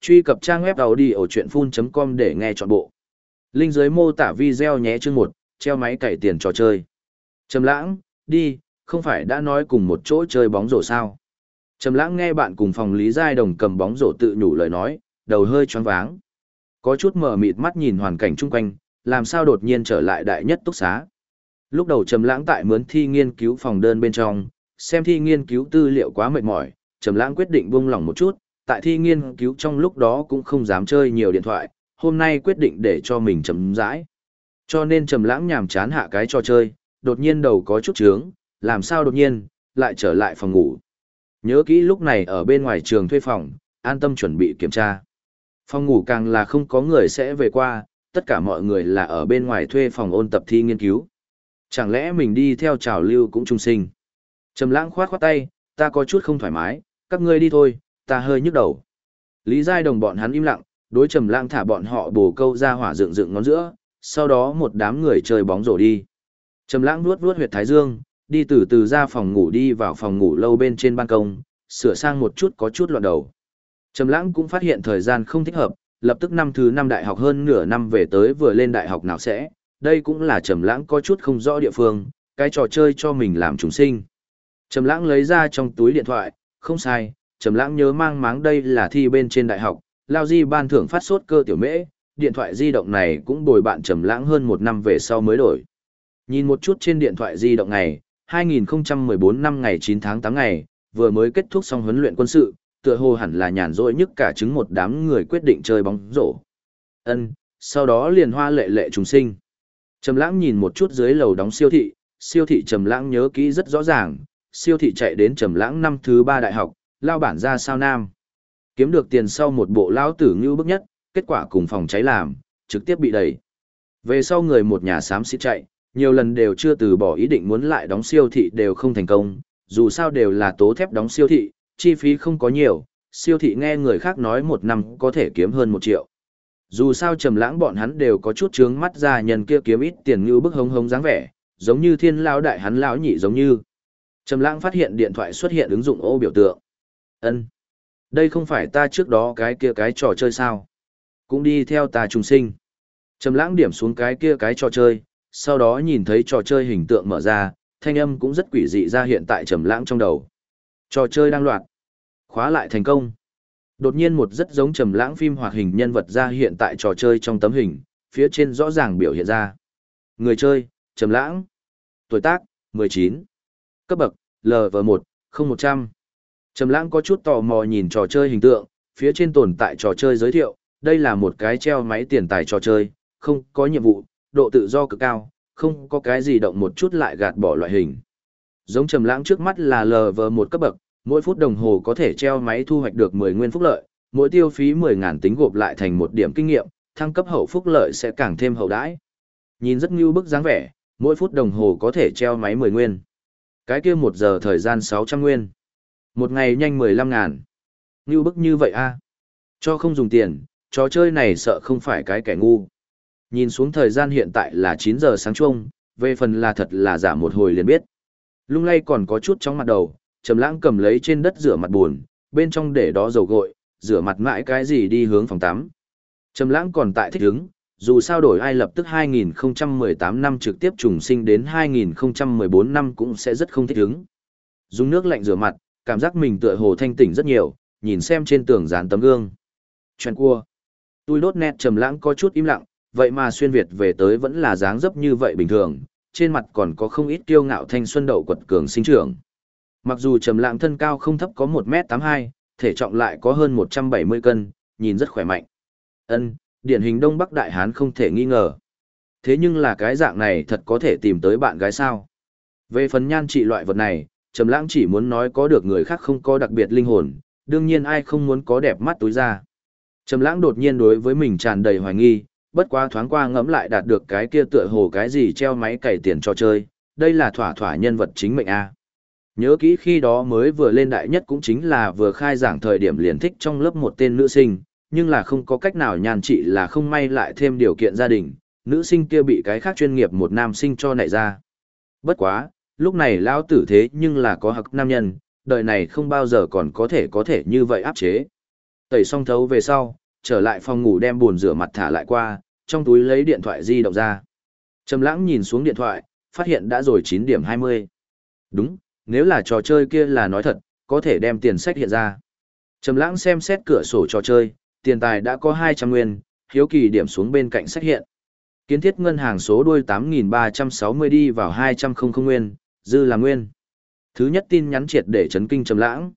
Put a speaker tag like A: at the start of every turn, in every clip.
A: truy cập trang web đầu đi ở truyện full.com để nghe chọn bộ. Linh dưới mô tả video nhé chương một, treo máy cày tiền trò chơi. Trầm lãng, đi, không phải đã nói cùng một chỗ chơi bóng rổ sao. Trầm lãng nghe bạn cùng phòng Lý Giai Đồng cầm bóng rổ tự nhủ lời nói, đầu hơi choáng váng. Có chút mở mịt mắt nhìn hoàn cảnh chung quanh, làm sao đột nhiên trở lại đại nhất túc xá. Lúc đầu Trầm lãng tại mướn thi nghiên cứu phòng đơn bên trong, xem thi nghiên cứu tư liệu quá mệt mỏi, Trầm lãng quyết định buông lỏng một chút, tại thi nghiên cứu trong lúc đó cũng không dám chơi nhiều điện thoại, hôm nay quyết định để cho mình chấm rãi. Cho nên trầm lãng nhàm chán hạ cái trò chơi, đột nhiên đầu có chút trướng, làm sao đột nhiên, lại trở lại phòng ngủ. Nhớ kỹ lúc này ở bên ngoài trường thuê phòng, an tâm chuẩn bị kiểm tra. Phòng ngủ càng là không có người sẽ về qua, tất cả mọi người là ở bên ngoài thuê phòng ôn tập thi nghiên cứu. Chẳng lẽ mình đi theo trào lưu cũng trung sinh. Trầm lãng khoát khoát tay, ta có chút không thoải mái, các ngươi đi thôi, ta hơi nhức đầu. Lý Giai Đồng bọn hắn im lặng, đối trầm lãng thả bọn họ bổ câu ra hỏa dựng dựng ngón giữa, sau đó một đám người chơi bóng rổ đi. Trầm lãng nuốt nuốt huyệt thái dương, đi từ từ ra phòng ngủ đi vào phòng ngủ lâu bên trên ban công, sửa sang một chút có chút loạn đầu. Trầm lãng cũng phát hiện thời gian không thích hợp, lập tức năm thứ năm đại học hơn nửa năm về tới vừa lên đại học nào sẽ, đây cũng là trầm lãng có chút không rõ địa phương, cái trò chơi cho mình làm chúng sinh. Trầm lãng lấy ra trong túi điện thoại, không sai, trầm lãng nhớ mang máng đây là thi bên trên đại học, lao di ban thưởng phát sốt cơ tiểu mễ, điện thoại di động này cũng bồi bạn trầm lãng hơn một năm về sau mới đổi. Nhìn một chút trên điện thoại di động này, 2014 năm ngày 9 tháng 8 ngày, vừa mới kết thúc xong huấn luyện quân sự, tựa hồ hẳn là nhàn rỗi nhất cả chứng một đám người quyết định chơi bóng rổ. Ân, sau đó liền hoa lệ lệ trùng sinh. Trầm lãng nhìn một chút dưới lầu đóng siêu thị, siêu thị trầm lãng nhớ kỹ rất rõ ràng, siêu thị chạy đến trầm lãng năm thứ ba đại học, lao bản ra sao nam. Kiếm được tiền sau một bộ lao tử ngưu bức nhất, kết quả cùng phòng cháy làm, trực tiếp bị đẩy. Về sau người một nhà xám xịt chạy, nhiều lần đều chưa từ bỏ ý định muốn lại đóng siêu thị đều không thành công, dù sao đều là tố thép đóng siêu thị, chi phí không có nhiều, siêu thị nghe người khác nói một năm có thể kiếm hơn một triệu. Dù sao trầm lãng bọn hắn đều có chút trướng mắt ra nhân kia kiếm ít tiền như bức hống hống dáng vẻ, giống như thiên lao đại hắn lão nhị giống như. Trầm lãng phát hiện điện thoại xuất hiện ứng dụng ô biểu tượng. Ân, Đây không phải ta trước đó cái kia cái trò chơi sao? Cũng đi theo ta trùng sinh. Trầm lãng điểm xuống cái kia cái trò chơi, sau đó nhìn thấy trò chơi hình tượng mở ra, thanh âm cũng rất quỷ dị ra hiện tại trầm lãng trong đầu. Trò chơi đang loạt. Khóa lại thành công. Đột nhiên một rất giống trầm lãng phim hoạt hình nhân vật ra hiện tại trò chơi trong tấm hình, phía trên rõ ràng biểu hiện ra. Người chơi, trầm lãng. Tuổi tác, 19. Cấp bậc, LV1, 0100. Trầm lãng có chút tò mò nhìn trò chơi hình tượng, phía trên tồn tại trò chơi giới thiệu, đây là một cái treo máy tiền tài trò chơi, không có nhiệm vụ, độ tự do cực cao, không có cái gì động một chút lại gạt bỏ loại hình. Giống trầm lãng trước mắt là LV1 cấp bậc, mỗi phút đồng hồ có thể treo máy thu hoạch được 10 nguyên phúc lợi, mỗi tiêu phí 10 ngàn tính gộp lại thành một điểm kinh nghiệm, thăng cấp hậu phúc lợi sẽ càng thêm hậu đãi. Nhìn rất như bức dáng vẻ, mỗi phút đồng hồ có thể treo máy 10 nguyên. Cái kia một giờ thời gian 600 nguyên. Một ngày nhanh 15 ngàn. Như bức như vậy a Cho không dùng tiền, trò chơi này sợ không phải cái kẻ ngu. Nhìn xuống thời gian hiện tại là chín giờ sáng chung, về phần là thật là giả một hồi liền biết. Lung lay còn có chút trong mặt đầu, trầm lãng cầm lấy trên đất rửa mặt buồn, bên trong để đó dầu gội, rửa mặt mãi cái gì đi hướng phòng tắm. Trầm lãng còn tại thích hứng, dù sao đổi ai lập tức 2018 năm trực tiếp trùng sinh đến 2014 năm cũng sẽ rất không thích hứng. Dùng nước lạnh rửa mặt, cảm giác mình tựa hồ thanh tỉnh rất nhiều, nhìn xem trên tường dán tấm gương. Chuyện cua. Tôi đốt nét trầm lãng có chút im lặng, vậy mà xuyên Việt về tới vẫn là dáng dấp như vậy bình thường, trên mặt còn có không ít kiêu ngạo thanh xuân đậu quật cường sinh trưởng. Mặc dù trầm lãng thân cao không thấp có 1m82, thể trọng lại có hơn 170 cân, nhìn rất khỏe mạnh. Ân, điển hình Đông Bắc Đại Hán không thể nghi ngờ. Thế nhưng là cái dạng này thật có thể tìm tới bạn gái sao? Về phần nhan trị loại vật này, Trầm Lãng chỉ muốn nói có được người khác không có đặc biệt linh hồn, đương nhiên ai không muốn có đẹp mắt túi ra. Trầm Lãng đột nhiên đối với mình tràn đầy hoài nghi, bất quá thoáng qua ngẫm lại đạt được cái kia tựa hồ cái gì treo máy cày tiền cho chơi, đây là thỏa thỏa nhân vật chính mệnh a. Nhớ kỹ khi đó mới vừa lên đại nhất cũng chính là vừa khai giảng thời điểm liền thích trong lớp một tên nữ sinh, nhưng là không có cách nào nhàn trị là không may lại thêm điều kiện gia đình, nữ sinh kia bị cái khác chuyên nghiệp một nam sinh cho nảy ra. Bất quá, lúc này lão tử thế nhưng là có hặc nam nhân, đời này không bao giờ còn có thể có thể như vậy áp chế. Tẩy xong thấu về sau, trở lại phòng ngủ đem bồn rửa mặt thả lại qua, trong túi lấy điện thoại di động ra. Trầm lãng nhìn xuống điện thoại, phát hiện đã rồi 9 điểm 20. Đúng, nếu là trò chơi kia là nói thật, có thể đem tiền sách hiện ra. Trầm lãng xem xét cửa sổ trò chơi, tiền tài đã có 200 nguyên, hiếu kỳ điểm xuống bên cạnh sách hiện. Kiến thiết ngân hàng số đuôi 8360 đi vào 200 nguyên, dư là nguyên. Thứ nhất tin nhắn triệt để chấn kinh trầm lãng.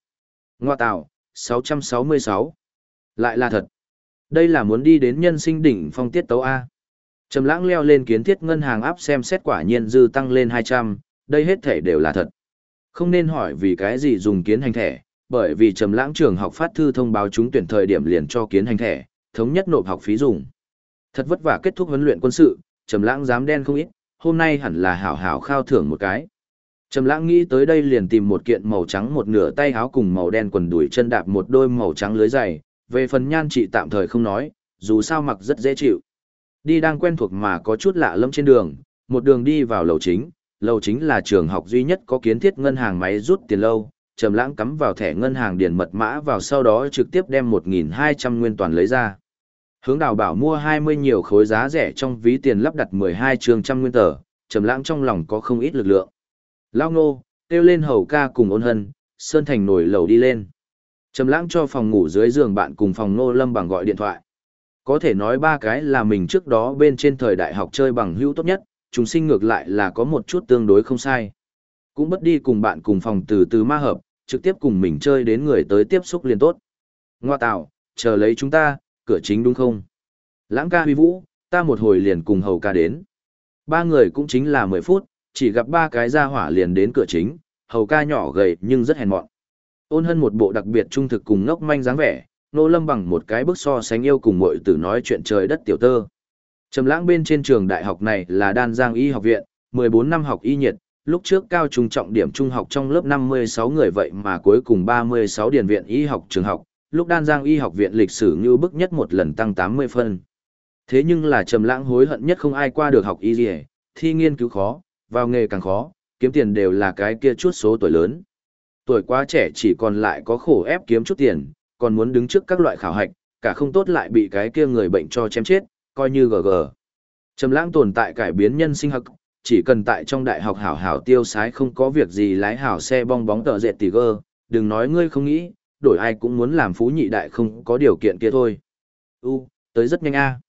A: Ngoa tạo, 666. Lại là thật. Đây là muốn đi đến nhân sinh đỉnh phong tiết tấu A. Trầm lãng leo lên kiến thiết ngân hàng áp xem xét quả nhiên dư tăng lên 200, đây hết thể đều là thật. Không nên hỏi vì cái gì dùng kiến hành thẻ, bởi vì trầm lãng trường học phát thư thông báo trúng tuyển thời điểm liền cho kiến hành thẻ, thống nhất nộp học phí dùng. Thật vất vả kết thúc huấn luyện quân sự, trầm lãng dám đen không ít, hôm nay hẳn là hảo hảo khao thưởng một cái. Trầm lãng nghĩ tới đây liền tìm một kiện màu trắng một nửa tay áo cùng màu đen quần đùi chân đạp một đôi màu trắng lưới dày, về phần nhan trị tạm thời không nói, dù sao mặc rất dễ chịu. Đi đang quen thuộc mà có chút lạ lẫm trên đường, một đường đi vào lầu chính, lầu chính là trường học duy nhất có kiến thiết ngân hàng máy rút tiền lâu, Trầm Lãng cắm vào thẻ ngân hàng điền mật mã vào sau đó trực tiếp đem 1200 nguyên toàn lấy ra. Hướng Đào Bảo mua 20 nhiều khối giá rẻ trong ví tiền lắp đặt 12 trường trăm nguyên tờ, Trầm Lãng trong lòng có không ít lực lượng. Lao Ngô, kêu lên hầu ca cùng ôn hân, Sơn Thành nổi lầu đi lên. Trầm Lãng cho phòng ngủ dưới giường bạn cùng phòng Ngô Lâm bằng gọi điện thoại. Có thể nói ba cái là mình trước đó bên trên thời đại học chơi bằng hữu tốt nhất, chúng sinh ngược lại là có một chút tương đối không sai. Cũng bất đi cùng bạn cùng phòng từ từ ma hợp, trực tiếp cùng mình chơi đến người tới tiếp xúc liền tốt. Ngoa tạo, chờ lấy chúng ta, cửa chính đúng không? Lãng ca huy vũ, ta một hồi liền cùng hầu ca đến. Ba người cũng chính là 10 phút, chỉ gặp ba cái ra hỏa liền đến cửa chính, hầu ca nhỏ gầy nhưng rất hèn mọn. Ôn hân một bộ đặc biệt trung thực cùng ngốc manh dáng vẻ, nô lâm bằng một cái bức so sánh yêu cùng mội tử nói chuyện trời đất tiểu tơ. Trầm lãng bên trên trường đại học này là đan giang y học viện, 14 năm học y nhiệt, lúc trước cao trung trọng điểm trung học trong lớp 56 người vậy mà cuối cùng 36 điển viện y học trường học, lúc đan giang y học viện lịch sử như bức nhất một lần tăng 80 phân. Thế nhưng là trầm lãng hối hận nhất không ai qua được học y gì, thi nghiên cứu khó, vào nghề càng khó, kiếm tiền đều là cái kia chút số tuổi lớn. Tuổi quá trẻ chỉ còn lại có khổ ép kiếm chút tiền, còn muốn đứng trước các loại khảo hạch, cả không tốt lại bị cái kia người bệnh cho chém chết, coi như gg. Trầm lãng tồn tại cải biến nhân sinh học, chỉ cần tại trong đại học hảo hảo tiêu sái không có việc gì lái hảo xe bong bóng tờ dệt tỉ gơ, đừng nói ngươi không nghĩ, đổi ai cũng muốn làm phú nhị đại không có điều kiện kia thôi. U, tới rất nhanh a.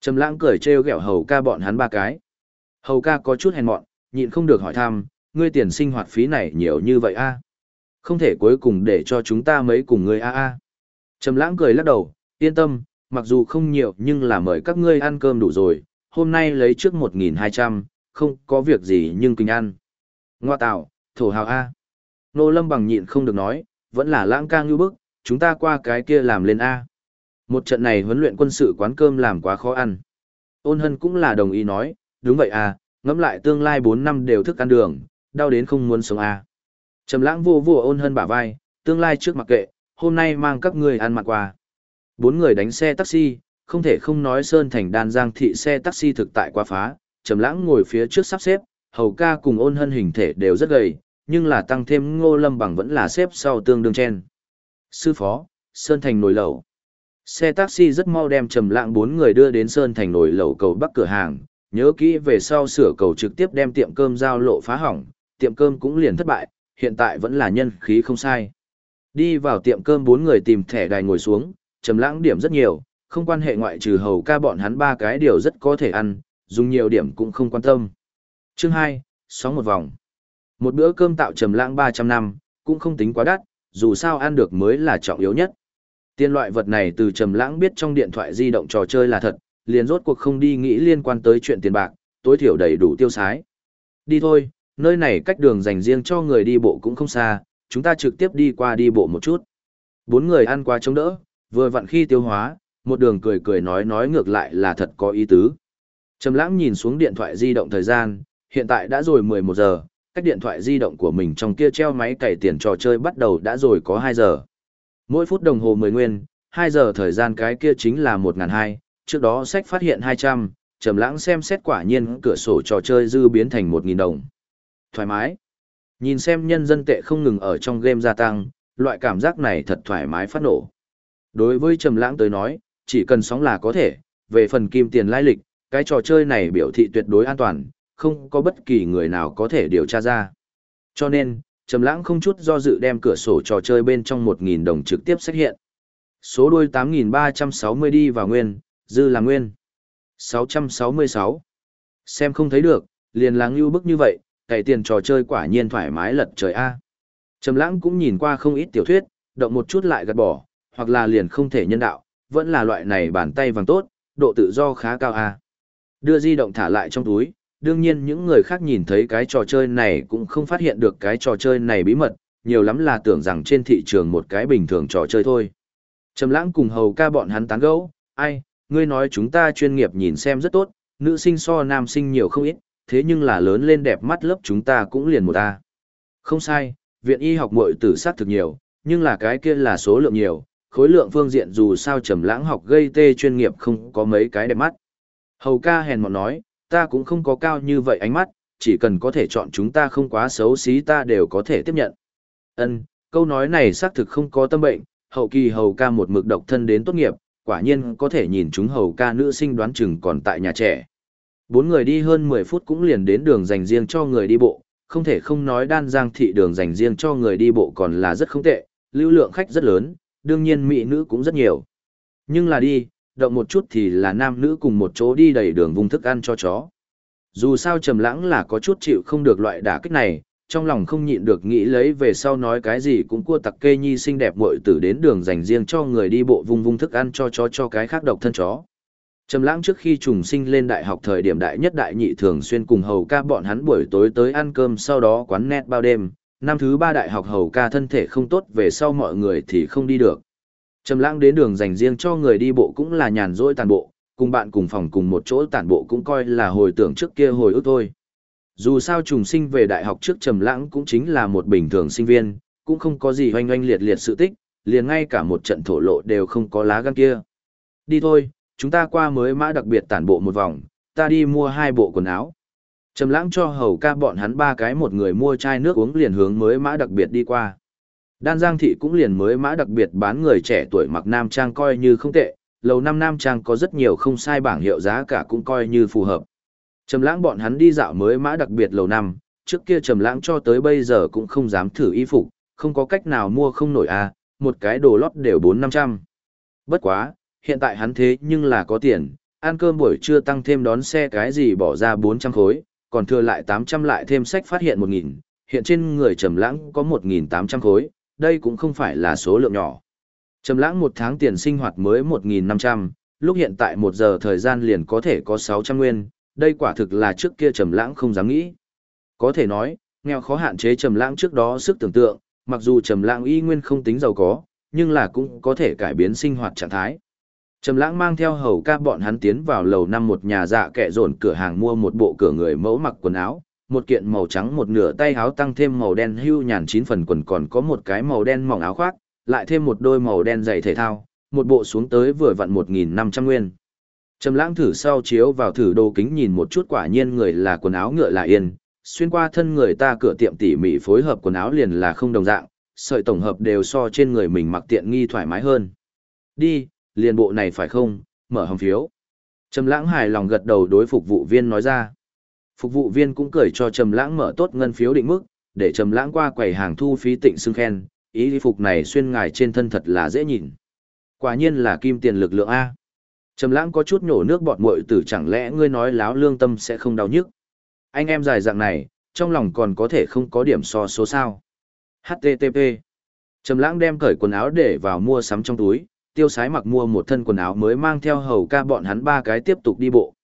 A: Trầm lãng cười trêu ghẹo hầu ca bọn hắn ba cái. Hầu ca có chút hèn mọn, nhịn không được hỏi thăm, ngươi tiền sinh hoạt phí này nhiều như vậy a? Không thể cuối cùng để cho chúng ta mấy cùng ngươi a a. Trầm lãng cười lắc đầu, yên tâm, mặc dù không nhiều nhưng là mời các ngươi ăn cơm đủ rồi, hôm nay lấy trước 1.200, không có việc gì nhưng kinh ăn. Ngoa tạo, thổ hào A. Nô lâm bằng nhịn không được nói, vẫn là lãng ca như bức, chúng ta qua cái kia làm lên A. Một trận này huấn luyện quân sự quán cơm làm quá khó ăn. Ôn hân cũng là đồng ý nói, đúng vậy à, ngẫm lại tương lai 4 năm đều thức ăn đường, đau đến không muốn sống à. Trầm lãng vô vô ôn hơn bả vai, tương lai trước mặc kệ, hôm nay mang các ngươi ăn mặc quà. Bốn người đánh xe taxi, không thể không nói Sơn Thành đan giang thị xe taxi thực tại quá phá, Trầm lãng ngồi phía trước sắp xếp, hầu ca cùng ôn hân hình thể đều rất gầy, nhưng là tăng thêm ngô lâm bằng vẫn là xếp sau tương đương chen. Sư phó, Sơn Thành nổi lẩu. Xe taxi rất mau đem trầm lãng bốn người đưa đến Sơn Thành nổi lẩu cầu bắc cửa hàng, nhớ kỹ về sau sửa cầu trực tiếp đem tiệm cơm giao lộ phá hỏng, tiệm cơm cũng liền thất bại, hiện tại vẫn là nhân khí không sai. Đi vào tiệm cơm bốn người tìm thẻ đài ngồi xuống, trầm lãng điểm rất nhiều, không quan hệ ngoại trừ hầu ca bọn hắn ba cái điều rất có thể ăn, dùng nhiều điểm cũng không quan tâm. Chương 2, sóng một vòng. Một bữa cơm tạo trầm lãng 300 năm, cũng không tính quá đắt, dù sao ăn được mới là trọng yếu nhất. Tiên loại vật này từ trầm lãng biết trong điện thoại di động trò chơi là thật, liền rốt cuộc không đi nghĩ liên quan tới chuyện tiền bạc, tối thiểu đầy đủ tiêu xái. Đi thôi, nơi này cách đường dành riêng cho người đi bộ cũng không xa, chúng ta trực tiếp đi qua đi bộ một chút. Bốn người ăn qua chống đỡ, vừa vặn khi tiêu hóa, một đường cười cười nói nói ngược lại là thật có ý tứ. Trầm lãng nhìn xuống điện thoại di động thời gian, hiện tại đã rồi 11 giờ, cách điện thoại di động của mình trong kia treo máy cày tiền trò chơi bắt đầu đã rồi có 2 giờ. Mỗi phút đồng hồ 10 nguyên, 2 giờ thời gian cái kia chính là 1.200, trước đó sách phát hiện 200, trầm lãng xem xét quả nhiên cửa sổ trò chơi dư biến thành 1.000 đồng. Thoải mái. Nhìn xem nhân dân tệ không ngừng ở trong game gia tăng, loại cảm giác này thật thoải mái phát nổ. Đối với Trầm Lãng tới nói, chỉ cần sóng là có thể, về phần kim tiền lai lịch, cái trò chơi này biểu thị tuyệt đối an toàn, không có bất kỳ người nào có thể điều tra ra. Cho nên, Trầm Lãng không chút do dự đem cửa sổ trò chơi bên trong 1000 đồng trực tiếp xuất hiện. Số đuôi 8360 đi vào nguyên, dư là nguyên. 666. Xem không thấy được, liền láng ngưu bức như vậy, cày tiền trò chơi quả nhiên thoải mái lật trời a. Trầm Lãng cũng nhìn qua không ít tiểu thuyết, động một chút lại gạt bỏ, hoặc là liền không thể nhân đạo, vẫn là loại này bàn tay vàng tốt, độ tự do khá cao a. Đưa di động thả lại trong túi, đương nhiên những người khác nhìn thấy cái trò chơi này cũng không phát hiện được cái trò chơi này bí mật, nhiều lắm là tưởng rằng trên thị trường một cái bình thường trò chơi thôi. Trầm lãng cùng hầu ca bọn hắn tán gẫu, ai, ngươi nói chúng ta chuyên nghiệp nhìn xem rất tốt, nữ sinh so nam sinh nhiều không ít, thế nhưng là lớn lên đẹp mắt lớp chúng ta cũng liền một ta. Không sai, viện y học muội tử sát thực nhiều, nhưng là cái kia là số lượng nhiều, khối lượng phương diện dù sao trầm lãng học gây tê chuyên nghiệp không có mấy cái đẹp mắt. Hầu ca hèn mọn nói, ta cũng không có cao như vậy ánh mắt, chỉ cần có thể chọn chúng ta không quá xấu xí ta đều có thể tiếp nhận. Ân, câu nói này xác thực không có tâm bệnh, hậu kỳ hầu ca một mực độc thân đến tốt nghiệp, quả nhiên có thể nhìn chúng hầu ca nữ sinh đoán chừng còn tại nhà trẻ. Bốn người đi hơn 10 phút cũng liền đến đường dành riêng cho người đi bộ, không thể không nói đan giang thị đường dành riêng cho người đi bộ còn là rất không tệ, lưu lượng khách rất lớn, đương nhiên mỹ nữ cũng rất nhiều. Nhưng là đi, động một chút thì là nam nữ cùng một chỗ đi đầy đường vùng thức ăn cho chó. Dù sao trầm lãng là có chút chịu không được loại đả kích này, trong lòng không nhịn được nghĩ lấy về sau nói cái gì cũng cua tặc kê nhi xinh đẹp mội tử đến đường dành riêng cho người đi bộ vung vung thức ăn cho chó cho cái khác độc thân chó. Trầm lãng trước khi trùng sinh lên đại học thời điểm đại nhất đại nhị thường xuyên cùng hầu ca bọn hắn buổi tối tới ăn cơm sau đó quán net bao đêm, năm thứ ba đại học hầu ca thân thể không tốt về sau mọi người thì không đi được. Trầm lãng đến đường dành riêng cho người đi bộ cũng là nhàn rỗi tàn bộ, cùng bạn cùng phòng cùng một chỗ tản bộ cũng coi là hồi tưởng trước kia hồi ức thôi. Dù sao trùng sinh về đại học trước Trầm lãng cũng chính là một bình thường sinh viên, cũng không có gì hoành hoành liệt liệt sự tích, liền ngay cả một trận thổ lộ đều không có lá gan kia. Đi thôi, chúng ta qua mới mã đặc biệt tản bộ một vòng, ta đi mua hai bộ quần áo. Trầm lãng cho hầu ca bọn hắn ba cái một người mua chai nước uống liền hướng mới mã đặc biệt đi qua. Đan Giang Thị cũng liền mới mã đặc biệt bán người trẻ tuổi mặc nam trang coi như không tệ, lầu năm nam trang có rất nhiều không sai bảng hiệu giá cả cũng coi như phù hợp. Trầm lãng bọn hắn đi dạo mới mã đặc biệt lầu năm, trước kia trầm lãng cho tới bây giờ cũng không dám thử y phục, không có cách nào mua không nổi à, một cái đồ lót đều bốn năm trăm. Bất quá, hiện tại hắn thế nhưng là có tiền, ăn cơm buổi trưa tăng thêm đón xe cái gì bỏ ra 400 khối, còn thừa lại 800 lại thêm sách phát hiện 1.000, hiện trên người trầm lãng có 1.800 khối, đây cũng không phải là số lượng nhỏ. Trầm lãng một tháng tiền sinh hoạt mới 1.500, lúc hiện tại một giờ thời gian liền có thể có 600 nguyên, đây quả thực là trước kia trầm lãng không dám nghĩ. Có thể nói, nghèo khó hạn chế trầm lãng trước đó sức tưởng tượng, mặc dù trầm lãng y nguyên không tính giàu có, nhưng là cũng có thể cải biến sinh hoạt trạng thái. Trầm lãng mang theo hầu ca bọn hắn tiến vào lầu năm một nhà dạ kệ dồn cửa hàng mua một bộ cửa người mẫu mặc quần áo, một kiện màu trắng một nửa tay áo tăng thêm màu đen hưu nhàn chín phần quần còn có một cái màu đen mỏng áo khoác, lại thêm một đôi màu đen giày thể thao, một bộ xuống tới vừa vặn 1.500 nguyên. Trầm lãng thử sau chiếu vào thử đồ kính nhìn một chút quả nhiên người là quần áo ngựa là yên, xuyên qua thân người ta cửa tiệm tỉ mỉ phối hợp quần áo liền là không đồng dạng, sợi tổng hợp đều so trên người mình mặc tiện nghi thoải mái hơn. Đi, liền bộ này phải không, mở hồng phiếu. Trầm lãng hài lòng gật đầu đối phục vụ viên nói ra. Phục vụ viên cũng cười cho Trầm lãng mở tốt ngân phiếu định mức, để Trầm lãng qua quầy hàng thu phí tịnh xưng khen, ý phục này xuyên ngài trên thân thật là dễ nhìn. Quả nhiên là kim tiền lực lượng A. Trầm lãng có chút nhổ nước bọt muội tử chẳng lẽ ngươi nói láo lương tâm sẽ không đau nhức. Anh em dài dạng này, trong lòng còn có thể không có điểm so số sao. HTTP. Trầm lãng đem cởi quần áo để vào mua sắm trong túi, tiêu sái mặc mua một thân quần áo mới mang theo hầu ca bọn hắn ba cái tiếp tục đi bộ.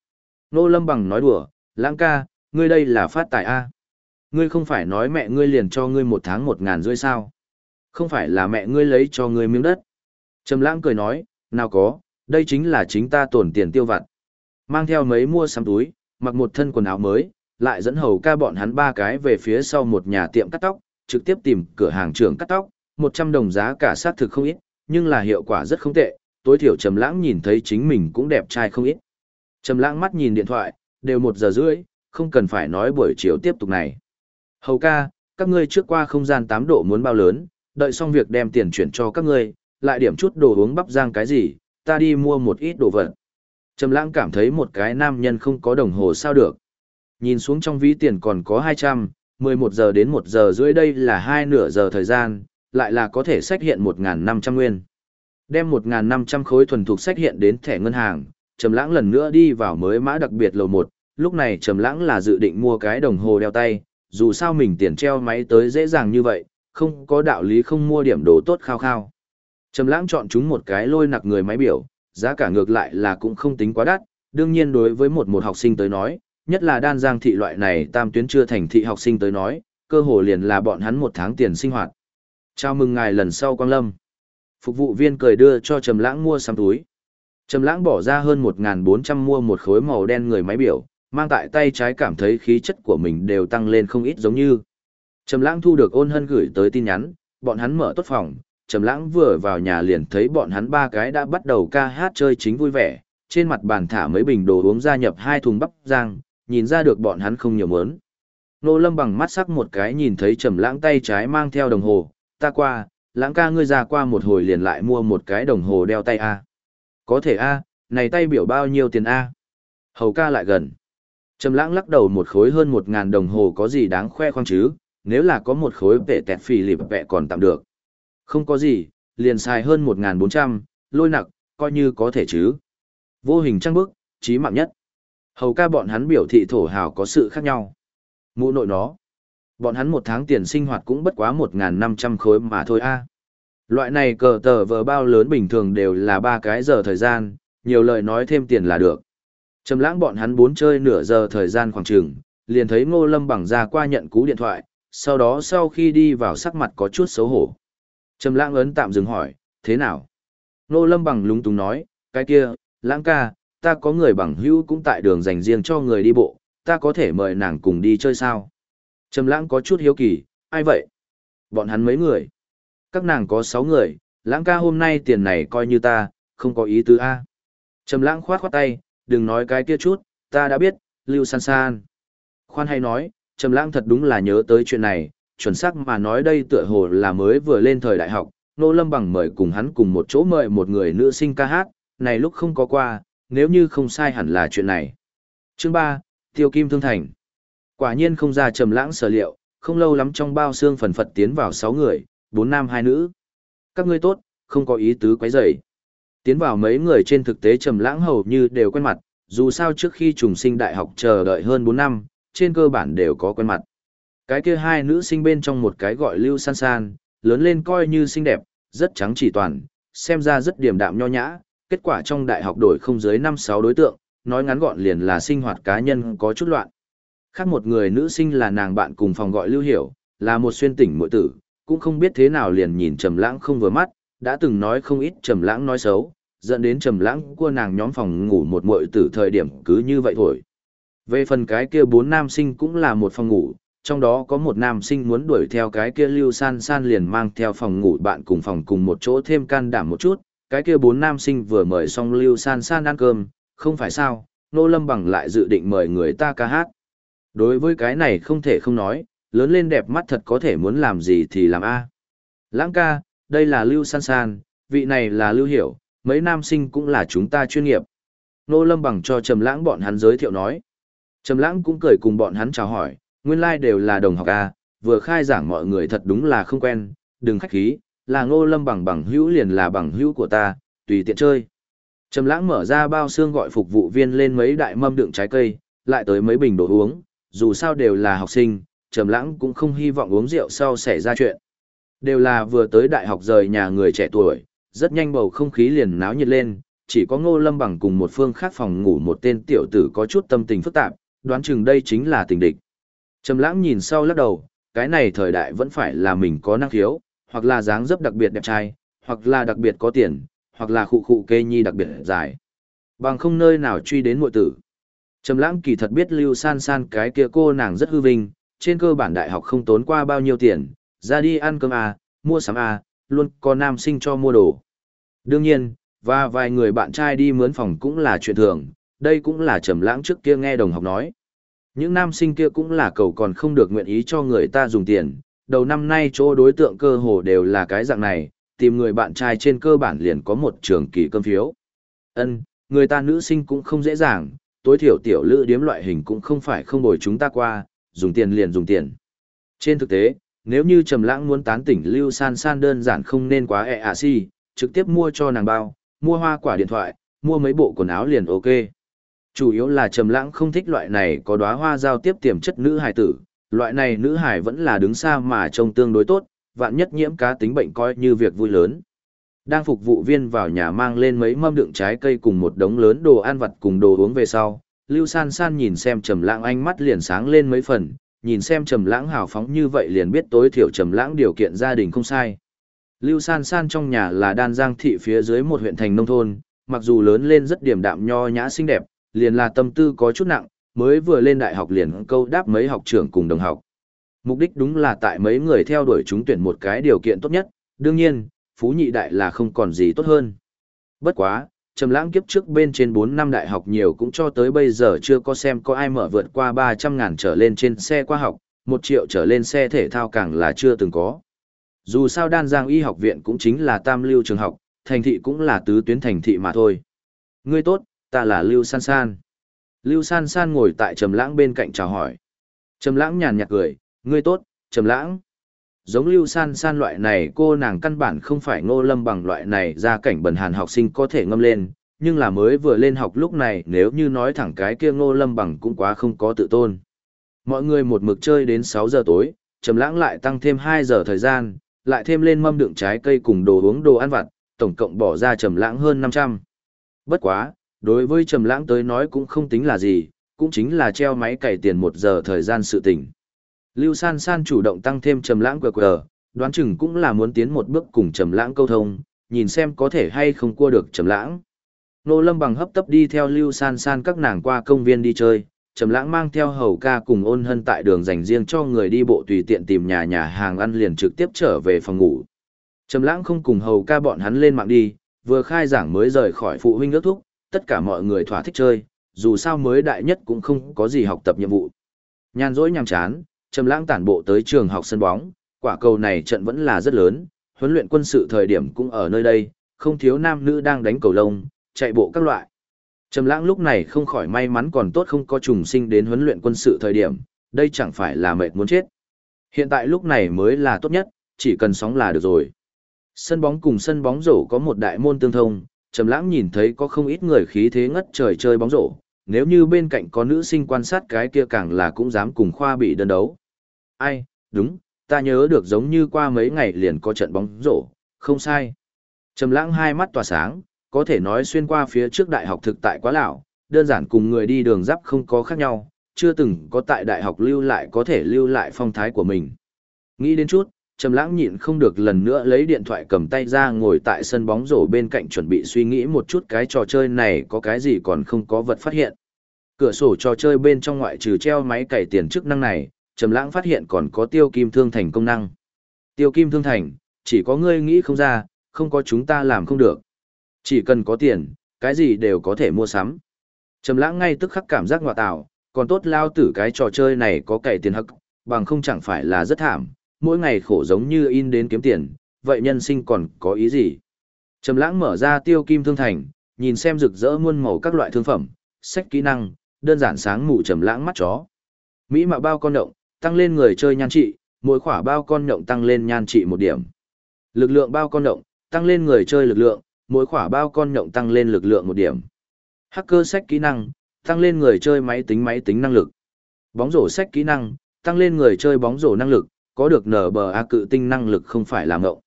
A: Nô Lâm bằng nói đùa, lãng ca, ngươi đây là phát tài A. Ngươi không phải nói mẹ ngươi liền cho ngươi một tháng một ngàn rưỡi sao. Không phải là mẹ ngươi lấy cho ngươi miếng đất. Trầm lãng cười nói, nào có, đây chính là chính ta tổn tiền tiêu vặt. Mang theo mấy mua sắm túi, mặc một thân quần áo mới, lại dẫn hầu ca bọn hắn ba cái về phía sau một nhà tiệm cắt tóc, trực tiếp tìm cửa hàng trưởng cắt tóc, 100 đồng giá cả sát thực không ít, nhưng là hiệu quả rất không tệ, tối thiểu Trầm Lãng nhìn thấy chính mình cũng đẹp trai không ít. Trầm Lãng mắt nhìn điện thoại, đều một giờ rưỡi, không cần phải nói buổi chiều tiếp tục này. Hầu ca, các ngươi trước qua không gian 8 độ muốn bao lớn, đợi xong việc đem tiền chuyển cho các ngươi, lại điểm chút đồ uống bắp rang cái gì, ta đi mua một ít đồ vật. Trầm lãng cảm thấy một cái nam nhân không có đồng hồ sao được. Nhìn xuống trong ví tiền còn có 200, 11 giờ đến 1 giờ rưỡi đây là hai nửa giờ thời gian, lại là có thể sách hiện 1.500 nguyên. Đem 1.500 khối thuần thuộc sách hiện đến thẻ ngân hàng, Trầm Lãng lần nữa đi vào mới mã đặc biệt lầu 1, lúc này Trầm Lãng là dự định mua cái đồng hồ đeo tay, dù sao mình tiền treo máy tới dễ dàng như vậy, không có đạo lý không mua điểm đồ tốt khao khao. Trầm Lãng chọn chúng một cái lôi nặc người máy biểu, giá cả ngược lại là cũng không tính quá đắt, đương nhiên đối với một một học sinh tới nói, nhất là đan giang thị loại này tam tuyến chưa thành thị học sinh tới nói, cơ hồ liền là bọn hắn một tháng tiền sinh hoạt. Chào mừng ngài lần sau quang lâm. Phục vụ viên cười đưa cho Trầm Lãng mua sắm túi. Trầm Lãng bỏ ra hơn 1400 mua một khối màu đen người máy biểu, mang tại tay trái cảm thấy khí chất của mình đều tăng lên không ít giống như. Trầm Lãng thu được ôn hân gửi tới tin nhắn, bọn hắn mở tốt phòng, Trầm Lãng vừa vào nhà liền thấy bọn hắn ba cái đã bắt đầu ca hát chơi chính vui vẻ, trên mặt bàn thả mấy bình đồ uống gia nhập hai thùng bắp rang, nhìn ra được bọn hắn không nhiều muốn. Nô Lâm bằng mắt sắc một cái nhìn thấy Trầm Lãng tay trái mang theo đồng hồ, ta qua, Lãng ca ngươi ra qua một hồi liền lại mua một cái đồng hồ đeo tay a. Có thể a, này tay biểu bao nhiêu tiền a? Hầu ca lại gần. Trầm Lãng lắc đầu một khối hơn một ngàn đồng hồ có gì đáng khoe khoang chứ, nếu là có một khối vệ tẹt phì lịp vẹ còn tạm được. Không có gì, liền xài hơn một ngàn bốn trăm, lôi nặc, coi như có thể chứ. Vô hình trăng bức, trí mạng nhất. Hầu ca bọn hắn biểu thị thổ hào có sự khác nhau. Mụ nội nó. Bọn hắn một tháng tiền sinh hoạt cũng bất quá 1.500 khối mà thôi a. Loại này cờ tờ vờ bao lớn bình thường đều là ba cái giờ thời gian, nhiều lời nói thêm tiền là được. Trầm lãng bọn hắn bốn chơi nửa giờ thời gian khoảng chừng, liền thấy Ngô Lâm bằng ra qua nhận cú điện thoại, sau đó sau khi đi vào sắc mặt có chút xấu hổ. Trầm lãng ấn tạm dừng hỏi, thế nào? Nô Lâm bằng lúng túng nói, cái kia, lãng ca, ta có người bằng hữu cũng tại đường dành riêng cho người đi bộ, ta có thể mời nàng cùng đi chơi sao? Trầm lãng có chút hiếu kỳ, ai vậy? Bọn hắn mấy người? Các nàng có 6 người, lãng ca hôm nay tiền này coi như ta, không có ý tứ A. Trầm lãng khoát khoát tay, đừng nói cái kia chút, ta đã biết, lưu san san. Khoan hay nói, Trầm lãng thật đúng là nhớ tới chuyện này, chuẩn xác mà nói đây tựa hồ là mới vừa lên thời đại học, Nô Lâm bằng mời cùng hắn cùng một chỗ mời một người nữ sinh ca hát, này lúc không có qua, nếu như không sai hẳn là chuyện này. Chương 3, Tiêu Kim Thương Thành. Quả nhiên không ra trầm lãng sở liệu, không lâu lắm trong bao xương phần phật tiến vào 6 người, 4 nam 2 nữ. Các ngươi tốt, không có ý tứ quấy rầy. Tiến vào mấy người trên thực tế trầm lãng hầu như đều quen mặt, dù sao trước khi trùng sinh đại học chờ đợi hơn 4 năm, trên cơ bản đều có quen mặt. Cái kia hai nữ sinh bên trong một cái gọi Lưu San San, lớn lên coi như xinh đẹp, rất trắng chỉ toàn, xem ra rất điềm đạm nho nhã, kết quả trong đại học đổi không dưới 5-6 đối tượng, nói ngắn gọn liền là sinh hoạt cá nhân có chút loạn. Khác một người nữ sinh là nàng bạn cùng phòng gọi Lưu Hiểu, là một xuyên tỉnh muội tử, cũng không biết thế nào liền nhìn Trầm Lãng không vừa mắt, đã từng nói không ít Trầm Lãng nói xấu, dẫn đến Trầm Lãng của nàng nhóm phòng ngủ một muội tử thời điểm cứ như vậy thôi. Về phần cái kia bốn nam sinh cũng là một phòng ngủ, trong đó có một nam sinh muốn đuổi theo cái kia Lưu San San liền mang theo phòng ngủ bạn cùng phòng cùng một chỗ thêm can đảm một chút, cái kia bốn nam sinh vừa mời xong Lưu San San ăn cơm, không phải sao, Nô Lâm Bằng lại dự định mời người ta ca hát. Đối với cái này không thể không nói, lớn lên đẹp mắt thật có thể muốn làm gì thì làm A. Lãng ca, đây là Lưu San San, vị này là Lưu Hiểu, mấy nam sinh cũng là chúng ta chuyên nghiệp. Nô Lâm Bằng cho Trầm Lãng bọn hắn giới thiệu nói. Trầm Lãng cũng cười cùng bọn hắn chào hỏi, nguyên lai like đều là đồng học A, vừa khai giảng mọi người thật đúng là không quen, đừng khách khí, là Ngô Lâm Bằng bằng hữu liền là bằng hữu của ta, tùy tiện chơi. Trầm Lãng mở ra bao xương gọi phục vụ viên lên mấy đại mâm đựng trái cây, lại tới mấy bình đồ uống, dù sao đều là học sinh, Trầm Lãng cũng không hy vọng uống rượu sau xảy ra chuyện. Đều là vừa tới đại học rời nhà người trẻ tuổi, rất nhanh bầu không khí liền náo nhiệt lên, chỉ có Ngô Lâm bằng cùng một phương khác phòng ngủ một tên tiểu tử có chút tâm tình phức tạp, đoán chừng đây chính là tình địch. Trầm Lãng nhìn sau lắc đầu, cái này thời đại vẫn phải là mình có năng khiếu, hoặc là dáng dấp đặc biệt đẹp trai, hoặc là đặc biệt có tiền, hoặc là khụ khụ kê nhi đặc biệt dài. Bằng không nơi nào truy đến muội tử. Trầm lãng kỳ thật biết Lưu San San cái kia cô nàng rất hư vinh, trên cơ bản đại học không tốn qua bao nhiêu tiền, ra đi ăn cơm à, mua sắm à, luôn có nam sinh cho mua đồ. Đương nhiên, và vài người bạn trai đi mướn phòng cũng là chuyện thường, đây cũng là trầm lãng trước kia nghe đồng học nói. Những nam sinh kia cũng là cầu còn không được nguyện ý cho người ta dùng tiền, đầu năm nay chỗ đối tượng cơ hồ đều là cái dạng này, tìm người bạn trai trên cơ bản liền có một trường kỳ cơm phiếu. Ân, người ta nữ sinh cũng không dễ dàng, tối thiểu tiểu lữ điếm loại hình cũng không phải không bồi chúng ta qua, dùng tiền liền dùng tiền. Trên thực tế, nếu như Trầm Lãng muốn tán tỉnh Lưu San San đơn giản không nên quá e ạ si, trực tiếp mua cho nàng bao, mua hoa quả điện thoại, mua mấy bộ quần áo liền ok. Chủ yếu là Trầm Lãng không thích loại này có đóa hoa giao tiếp tiềm chất nữ hài tử, loại này nữ hài vẫn là đứng xa mà trông tương đối tốt, vạn nhất nhiễm cá tính bệnh coi như việc vui lớn. Đang phục vụ viên vào nhà mang lên mấy mâm đựng trái cây cùng một đống lớn đồ ăn vặt cùng đồ uống về sau, Lưu San San nhìn xem Trầm Lãng ánh mắt liền sáng lên mấy phần, nhìn xem Trầm Lãng hào phóng như vậy liền biết tối thiểu Trầm Lãng điều kiện gia đình không sai. Lưu San San trong nhà là đan giang thị phía dưới một huyện thành nông thôn, mặc dù lớn lên rất điềm đạm nho nhã xinh đẹp, liền là tâm tư có chút nặng, mới vừa lên đại học liền câu đáp mấy học trưởng cùng đồng học. Mục đích đúng là tại mấy người theo đuổi chúng tuyển một cái điều kiện tốt nhất, đương nhiên, phú nhị đại là không còn gì tốt hơn. Bất quá, Trầm Lãng kiếp trước bên trên 4 năm đại học nhiều cũng cho tới bây giờ chưa có xem có ai mở vượt qua 300 ngàn trở lên trên xe qua học, 1 triệu trở lên xe thể thao càng là chưa từng có. Dù sao Đan Giang Y học viện cũng chính là tam lưu trường học, thành thị cũng là tứ tuyến thành thị mà thôi. Ngươi tốt, ta là Lưu San San. Lưu San San ngồi tại Trầm Lãng bên cạnh chào hỏi. Trầm Lãng nhàn nhạt cười, ngươi tốt, Trầm Lãng. Giống Lưu San San loại này cô nàng căn bản không phải ngô lâm bằng loại này ra cảnh bần hàn học sinh có thể ngâm lên, nhưng là mới vừa lên học lúc này nếu như nói thẳng cái kia ngô lâm bằng cũng quá không có tự tôn. Mọi người một mực chơi đến 6 giờ tối, Trầm Lãng lại tăng thêm 2 giờ thời gian, lại thêm lên mâm đựng trái cây cùng đồ uống đồ ăn vặt, tổng cộng bỏ ra Trầm Lãng hơn 500. Bất quá, đối với Trầm Lãng tới nói cũng không tính là gì, cũng chính là treo máy cày tiền 1 giờ thời gian sự tình. Lưu San San chủ động tăng thêm trầm lãng QR, đoán chừng cũng là muốn tiến một bước cùng trầm lãng câu thông, nhìn xem có thể hay không cua được trầm lãng. Nô Lâm bằng hấp tấp đi theo Lưu San San các nàng qua công viên đi chơi, trầm lãng mang theo hầu ca cùng ôn hân tại đường dành riêng cho người đi bộ tùy tiện tìm nhà nhà hàng ăn liền trực tiếp trở về phòng ngủ. Trầm lãng không cùng hầu ca bọn hắn lên mạng đi, vừa khai giảng mới rời khỏi phụ huynh ước thúc, tất cả mọi người thỏa thích chơi, dù sao mới đại nhất cũng không có gì học tập nhiệm vụ. Nhàn rỗi nhàm chán, Trầm Lãng tản bộ tới trường học sân bóng, quả cầu này trận vẫn là rất lớn, huấn luyện quân sự thời điểm cũng ở nơi đây, không thiếu nam nữ đang đánh cầu lông, chạy bộ các loại. Trầm Lãng lúc này không khỏi may mắn còn tốt không có trùng sinh đến huấn luyện quân sự thời điểm, đây chẳng phải là mệt muốn chết. Hiện tại lúc này mới là tốt nhất, chỉ cần sóng là được rồi. Sân bóng cùng sân bóng rổ có một đại môn tương thông, Trầm Lãng nhìn thấy có không ít người khí thế ngất trời chơi bóng rổ, nếu như bên cạnh có nữ sinh quan sát cái kia càng là cũng dám cùng khoa bị đơn đấu. Ai, đúng, ta nhớ được giống như qua mấy ngày liền có trận bóng rổ, không sai. Trầm lãng hai mắt tỏa sáng, có thể nói xuyên qua phía trước đại học thực tại quá lão, đơn giản cùng người đi đường giáp không có khác nhau, chưa từng có tại đại học lưu lại có thể lưu lại phong thái của mình. Nghĩ đến chút, Trầm lãng nhịn không được lần nữa lấy điện thoại cầm tay ra ngồi tại sân bóng rổ bên cạnh chuẩn bị suy nghĩ một chút cái trò chơi này có cái gì còn không có vật phát hiện. Cửa sổ trò chơi bên trong ngoại trừ treo máy cày tiền chức năng này, Trầm lãng phát hiện còn có tiêu kim thương thành công năng. Tiêu kim thương thành, chỉ có ngươi nghĩ không ra, không có chúng ta làm không được. Chỉ cần có tiền, cái gì đều có thể mua sắm. Trầm lãng ngay tức khắc cảm giác ngọa tạo, còn tốt lao tử cái trò chơi này có cày tiền hắc, bằng không chẳng phải là rất thảm, mỗi ngày khổ giống như in đến kiếm tiền, vậy nhân sinh còn có ý gì? Trầm lãng mở ra tiêu kim thương thành, nhìn xem rực rỡ muôn màu các loại thương phẩm, sách kỹ năng, đơn giản sáng mù trầm lãng mắt chó. Mỹ mạo bao con động, tăng lên người chơi nhan trị, mỗi khỏa bao con động tăng lên nhan trị một điểm. Lực lượng bao con động, tăng lên người chơi lực lượng, mỗi khỏa bao con động tăng lên lực lượng một điểm. Hacker sách kỹ năng, tăng lên người chơi máy tính máy tính năng lực. Bóng rổ sách kỹ năng, tăng lên người chơi bóng rổ năng lực, có được nở bờ a cự tinh năng lực không phải làm ngộng.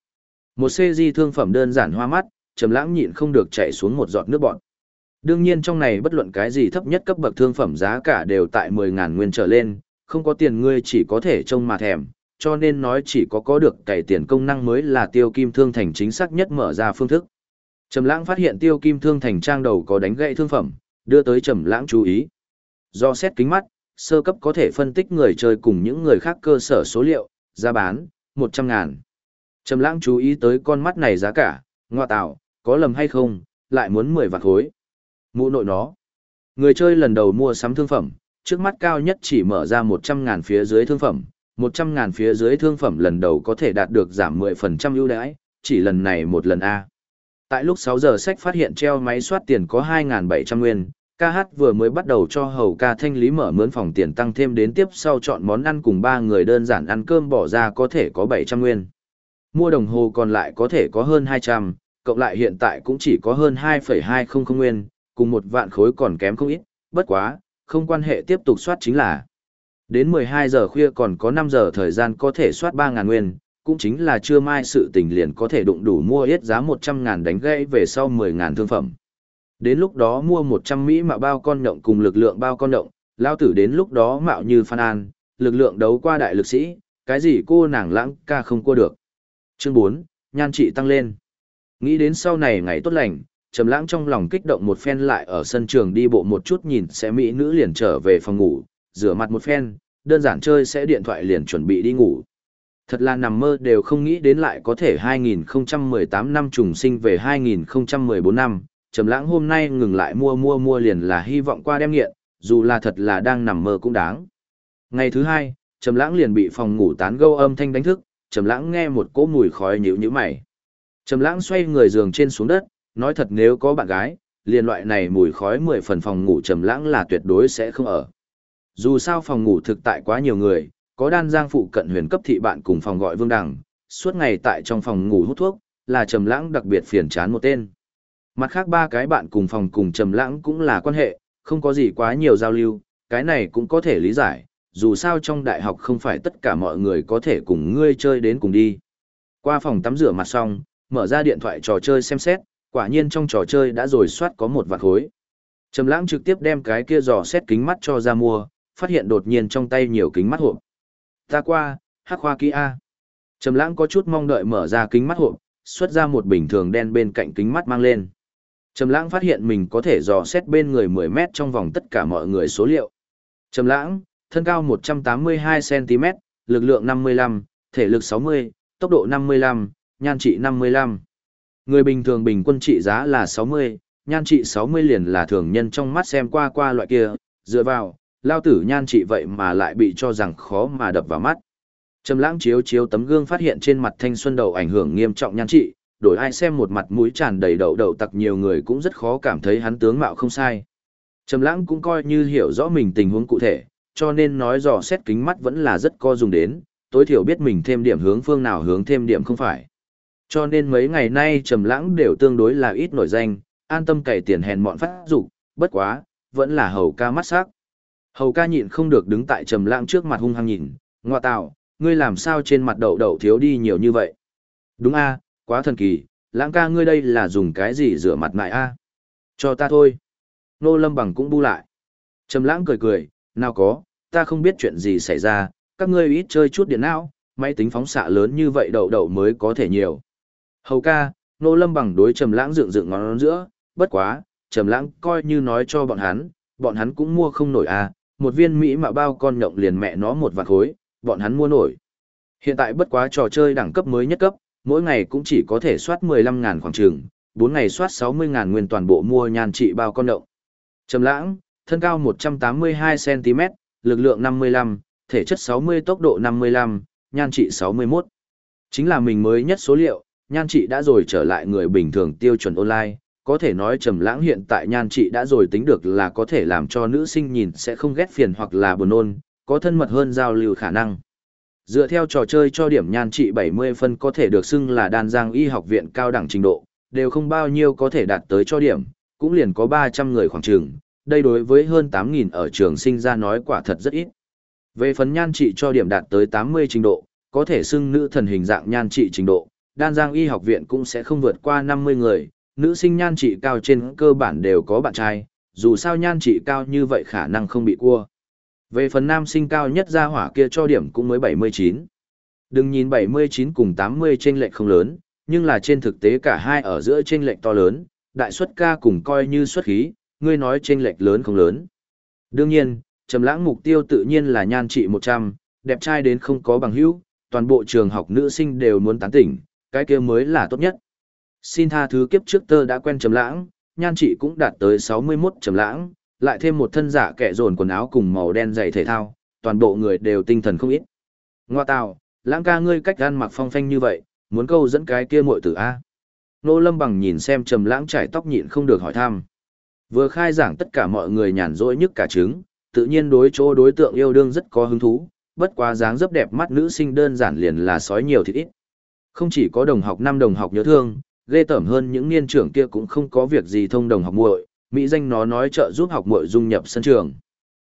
A: Một CG thương phẩm đơn giản hoa mắt, trầm lãng nhịn không được chạy xuống một giọt nước bọt. Đương nhiên trong này bất luận cái gì thấp nhất cấp bậc thương phẩm giá cả đều tại 10.000 nguyên trở lên, không có tiền ngươi chỉ có thể trông mà thèm, cho nên nói chỉ có có được cày tiền công năng mới là tiêu kim thương thành chính xác nhất mở ra phương thức. Trầm lãng phát hiện tiêu kim thương thành trang đầu có đánh gậy thương phẩm, đưa tới trầm lãng chú ý. Do xét kính mắt, sơ cấp có thể phân tích người chơi cùng những người khác cơ sở số liệu, giá bán, 100 ngàn. Trầm lãng chú ý tới con mắt này giá cả, ngoa tạo, có lầm hay không, lại muốn 10 vạn khối. Mũ nội nó. Người chơi lần đầu mua sắm thương phẩm, trước mắt cao nhất chỉ mở ra 100 ngàn phía dưới thương phẩm, 100 ngàn phía dưới thương phẩm lần đầu có thể đạt được giảm 10% ưu đãi, chỉ lần này một lần A. Tại lúc 6 giờ sách phát hiện treo máy soát tiền có 2.700 nguyên, ca hát vừa mới bắt đầu cho hầu ca thanh lý mở mướn phòng tiền tăng thêm đến tiếp sau chọn món ăn cùng ba người đơn giản ăn cơm bỏ ra có thể có 700 nguyên. Mua đồng hồ còn lại có thể có hơn 200, cộng lại hiện tại cũng chỉ có hơn 2,200 nguyên, cùng một vạn khối còn kém không ít, bất quá, không quan hệ tiếp tục soát chính là. Đến 12 giờ khuya còn có 5 giờ thời gian có thể soát 3.000 nguyên, cũng chính là trưa mai sự tình liền có thể đụng đủ mua ít giá 100.000 đánh gãy về sau 10.000 thương phẩm. Đến lúc đó mua 100 Mỹ mạo bao con động cùng lực lượng bao con động lao tử đến lúc đó mạo như Phan An, lực lượng đấu qua đại lực sĩ, cái gì cô nàng lãng ca không cua được. Chương 4, nhan trị tăng lên. Nghĩ đến sau này ngày tốt lành, Trầm Lãng trong lòng kích động một phen lại ở sân trường đi bộ một chút nhìn sẽ mỹ nữ liền trở về phòng ngủ, rửa mặt một phen, đơn giản chơi sẽ điện thoại liền chuẩn bị đi ngủ. Thật là nằm mơ đều không nghĩ đến lại có thể 2018 năm trùng sinh về 2014 năm, Trầm Lãng hôm nay ngừng lại mua mua mua liền là hy vọng qua đem nghiện, dù là thật là đang nằm mơ cũng đáng. Ngày thứ hai, Trầm Lãng liền bị phòng ngủ tán gẫu âm thanh đánh thức, Trầm Lãng nghe một cỗ mùi khói nhíu nhíu mày. Trầm Lãng xoay người giường trên xuống đất, nói thật nếu có bạn gái, liền loại này mùi khói mười phần phòng ngủ Trầm Lãng là tuyệt đối sẽ không ở. Dù sao phòng ngủ thực tại quá nhiều người, có đan giang phụ cận huyền cấp thị bạn cùng phòng gọi Vương Đằng, suốt ngày tại trong phòng ngủ hút thuốc, là Trầm Lãng đặc biệt phiền chán một tên. Mặt khác ba cái bạn cùng phòng cùng Trầm Lãng cũng là quan hệ, không có gì quá nhiều giao lưu, cái này cũng có thể lý giải, dù sao trong đại học không phải tất cả mọi người có thể cùng ngươi chơi đến cùng đi. Qua phòng tắm rửa mặt xong, mở ra điện thoại trò chơi xem xét, quả nhiên trong trò chơi đã rồi soát có một vạt khối. Trầm lãng trực tiếp đem cái kia dò xét kính mắt cho ra mua, phát hiện đột nhiên trong tay nhiều kính mắt hộp. Ta qua, hắc Hoa Kia A. Trầm lãng có chút mong đợi mở ra kính mắt hộp, xuất ra một bình thường đen bên cạnh kính mắt mang lên. Trầm lãng phát hiện mình có thể dò xét bên người 10 mét trong vòng tất cả mọi người số liệu. Trầm lãng, thân cao 182cm, lực lượng 55, thể lực 60, tốc độ 55, nhan trị 55. Người bình thường bình quân trị giá là 60, nhan trị 60 liền là thường nhân trong mắt xem qua qua loại kia, dựa vào, lao tử nhan trị vậy mà lại bị cho rằng khó mà đập vào mắt. Trầm lãng chiếu chiếu tấm gương phát hiện trên mặt thanh xuân đầu ảnh hưởng nghiêm trọng nhan trị, đổi ai xem một mặt mũi tràn đầy đậu đậu tặc nhiều người cũng rất khó cảm thấy hắn tướng mạo không sai. Trầm lãng cũng coi như hiểu rõ mình tình huống cụ thể, cho nên nói dò xét kính mắt vẫn là rất co dùng đến, tối thiểu biết mình thêm điểm hướng phương nào hướng thêm điểm không phải. Cho nên mấy ngày nay trầm lãng đều tương đối là ít nổi danh, an tâm cày tiền hèn mọn phát dục, bất quá, vẫn là hầu ca mắt sắc. Hầu ca nhịn không được đứng tại trầm lãng trước mặt hung hăng nhìn, ngoa tạo, ngươi làm sao trên mặt đậu đậu thiếu đi nhiều như vậy? Đúng a, quá thần kỳ, lãng ca ngươi đây là dùng cái gì rửa mặt mại a? Cho ta thôi. Nô Lâm Bằng cũng bu lại. Trầm lãng cười cười, nào có, ta không biết chuyện gì xảy ra, các ngươi ít chơi chút điện não, máy tính phóng xạ lớn như vậy đậu đậu mới có thể nhiều. Hầu ca, nô lâm bằng đối trầm lãng dựng dựng ngón giữa, bất quá, trầm lãng coi như nói cho bọn hắn, bọn hắn cũng mua không nổi à, một viên Mỹ mà bao con nhộng liền mẹ nó một vạn khối, bọn hắn mua nổi. Hiện tại bất quá trò chơi đẳng cấp mới nhất cấp, mỗi ngày cũng chỉ có thể soát 15 ngàn khoảng trường, 4 ngày soát 60 ngàn nguyên toàn bộ mua nhan trị bao con động. Trầm lãng, thân cao 182cm, lực lượng 55, thể chất 60 tốc độ 55, nhan trị 61. Chính là mình mới nhất số liệu, nhan trị đã rồi trở lại người bình thường tiêu chuẩn online, có thể nói trầm lãng hiện tại nhan trị đã rồi tính được là có thể làm cho nữ sinh nhìn sẽ không ghét phiền hoặc là buồn nôn, có thân mật hơn giao lưu khả năng. Dựa theo trò chơi cho điểm nhan trị 70 phân có thể được xưng là đan giang y học viện cao đẳng trình độ, đều không bao nhiêu có thể đạt tới cho điểm, cũng liền có 300 người khoảng trường, đây đối với hơn 8.000 ở trường sinh ra nói quả thật rất ít. Về phần nhan trị cho điểm đạt tới 80 trình độ, có thể xưng nữ thần hình dạng nhan trị trình độ, đan giang y học viện cũng sẽ không vượt qua 50 người, nữ sinh nhan trị cao trên cơ bản đều có bạn trai, dù sao nhan trị cao như vậy khả năng không bị cua. Về phần nam sinh cao nhất ra hỏa kia cho điểm cũng mới 79. Đừng nhìn 79 cùng 80 chênh lệch không lớn, nhưng là trên thực tế cả hai ở giữa chênh lệch to lớn, đại suất ca cùng coi như xuất khí, ngươi nói chênh lệch lớn không lớn. Đương nhiên, trầm lãng mục tiêu tự nhiên là nhan trị 100, đẹp trai đến không có bằng hữu, toàn bộ trường học nữ sinh đều muốn tán tỉnh, cái kia mới là tốt nhất. Xin tha thứ kiếp trước tơ đã quen trầm lãng, nhan trị cũng đạt tới 61 trầm lãng, lại thêm một thân giả kẻ dồn quần áo cùng màu đen giày thể thao, toàn bộ người đều tinh thần không ít. Ngoa tào, lãng ca ngươi cách ăn mặc phong phanh như vậy, muốn câu dẫn cái kia muội tử A. Nô Lâm Bằng nhìn xem Trầm Lãng trải tóc nhịn không được hỏi thăm. Vừa khai giảng tất cả mọi người nhàn rỗi nhất cả trứng, tự nhiên đối chỗ đối tượng yêu đương rất có hứng thú, bất quá dáng dấp đẹp mắt nữ sinh đơn giản liền là sói nhiều thịt ít. Không chỉ có đồng học năm đồng học nhớ thương, ghê tởm hơn những niên trưởng kia cũng không có việc gì thông đồng học muội, mỹ danh nó nói trợ giúp học muội dung nhập sân trường.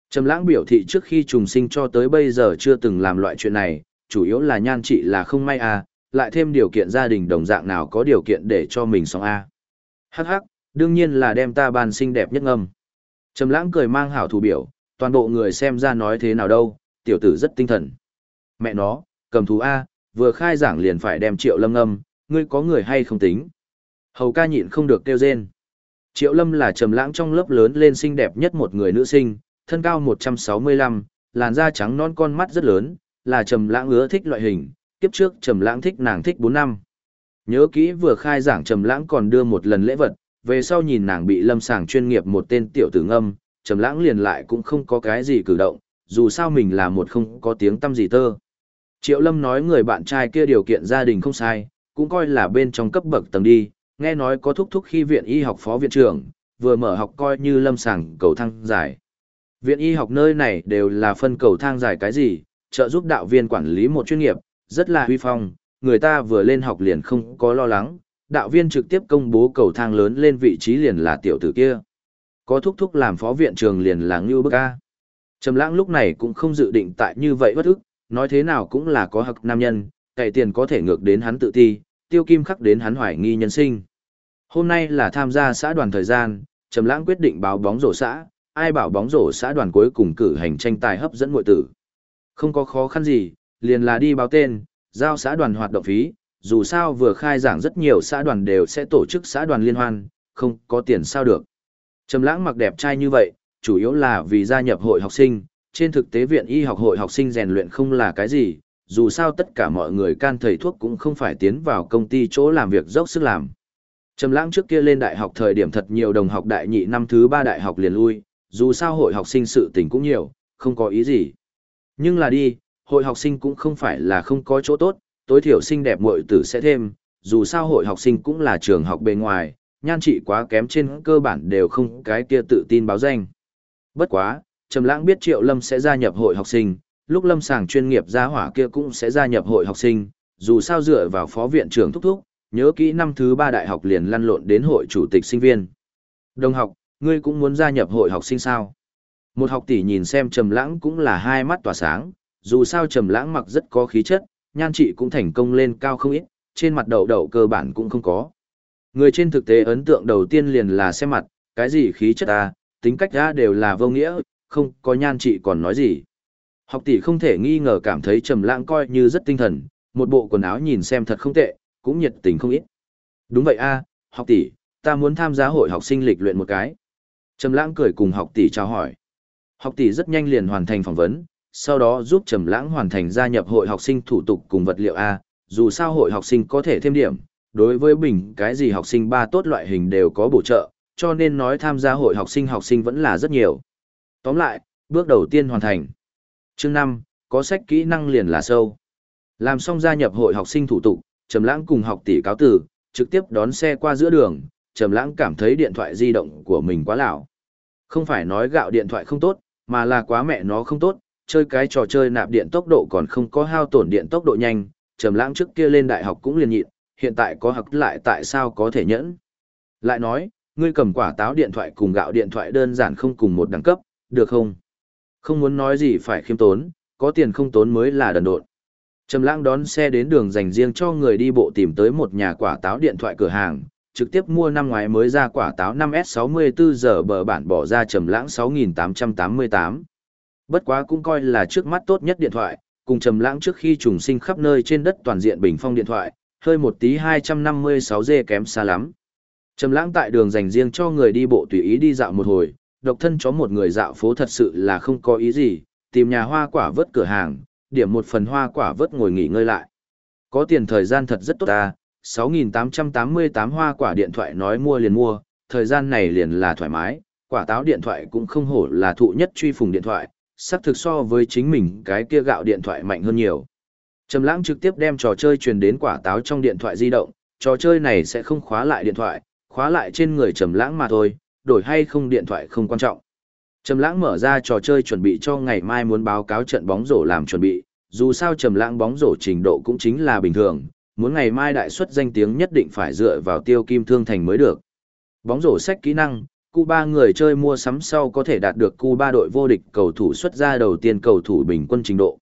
A: Trầm Lãng biểu thị trước khi trùng sinh cho tới bây giờ chưa từng làm loại chuyện này, chủ yếu là nhan trị là không may à, lại thêm điều kiện gia đình đồng dạng nào có điều kiện để cho mình sống a. Hắc hắc, đương nhiên là đem ta bàn xinh đẹp nhất ngâm. Trầm Lãng cười mang hảo thủ biểu, toàn bộ người xem ra nói thế nào đâu, tiểu tử rất tinh thần. Mẹ nó, cầm thú a, vừa khai giảng liền phải đem Triệu Lâm ngâm, ngươi có người hay không tính? Hầu ca nhịn không được kêu rên. Triệu Lâm là trầm lãng trong lớp lớn lên xinh đẹp nhất một người nữ sinh, thân cao 165, làn da trắng non con mắt rất lớn, là trầm lãng ưa thích loại hình, kiếp trước trầm lãng thích nàng thích 4 năm. Nhớ kỹ vừa khai giảng trầm lãng còn đưa một lần lễ vật, về sau nhìn nàng bị lâm Sảng chuyên nghiệp một tên tiểu tử ngâm, trầm lãng liền lại cũng không có cái gì cử động, dù sao mình là một không có tiếng tâm gì tơ. Triệu Lâm nói người bạn trai kia điều kiện gia đình không sai, cũng coi là bên trong cấp bậc tầng đi, nghe nói có thúc thúc khi viện y học phó viện trưởng, vừa mở học coi như lâm sàng cầu thang dài. Viện y học nơi này đều là phân cầu thang dài cái gì, trợ giúp đạo viên quản lý một chuyên nghiệp, rất là huy phong, người ta vừa lên học liền không có lo lắng, đạo viên trực tiếp công bố cầu thang lớn lên vị trí liền là tiểu tử kia. Có thúc thúc làm phó viện trường liền là Ngưu Bức A. Trầm lãng lúc này cũng không dự định tại như vậy bất ức, nói thế nào cũng là có hậc nam nhân, cậy tiền có thể ngược đến hắn tự ti, tiêu kim khắc đến hắn hoài nghi nhân sinh. Hôm nay là tham gia xã đoàn thời gian, Trầm lãng quyết định báo bóng rổ xã, ai bảo bóng rổ xã đoàn cuối cùng cử hành tranh tài hấp dẫn muội tử. Không có khó khăn gì, liền là đi báo tên, giao xã đoàn hoạt động phí, dù sao vừa khai giảng rất nhiều xã đoàn đều sẽ tổ chức xã đoàn liên hoan, không có tiền sao được. Trầm lãng mặc đẹp trai như vậy, chủ yếu là vì gia nhập hội học sinh, trên thực tế viện y học hội học sinh rèn luyện không là cái gì, dù sao tất cả mọi người can thầy thuốc cũng không phải tiến vào công ty chỗ làm việc dốc sức làm. Trầm lãng trước kia lên đại học thời điểm thật nhiều đồng học đại nhị năm thứ ba đại học liền lui, dù sao hội học sinh sự tình cũng nhiều, không có ý gì. Nhưng là đi, hội học sinh cũng không phải là không có chỗ tốt, tối thiểu xinh đẹp muội tử sẽ thêm, dù sao hội học sinh cũng là trường học bên ngoài, nhan trị quá kém trên cơ bản đều không cái kia tự tin báo danh. Bất quá, Trầm Lãng biết Triệu Lâm sẽ gia nhập hội học sinh, lúc Lâm sàng chuyên nghiệp gia hỏa kia cũng sẽ gia nhập hội học sinh, dù sao dựa vào phó viện trưởng thúc thúc, nhớ kỹ năm thứ ba đại học liền lăn lộn đến hội chủ tịch sinh viên. Đồng học, ngươi cũng muốn gia nhập hội học sinh sao? Một học tỷ nhìn xem Trầm Lãng cũng là hai mắt tỏa sáng, dù sao Trầm Lãng mặc rất có khí chất, nhan trị cũng thành công lên cao không ít, trên mặt đầu đầu cơ bản cũng không có. Người trên thực tế ấn tượng đầu tiên liền là xem mặt, cái gì khí chất a, tính cách a đều là vô nghĩa, không có nhan trị còn nói gì. Học tỷ không thể nghi ngờ cảm thấy Trầm Lãng coi như rất tinh thần, một bộ quần áo nhìn xem thật không tệ, cũng nhiệt tình không ít. Đúng vậy a, học tỷ, ta muốn tham gia hội học sinh lịch luyện một cái. Trầm Lãng cười cùng học tỷ chào hỏi. Học tỷ rất nhanh liền hoàn thành phỏng vấn, sau đó giúp Trầm Lãng hoàn thành gia nhập hội học sinh thủ tục cùng vật liệu A, dù sao hội học sinh có thể thêm điểm, đối với bình cái gì học sinh ba tốt loại hình đều có bổ trợ, cho nên nói tham gia hội học sinh học sinh vẫn là rất nhiều. Tóm lại, bước đầu tiên hoàn thành. Chương năm, có sách kỹ năng liền là sâu. Làm xong gia nhập hội học sinh thủ tục, Trầm Lãng cùng học tỷ cáo từ, trực tiếp đón xe qua giữa đường, Trầm Lãng cảm thấy điện thoại di động của mình quá lão. Không phải nói gạo điện thoại không tốt, mà là quá mẹ nó không tốt, chơi cái trò chơi nạp điện tốc độ còn không có hao tổn điện tốc độ nhanh, trầm lãng trước kia lên đại học cũng liền nhịn, hiện tại có học lại tại sao có thể nhẫn. Lại nói, ngươi cầm quả táo điện thoại cùng gạo điện thoại đơn giản không cùng một đẳng cấp, được không? Không muốn nói gì phải khiêm tốn, có tiền không tốn mới là đần độn. Trầm lãng đón xe đến đường dành riêng cho người đi bộ tìm tới một nhà quả táo điện thoại cửa hàng, trực tiếp mua năm ngoái mới ra quả táo 5S64 giờ bờ bản bỏ ra trầm lãng 6888. Bất quá cũng coi là trước mắt tốt nhất điện thoại, cùng trầm lãng trước khi trùng sinh khắp nơi trên đất toàn diện bình phong điện thoại, hơi một tí 256G kém xa lắm. Trầm lãng tại đường dành riêng cho người đi bộ tùy ý đi dạo một hồi, độc thân chó một người dạo phố thật sự là không có ý gì, tìm nhà hoa quả vớt cửa hàng, điểm một phần hoa quả vớt ngồi nghỉ ngơi lại. Có tiền thời gian thật rất tốt ta, 6.888 hoa quả điện thoại nói mua liền mua, thời gian này liền là thoải mái, quả táo điện thoại cũng không hổ là thụ nhất truy phùng điện thoại, sắc thực so với chính mình cái kia gạo điện thoại mạnh hơn nhiều. Trầm Lãng trực tiếp đem trò chơi truyền đến quả táo trong điện thoại di động, trò chơi này sẽ không khóa lại điện thoại, khóa lại trên người Trầm Lãng mà thôi, đổi hay không điện thoại không quan trọng. Trầm Lãng mở ra trò chơi chuẩn bị cho ngày mai muốn báo cáo trận bóng rổ làm chuẩn bị, dù sao Trầm Lãng bóng rổ trình độ cũng chính là bình thường, muốn ngày mai đại xuất danh tiếng nhất định phải dựa vào Tiêu Kim Thương Thành mới được. Bóng rổ sách kỹ năng, Cuba người chơi mua sắm sau có thể đạt được Cuba đội vô địch cầu thủ xuất ra đầu tiên cầu thủ bình quân trình độ.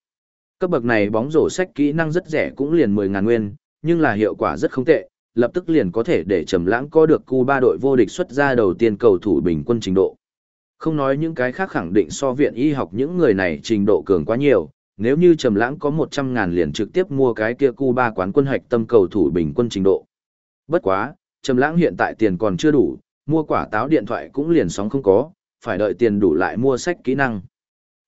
A: Cấp bậc này bóng rổ sách kỹ năng rất rẻ cũng liền 10000 nguyên, nhưng là hiệu quả rất không tệ, lập tức liền có thể để Trầm Lãng có được Cuba đội vô địch xuất ra đầu tiên cầu thủ bình quân trình độ. Không nói những cái khác khẳng định so viện y học những người này trình độ cường quá nhiều, nếu như Trầm Lãng có 100 ngàn liền trực tiếp mua cái kia Cuba quán quân hạch tâm cầu thủ bình quân trình độ. Bất quá, Trầm Lãng hiện tại tiền còn chưa đủ, mua quả táo điện thoại cũng liền sóng không có, phải đợi tiền đủ lại mua sách kỹ năng.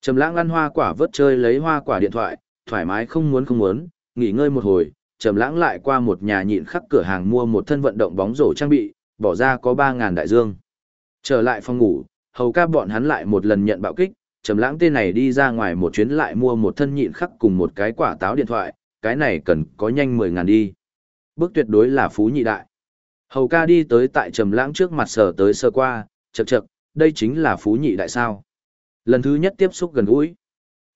A: Trầm Lãng ăn hoa quả vớt chơi lấy hoa quả điện thoại, thoải mái không muốn không muốn, nghỉ ngơi một hồi, Trầm Lãng lại qua một nhà nhịn khắc cửa hàng mua một thân vận động bóng rổ trang bị, bỏ ra có 3000 đại dương. Trở lại phòng ngủ, hầu ca bọn hắn lại một lần nhận bạo kích, Trầm Lãng tên này đi ra ngoài một chuyến lại mua một thân nhịn khắc cùng một cái quả táo điện thoại, cái này cần có nhanh 10000 đi. Bước tuyệt đối là phú nhị đại. Hầu ca đi tới tại trầm lãng trước mặt sở tới sơ qua, chậc chậc, đây chính là phú nhị đại sao. Lần thứ nhất tiếp xúc gần gũi.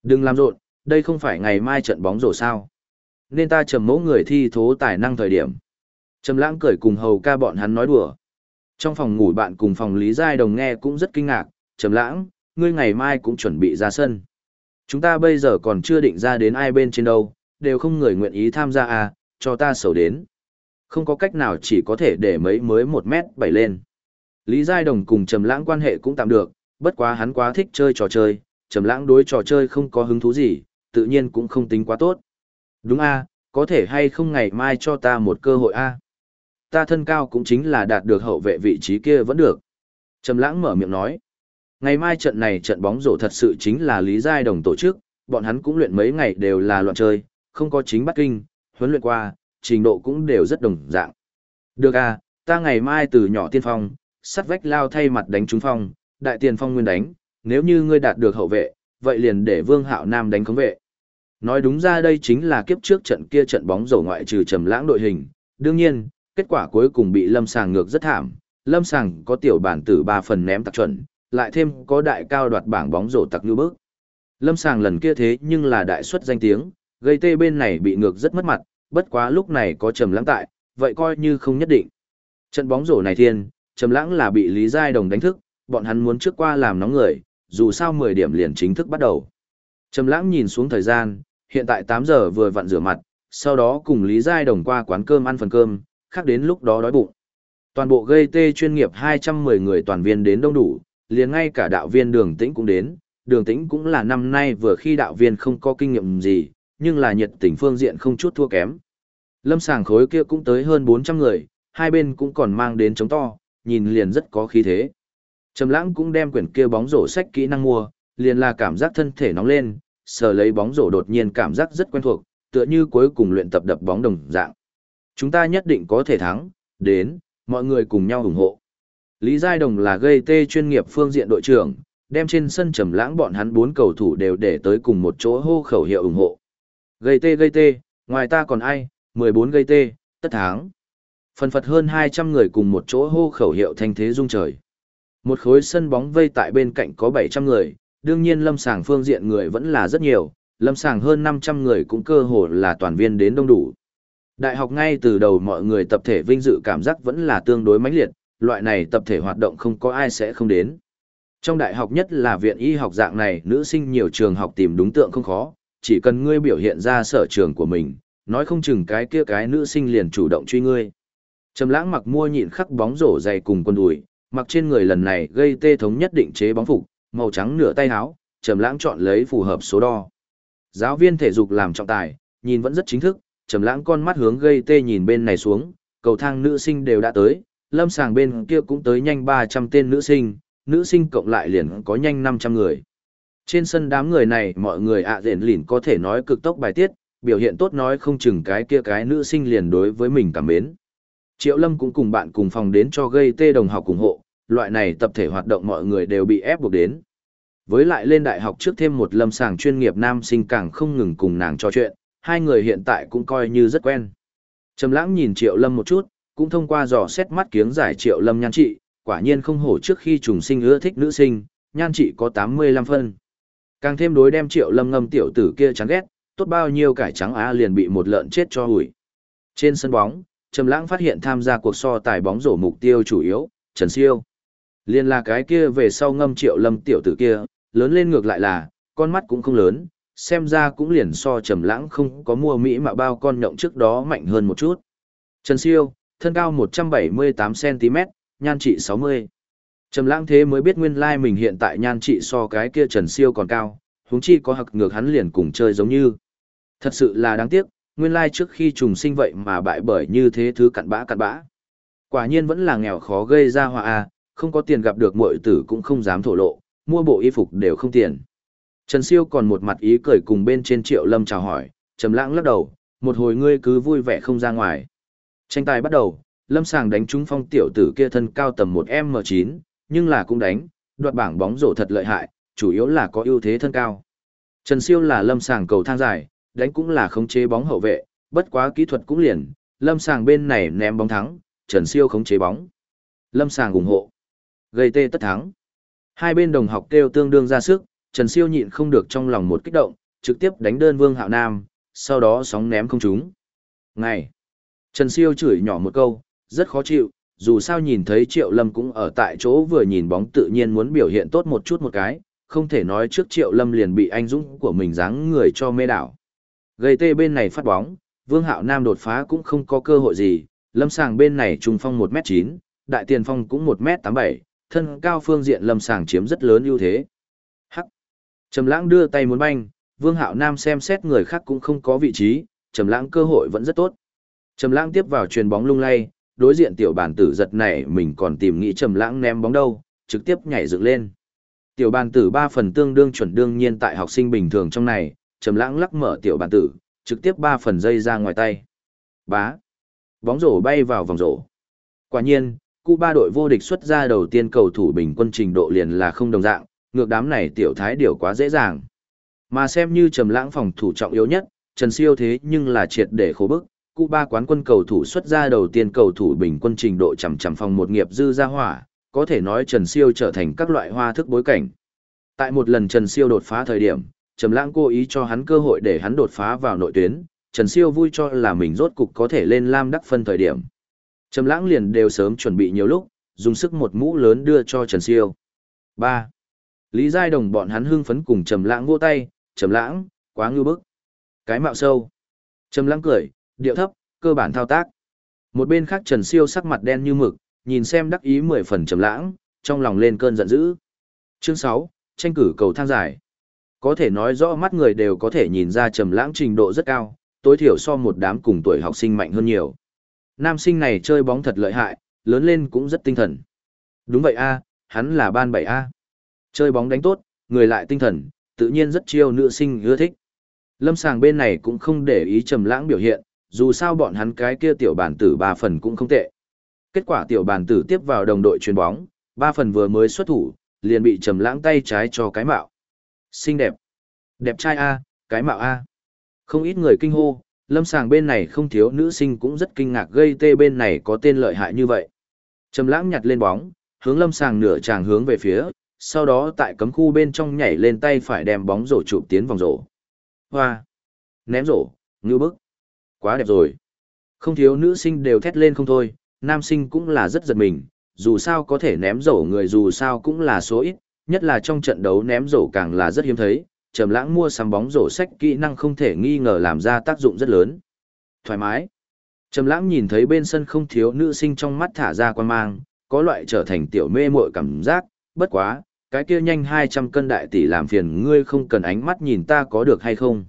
A: Đừng làm rộn, đây không phải ngày mai trận bóng rổ sao. Nên ta trầm mẫu người thi thố tài năng thời điểm. Trầm lãng cười cùng hầu ca bọn hắn nói đùa. Trong phòng ngủ bạn cùng phòng Lý Giai Đồng nghe cũng rất kinh ngạc, trầm lãng, ngươi ngày mai cũng chuẩn bị ra sân. Chúng ta bây giờ còn chưa định ra đến ai bên trên đâu, đều không người nguyện ý tham gia à, cho ta sầu đến. Không có cách nào chỉ có thể để mấy mới một mét bảy lên. Lý Giai Đồng cùng Trầm Lãng quan hệ cũng tạm được, bất quá hắn quá thích chơi trò chơi, Trầm Lãng đối trò chơi không có hứng thú gì, tự nhiên cũng không tính quá tốt. Đúng a, có thể hay không ngày mai cho ta một cơ hội a? Ta thân cao cũng chính là đạt được hậu vệ vị trí kia vẫn được. Trầm Lãng mở miệng nói. Ngày mai trận này trận bóng rổ thật sự chính là Lý Giai Đồng tổ chức, bọn hắn cũng luyện mấy ngày đều là loạn chơi, không có chính bắt kinh, huấn luyện qua, trình độ cũng đều rất đồng dạng. Được à, ta ngày mai từ nhỏ tiên phong, sắt vách lao thay mặt đánh trúng phong, đại tiền phong nguyên đánh, nếu như ngươi đạt được hậu vệ, vậy liền để Vương Hạo Nam đánh khống vệ. Nói đúng ra đây chính là kiếp trước trận kia trận bóng rổ ngoại trừ trầm lãng đội hình, đương nhiên, kết quả cuối cùng bị Lâm Sàng ngược rất thảm, Lâm Sàng có tiểu bản tử 3 phần ném tặc chuẩn, lại thêm có đại cao đoạt bảng bóng rổ tặc như bước. Lâm Sàng lần kia thế nhưng là đại suất danh tiếng, gây tê bên này bị ngược rất mất mặt, bất quá lúc này có trầm lãng tại, vậy coi như không nhất định. Trận bóng rổ này thiên, trầm lãng là bị Lý Giai Đồng đánh thức, bọn hắn muốn trước qua làm nóng người, dù sao 10 điểm liền chính thức bắt đầu. Trầm lãng nhìn xuống thời gian, hiện tại 8 giờ vừa vặn rửa mặt, sau đó cùng Lý Giai Đồng qua quán cơm ăn phần cơm, khác đến lúc đó đói bụng. Toàn bộ gây tê chuyên nghiệp 210 người toàn viên đến đông đủ, liền ngay cả đạo viên đường tĩnh cũng đến, đường tĩnh cũng là năm nay vừa khi đạo viên không có kinh nghiệm gì, nhưng là nhiệt tình phương diện không chút thua kém. Lâm sàng khối kia cũng tới hơn 400 người, hai bên cũng còn mang đến chống to, nhìn liền rất có khí thế. Trầm lãng cũng đem quyển kia bóng rổ sách kỹ năng mua, liền là cảm giác thân thể nóng lên, sờ lấy bóng rổ đột nhiên cảm giác rất quen thuộc, tựa như cuối cùng luyện tập đập bóng đồng dạng. Chúng ta nhất định có thể thắng, đến, mọi người cùng nhau ủng hộ. Lý Giai Đồng là gây tê chuyên nghiệp phương diện đội trưởng, đem trên sân trầm lãng bọn hắn bốn cầu thủ đều để tới cùng một chỗ hô khẩu hiệu ủng hộ. Gây tê gây tê, ngoài ta còn ai, 14 gây tê, tất tháng. Phần phật hơn 200 người cùng một chỗ hô khẩu hiệu thanh thế rung trời. Một khối sân bóng vây tại bên cạnh có 700 người, đương nhiên lâm sàng phương diện người vẫn là rất nhiều, lâm sàng hơn 500 người cũng cơ hồ là toàn viên đến đông đủ. Đại học ngay từ đầu mọi người tập thể vinh dự cảm giác vẫn là tương đối mãnh liệt, loại này tập thể hoạt động không có ai sẽ không đến. Trong đại học nhất là viện y học dạng này, nữ sinh nhiều trường học tìm đúng tượng không khó, chỉ cần ngươi biểu hiện ra sở trường của mình, nói không chừng cái kia cái nữ sinh liền chủ động truy ngươi. Trầm lãng mặc mua nhịn khắc bóng rổ dày cùng quần đùi, mặc trên người lần này gây tê thống nhất định chế bóng phục, màu trắng nửa tay áo, Trầm lãng chọn lấy phù hợp số đo. Giáo viên thể dục làm trọng tài, nhìn vẫn rất chính thức, Trầm lãng con mắt hướng gây tê nhìn bên này xuống, cầu thang nữ sinh đều đã tới, lâm sàng bên kia cũng tới nhanh 300 tên nữ sinh, nữ sinh cộng lại liền có nhanh 500 người. Trên sân đám người này mọi người ạ à rền lỉn có thể nói cực tốc bài tiết, biểu hiện tốt nói không chừng cái kia cái nữ sinh liền đối với mình cảm mến. Triệu Lâm cũng cùng bạn cùng phòng đến cho gây tê đồng học ủng hộ, loại này tập thể hoạt động mọi người đều bị ép buộc đến. Với lại lên đại học trước thêm một lâm sàng chuyên nghiệp nam sinh càng không ngừng cùng nàng trò chuyện, hai người hiện tại cũng coi như rất quen. Trầm lãng nhìn Triệu Lâm một chút, cũng thông qua dò xét mắt kiếng giải Triệu Lâm nhan trị, quả nhiên không hổ trước khi trùng sinh ưa thích nữ sinh, nhan trị có 85 phân. Càng thêm đối đem Triệu Lâm ngâm tiểu tử kia chán ghét, tốt bao nhiêu cải trắng á liền bị một lợn chết cho hủy. Trên sân bóng, Trầm Lãng phát hiện tham gia cuộc so tài bóng rổ mục tiêu chủ yếu, Trần Siêu. Liên là cái kia về sau ngâm Triệu Lâm tiểu tử kia, lớn lên ngược lại là, con mắt cũng không lớn, xem ra cũng liền so Trầm Lãng không có mua mỹ mà bao con nhộng trước đó mạnh hơn một chút. Trần Siêu, thân cao 178 cm, nhan trị 60. Trầm Lãng thế mới biết nguyên lai mình hiện tại nhan trị so cái kia Trần Siêu còn cao, huống chi có hặc ngược hắn liền cùng chơi giống như. Thật sự là đáng tiếc, nguyên lai trước khi trùng sinh vậy mà bại bởi như thế thứ cặn bã cặn bã. Quả nhiên vẫn là nghèo khó gây ra họa à không có tiền gặp được muội tử cũng không dám thổ lộ, mua bộ y phục đều không tiền. Trần Siêu còn một mặt ý cười cùng bên trên Triệu Lâm chào hỏi, trầm lãng lắc đầu, một hồi ngươi cứ vui vẻ không ra ngoài. Tranh tài bắt đầu, Lâm Sàng đánh trúng phong tiểu tử kia thân cao tầm 1m9, nhưng là cũng đánh, đoạt bảng bóng rổ thật lợi hại, chủ yếu là có ưu thế thân cao. Trần Siêu là Lâm Sàng cầu thang dài, đánh cũng là khống chế bóng hậu vệ, bất quá kỹ thuật cũng liền, Lâm Sàng bên này ném bóng thắng, Trần Siêu khống chế bóng. Lâm Sàng ủng hộ. Gây tê tất thắng. Hai bên đồng học kêu tương đương ra sức, Trần Siêu nhịn không được trong lòng một kích động, trực tiếp đánh đơn Vương Hạo Nam, sau đó sóng ném không trúng. Ngày. Trần Siêu chửi nhỏ một câu, rất khó chịu, dù sao nhìn thấy Triệu Lâm cũng ở tại chỗ vừa nhìn bóng tự nhiên muốn biểu hiện tốt một chút một cái, không thể nói trước Triệu Lâm liền bị anh dũng của mình dáng người cho mê đảo. Gây tê bên này phát bóng, Vương Hạo Nam đột phá cũng không có cơ hội gì, Lâm Sàng bên này trung phong 1m9, Đại Tiền Phong cũng 1m87, thân cao phương diện Lâm Sàng chiếm rất lớn ưu thế. Hắc. Trầm Lãng đưa tay muốn banh, Vương Hạo Nam xem xét người khác cũng không có vị trí, Trầm Lãng cơ hội vẫn rất tốt. Trầm Lãng tiếp vào chuyền bóng lung lay, đối diện tiểu bản tử giật này mình còn tìm nghĩ Trầm Lãng ném bóng đâu, trực tiếp nhảy dựng lên. Tiểu bản tử ba phần tương đương chuẩn đương nhiên tại học sinh bình thường trong này, Trầm Lãng lắc mở tiểu bản tử, trực tiếp ba phần dây ra ngoài tay. Bá. Bóng rổ bay vào vòng rổ. Quả nhiên, Cuba đội vô địch xuất ra đầu tiên cầu thủ bình quân trình độ liền là không đồng dạng, ngược đám này tiểu thái điều quá dễ dàng. Mà xem như trầm lãng phòng thủ trọng yếu nhất, Trần Siêu thế nhưng là triệt để khổ bức, Cuba quán quân cầu thủ xuất ra đầu tiên cầu thủ bình quân trình độ chằm chằm phòng một nghiệp dư ra hỏa, có thể nói Trần Siêu trở thành các loại hoa thức bối cảnh. Tại một lần Trần Siêu đột phá thời điểm, Trầm Lãng cố ý cho hắn cơ hội để hắn đột phá vào nội tuyến, Trần Siêu vui cho là mình rốt cục có thể lên lam đắc phân thời điểm. Trầm Lãng liền đều sớm chuẩn bị nhiều lúc, dùng sức một mũ lớn đưa cho Trần Siêu. 3. Lý Giai Đồng bọn hắn hưng phấn cùng Trầm Lãng vỗ tay, "Trầm Lãng, quá ngưu bức." Cái mạo sâu. Trầm Lãng cười, điệu thấp, cơ bản thao tác. Một bên khác Trần Siêu sắc mặt đen như mực, nhìn xem đắc ý mười phần Trầm Lãng, trong lòng lên cơn giận dữ. Chương 6, tranh cử cầu thang giải. Có thể nói rõ mắt người đều có thể nhìn ra Trầm Lãng trình độ rất cao, tối thiểu so một đám cùng tuổi học sinh mạnh hơn nhiều. Nam sinh này chơi bóng thật lợi hại, lớn lên cũng rất tinh thần. Đúng vậy a, hắn là ban 7A. Chơi bóng đánh tốt, người lại tinh thần, tự nhiên rất chiêu nữ sinh ưa thích. Lâm sàng bên này cũng không để ý trầm lãng biểu hiện, dù sao bọn hắn cái kia tiểu bản tử ba phần cũng không tệ. Kết quả tiểu bản tử tiếp vào đồng đội chuyền bóng, ba phần vừa mới xuất thủ, liền bị trầm lãng tay trái cho cái mạo. Xinh đẹp. Đẹp trai a, cái mạo a. Không ít người kinh hô, lâm sàng bên này không thiếu nữ sinh cũng rất kinh ngạc gây tê bên này có tên lợi hại như vậy. Trầm lãng nhặt lên bóng, hướng lâm sàng nửa tràng hướng về phía, sau đó tại cấm khu bên trong nhảy lên tay phải đem bóng rổ chụp tiến vòng rổ. Hoa! Ném rổ, ngư bức. Quá đẹp rồi. Không thiếu nữ sinh đều thét lên không thôi, nam sinh cũng là rất giật mình, dù sao có thể ném rổ người dù sao cũng là số ít, nhất là trong trận đấu ném rổ càng là rất hiếm thấy, trầm lãng mua sắm bóng rổ sách kỹ năng không thể nghi ngờ làm ra tác dụng rất lớn. Thoải mái. Trầm lãng nhìn thấy bên sân không thiếu nữ sinh trong mắt thả ra quan mang, có loại trở thành tiểu mê muội cảm giác, bất quá, cái kia nhanh 200 cân đại tỷ làm phiền ngươi không cần ánh mắt nhìn ta có được hay không.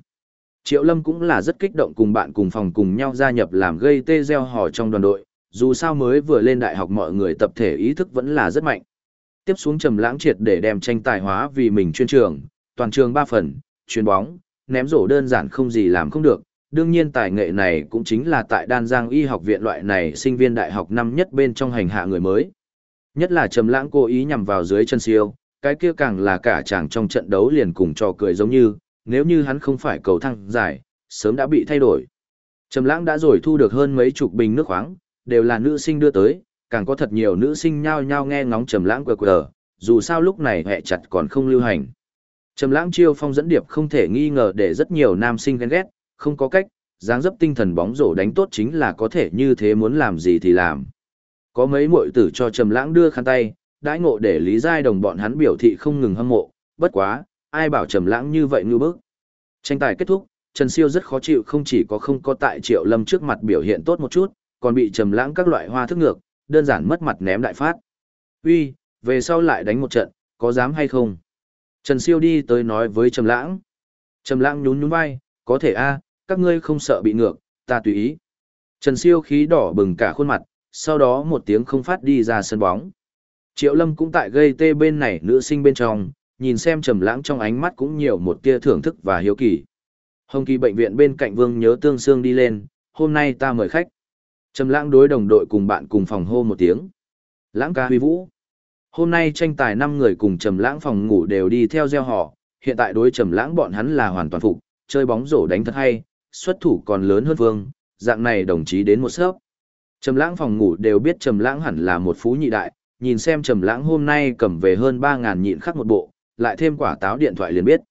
A: Triệu Lâm cũng là rất kích động cùng bạn cùng phòng cùng nhau gia nhập làm gây tê gieo hò trong đoàn đội, dù sao mới vừa lên đại học mọi người tập thể ý thức vẫn là rất mạnh. Tiếp xuống trầm lãng triệt để đem tranh tài hóa vì mình chuyên trường, toàn trường ba phần, chuyền bóng, ném rổ đơn giản không gì làm không được. Đương nhiên tài nghệ này cũng chính là tại Đan Giang Y học viện loại này sinh viên đại học năm nhất bên trong hành hạ người mới. Nhất là Trầm Lãng cố ý nhằm vào dưới chân siêu, cái kia càng là cả chàng trong trận đấu liền cùng trò cười giống như, nếu như hắn không phải cầu thăng giải, sớm đã bị thay đổi. Trầm lãng đã rồi thu được hơn mấy chục bình nước khoáng, đều là nữ sinh đưa tới, càng có thật nhiều nữ sinh nhao nhao nghe ngóng trầm lãng quờ quờ, dù sao lúc này hệ chặt còn không lưu hành. Trầm lãng chiêu phong dẫn điệp không thể nghi ngờ để rất nhiều nam sinh ghen ghét, không có cách, dáng dấp tinh thần bóng rổ đánh tốt chính là có thể như thế muốn làm gì thì làm. Có mấy muội tử cho Trầm lãng đưa khăn tay, đãi ngộ để Lý Giai Đồng bọn hắn biểu thị không ngừng hâm mộ, bất quá, ai bảo Trầm lãng như vậy ngu bức. Tranh tài kết thúc, Trần Siêu rất khó chịu không chỉ có không có tại Triệu Lâm trước mặt biểu hiện tốt một chút, còn bị Trầm lãng các loại hoa thức ngược, đơn giản mất mặt ném đại phát. Uy, về sau lại đánh một trận, có dám hay không? Trần Siêu đi tới nói với Trầm Lãng. Trầm Lãng nhún nhún vai, có thể a, các ngươi không sợ bị ngược, ta tùy ý. Trần Siêu khí đỏ bừng cả khuôn mặt, sau đó một tiếng không phát đi ra sân bóng. Triệu Lâm cũng tại gây tê bên này nữ sinh bên trong, nhìn xem Trầm Lãng trong ánh mắt cũng nhiều một tia thưởng thức và hiếu kỳ. Hồng Kỳ bệnh viện bên cạnh Vương Nhớ Tương Sương đi lên, hôm nay ta mời khách. Trầm Lãng đối đồng đội cùng bạn cùng phòng hô một tiếng. Lãng ca huy vũ. Hôm nay tranh tài 5 người cùng Trầm Lãng phòng ngủ đều đi theo gieo họ, hiện tại đối Trầm Lãng bọn hắn là hoàn toàn phục, chơi bóng rổ đánh thật hay, xuất thủ còn lớn hơn Vương, dạng này đồng chí đến một sớp. Trầm Lãng phòng ngủ đều biết Trầm Lãng hẳn là một phú nhị đại, nhìn xem Trầm Lãng hôm nay cầm về hơn 3000 nhịn khắc một bộ, lại thêm quả táo điện thoại liền biết.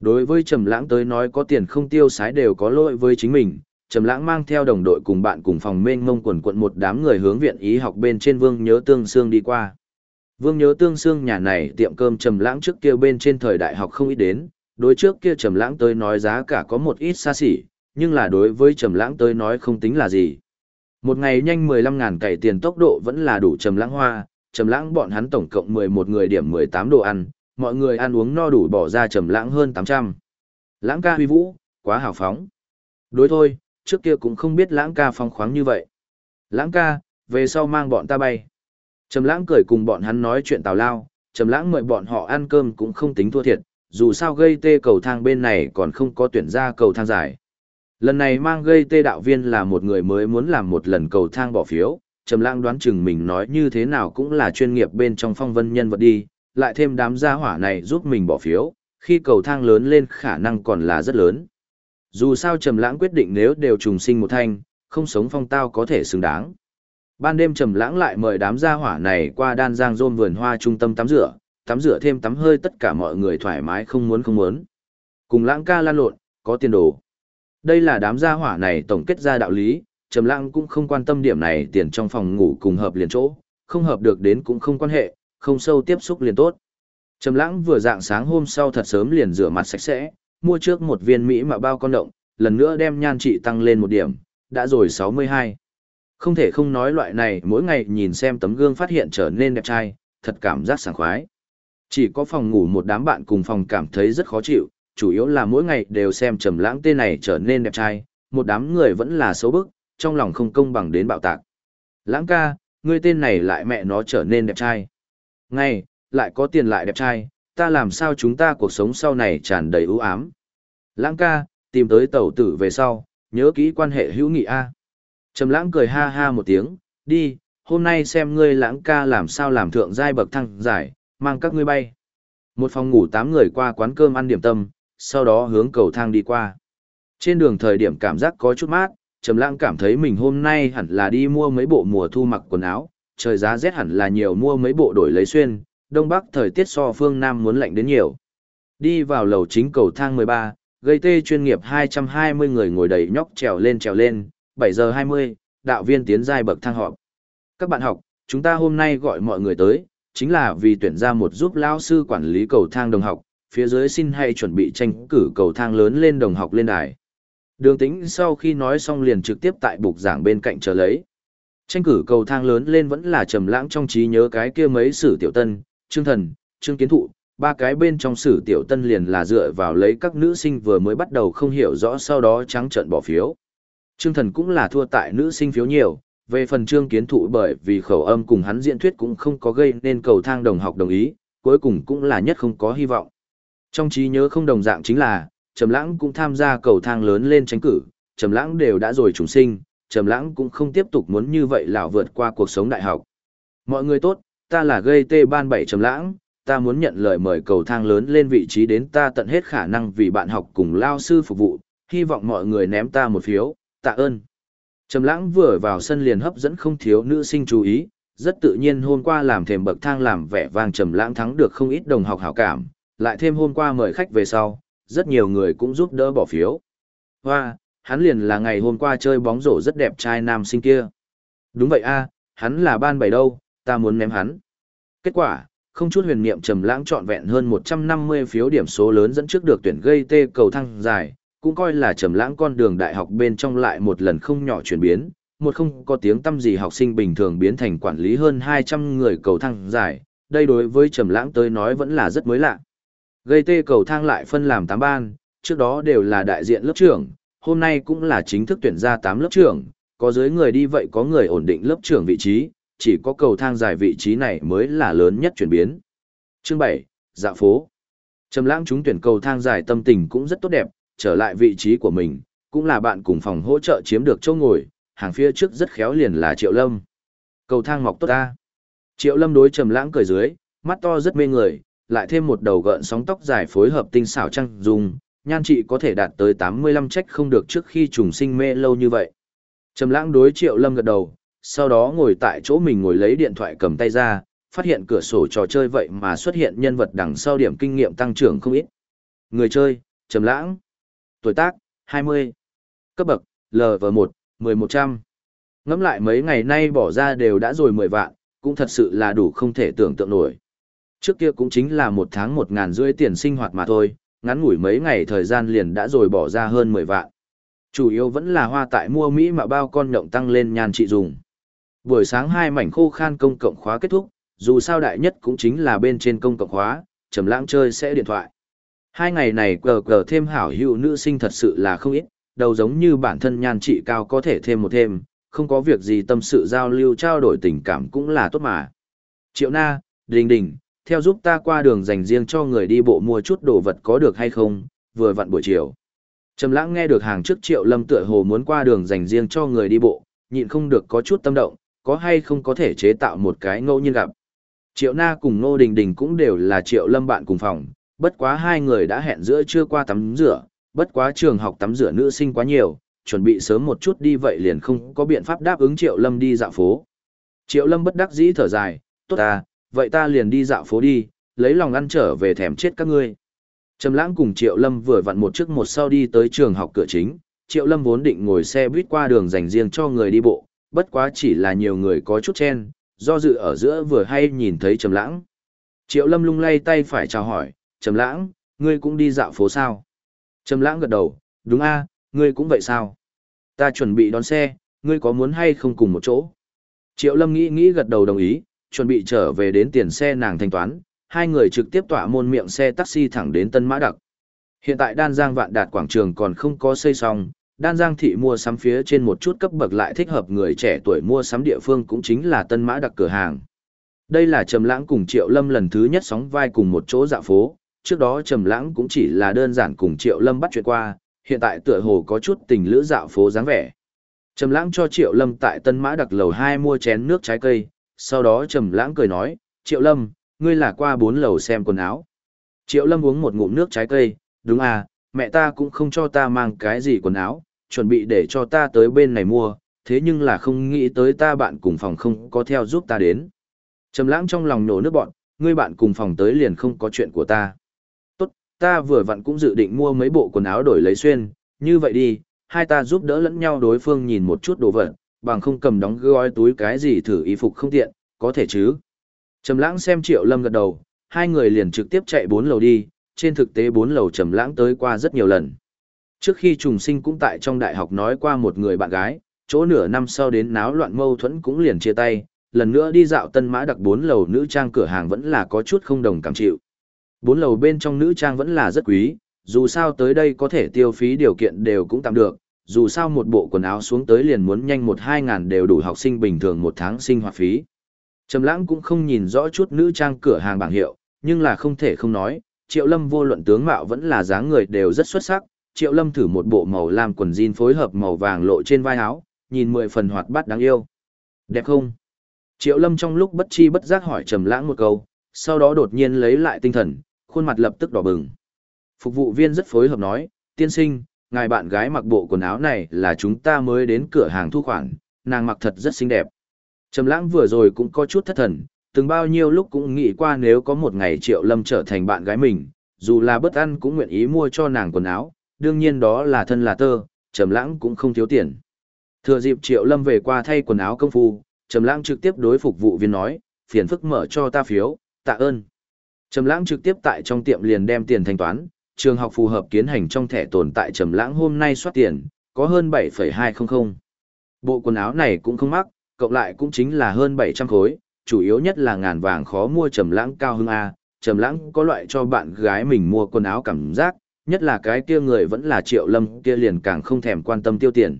A: Đối với Trầm Lãng tới nói có tiền không tiêu xài đều có lỗi với chính mình, Trầm Lãng mang theo đồng đội cùng bạn cùng phòng mênh mông quần quật một đám người hướng viện ý học bên trên Vương Nhớ Tương Xương đi qua. Vương Nhớ Tương Xương nhà này tiệm cơm Trầm Lãng trước kia bên trên thời đại học không ít đến, đối trước kia Trầm Lãng tới nói giá cả có một ít xa xỉ, nhưng là đối với Trầm Lãng tới nói không tính là gì. Một ngày nhanh 15 ngàn cày tiền tốc độ vẫn là đủ Trầm Lãng hoa, Trầm Lãng bọn hắn tổng cộng 11 người điểm 18 đồ ăn, mọi người ăn uống no đủ bỏ ra Trầm Lãng hơn 800. Lãng ca huy vũ, quá hào phóng. Đối thôi, trước kia cũng không biết lãng ca phong khoáng như vậy. Lãng ca, về sau mang bọn ta bay. Trầm lãng cười cùng bọn hắn nói chuyện tào lao, trầm lãng mời bọn họ ăn cơm cũng không tính thua thiệt, dù sao gây tê cầu thang bên này còn không có tuyển ra cầu thang dài. Lần này mang gây tê đạo viên là một người mới muốn làm một lần cầu thang bỏ phiếu, trầm lãng đoán chừng mình nói như thế nào cũng là chuyên nghiệp bên trong phong vân nhân vật đi, lại thêm đám gia hỏa này giúp mình bỏ phiếu, khi cầu thang lớn lên khả năng còn là rất lớn. Dù sao Trầm Lãng quyết định nếu đều trùng sinh một thanh, không sống phong tao có thể xứng đáng. Ban đêm Trầm Lãng lại mời đám gia hỏa này qua đan giang rôm vườn hoa trung tâm tắm rửa, tắm rửa thêm tắm hơi tất cả mọi người thoải mái không muốn không muốn. Cùng Lãng ca lan lộn, có tiền đồ. Đây là đám gia hỏa này tổng kết ra đạo lý, Trầm Lãng cũng không quan tâm điểm này tiền trong phòng ngủ cùng hợp liền chỗ, không hợp được đến cũng không quan hệ, không sâu tiếp xúc liền tốt. Trầm Lãng vừa dạng sáng hôm sau thật sớm liền rửa mặt sạch sẽ, mua trước một viên Mỹ mà bao con động, lần nữa đem nhan trị tăng lên một điểm, đã rồi 62. Không thể không nói loại này mỗi ngày nhìn xem tấm gương phát hiện trở nên đẹp trai, thật cảm giác sảng khoái. Chỉ có phòng ngủ một đám bạn cùng phòng cảm thấy rất khó chịu, chủ yếu là mỗi ngày đều xem trầm lãng tên này trở nên đẹp trai, một đám người vẫn là xấu bức, trong lòng không công bằng đến bạo tạc. Lãng ca, ngươi tên này lại mẹ nó trở nên đẹp trai. Ngay, lại có tiền lại đẹp trai, ta làm sao chúng ta cuộc sống sau này tràn đầy ưu ám. Lãng ca, tìm tới tẩu tử về sau, nhớ kỹ quan hệ hữu nghị A. Trầm lãng cười ha ha một tiếng, đi, hôm nay xem ngươi lãng ca làm sao làm thượng giai bậc thăng giải, mang các ngươi bay. Một phòng ngủ tám người qua quán cơm ăn điểm tâm, sau đó hướng cầu thang đi qua. Trên đường thời điểm cảm giác có chút mát, Trầm Lãng cảm thấy mình hôm nay hẳn là đi mua mấy bộ mùa thu mặc quần áo, trời giá rét hẳn là nhiều mua mấy bộ đổi lấy xuyên, đông bắc thời tiết so phương nam muốn lạnh đến nhiều. Đi vào lầu chính cầu thang 13, gây tê chuyên nghiệp 220 người ngồi đầy nhóc trèo lên trèo lên, 7 giờ 20, đạo viên tiến giai bậc thang họp. Các bạn học, chúng ta hôm nay gọi mọi người tới, chính là vì tuyển ra một giúp lao sư quản lý cầu thang đồng học, phía dưới xin hãy chuẩn bị tranh cử cầu thang lớn lên đồng học lên đài. Đường tĩnh sau khi nói xong liền trực tiếp tại bục giảng bên cạnh chờ lấy. Tranh cử cầu thang lớn lên vẫn là trầm lãng trong trí nhớ cái kia mấy sử tiểu tân, trương thần, trương kiến thụ, ba cái bên trong sử tiểu tân liền là dựa vào lấy các nữ sinh vừa mới bắt đầu không hiểu rõ sau đó trắng trợn bỏ phiếu. Trương thần cũng là thua tại nữ sinh phiếu nhiều, về phần trương kiến thụ bởi vì khẩu âm cùng hắn diễn thuyết cũng không có gây nên cầu thang đồng học đồng ý, cuối cùng cũng là nhất không có hy vọng. Trong trí nhớ không đồng dạng chính là, Trầm Lãng cũng tham gia cầu thang lớn lên tranh cử, Trầm Lãng đều đã rồi trùng sinh, Trầm Lãng cũng không tiếp tục muốn như vậy lão vượt qua cuộc sống đại học. Mọi người tốt, ta là gây tê ban bảy Trầm Lãng, ta muốn nhận lời mời cầu thang lớn lên vị trí đến ta tận hết khả năng vì bạn học cùng lao sư phục vụ, hy vọng mọi người ném ta một phiếu, tạ ơn. Trầm lãng vừa vào sân liền hấp dẫn không thiếu nữ sinh chú ý, rất tự nhiên hôm qua làm thềm bậc thang làm vẻ vang trầm lãng thắng được không ít đồng học hảo cảm, lại thêm hôm qua mời khách về sau, rất nhiều người cũng giúp đỡ bỏ phiếu. Hoa, hắn liền là ngày hôm qua chơi bóng rổ rất đẹp trai nam sinh kia. Đúng vậy a, hắn là ban bảy đâu, ta muốn ném hắn. Kết quả, không chút huyền niệm trầm lãng trọn vẹn hơn 150 phiếu điểm số lớn dẫn trước được tuyển gây tê cầu thăng dài, cũng coi là trầm lãng con đường đại học bên trong lại một lần không nhỏ chuyển biến, một không có tiếng tâm gì học sinh bình thường biến thành quản lý hơn 200 người cầu thang dài, đây đối với trầm lãng tới nói vẫn là rất mới lạ. Gây tê cầu thang lại phân làm 8 ban, trước đó đều là đại diện lớp trưởng, hôm nay cũng là chính thức tuyển ra 8 lớp trưởng, có dưới người đi vậy có người ổn định lớp trưởng vị trí, chỉ có cầu thang dài vị trí này mới là lớn nhất chuyển biến. Chương 7, Dạ phố. Trầm lãng chúng tuyển cầu thang dài tâm tình cũng rất tốt đẹp, trở lại vị trí của mình, cũng là bạn cùng phòng hỗ trợ chiếm được chỗ ngồi, hàng phía trước rất khéo liền là Triệu Lâm. Cầu thang mọc tốt ta. Triệu Lâm đối trầm lãng cười dưới, mắt to rất mê người, lại thêm một đầu gợn sóng tóc dài phối hợp tinh xảo trăng dung, nhan trị có thể đạt tới 85 trách không được trước khi trùng sinh mê lâu như vậy. Trầm lãng đối Triệu Lâm gật đầu, sau đó ngồi tại chỗ mình ngồi lấy điện thoại cầm tay ra, phát hiện cửa sổ trò chơi vậy mà xuất hiện nhân vật đằng sau điểm kinh nghiệm tăng trưởng không ít. Người chơi, Trầm lãng. Tuổi tác, 20. Cấp bậc, LV1, 1100. Ngẫm lại mấy ngày nay bỏ ra đều đã rồi 10 vạn, cũng thật sự là đủ không thể tưởng tượng nổi. Trước kia cũng chính là một tháng một ngàn rưỡi tiền sinh hoạt mà thôi, ngắn ngủi mấy ngày thời gian liền đã rồi bỏ ra hơn 10 vạn. Chủ yếu vẫn là hoa tại mua Mỹ mà bao con nhộng tăng lên nhan trị dùng. Buổi sáng hai mảnh khô khan công cộng khóa kết thúc, dù sao đại nhất cũng chính là bên trên công cộng khóa, trầm lãng chơi sẽ điện thoại. Hai ngày này cờ cờ thêm hảo hữu nữ sinh thật sự là không ít, đầu giống như bản thân nhan trị cao có thể thêm một thêm, không có việc gì tâm sự giao lưu trao đổi tình cảm cũng là tốt mà. Triệu na, đình đình, theo giúp ta qua đường dành riêng cho người đi bộ mua chút đồ vật có được hay không, vừa vặn buổi chiều. Trầm lãng nghe được hàng trước triệu lâm tựa hồ muốn qua đường dành riêng cho người đi bộ, nhịn không được có chút tâm động, có hay không có thể chế tạo một cái ngẫu nhiên gặp. Triệu na cùng Ngô Đình Đình cũng đều là triệu lâm bạn cùng phòng, bất quá hai người đã hẹn giữa chưa qua tắm rửa, bất quá trường học tắm rửa nữ sinh quá nhiều, chuẩn bị sớm một chút đi vậy liền không có biện pháp đáp ứng Triệu Lâm đi dạo phố. Triệu Lâm bất đắc dĩ thở dài, tốt ta, vậy ta liền đi dạo phố đi, lấy lòng ăn trở về thèm chết các ngươi. Trầm lãng cùng Triệu Lâm vừa vặn một trước một sau đi tới trường học cửa chính, Triệu Lâm vốn định ngồi xe buýt qua đường dành riêng cho người đi bộ, bất quá chỉ là nhiều người có chút chen, do dự ở giữa vừa hay nhìn thấy Trầm lãng. Triệu Lâm lung lay tay phải chào hỏi, Trầm lãng, ngươi cũng đi dạo phố sao? Trầm lãng gật đầu, đúng a, ngươi cũng vậy sao? Ta chuẩn bị đón xe, ngươi có muốn hay không cùng một chỗ? Triệu Lâm nghĩ nghĩ gật đầu đồng ý, chuẩn bị trở về đến tiền xe nàng thanh toán, hai người trực tiếp tỏa môn miệng xe taxi thẳng đến Tân Mã Đặc. Hiện tại Đan Giang Vạn Đạt quảng trường còn không có xây xong, Đan Giang thị mua sắm phía trên một chút cấp bậc lại thích hợp người trẻ tuổi mua sắm địa phương cũng chính là Tân Mã Đặc cửa hàng. Đây là Trầm Lãng cùng Triệu Lâm lần thứ nhất sóng vai cùng một chỗ dạo phố, trước đó Trầm Lãng cũng chỉ là đơn giản cùng Triệu Lâm bắt chuyện qua, hiện tại tựa hồ có chút tình lữ dạo phố dáng vẻ. Trầm Lãng cho Triệu Lâm tại Tân Mã Đặc lầu 2 mua chén nước trái cây, sau đó Trầm Lãng cười nói, "Triệu Lâm, ngươi là qua 4 lầu xem quần áo." Triệu Lâm uống một ngụm nước trái cây, "Đúng à, mẹ ta cũng không cho ta mang cái gì quần áo, chuẩn bị để cho ta tới bên này mua, thế nhưng là không nghĩ tới ta bạn cùng phòng không có theo giúp ta đến." Trầm Lãng trong lòng nổ nước bọt, "Ngươi bạn cùng phòng tới liền không có chuyện của ta." Ta vừa vặn cũng dự định mua mấy bộ quần áo đổi lấy xuyên, như vậy đi, hai ta giúp đỡ lẫn nhau đối phương nhìn một chút đồ vật, bằng không cầm đóng gói túi cái gì thử y phục không tiện, có thể chứ. Trầm lãng xem triệu lâm gật đầu, hai người liền trực tiếp chạy bốn lầu đi, trên thực tế bốn lầu trầm lãng tới qua rất nhiều lần. Trước khi trùng sinh cũng tại trong đại học nói qua một người bạn gái, chỗ nửa năm sau đến náo loạn mâu thuẫn cũng liền chia tay, lần nữa đi dạo tân mã đặc bốn lầu nữ trang cửa hàng vẫn là có chút không đồng cảm chịu. Bốn lầu bên trong nữ trang vẫn là rất quý, dù sao tới đây có thể tiêu phí điều kiện đều cũng tạm được, dù sao một bộ quần áo xuống tới liền muốn nhanh một hai ngàn đều đủ học sinh bình thường một tháng sinh hoạt phí. Trầm lãng cũng không nhìn rõ chút nữ trang cửa hàng bảng hiệu, nhưng là không thể không nói, Triệu Lâm vô luận tướng mạo vẫn là dáng người đều rất xuất sắc. Triệu Lâm thử một bộ màu lam quần jean phối hợp màu vàng lộ trên vai áo, nhìn mười phần hoạt bát đáng yêu. Đẹp không? Triệu Lâm trong lúc bất chi bất giác hỏi Trầm Lãng một câu, sau đó đột nhiên lấy lại tinh thần, khuôn mặt lập tức đỏ bừng. Phục vụ viên rất phối hợp nói, tiên sinh, ngài bạn gái mặc bộ quần áo này là chúng ta mới đến cửa hàng thu khoản, nàng mặc thật rất xinh đẹp. Trầm lãng vừa rồi cũng có chút thất thần, từng bao nhiêu lúc cũng nghĩ qua nếu có một ngày Triệu Lâm trở thành bạn gái mình, dù là bất ăn cũng nguyện ý mua cho nàng quần áo, đương nhiên đó là thân là tơ, Trầm lãng cũng không thiếu tiền. Thừa dịp Triệu Lâm về qua thay quần áo công phu, Trầm lãng trực tiếp đối phục vụ viên nói, phiền phức mở cho ta phiếu, tạ ơn. Trầm lãng trực tiếp tại trong tiệm liền đem tiền thanh toán, trường học phù hợp kiến hành trong thẻ tồn tại Trầm lãng hôm nay soát tiền, có hơn 7,200. Bộ quần áo này cũng không mắc, cộng lại cũng chính là hơn 700 khối, chủ yếu nhất là ngàn vàng khó mua Trầm lãng cao hưng A, Trầm lãng có loại cho bạn gái mình mua quần áo cảm giác, nhất là cái kia người vẫn là Triệu Lâm kia liền càng không thèm quan tâm tiêu tiền.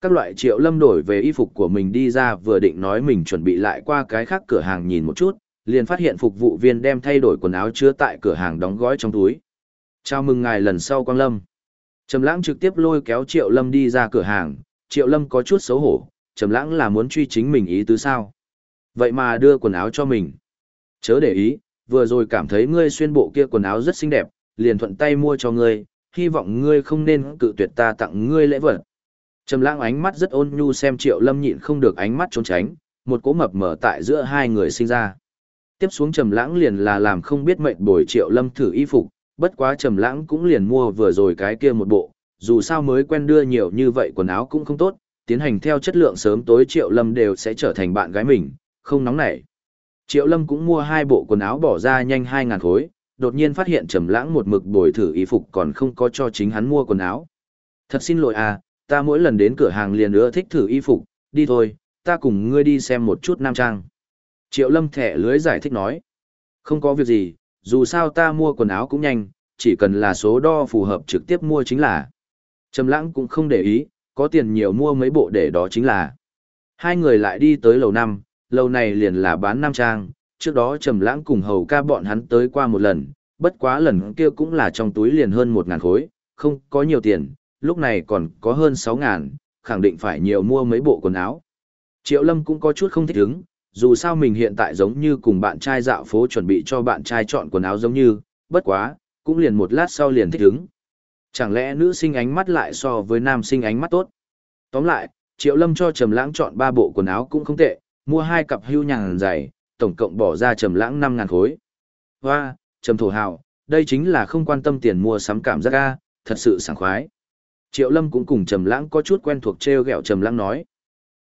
A: Các loại Triệu Lâm đổi về y phục của mình đi ra vừa định nói mình chuẩn bị lại qua cái khác cửa hàng nhìn một chút, liền phát hiện phục vụ viên đem thay đổi quần áo chứa tại cửa hàng đóng gói trong túi. Chào mừng ngài lần sau Quang Lâm. Trầm Lãng trực tiếp lôi kéo Triệu Lâm đi ra cửa hàng, Triệu Lâm có chút xấu hổ, Trầm Lãng là muốn truy chính mình ý tứ sao? Vậy mà đưa quần áo cho mình. Chớ để ý, vừa rồi cảm thấy ngươi xuyên bộ kia quần áo rất xinh đẹp, liền thuận tay mua cho ngươi, hy vọng ngươi không nên cự tuyệt ta tặng ngươi lễ vật. Trầm Lãng ánh mắt rất ôn nhu xem Triệu Lâm nhịn không được ánh mắt trốn tránh, một cỗ mập mờ tại giữa hai người sinh ra. Tiếp xuống Trầm Lãng liền là làm không biết mệnh bồi Triệu Lâm thử y phục, bất quá Trầm Lãng cũng liền mua vừa rồi cái kia một bộ, dù sao mới quen đưa nhiều như vậy quần áo cũng không tốt, tiến hành theo chất lượng sớm tối Triệu Lâm đều sẽ trở thành bạn gái mình, không nóng nảy. Triệu Lâm cũng mua hai bộ quần áo bỏ ra nhanh 2000 khối, đột nhiên phát hiện Trầm Lãng một mực bồi thử y phục còn không có cho chính hắn mua quần áo. Thật xin lỗi à, ta mỗi lần đến cửa hàng liền ưa thích thử y phục, đi thôi, ta cùng ngươi đi xem một chút nam trang. Triệu Lâm thẻ lưới giải thích nói, không có việc gì, dù sao ta mua quần áo cũng nhanh, chỉ cần là số đo phù hợp trực tiếp mua chính là. Trầm lãng cũng không để ý, có tiền nhiều mua mấy bộ để đó chính là. Hai người lại đi tới lầu năm, lầu này liền là bán nam trang, trước đó Trầm lãng cùng hầu ca bọn hắn tới qua một lần, bất quá lần kia cũng là trong túi liền hơn một ngàn khối, không có nhiều tiền, lúc này còn có hơn 6 ngàn, khẳng định phải nhiều mua mấy bộ quần áo. Triệu Lâm cũng có chút không thích ứng, dù sao mình hiện tại giống như cùng bạn trai dạo phố chuẩn bị cho bạn trai chọn quần áo giống như, bất quá, cũng liền một lát sau liền thích ứng. Chẳng lẽ nữ sinh ánh mắt lại so với nam sinh ánh mắt tốt? Tóm lại, Triệu Lâm cho Trầm Lãng chọn 3 bộ quần áo cũng không tệ, mua hai cặp hưu nhàn dày, tổng cộng bỏ ra Trầm Lãng 5000 khối. Hoa, Trầm Thổ Hào, đây chính là không quan tâm tiền mua sắm cảm giác a, thật sự sảng khoái. Triệu Lâm cũng cùng Trầm Lãng có chút quen thuộc trêu ghẹo Trầm Lãng nói.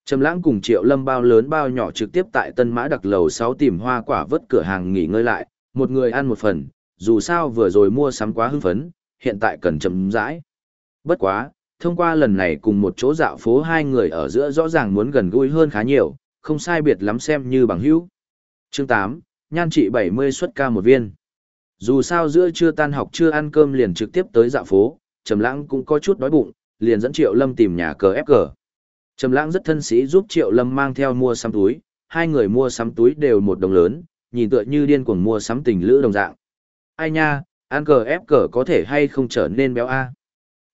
A: Trầm Lãng cùng Triệu Lâm bao lớn bao nhỏ trực tiếp tại Tân Mã Đặc lầu 6 tìm hoa quả vớt cửa hàng nghỉ ngơi lại, một người ăn một phần, dù sao vừa rồi mua sắm quá hưng phấn, hiện tại cần chậm rãi. Bất quá, thông qua lần này cùng một chỗ dạo phố hai người ở giữa rõ ràng muốn gần gũi hơn khá nhiều, không sai biệt lắm xem như bằng hữu. Chương 8, nhan trị 70 xuất ca một viên. Dù sao giữa trưa tan học chưa ăn cơm liền trực tiếp tới dạo phố, Trầm Lãng cũng có chút đói bụng, liền dẫn Triệu Lâm tìm nhà cờ ép cờ. Trầm Lãng rất thân sĩ giúp Triệu Lâm mang theo mua sắm túi, hai người mua sắm túi đều một đồng lớn, nhìn tựa như điên cuồng mua sắm tình lữ đồng dạng. Ai nha, ăn cờ ép cờ có thể hay không trở nên béo a?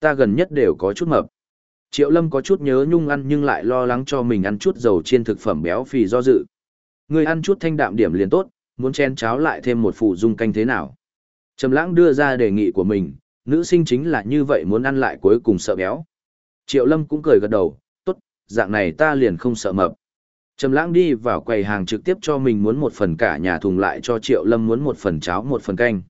A: Ta gần nhất đều có chút mập. Triệu Lâm có chút nhớ nhung ăn nhưng lại lo lắng cho mình ăn chút dầu chiên thực phẩm béo phì do dự. Người ăn chút thanh đạm điểm liền tốt, muốn chen cháo lại thêm một phụ dung canh thế nào? Trầm Lãng đưa ra đề nghị của mình, nữ sinh chính là như vậy muốn ăn lại cuối cùng sợ béo. Triệu Lâm cũng cười gật đầu, dạng này ta liền không sợ mập. Trầm lãng đi vào quầy hàng trực tiếp cho mình muốn một phần cả nhà thùng lại cho Triệu Lâm muốn một phần cháo một phần canh.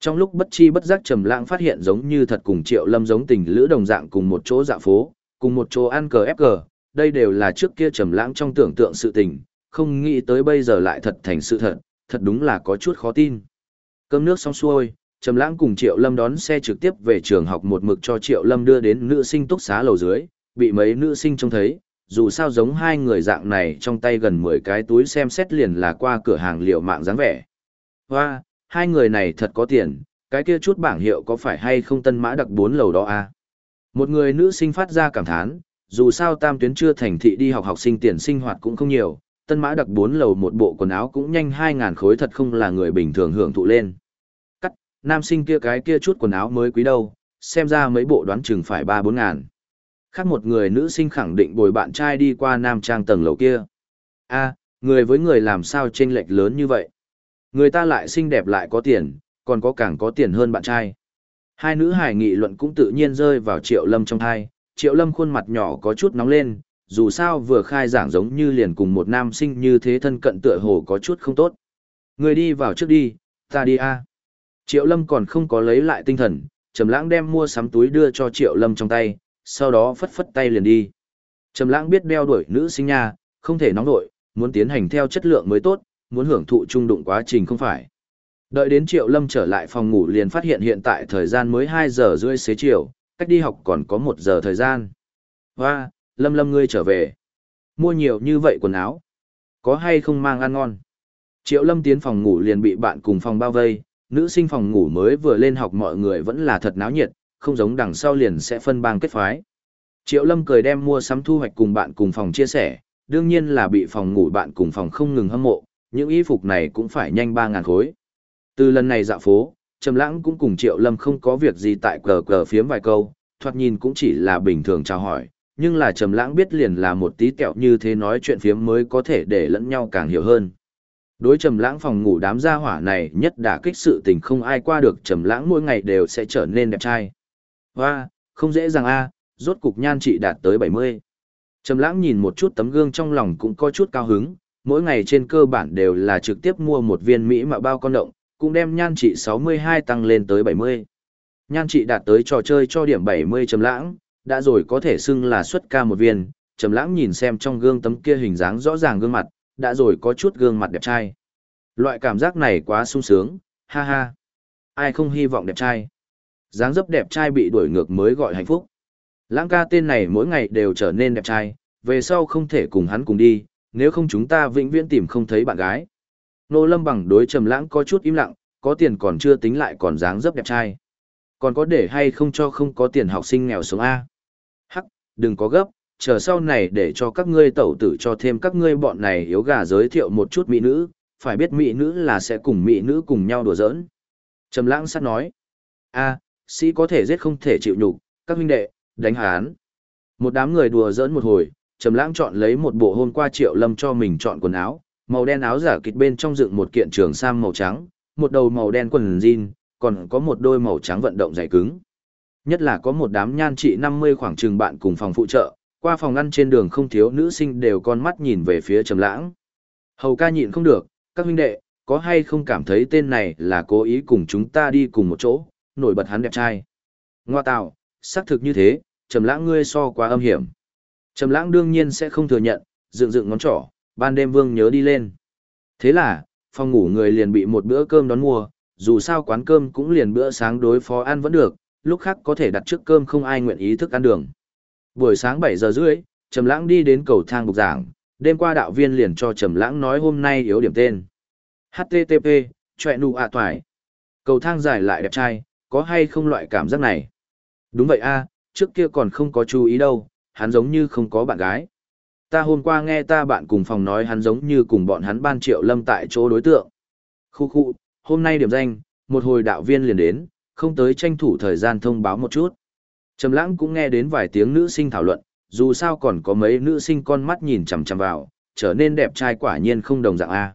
A: Trong lúc bất chi bất giác Trầm lãng phát hiện giống như thật cùng Triệu Lâm giống tình lữ đồng dạng cùng một chỗ dạo phố, cùng một chỗ ăn cờ ép cờ, đây đều là trước kia Trầm lãng trong tưởng tượng sự tình, không nghĩ tới bây giờ lại thật thành sự thật, thật đúng là có chút khó tin. Cơm nước xong xuôi, Trầm Lãng cùng Triệu Lâm đón xe trực tiếp về trường học một mực cho Triệu Lâm đưa đến nữ sinh túc xá lầu dưới, bị mấy nữ sinh trông thấy, dù sao giống hai người dạng này trong tay gần 10 cái túi xem xét liền là qua cửa hàng liệu mạng dáng vẻ. Hoa, hai người này thật có tiền, cái kia chút bảng hiệu có phải hay không tân mã đặc bốn lầu đó à? Một người nữ sinh phát ra cảm thán, dù sao tam tuyến chưa thành thị đi học học sinh tiền sinh hoạt cũng không nhiều, tân mã đặc bốn lầu một bộ quần áo cũng nhanh 2.000 khối thật không là người bình thường hưởng thụ lên Cắt, nam sinh kia cái kia chút quần áo mới quý đâu, xem ra mấy bộ đoán chừng phải ba bốn ngàn. Khác một người nữ sinh khẳng định bồi bạn trai đi qua nam trang tầng lầu kia. a người với người làm sao chênh lệch lớn như vậy? Người ta lại xinh đẹp lại có tiền, còn có càng có tiền hơn bạn trai. Hai nữ hài nghị luận cũng tự nhiên rơi vào Triệu Lâm trong thai, Triệu Lâm khuôn mặt nhỏ có chút nóng lên, dù sao vừa khai giảng giống như liền cùng một nam sinh như thế thân cận tựa hồ có chút không tốt. Người đi vào trước đi, ta đi a. Triệu Lâm còn không có lấy lại tinh thần, Trầm Lãng đem mua sắm túi đưa cho Triệu Lâm trong tay, sau đó phất phất tay liền đi. Trầm Lãng biết đeo đuổi nữ sinh nha, không thể nóng nội, muốn tiến hành theo chất lượng mới tốt, muốn hưởng thụ trung đụng quá trình không phải. Đợi đến Triệu Lâm trở lại phòng ngủ liền phát hiện hiện tại thời gian mới 2 giờ rưỡi xế chiều, cách đi học còn có 1 giờ thời gian. Hoa, Lâm Lâm ngươi trở về. Mua nhiều như vậy quần áo. Có hay không mang ăn ngon? Triệu Lâm tiến phòng ngủ liền bị bạn cùng phòng bao vây, nữ sinh phòng ngủ mới vừa lên học mọi người vẫn là thật náo nhiệt, không giống đằng sau liền sẽ phân bang kết phái. Triệu Lâm cười đem mua sắm thu hoạch cùng bạn cùng phòng chia sẻ, đương nhiên là bị phòng ngủ bạn cùng phòng không ngừng hâm mộ, những y phục này cũng phải nhanh 3.000 khối. Từ lần này dạo phố, Trầm Lãng cũng cùng Triệu Lâm không có việc gì tại cờ cờ phiếm vài câu, thoạt nhìn cũng chỉ là bình thường chào hỏi, nhưng là Trầm Lãng biết liền là một tí kẹo như thế nói chuyện phiếm mới có thể để lẫn nhau càng hiểu hơn. Đối Trầm Lãng phòng ngủ đám gia hỏa này nhất đả kích sự tình không ai qua được, Trầm Lãng mỗi ngày đều sẽ trở nên đẹp trai. Hoa, không dễ dàng a, rốt cục nhan trị đạt tới 70. Trầm Lãng nhìn một chút tấm gương trong lòng cũng có chút cao hứng, mỗi ngày trên cơ bản đều là trực tiếp mua một viên mỹ mạo bao con động, cũng đem nhan trị 62 tăng lên tới 70. Nhan trị đạt tới trò chơi cho điểm 70 Trầm Lãng, đã rồi có thể xưng là xuất ca một viên, Trầm Lãng nhìn xem trong gương tấm kia hình dáng rõ ràng gương mặt, đã rồi có chút gương mặt đẹp trai. Loại cảm giác này quá sung sướng, ha ha. Ai không hy vọng đẹp trai dáng dấp đẹp trai bị đuổi ngược mới gọi hạnh phúc. Lãng ca tên này mỗi ngày đều trở nên đẹp trai, về sau không thể cùng hắn cùng đi, nếu không chúng ta vĩnh viễn tìm không thấy bạn gái. Nô Lâm bằng đối trầm lãng có chút im lặng, có tiền còn chưa tính lại còn dáng dấp đẹp trai. Còn có để hay không cho không có tiền học sinh nghèo xuống A. Hắc, đừng có gấp, chờ sau này để cho các ngươi tẩu tử cho thêm các ngươi bọn này yếu gà giới thiệu một chút mỹ nữ, phải biết mỹ nữ là sẽ cùng mỹ nữ cùng nhau đùa giỡn. Trầm lãng sát nói, a, sĩ có thể giết không thể chịu nhục, các huynh đệ, đánh hán. Một đám người đùa giỡn một hồi, Trầm lãng chọn lấy một bộ hôm qua triệu lâm cho mình chọn quần áo, màu đen áo giả kịch bên trong dựng một kiện trường sam màu trắng, một đầu màu đen quần jean, còn có một đôi màu trắng vận động dày cứng. Nhất là có một đám nhan trị 50 khoảng chừng bạn cùng phòng phụ trợ, qua phòng ăn trên đường không thiếu nữ sinh đều con mắt nhìn về phía Trầm Lãng. Hầu ca nhịn không được, các huynh đệ, có hay không cảm thấy tên này là cố ý cùng chúng ta đi cùng một chỗ, nổi bật hắn đẹp trai. Ngoa tạo, xác thực như thế, Trầm Lãng ngươi so quá âm hiểm. Trầm Lãng đương nhiên sẽ không thừa nhận, dựng dựng ngón trỏ, ban đêm Vương nhớ đi lên. Thế là, phòng ngủ người liền bị một bữa cơm đón mua, dù sao quán cơm cũng liền bữa sáng đối phó ăn vẫn được, lúc khác có thể đặt trước cơm không ai nguyện ý thức ăn đường. Buổi sáng 7 giờ rưỡi, Trầm Lãng đi đến cầu thang bục giảng, đêm qua đạo viên liền cho Trầm Lãng nói hôm nay yếu điểm tên. HTTP, chọe nụ ạ toải. Cầu thang dài lại đẹp trai, có hay không loại cảm giác này? Đúng vậy a, trước kia còn không có chú ý đâu, hắn giống như không có bạn gái. Ta hôm qua nghe ta bạn cùng phòng nói hắn giống như cùng bọn hắn ban triệu lâm tại chỗ đối tượng. Khu khu, hôm nay điểm danh, một hồi đạo viên liền đến, không tới tranh thủ thời gian thông báo một chút. Trầm lãng cũng nghe đến vài tiếng nữ sinh thảo luận, dù sao còn có mấy nữ sinh con mắt nhìn chằm chằm vào, trở nên đẹp trai quả nhiên không đồng dạng A.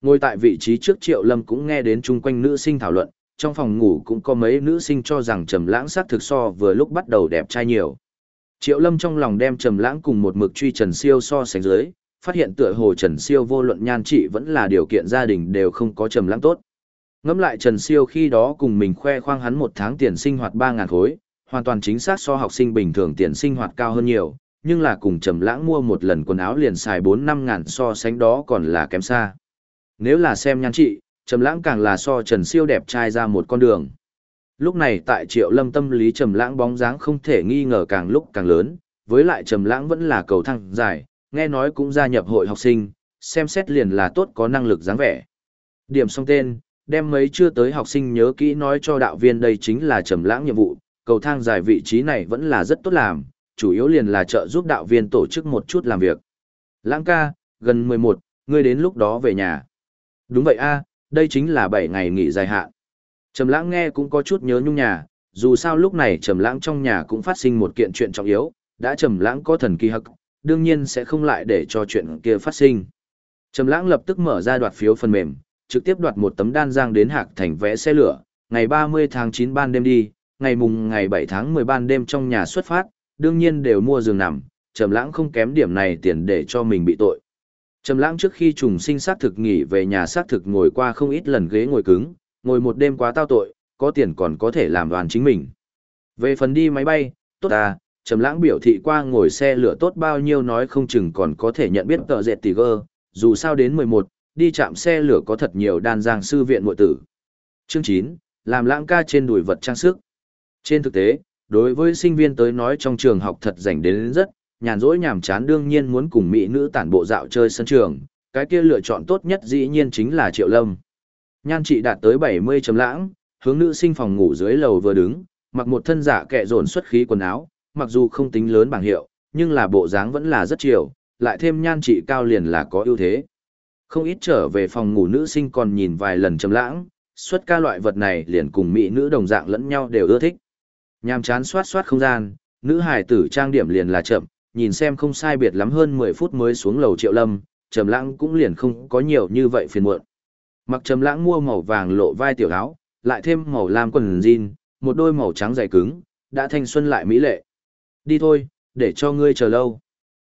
A: Ngồi tại vị trí trước triệu lâm cũng nghe đến chung quanh nữ sinh thảo luận, trong phòng ngủ cũng có mấy nữ sinh cho rằng trầm lãng sắc thực so vừa lúc bắt đầu đẹp trai nhiều. Triệu lâm trong lòng đem trầm lãng cùng một mực truy trần siêu so sánh dưới, phát hiện tựa hồ trần siêu vô luận nhan trị vẫn là điều kiện gia đình đều không có trầm lãng tốt. Ngẫm lại Trần Siêu khi đó cùng mình khoe khoang hắn một tháng tiền sinh hoạt 3000 khối, hoàn toàn chính xác so học sinh bình thường tiền sinh hoạt cao hơn nhiều, nhưng là cùng Trầm Lãng mua một lần quần áo liền xài 4-5 ngàn so sánh đó còn là kém xa. Nếu là xem nhan trị, Trầm Lãng càng là so Trần Siêu đẹp trai ra một con đường. Lúc này tại Triệu Lâm tâm lý Trầm Lãng bóng dáng không thể nghi ngờ càng lúc càng lớn, với lại Trầm Lãng vẫn là cầu thăng dài, nghe nói cũng gia nhập hội học sinh, xem xét liền là tốt có năng lực dáng vẻ. Điểm xong tên, đem mấy chưa tới học sinh nhớ kỹ nói cho đạo viên đây chính là Trầm Lãng nhiệm vụ, cầu thang dài vị trí này vẫn là rất tốt làm, chủ yếu liền là trợ giúp đạo viên tổ chức một chút làm việc. Lãng ca, gần 11, ngươi đến lúc đó về nhà. Đúng vậy a, đây chính là 7 ngày nghỉ dài hạn. Trầm lãng nghe cũng có chút nhớ nhung nhà, dù sao lúc này trầm lãng trong nhà cũng phát sinh một kiện chuyện trọng yếu, đã trầm lãng có thần kỳ hắc, đương nhiên sẽ không lại để cho chuyện kia phát sinh. Trầm lãng lập tức mở ra đoạt phiếu phần mềm, trực tiếp đoạt một tấm đan giang đến Hạc Thành vẽ xe lửa, ngày 30 tháng 9 ban đêm đi, ngày mùng ngày 7 tháng 10 ban đêm trong nhà xuất phát, đương nhiên đều mua giường nằm, Trầm Lãng không kém điểm này tiền để cho mình bị tội. Trầm Lãng trước khi trùng sinh sát thực nghỉ về nhà sát thực ngồi qua không ít lần ghế ngồi cứng, ngồi một đêm quá tao tội, có tiền còn có thể làm đoàn chính mình. Về phần đi máy bay, tốt à, Trầm Lãng biểu thị qua ngồi xe lửa tốt bao nhiêu nói không chừng còn có thể nhận biết tờ dệt gơ, dù sao đến 11, đi chạm xe lửa có thật nhiều đàn giang sư viện muội tử. Chương 9, làm lãng ca trên đùi vật trang sức. Trên thực tế, đối với sinh viên tới nói trong trường học thật rảnh đến rất, nhàn rỗi nhàm chán đương nhiên muốn cùng mỹ nữ tản bộ dạo chơi sân trường, cái kia lựa chọn tốt nhất dĩ nhiên chính là Triệu Lâm. Nhan trị đạt tới 70 chấm lãng, hướng nữ sinh phòng ngủ dưới lầu vừa đứng, mặc một thân giả kệ dồn xuất khí quần áo, mặc dù không tính lớn bằng hiệu, nhưng là bộ dáng vẫn là rất chiều, lại thêm nhan trị cao liền là có ưu thế. Không ít trở về phòng ngủ nữ sinh còn nhìn vài lần chấm lãng, xuất ca loại vật này liền cùng mỹ nữ đồng dạng lẫn nhau đều ưa thích. Nhàm chán soát soát không gian, nữ hải tử trang điểm liền là chậm, nhìn xem không sai biệt lắm hơn 10 phút mới xuống lầu triệu lâm, trầm lãng cũng liền không có nhiều như vậy phiền muộn. Mặc trầm lãng mua màu vàng lộ vai tiểu áo, lại thêm màu lam quần jean, một đôi màu trắng dày cứng, đã thanh xuân lại mỹ lệ. Đi thôi, để cho ngươi chờ lâu.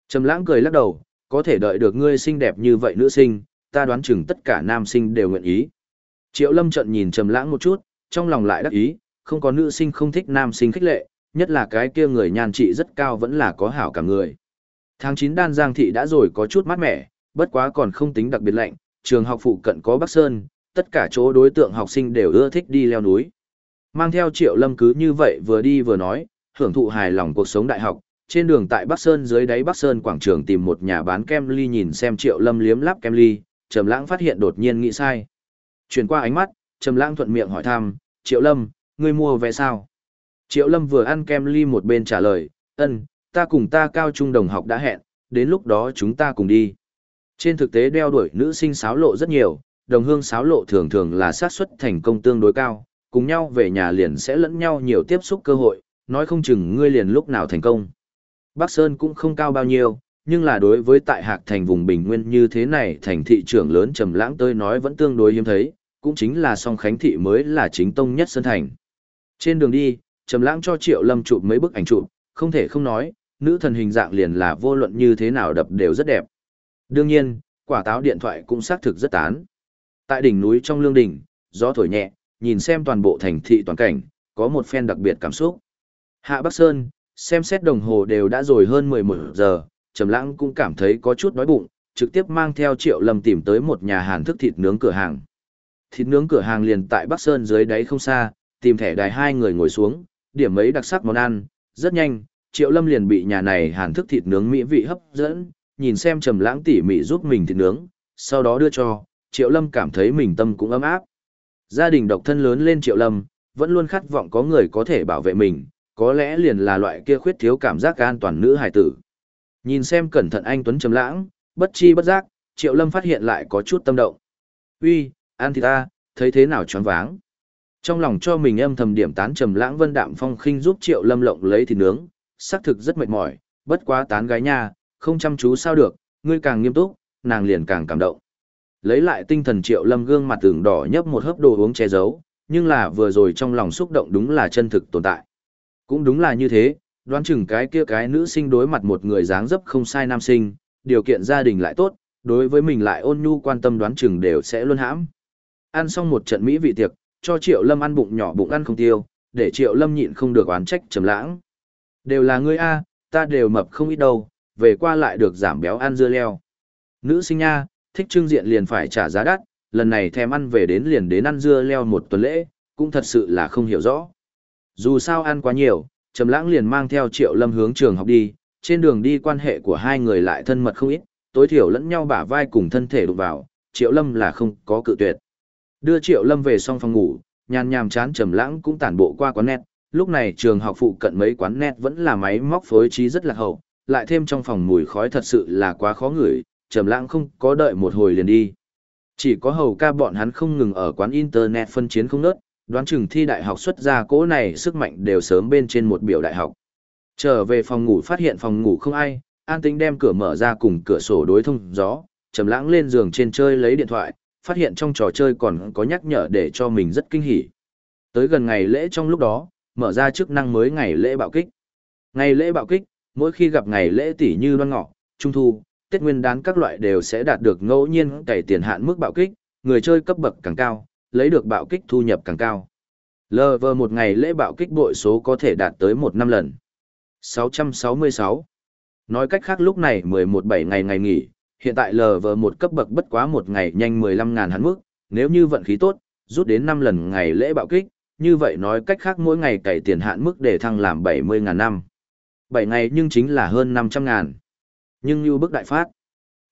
A: Trầm lãng cười lắc đầu, có thể đợi được ngươi xinh đẹp như vậy nữ sinh, ta đoán chừng tất cả nam sinh đều nguyện ý. Triệu Lâm trận nhìn Trầm lãng một chút, trong lòng lại đắc ý, không có nữ sinh không thích nam sinh khích lệ, nhất là cái kia người nhan trị rất cao vẫn là có hảo cả người. Tháng 9 đan giang thị đã rồi có chút mát mẻ, bất quá còn không tính đặc biệt lạnh, trường học phụ cận có Bắc Sơn, tất cả chỗ đối tượng học sinh đều ưa thích đi leo núi. Mang theo triệu lâm cứ như vậy vừa đi vừa nói, hưởng thụ hài lòng cuộc sống đại học, trên đường tại Bắc Sơn dưới đáy Bắc Sơn quảng trường tìm một nhà bán kem ly nhìn xem triệu lâm liếm lắp kem ly, trầm lãng phát hiện đột nhiên nghĩ sai. Chuyển qua ánh mắt, trầm lãng thuận miệng hỏi thăm, triệu lâm, ngươi mua vé sao? Triệu Lâm vừa ăn kem ly một bên trả lời, ân, ta cùng ta cao trung đồng học đã hẹn, đến lúc đó chúng ta cùng đi. Trên thực tế đeo đuổi nữ sinh sáo lộ rất nhiều, đồng hương sáo lộ thường thường là xác suất thành công tương đối cao, cùng nhau về nhà liền sẽ lẫn nhau nhiều tiếp xúc cơ hội, nói không chừng ngươi liền lúc nào thành công. Bắc Sơn cũng không cao bao nhiêu, nhưng là đối với tại hạc thành vùng bình nguyên như thế này thành thị trưởng lớn trầm lãng tới nói vẫn tương đối hiếm thấy, cũng chính là song khánh thị mới là chính tông nhất sơn thành. Trên đường đi, Trầm Lãng cho Triệu Lâm chụp mấy bức ảnh chụp, không thể không nói, nữ thần hình dạng liền là vô luận như thế nào đập đều rất đẹp. Đương nhiên, quả táo điện thoại cũng xác thực rất tán. Tại đỉnh núi trong lương đỉnh, gió thổi nhẹ, nhìn xem toàn bộ thành thị toàn cảnh, có một phen đặc biệt cảm xúc. Hạ Bắc Sơn, xem xét đồng hồ đều đã rồi hơn 11 giờ, Trầm Lãng cũng cảm thấy có chút đói bụng, trực tiếp mang theo Triệu Lâm tìm tới một nhà hàng thức thịt nướng cửa hàng. Thịt nướng cửa hàng liền tại Bắc Sơn dưới đáy không xa, tìm thẻ đài hai người ngồi xuống, điểm mấy đặc sắc món ăn, rất nhanh, Triệu Lâm liền bị nhà này hàn thức thịt nướng mỹ vị hấp dẫn, nhìn xem Trầm Lãng tỉ mỉ giúp mình thịt nướng, sau đó đưa cho, Triệu Lâm cảm thấy mình tâm cũng ấm áp. Gia đình độc thân lớn lên Triệu Lâm, vẫn luôn khát vọng có người có thể bảo vệ mình, có lẽ liền là loại kia khuyết thiếu cảm giác an toàn nữ hài tử. Nhìn xem cẩn thận anh Tuấn Trầm Lãng, bất chi bất giác, Triệu Lâm phát hiện lại có chút tâm động. "Uy, ăn thịt ta, thấy thế nào choáng váng?" Trong lòng cho mình âm thầm điểm tán trầm lãng vân đạm phong khinh giúp Triệu Lâm lộng lấy thịt nướng, xác thực rất mệt mỏi, bất quá tán gái nha, không chăm chú sao được, ngươi càng nghiêm túc, nàng liền càng cảm động. Lấy lại tinh thần Triệu Lâm gương mặt tưởng đỏ nhấp một hớp đồ uống che giấu, nhưng là vừa rồi trong lòng xúc động đúng là chân thực tồn tại. Cũng đúng là như thế, đoán chừng cái kia cái nữ sinh đối mặt một người dáng dấp không sai nam sinh, điều kiện gia đình lại tốt, đối với mình lại ôn nhu quan tâm đoán chừng đều sẽ luôn hãm. Ăn xong một trận mỹ vị tiệc, cho Triệu Lâm ăn bụng nhỏ bụng ăn không tiêu, để Triệu Lâm nhịn không được oán trách trầm lãng. Đều là ngươi a, ta đều mập không ít đâu, về qua lại được giảm béo ăn dưa leo. Nữ sinh nha, thích trưng diện liền phải trả giá đắt, lần này thèm ăn về đến liền đến ăn dưa leo một tuần lễ, cũng thật sự là không hiểu rõ. Dù sao ăn quá nhiều, Trầm Lãng liền mang theo Triệu Lâm hướng trường học đi, trên đường đi quan hệ của hai người lại thân mật không ít, tối thiểu lẫn nhau bả vai cùng thân thể đụng vào, Triệu Lâm là không có cự tuyệt. Đưa Triệu Lâm về xong phòng ngủ, nhàn nhàm chán trầm lãng cũng tản bộ qua quán net, lúc này trường học phụ cận mấy quán net vẫn là máy móc phối trí rất là hậu, lại thêm trong phòng mùi khói thật sự là quá khó ngửi, trầm lãng không có đợi một hồi liền đi. Chỉ có hầu ca bọn hắn không ngừng ở quán internet phân chiến không nớt, đoán chừng thi đại học xuất ra cỗ này sức mạnh đều sớm bên trên một biểu đại học. Trở về phòng ngủ phát hiện phòng ngủ không ai, an tĩnh đem cửa mở ra cùng cửa sổ đối thông gió, trầm lãng lên giường trên chơi lấy điện thoại, phát hiện trong trò chơi còn có nhắc nhở để cho mình rất kinh hỉ. Tới gần ngày lễ trong lúc đó, mở ra chức năng mới ngày lễ bạo kích. Ngày lễ bạo kích, mỗi khi gặp ngày lễ tỷ như đoan ngọ, trung thu, tết nguyên đán các loại đều sẽ đạt được ngẫu nhiên cày tiền hạn mức bạo kích, người chơi cấp bậc càng cao, lấy được bạo kích thu nhập càng cao. Lv một ngày lễ bạo kích bội số có thể đạt tới một năm lần. 666. Nói cách khác lúc này 11-7 ngày ngày nghỉ, hiện tại lv một cấp bậc bất quá một ngày nhanh 15.000 hắn mức, nếu như vận khí tốt, rút đến 5 lần ngày lễ bạo kích, như vậy nói cách khác mỗi ngày cày tiền hạn mức để thăng làm 70.000 năm. 7 ngày nhưng chính là hơn 500.000. Nhưng như bức đại phát.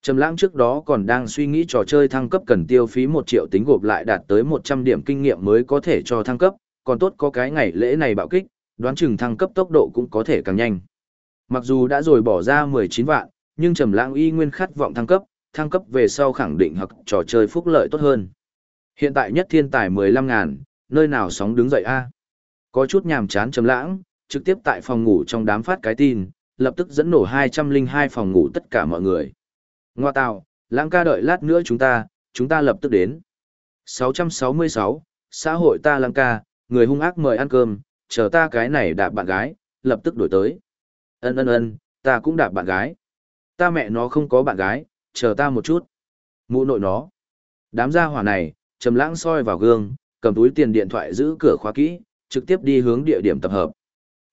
A: Trầm lãng trước đó còn đang suy nghĩ trò chơi thăng cấp cần tiêu phí 1 triệu tính gộp lại đạt tới 100 điểm kinh nghiệm mới có thể cho thăng cấp, còn tốt có cái ngày lễ này bạo kích, đoán chừng thăng cấp tốc độ cũng có thể càng nhanh. Mặc dù đã rồi bỏ ra 19 vạn, nhưng Trầm Lãng y nguyên khát vọng thăng cấp, thăng cấp về sau khẳng định hoặc trò chơi phúc lợi tốt hơn. Hiện tại nhất thiên tài 15 ngàn, nơi nào sóng đứng dậy a? Có chút nhàm chán Trầm Lãng, trực tiếp tại phòng ngủ trong đám phát cái tin, lập tức dẫn nổ 202 phòng ngủ tất cả mọi người. Ngoa tào, Lãng ca đợi lát nữa chúng ta, chúng ta lập tức đến. 666, xã hội ta Lãng ca, người hung ác mời ăn cơm, chờ ta cái này đạp bạn gái, lập tức đổi tới. Ân ân ân, ta cũng đạp bạn gái. Ta mẹ nó không có bạn gái, chờ ta một chút. Mụ nội nó. Đám gia hỏa này, trầm lãng soi vào gương, cầm túi tiền điện thoại giữ cửa khóa kỹ, trực tiếp đi hướng địa điểm tập hợp.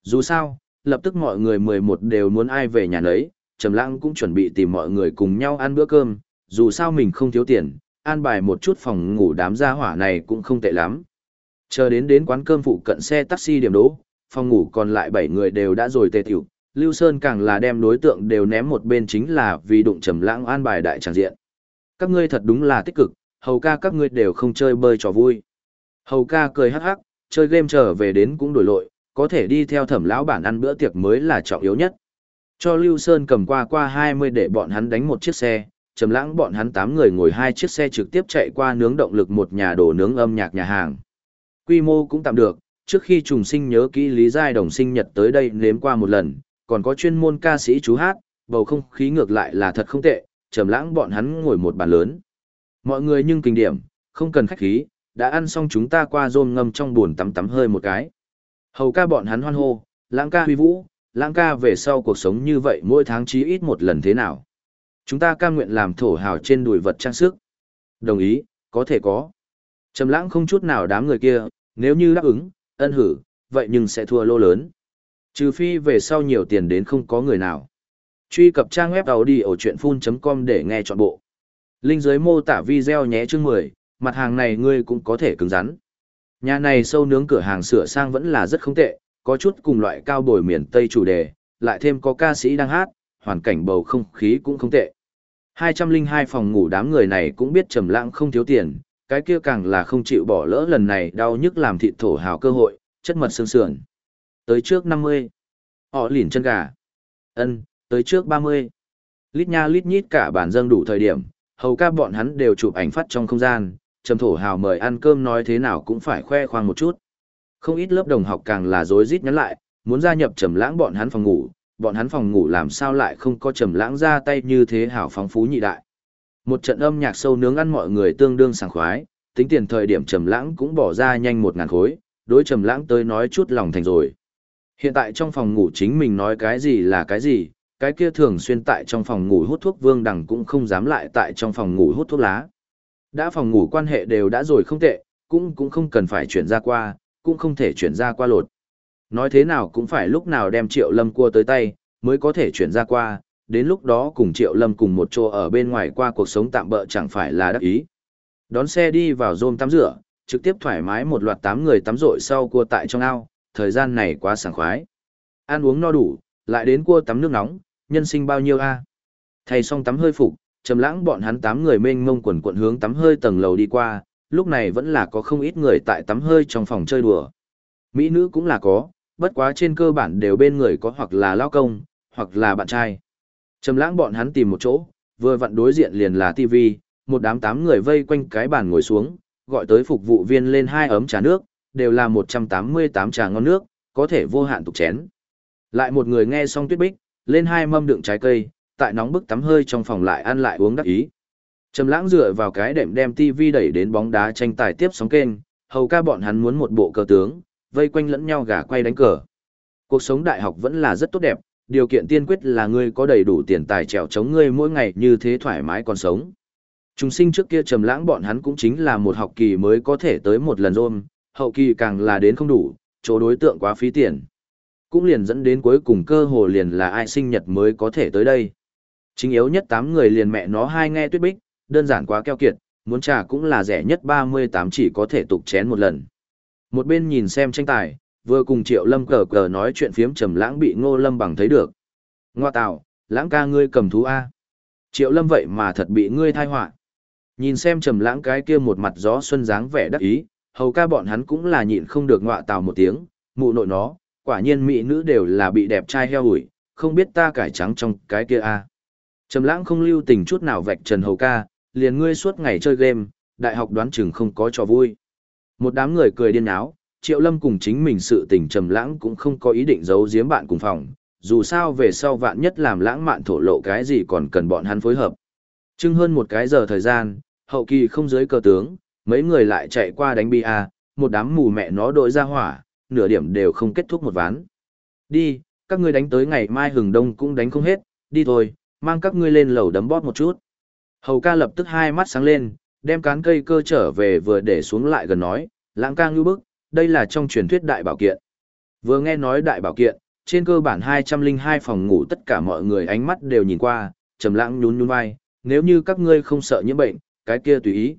A: Dù sao, lập tức mọi người 11 đều muốn ai về nhà nấy, trầm lãng cũng chuẩn bị tìm mọi người cùng nhau ăn bữa cơm, dù sao mình không thiếu tiền, an bài một chút phòng ngủ đám gia hỏa này cũng không tệ lắm. Chờ đến đến quán cơm phụ cận xe taxi điểm đỗ, phòng ngủ còn lại 7 người đều đã rồi tề tiểu, Lưu Sơn càng là đem đối tượng đều ném một bên chính là vì đụng trầm lãng an bài đại tràng diện. Các ngươi thật đúng là tích cực, hầu ca các ngươi đều không chơi bơi trò vui. Hầu ca cười hắc hắc, chơi game trở về đến cũng đổi lội, có thể đi theo thẩm lão bản ăn bữa tiệc mới là trọng yếu nhất. Cho Lưu Sơn cầm qua qua 20 để bọn hắn đánh một chiếc xe, trầm lãng bọn hắn 8 người ngồi hai chiếc xe trực tiếp chạy qua nướng động lực một nhà đồ nướng âm nhạc nhà hàng. Quy mô cũng tạm được, trước khi trùng sinh nhớ kỹ Lý Giai Đồng sinh nhật tới đây nếm qua một lần, còn có chuyên môn ca sĩ chú hát, bầu không khí ngược lại là thật không tệ, trầm lãng bọn hắn ngồi một bàn lớn. Mọi người nhưng kinh điểm, không cần khách khí, đã ăn xong chúng ta qua rôm ngâm trong buồn tắm tắm hơi một cái. Hầu ca bọn hắn hoan hô, lãng ca huy vũ, lãng ca về sau cuộc sống như vậy mỗi tháng chí ít một lần thế nào. Chúng ta cam nguyện làm thổ hào trên đùi vật trang sức. Đồng ý, có thể có. Trầm lãng không chút nào đám người kia, nếu như đáp ứng, ân hử, vậy nhưng sẽ thua lô lớn. Trừ phi về sau nhiều tiền đến không có người nào. Truy cập trang web audiochuyenphun.com để nghe trọn bộ. Linh dưới mô tả video nhé chương 10, mặt hàng này ngươi cũng có thể cứng rắn. Nhà này sâu nướng cửa hàng sửa sang vẫn là rất không tệ, có chút cùng loại cao bồi miền Tây chủ đề, lại thêm có ca sĩ đang hát, hoàn cảnh bầu không khí cũng không tệ. 202 phòng ngủ đám người này cũng biết trầm lãng không thiếu tiền, cái kia càng là không chịu bỏ lỡ lần này đau nhức làm thịt thổ hào cơ hội, chất mật sương sườn. Tới trước 50. Họ lỉn chân gà. Ân, tới trước 30. Lít nha lít nhít cả bản dâng đủ thời điểm, hầu ca bọn hắn đều chụp ảnh phát trong không gian, trầm thổ hào mời ăn cơm nói thế nào cũng phải khoe khoang một chút. Không ít lớp đồng học càng là rối rít nhắn lại, muốn gia nhập trầm lãng bọn hắn phòng ngủ, bọn hắn phòng ngủ làm sao lại không có trầm lãng ra tay như thế hảo phóng phú nhị đại. Một trận âm nhạc sâu nướng ăn mọi người tương đương sảng khoái, tính tiền thời điểm trầm lãng cũng bỏ ra nhanh một ngàn khối, đối trầm lãng tới nói chút lòng thành rồi. Hiện tại trong phòng ngủ chính mình nói cái gì là cái gì, cái kia thường xuyên tại trong phòng ngủ hút thuốc vương đằng cũng không dám lại tại trong phòng ngủ hút thuốc lá. Đã phòng ngủ quan hệ đều đã rồi không tệ, cũng cũng không cần phải chuyển ra qua, cũng không thể chuyển ra qua lột. Nói thế nào cũng phải lúc nào đem triệu lâm cua tới tay, mới có thể chuyển ra qua, đến lúc đó cùng triệu lâm cùng một chỗ ở bên ngoài qua cuộc sống tạm bỡ chẳng phải là đắc ý. Đón xe đi vào rôm tắm rửa, trực tiếp thoải mái một loạt tám người tắm rội sau cua tại trong ao, thời gian này quá sảng khoái. Ăn uống no đủ, lại đến cua tắm nước nóng, nhân sinh bao nhiêu a? Thay xong tắm hơi phục, trầm lãng bọn hắn tám người mênh mông quần quần hướng tắm hơi tầng lầu đi qua, lúc này vẫn là có không ít người tại tắm hơi trong phòng chơi đùa. Mỹ nữ cũng là có, bất quá trên cơ bản đều bên người có hoặc là lao công, hoặc là bạn trai. Trầm lãng bọn hắn tìm một chỗ, vừa vặn đối diện liền là Tivi, một đám tám người vây quanh cái bàn ngồi xuống, gọi tới phục vụ viên lên hai ấm trà nước, đều là 188 trà ngon nước, có thể vô hạn tục chén. Lại một người nghe xong tuyết bích, lên hai mâm đựng trái cây, tại nóng bức tắm hơi trong phòng lại ăn lại uống đắc ý. Trầm lãng dựa vào cái đệm đem TV đẩy đến bóng đá tranh tài tiếp sóng kênh, hầu ca bọn hắn muốn một bộ cơ tướng, vây quanh lẫn nhau gà quay đánh cờ. Cuộc sống đại học vẫn là rất tốt đẹp, điều kiện tiên quyết là ngươi có đầy đủ tiền tài trèo chống ngươi mỗi ngày như thế thoải mái còn sống. Trung sinh trước kia trầm lãng bọn hắn cũng chính là một học kỳ mới có thể tới một lần rôm, hậu kỳ càng là đến không đủ, chỗ đối tượng quá phí tiền. Cũng liền dẫn đến cuối cùng cơ hồ liền là ai sinh nhật mới có thể tới đây. Chính yếu nhất 8 người liền mẹ nó hai nghe tuyết bích, đơn giản quá keo kiệt, muốn trà cũng là rẻ nhất 38 chỉ có thể tục chén một lần. Một bên nhìn xem tranh tài, vừa cùng Triệu Lâm cờ cờ nói chuyện phiếm trầm lãng bị Ngô Lâm bằng thấy được. Ngoa tạo, lãng ca ngươi cầm thú A. Triệu Lâm vậy mà thật bị ngươi thai họa Nhìn xem trầm lãng cái kia một mặt gió xuân dáng vẻ đắc ý, hầu ca bọn hắn cũng là nhịn không được ngọa tào một tiếng, mụ nội nó, quả nhiên mỹ nữ đều là bị đẹp trai heo ủi, không biết ta cải trắng trong cái kia a. Trầm lãng không lưu tình chút nào vạch trần hầu ca, liền ngươi suốt ngày chơi game, đại học đoán chừng không có trò vui. Một đám người cười điên áo, Triệu Lâm cùng chính mình sự tình trầm lãng cũng không có ý định giấu giếm bạn cùng phòng, dù sao về sau vạn nhất làm lãng mạn thổ lộ cái gì còn cần bọn hắn phối hợp. Trưng hơn một cái giờ thời gian, hậu kỳ không dưới cờ tướng, mấy người lại chạy qua đánh bia, một đám mù mẹ nó đội ra hỏa, nửa điểm đều không kết thúc một ván. Đi, các ngươi đánh tới ngày mai hừng đông cũng đánh không hết, đi thôi, mang các ngươi lên lầu đấm bóp một chút. Hầu ca lập tức hai mắt sáng lên, đem cán cây cơ trở về vừa để xuống lại gần nói, lãng ca ngưu bức, đây là trong truyền thuyết đại bảo kiện. Vừa nghe nói đại bảo kiện, trên cơ bản 202 phòng ngủ tất cả mọi người ánh mắt đều nhìn qua, trầm lãng nhún nhún vai, nếu như các ngươi không sợ nhiễm bệnh, cái kia tùy ý.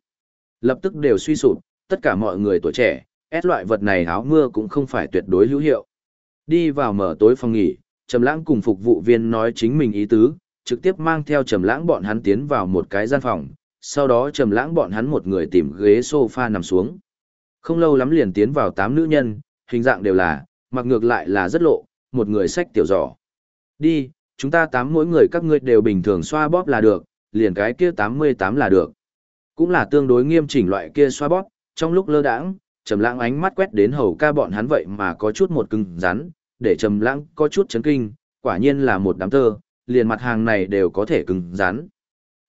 A: Lập tức đều suy sụp, tất cả mọi người tuổi trẻ, ép loại vật này áo mưa cũng không phải tuyệt đối hữu hiệu. Đi vào mở tối phòng nghỉ, Trầm Lãng cùng phục vụ viên nói chính mình ý tứ, trực tiếp mang theo Trầm Lãng bọn hắn tiến vào một cái gian phòng, sau đó Trầm Lãng bọn hắn một người tìm ghế sofa nằm xuống. Không lâu lắm liền tiến vào tám nữ nhân, hình dạng đều là, mặc ngược lại là rất lộ, một người xách tiểu giỏ. Đi, chúng ta tám mỗi người các ngươi đều bình thường xoa bóp là được, liền cái kia 88 là được. Cũng là tương đối nghiêm chỉnh loại kia xoa bóp, trong lúc lơ đãng, Trầm Lãng ánh mắt quét đến hầu ca bọn hắn vậy mà có chút một cứng rắn, để Trầm Lãng có chút chấn kinh, quả nhiên là một đám tơ, liền mặt hàng này đều có thể cứng rắn.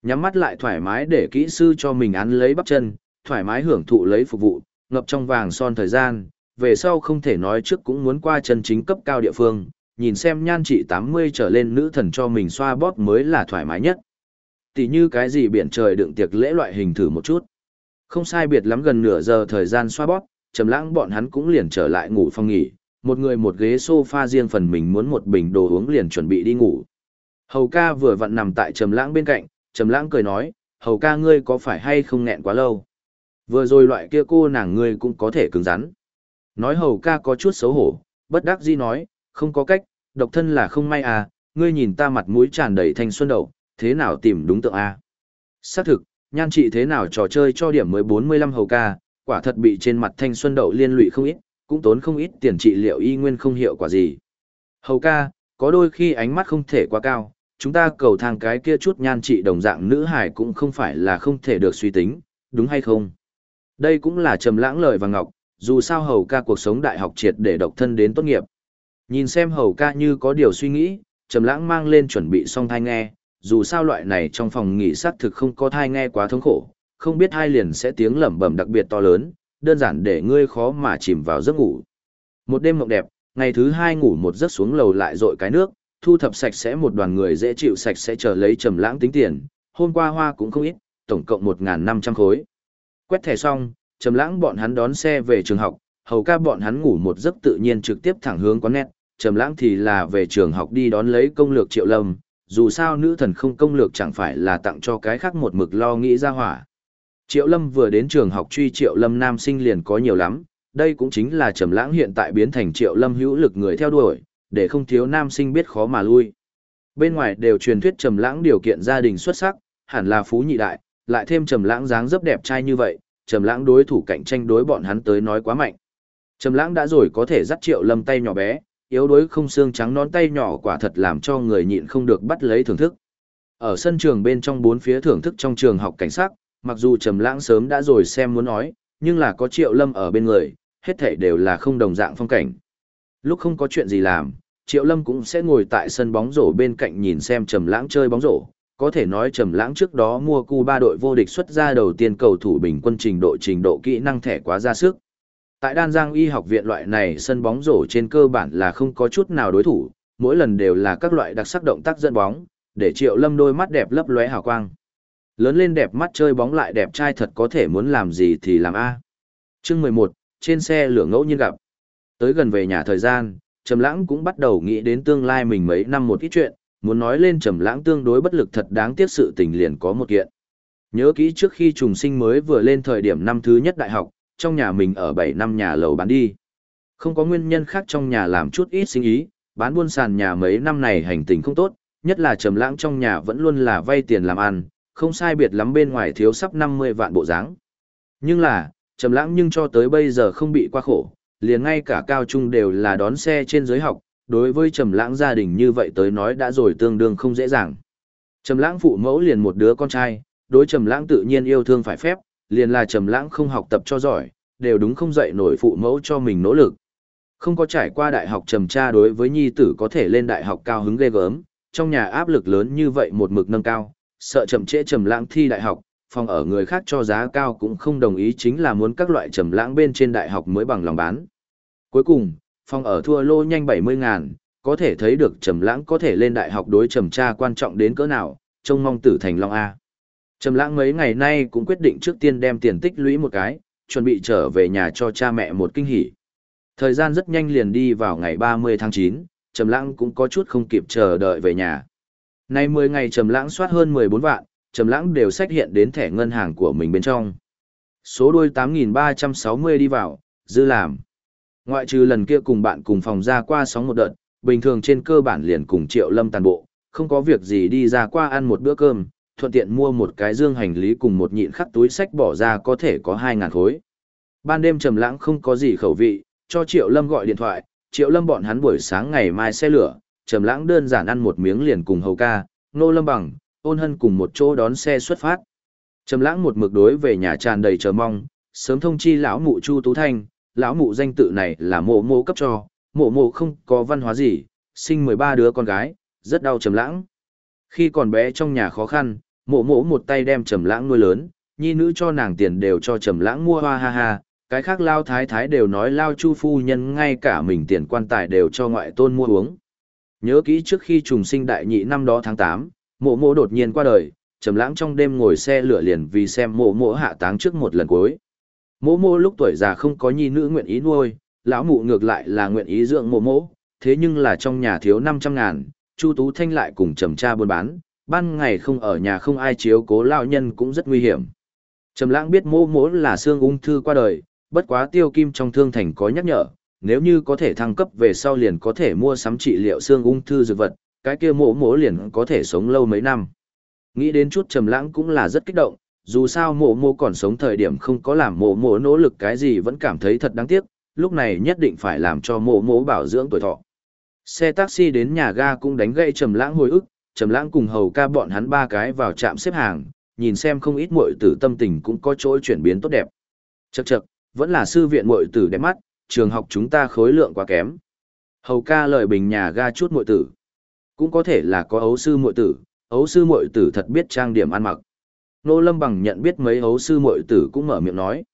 A: Nhắm mắt lại thoải mái để kỹ sư cho mình án lấy bắp chân, thoải mái hưởng thụ lấy phục vụ, ngập trong vàng son thời gian, về sau không thể nói trước cũng muốn qua chân chính cấp cao địa phương, nhìn xem nhan trị 80 trở lên nữ thần cho mình xoa bóp mới là thoải mái nhất tỉ như cái gì biển trời đựng tiệc lễ loại hình thử một chút. Không sai biệt lắm gần nửa giờ thời gian xoa bóp, trầm lãng bọn hắn cũng liền trở lại ngủ phòng nghỉ, một người một ghế sofa riêng phần mình muốn một bình đồ uống liền chuẩn bị đi ngủ. Hầu ca vừa vặn nằm tại trầm lãng bên cạnh, trầm lãng cười nói, hầu ca ngươi có phải hay không nghẹn quá lâu? Vừa rồi loại kia cô nàng ngươi cũng có thể cứng rắn. Nói hầu ca có chút xấu hổ, bất đắc dĩ nói, không có cách, độc thân là không may à, ngươi nhìn ta mặt mũi tràn đầy thanh xuân đầu, thế nào tìm đúng tượng A. Xác thực, nhan trị thế nào trò chơi cho điểm mới 45 hầu ca, quả thật bị trên mặt thanh xuân đậu liên lụy không ít, cũng tốn không ít tiền trị liệu y nguyên không hiệu quả gì. Hầu ca, có đôi khi ánh mắt không thể quá cao, chúng ta cầu thang cái kia chút nhan trị đồng dạng nữ hải cũng không phải là không thể được suy tính, đúng hay không? Đây cũng là trầm lãng lời và ngọc, dù sao hầu ca cuộc sống đại học triệt để độc thân đến tốt nghiệp. Nhìn xem hầu ca như có điều suy nghĩ, trầm lãng mang lên chuẩn bị xong thai nghe, dù sao loại này trong phòng nghỉ xác thực không có thai nghe quá thống khổ, không biết hai liền sẽ tiếng lẩm bẩm đặc biệt to lớn, đơn giản để ngươi khó mà chìm vào giấc ngủ. Một đêm mộng đẹp, ngày thứ hai ngủ một giấc xuống lầu lại dội cái nước, thu thập sạch sẽ một đoàn người dễ chịu sạch sẽ chờ lấy trầm lãng tính tiền, hôm qua hoa cũng không ít, tổng cộng 1.500 khối. Quét thẻ xong, trầm lãng bọn hắn đón xe về trường học, hầu ca bọn hắn ngủ một giấc tự nhiên trực tiếp thẳng hướng quán net, trầm lãng thì là về trường học đi đón lấy công lược triệu lâm, dù sao nữ thần không công lược chẳng phải là tặng cho cái khác một mực lo nghĩ ra hỏa. Triệu Lâm vừa đến trường học truy Triệu Lâm nam sinh liền có nhiều lắm, đây cũng chính là Trầm Lãng hiện tại biến thành Triệu Lâm hữu lực người theo đuổi, để không thiếu nam sinh biết khó mà lui. Bên ngoài đều truyền thuyết Trầm Lãng điều kiện gia đình xuất sắc, hẳn là phú nhị đại, lại thêm Trầm Lãng dáng dấp đẹp trai như vậy, Trầm Lãng đối thủ cạnh tranh đối bọn hắn tới nói quá mạnh. Trầm Lãng đã rồi có thể dắt Triệu Lâm tay nhỏ bé, yếu đuối không xương trắng nón tay nhỏ quả thật làm cho người nhịn không được bắt lấy thưởng thức. Ở sân trường bên trong bốn phía thưởng thức trong trường học cảnh sát, mặc dù Trầm Lãng sớm đã rồi xem muốn nói, nhưng là có Triệu Lâm ở bên người, hết thảy đều là không đồng dạng phong cảnh. Lúc không có chuyện gì làm, Triệu Lâm cũng sẽ ngồi tại sân bóng rổ bên cạnh nhìn xem Trầm Lãng chơi bóng rổ, có thể nói Trầm Lãng trước đó mua Cuba đội vô địch xuất ra đầu tiên cầu thủ bình quân trình độ trình độ kỹ năng thẻ quá ra sức. Tại Đan Giang Y học viện loại này sân bóng rổ trên cơ bản là không có chút nào đối thủ, mỗi lần đều là các loại đặc sắc động tác dẫn bóng, để Triệu Lâm đôi mắt đẹp lấp lóe hào quang. Lớn lên đẹp mắt chơi bóng lại đẹp trai thật có thể muốn làm gì thì làm a. Chương 11, trên xe lửa ngẫu nhiên gặp. Tới gần về nhà thời gian, Trầm Lãng cũng bắt đầu nghĩ đến tương lai mình mấy năm một ít chuyện, muốn nói lên Trầm Lãng tương đối bất lực thật đáng tiếc sự tình liền có một kiện. Nhớ kỹ trước khi trùng sinh mới vừa lên thời điểm năm thứ nhất đại học, trong nhà mình ở 7 năm nhà lầu bán đi. Không có nguyên nhân khác trong nhà làm chút ít sinh ý, bán buôn sàn nhà mấy năm này hành tình không tốt, nhất là trầm lãng trong nhà vẫn luôn là vay tiền làm ăn, không sai biệt lắm bên ngoài thiếu sắp 50 vạn bộ dáng. Nhưng là, trầm lãng nhưng cho tới bây giờ không bị quá khổ, liền ngay cả cao trung đều là đón xe trên dưới học, đối với trầm lãng gia đình như vậy tới nói đã rồi tương đương không dễ dàng. Trầm lãng phụ mẫu liền một đứa con trai, đối trầm lãng tự nhiên yêu thương phải phép, liền là trầm lãng không học tập cho giỏi, đều đúng không dạy nổi phụ mẫu cho mình nỗ lực. Không có trải qua đại học trầm tra đối với nhi tử có thể lên đại học cao hứng ghê gớm, trong nhà áp lực lớn như vậy một mực nâng cao, sợ chậm trễ trầm lãng thi đại học, phòng ở người khác cho giá cao cũng không đồng ý chính là muốn các loại trầm lãng bên trên đại học mới bằng lòng bán. Cuối cùng, phòng ở thua lô nhanh 70 ngàn, có thể thấy được trầm lãng có thể lên đại học đối trầm tra quan trọng đến cỡ nào, trông mong tử thành long A. Trầm lãng mấy ngày nay cũng quyết định trước tiên đem tiền tích lũy một cái, chuẩn bị trở về nhà cho cha mẹ một kinh hỉ. Thời gian rất nhanh liền đi vào ngày 30 tháng 9, Trầm lãng cũng có chút không kịp chờ đợi về nhà. Nay 10 ngày Trầm lãng soát hơn 14 vạn, Trầm lãng đều sách hiện đến thẻ ngân hàng của mình bên trong. Số đuôi 8360 đi vào, dư làm. Ngoại trừ lần kia cùng bạn cùng phòng ra qua sóng một đợt, bình thường trên cơ bản liền cùng Triệu Lâm tàn bộ, không có việc gì đi ra qua ăn một bữa cơm, thuận tiện mua một cái dương hành lý cùng một nhịn khắc túi sách bỏ ra có thể có 2.000 khối. Ban đêm trầm lãng không có gì khẩu vị, cho Triệu Lâm gọi điện thoại, Triệu Lâm bọn hắn buổi sáng ngày mai xe lửa, trầm lãng đơn giản ăn một miếng liền cùng hầu ca, nô lâm bằng, ôn hân cùng một chỗ đón xe xuất phát. Trầm lãng một mực đối về nhà tràn đầy chờ mong, sớm thông chi lão mụ Chu Tú Thanh, lão mụ danh tự này là mộ mộ cấp cho, mộ mộ không có văn hóa gì, sinh 13 đứa con gái, rất đau trầm lãng. Khi còn bé trong nhà khó khăn, mộ mộ một tay đem trầm lãng nuôi lớn, nhi nữ cho nàng tiền đều cho trầm lãng mua hoa ha ha, cái khác lao thái thái đều nói lao chu phu nhân ngay cả mình tiền quan tài đều cho ngoại tôn mua uống. Nhớ kỹ trước khi trùng sinh đại nhị năm đó tháng 8, mộ mộ đột nhiên qua đời, trầm lãng trong đêm ngồi xe lửa liền vì xem mộ mộ hạ táng trước một lần cuối. Mộ mộ lúc tuổi già không có nhi nữ nguyện ý nuôi, lão mụ ngược lại là nguyện ý dưỡng mộ mộ, thế nhưng là trong nhà thiếu 500 ngàn, Chu Tú Thanh lại cùng trầm cha buôn bán, ban ngày không ở nhà không ai chiếu cố lão nhân cũng rất nguy hiểm. Trầm lãng biết mộ mỗ là xương ung thư qua đời, bất quá tiêu kim trong thương thành có nhắc nhở, nếu như có thể thăng cấp về sau liền có thể mua sắm trị liệu xương ung thư dược vật, cái kia mộ mỗ liền có thể sống lâu mấy năm. Nghĩ đến chút trầm lãng cũng là rất kích động, dù sao mộ mộ còn sống thời điểm không có làm mộ mộ nỗ lực cái gì vẫn cảm thấy thật đáng tiếc, lúc này nhất định phải làm cho mộ mộ bảo dưỡng tuổi thọ. Xe taxi đến nhà ga cũng đánh gãy trầm lãng hồi ức, trầm lãng cùng hầu ca bọn hắn ba cái vào trạm xếp hàng, nhìn xem không ít muội tử tâm tình cũng có chỗ chuyển biến tốt đẹp. Chậc chậc, vẫn là sư viện muội tử đẹp mắt, trường học chúng ta khối lượng quá kém. Hầu ca lời bình nhà ga chút muội tử. Cũng có thể là có ấu sư muội tử, ấu sư muội tử thật biết trang điểm ăn mặc. Nô Lâm Bằng nhận biết mấy ấu sư muội tử cũng mở miệng nói.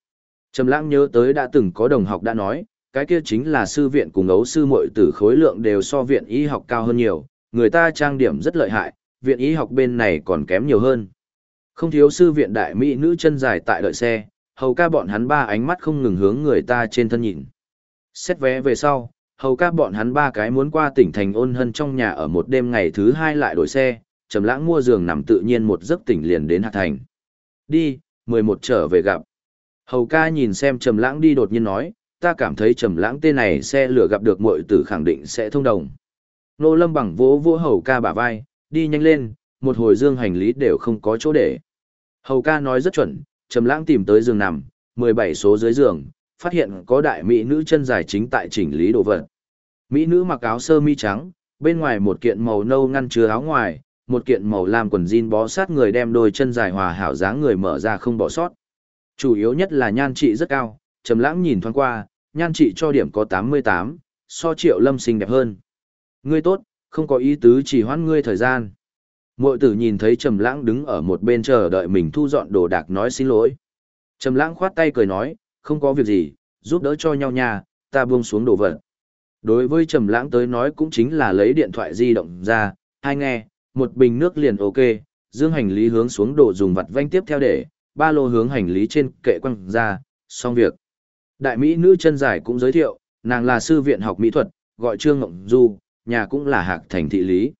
A: Trầm Lãng nhớ tới đã từng có đồng học đã nói, cái kia chính là sư viện cùng ấu sư muội tử khối lượng đều so viện y học cao hơn nhiều, người ta trang điểm rất lợi hại, viện y học bên này còn kém nhiều hơn. Không thiếu sư viện đại mỹ nữ chân dài tại đợi xe, hầu ca bọn hắn ba ánh mắt không ngừng hướng người ta trên thân nhìn. Xét vé về sau, hầu ca bọn hắn ba cái muốn qua tỉnh thành ôn hân trong nhà ở một đêm ngày thứ hai lại đổi xe, trầm lãng mua giường nằm tự nhiên một giấc tỉnh liền đến hạt Thành. Đi, mười một trở về gặp. Hầu ca nhìn xem trầm lãng đi đột nhiên nói, ta cảm thấy trầm lãng tên này xe lửa gặp được muội tử khẳng định sẽ thông đồng. Nô Lâm bằng vỗ vỗ hầu ca bả vai, đi nhanh lên, một hồi dương hành lý đều không có chỗ để. Hầu ca nói rất chuẩn, trầm lãng tìm tới giường nằm, 17 số dưới giường, phát hiện có đại mỹ nữ chân dài chính tại chỉnh lý đồ vật. Mỹ nữ mặc áo sơ mi trắng, bên ngoài một kiện màu nâu ngăn chứa áo ngoài, một kiện màu lam quần jean bó sát người đem đôi chân dài hòa hảo dáng người mở ra không bỏ sót. Chủ yếu nhất là nhan trị rất cao, Trầm Lãng nhìn thoáng qua, nhan trị cho điểm có 88, so Triệu Lâm xinh đẹp hơn. Ngươi tốt, không có ý tứ chỉ hoãn ngươi thời gian. Mội tử nhìn thấy Trầm Lãng đứng ở một bên chờ đợi mình thu dọn đồ đạc nói xin lỗi. Trầm Lãng khoát tay cười nói, không có việc gì, giúp đỡ cho nhau nha, ta buông xuống đồ vật. Đối với Trầm Lãng tới nói cũng chính là lấy điện thoại di động ra, hai nghe, một bình nước liền ok, dương hành lý hướng xuống đồ dùng vặt vanh tiếp theo để, ba lô hướng hành lý trên kệ quăng ra, xong việc. Đại mỹ nữ chân dài cũng giới thiệu, nàng là sư viện học mỹ thuật, gọi Trương Ngộng Du, nhà cũng là Hạc Thành thị lý.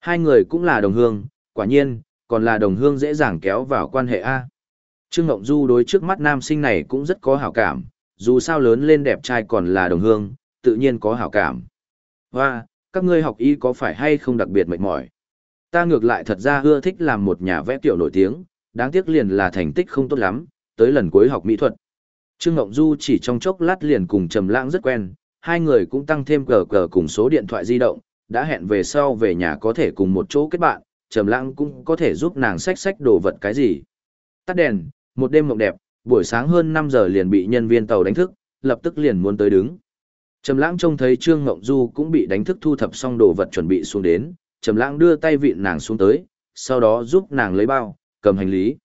A: Hai người cũng là đồng hương, quả nhiên, còn là đồng hương dễ dàng kéo vào quan hệ A. Trương Ngộng Du đối trước mắt nam sinh này cũng rất có hảo cảm, dù sao lớn lên đẹp trai còn là đồng hương, tự nhiên có hảo cảm. Và, các ngươi học y có phải hay không đặc biệt mệt mỏi? Ta ngược lại thật ra ưa thích làm một nhà vẽ tiểu nổi tiếng, đáng tiếc liền là thành tích không tốt lắm, tới lần cuối học mỹ thuật. Trương Ngộng Du chỉ trong chốc lát liền cùng Trầm Lãng rất quen, hai người cũng tăng thêm cờ cờ cùng số điện thoại di động, đã hẹn về sau về nhà có thể cùng một chỗ kết bạn, Trầm Lãng cũng có thể giúp nàng xách xách đồ vật cái gì. Tắt đèn, một đêm mộng đẹp, buổi sáng hơn 5 giờ liền bị nhân viên tàu đánh thức, lập tức liền muốn tới đứng. Trầm Lãng trông thấy Trương Ngộng Du cũng bị đánh thức thu thập xong đồ vật chuẩn bị xuống đến, Trầm Lãng đưa tay vịn nàng xuống tới, sau đó giúp nàng lấy bao, cầm hành lý.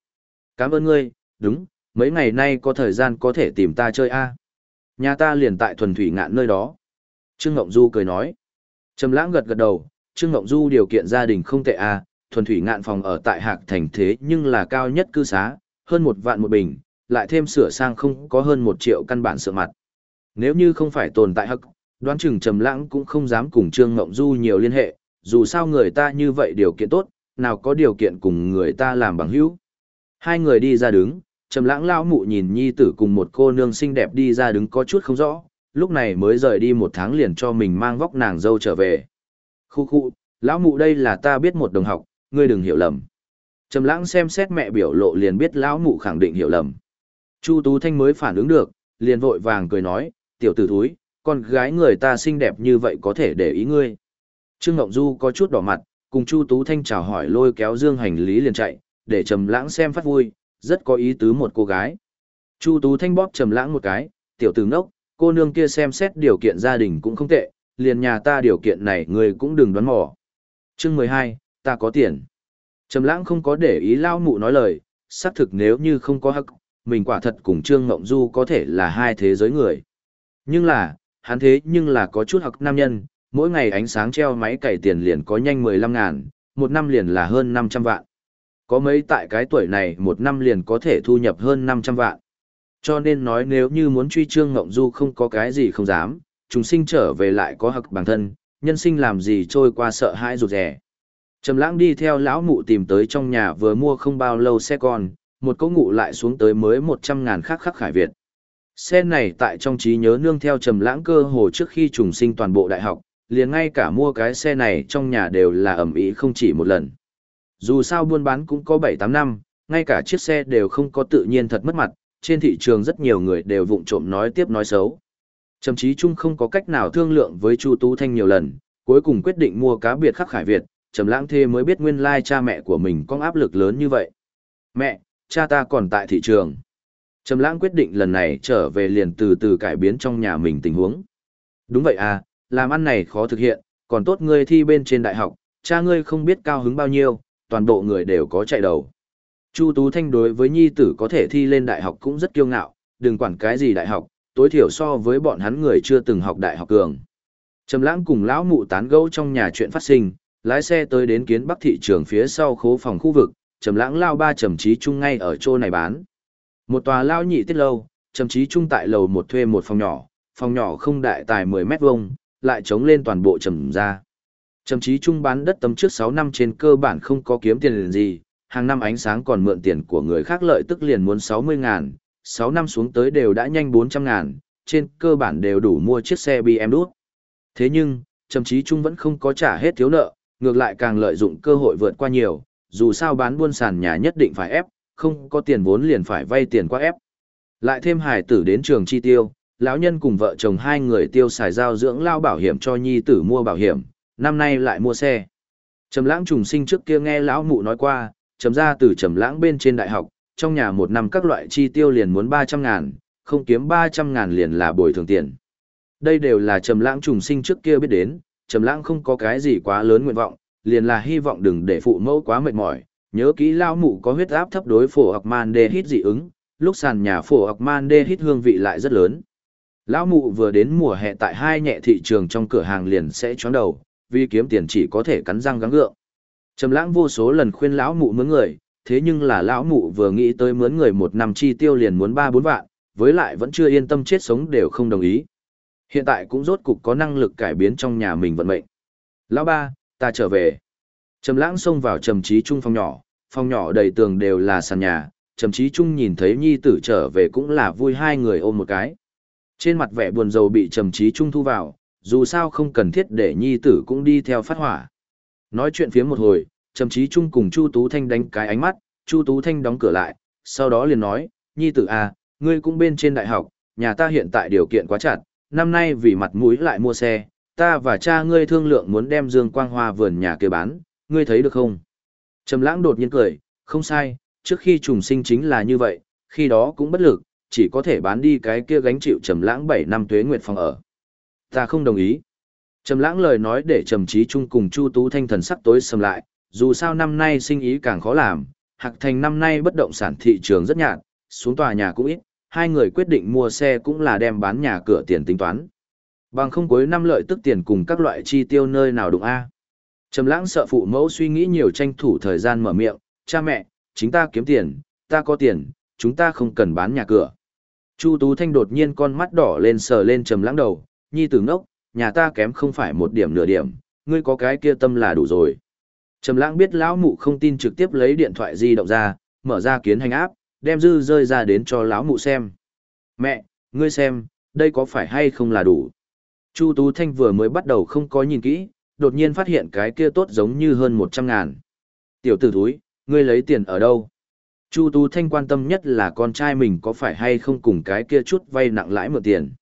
A: "Cảm ơn ngươi, đúng, mấy ngày nay có thời gian có thể tìm ta chơi a." Nhà ta liền tại thuần thủy ngạn nơi đó. Trương Ngộng Du cười nói. Trầm Lãng gật gật đầu, Trương Ngộng Du điều kiện gia đình không tệ a, thuần thủy ngạn phòng ở tại Hạc Thành thế nhưng là cao nhất cư xá, hơn một vạn một bình, lại thêm sửa sang không có hơn một triệu căn bản sửa mặt. Nếu như không phải tồn tại hắc, đoán chừng Trầm Lãng cũng không dám cùng Trương Ngộng Du nhiều liên hệ, dù sao người ta như vậy điều kiện tốt, nào có điều kiện cùng người ta làm bằng hữu. Hai người đi ra đứng, Trầm Lãng lão mụ nhìn nhi tử cùng một cô nương xinh đẹp đi ra đứng có chút không rõ, lúc này mới rời đi một tháng liền cho mình mang vóc nàng dâu trở về. Khu khu, lão mụ đây là ta biết một đồng học, ngươi đừng hiểu lầm. Trầm Lãng xem xét mẹ biểu lộ liền biết lão mụ khẳng định hiểu lầm. Chu Tú Thanh mới phản ứng được, liền vội vàng cười nói, tiểu tử thúi, con gái người ta xinh đẹp như vậy có thể để ý ngươi. Trương Ngộng Du có chút đỏ mặt, cùng Chu Tú Thanh chào hỏi lôi kéo dương hành lý liền chạy, để Trầm Lãng xem phát vui, rất có ý tứ một cô gái. Chu Tú Thanh bóp Trầm Lãng một cái, tiểu tử ngốc, cô nương kia xem xét điều kiện gia đình cũng không tệ, liền nhà ta điều kiện này ngươi cũng đừng đoán mò. Chương 12, ta có tiền. Trầm Lãng không có để ý lao mụ nói lời, xác thực nếu như không có hắc, mình quả thật cùng Trương Ngộng Du có thể là hai thế giới người. Nhưng là, hắn thế nhưng là có chút học nam nhân, mỗi ngày ánh sáng treo máy cày tiền liền có nhanh 15 ngàn, một năm liền là hơn 500 vạn. Có mấy tại cái tuổi này một năm liền có thể thu nhập hơn 500 vạn. Cho nên nói nếu như muốn truy Trương Ngộng Du không có cái gì không dám, chúng sinh trở về lại có hặc bản thân, nhân sinh làm gì trôi qua sợ hãi rụt rẻ. Trầm lãng đi theo lão mụ tìm tới trong nhà vừa mua không bao lâu xe con, một cỗ ngụ lại xuống tới mới 100 ngàn khắc khắc khải Việt. Xe này tại trong trí nhớ nương theo trầm lãng cơ hồ trước khi trùng sinh toàn bộ đại học, liền ngay cả mua cái xe này trong nhà đều là ẩm ý không chỉ một lần. Dù sao buôn bán cũng có 7-8 năm, ngay cả chiếc xe đều không có tự nhiên thật mất mặt, trên thị trường rất nhiều người đều vụng trộm nói tiếp nói xấu. Trầm chí chung không có cách nào thương lượng với Chu Tú Thanh nhiều lần, cuối cùng quyết định mua cá biệt khắc khải Việt, Trầm Lãng Thê mới biết nguyên lai cha mẹ của mình có áp lực lớn như vậy. "Mẹ, cha ta còn tại thị trường." Trầm Lãng quyết định lần này trở về liền từ từ cải biến trong nhà mình tình huống. "Đúng vậy à, làm ăn này khó thực hiện, còn tốt ngươi thi bên trên đại học, cha ngươi không biết cao hứng bao nhiêu, toàn bộ người đều có chạy đầu." Chu Tú Thanh đối với nhi tử có thể thi lên đại học cũng rất kiêu ngạo, đừng quản cái gì đại học, tối thiểu so với bọn hắn người chưa từng học đại học cường. Trầm Lãng cùng lão mụ tán gẫu trong nhà chuyện phát sinh, lái xe tới đến kiến bắc thị trường phía sau khố phòng khu vực, trầm lãng lao ba trầm trí chung ngay ở chỗ này bán. Một tòa lao nhị tiết lâu, trầm trí chung tại lầu một thuê một phòng nhỏ, phòng nhỏ không đại tài 10 mét vuông, lại chống lên toàn bộ trầm ra. Trầm trí trung bán đất tầm trước 6 năm trên cơ bản không có kiếm tiền gì, hàng năm ánh sáng còn mượn tiền của người khác lợi tức liền muốn 60 ngàn, 6 năm xuống tới đều đã nhanh 400 ngàn, trên cơ bản đều đủ mua chiếc xe BMW đút. Thế nhưng, Trầm Chí Trung vẫn không có trả hết thiếu nợ, ngược lại càng lợi dụng cơ hội vượt qua nhiều, dù sao bán buôn sàn nhà nhất định phải ép, không có tiền vốn liền phải vay tiền qua ép. Lại thêm hải tử đến trường chi tiêu, lão nhân cùng vợ chồng hai người tiêu xài giao dưỡng lao bảo hiểm cho nhi tử mua bảo hiểm, năm nay lại mua xe. Trầm lãng trùng sinh trước kia nghe lão mụ nói qua, trầm ra từ trầm lãng bên trên đại học, trong nhà một năm các loại chi tiêu liền muốn 300 ngàn, không kiếm 300 ngàn liền là bồi thường tiền. Đây đều là trầm lãng trùng sinh trước kia biết đến, trầm lãng không có cái gì quá lớn nguyện vọng, liền là hy vọng đừng để phụ mẫu quá mệt mỏi, nhớ kỹ lão mụ có huyết áp thấp đối phổ học man đê hít dị ứng, lúc sàn nhà phổ học man đê hít hương vị lại rất lớn. Lão mụ vừa đến mùa hè tại hai nhẹ thị trường trong cửa hàng liền sẽ chóng đầu, vì kiếm tiền chỉ có thể cắn răng gắng gượng. Trầm lãng vô số lần khuyên lão mụ mướn người, thế nhưng là lão mụ vừa nghĩ tới mướn người một năm chi tiêu liền muốn ba bốn vạn, với lại vẫn chưa yên tâm chết sống đều không đồng ý. Hiện tại cũng rốt cục có năng lực cải biến trong nhà mình vận mệnh. Lão ba, ta trở về. Trầm lãng xông vào trầm trí trung phòng nhỏ, phòng nhỏ đầy tường đều là sàn nhà, trầm trí trung nhìn thấy nhi tử trở về cũng là vui hai người ôm một cái. Trên mặt vẻ buồn rầu bị trầm trí trung thu vào, dù sao không cần thiết để nhi tử cũng đi theo phát hỏa. Nói chuyện phía một hồi, trầm trí trung cùng Chu Tú Thanh đánh cái ánh mắt, Chu Tú Thanh đóng cửa lại, sau đó liền nói, nhi tử à, ngươi cũng bên trên đại học, nhà ta hiện tại điều kiện quá chặt, năm nay vì mặt mũi lại mua xe, ta và cha ngươi thương lượng muốn đem dương quang hoa vườn nhà kia bán, ngươi thấy được không? Trầm lãng đột nhiên cười, không sai, trước khi trùng sinh chính là như vậy, khi đó cũng bất lực, chỉ có thể bán đi cái kia gánh chịu trầm lãng 7 năm tuế nguyệt phòng ở. Ta không đồng ý. Trầm lãng lời nói để trầm trí chung cùng Chu Tú Thanh thần sắc tối sầm lại, dù sao năm nay sinh ý càng khó làm, Hạc Thành năm nay bất động sản thị trường rất nhạt, xuống tòa nhà cũng ít, hai người quyết định mua xe cũng là đem bán nhà cửa tiền tính toán. Bằng không cuối năm lợi tức tiền cùng các loại chi tiêu nơi nào đụng a. Trầm lãng sợ phụ mẫu suy nghĩ nhiều tranh thủ thời gian mở miệng, cha mẹ, chính ta kiếm tiền, ta có tiền, chúng ta không cần bán nhà cửa. Chu Tú Thanh đột nhiên con mắt đỏ lên sờ lên trầm lãng đầu, nhi tử ngốc, nhà ta kém không phải một điểm nửa điểm, ngươi có cái kia tâm là đủ rồi. Trầm lãng biết lão mụ không tin trực tiếp lấy điện thoại di động ra, mở ra kiến hành áp, đem dư rơi ra đến cho lão mụ xem. Mẹ, ngươi xem, đây có phải hay không là đủ. Chu Tú Thanh vừa mới bắt đầu không có nhìn kỹ, đột nhiên phát hiện cái kia tốt giống như hơn 100 ngàn. Tiểu tử thúi, ngươi lấy tiền ở đâu? Chu Tú Thanh quan tâm nhất là con trai mình có phải hay không cùng cái kia chút vay nặng lãi mượn tiền.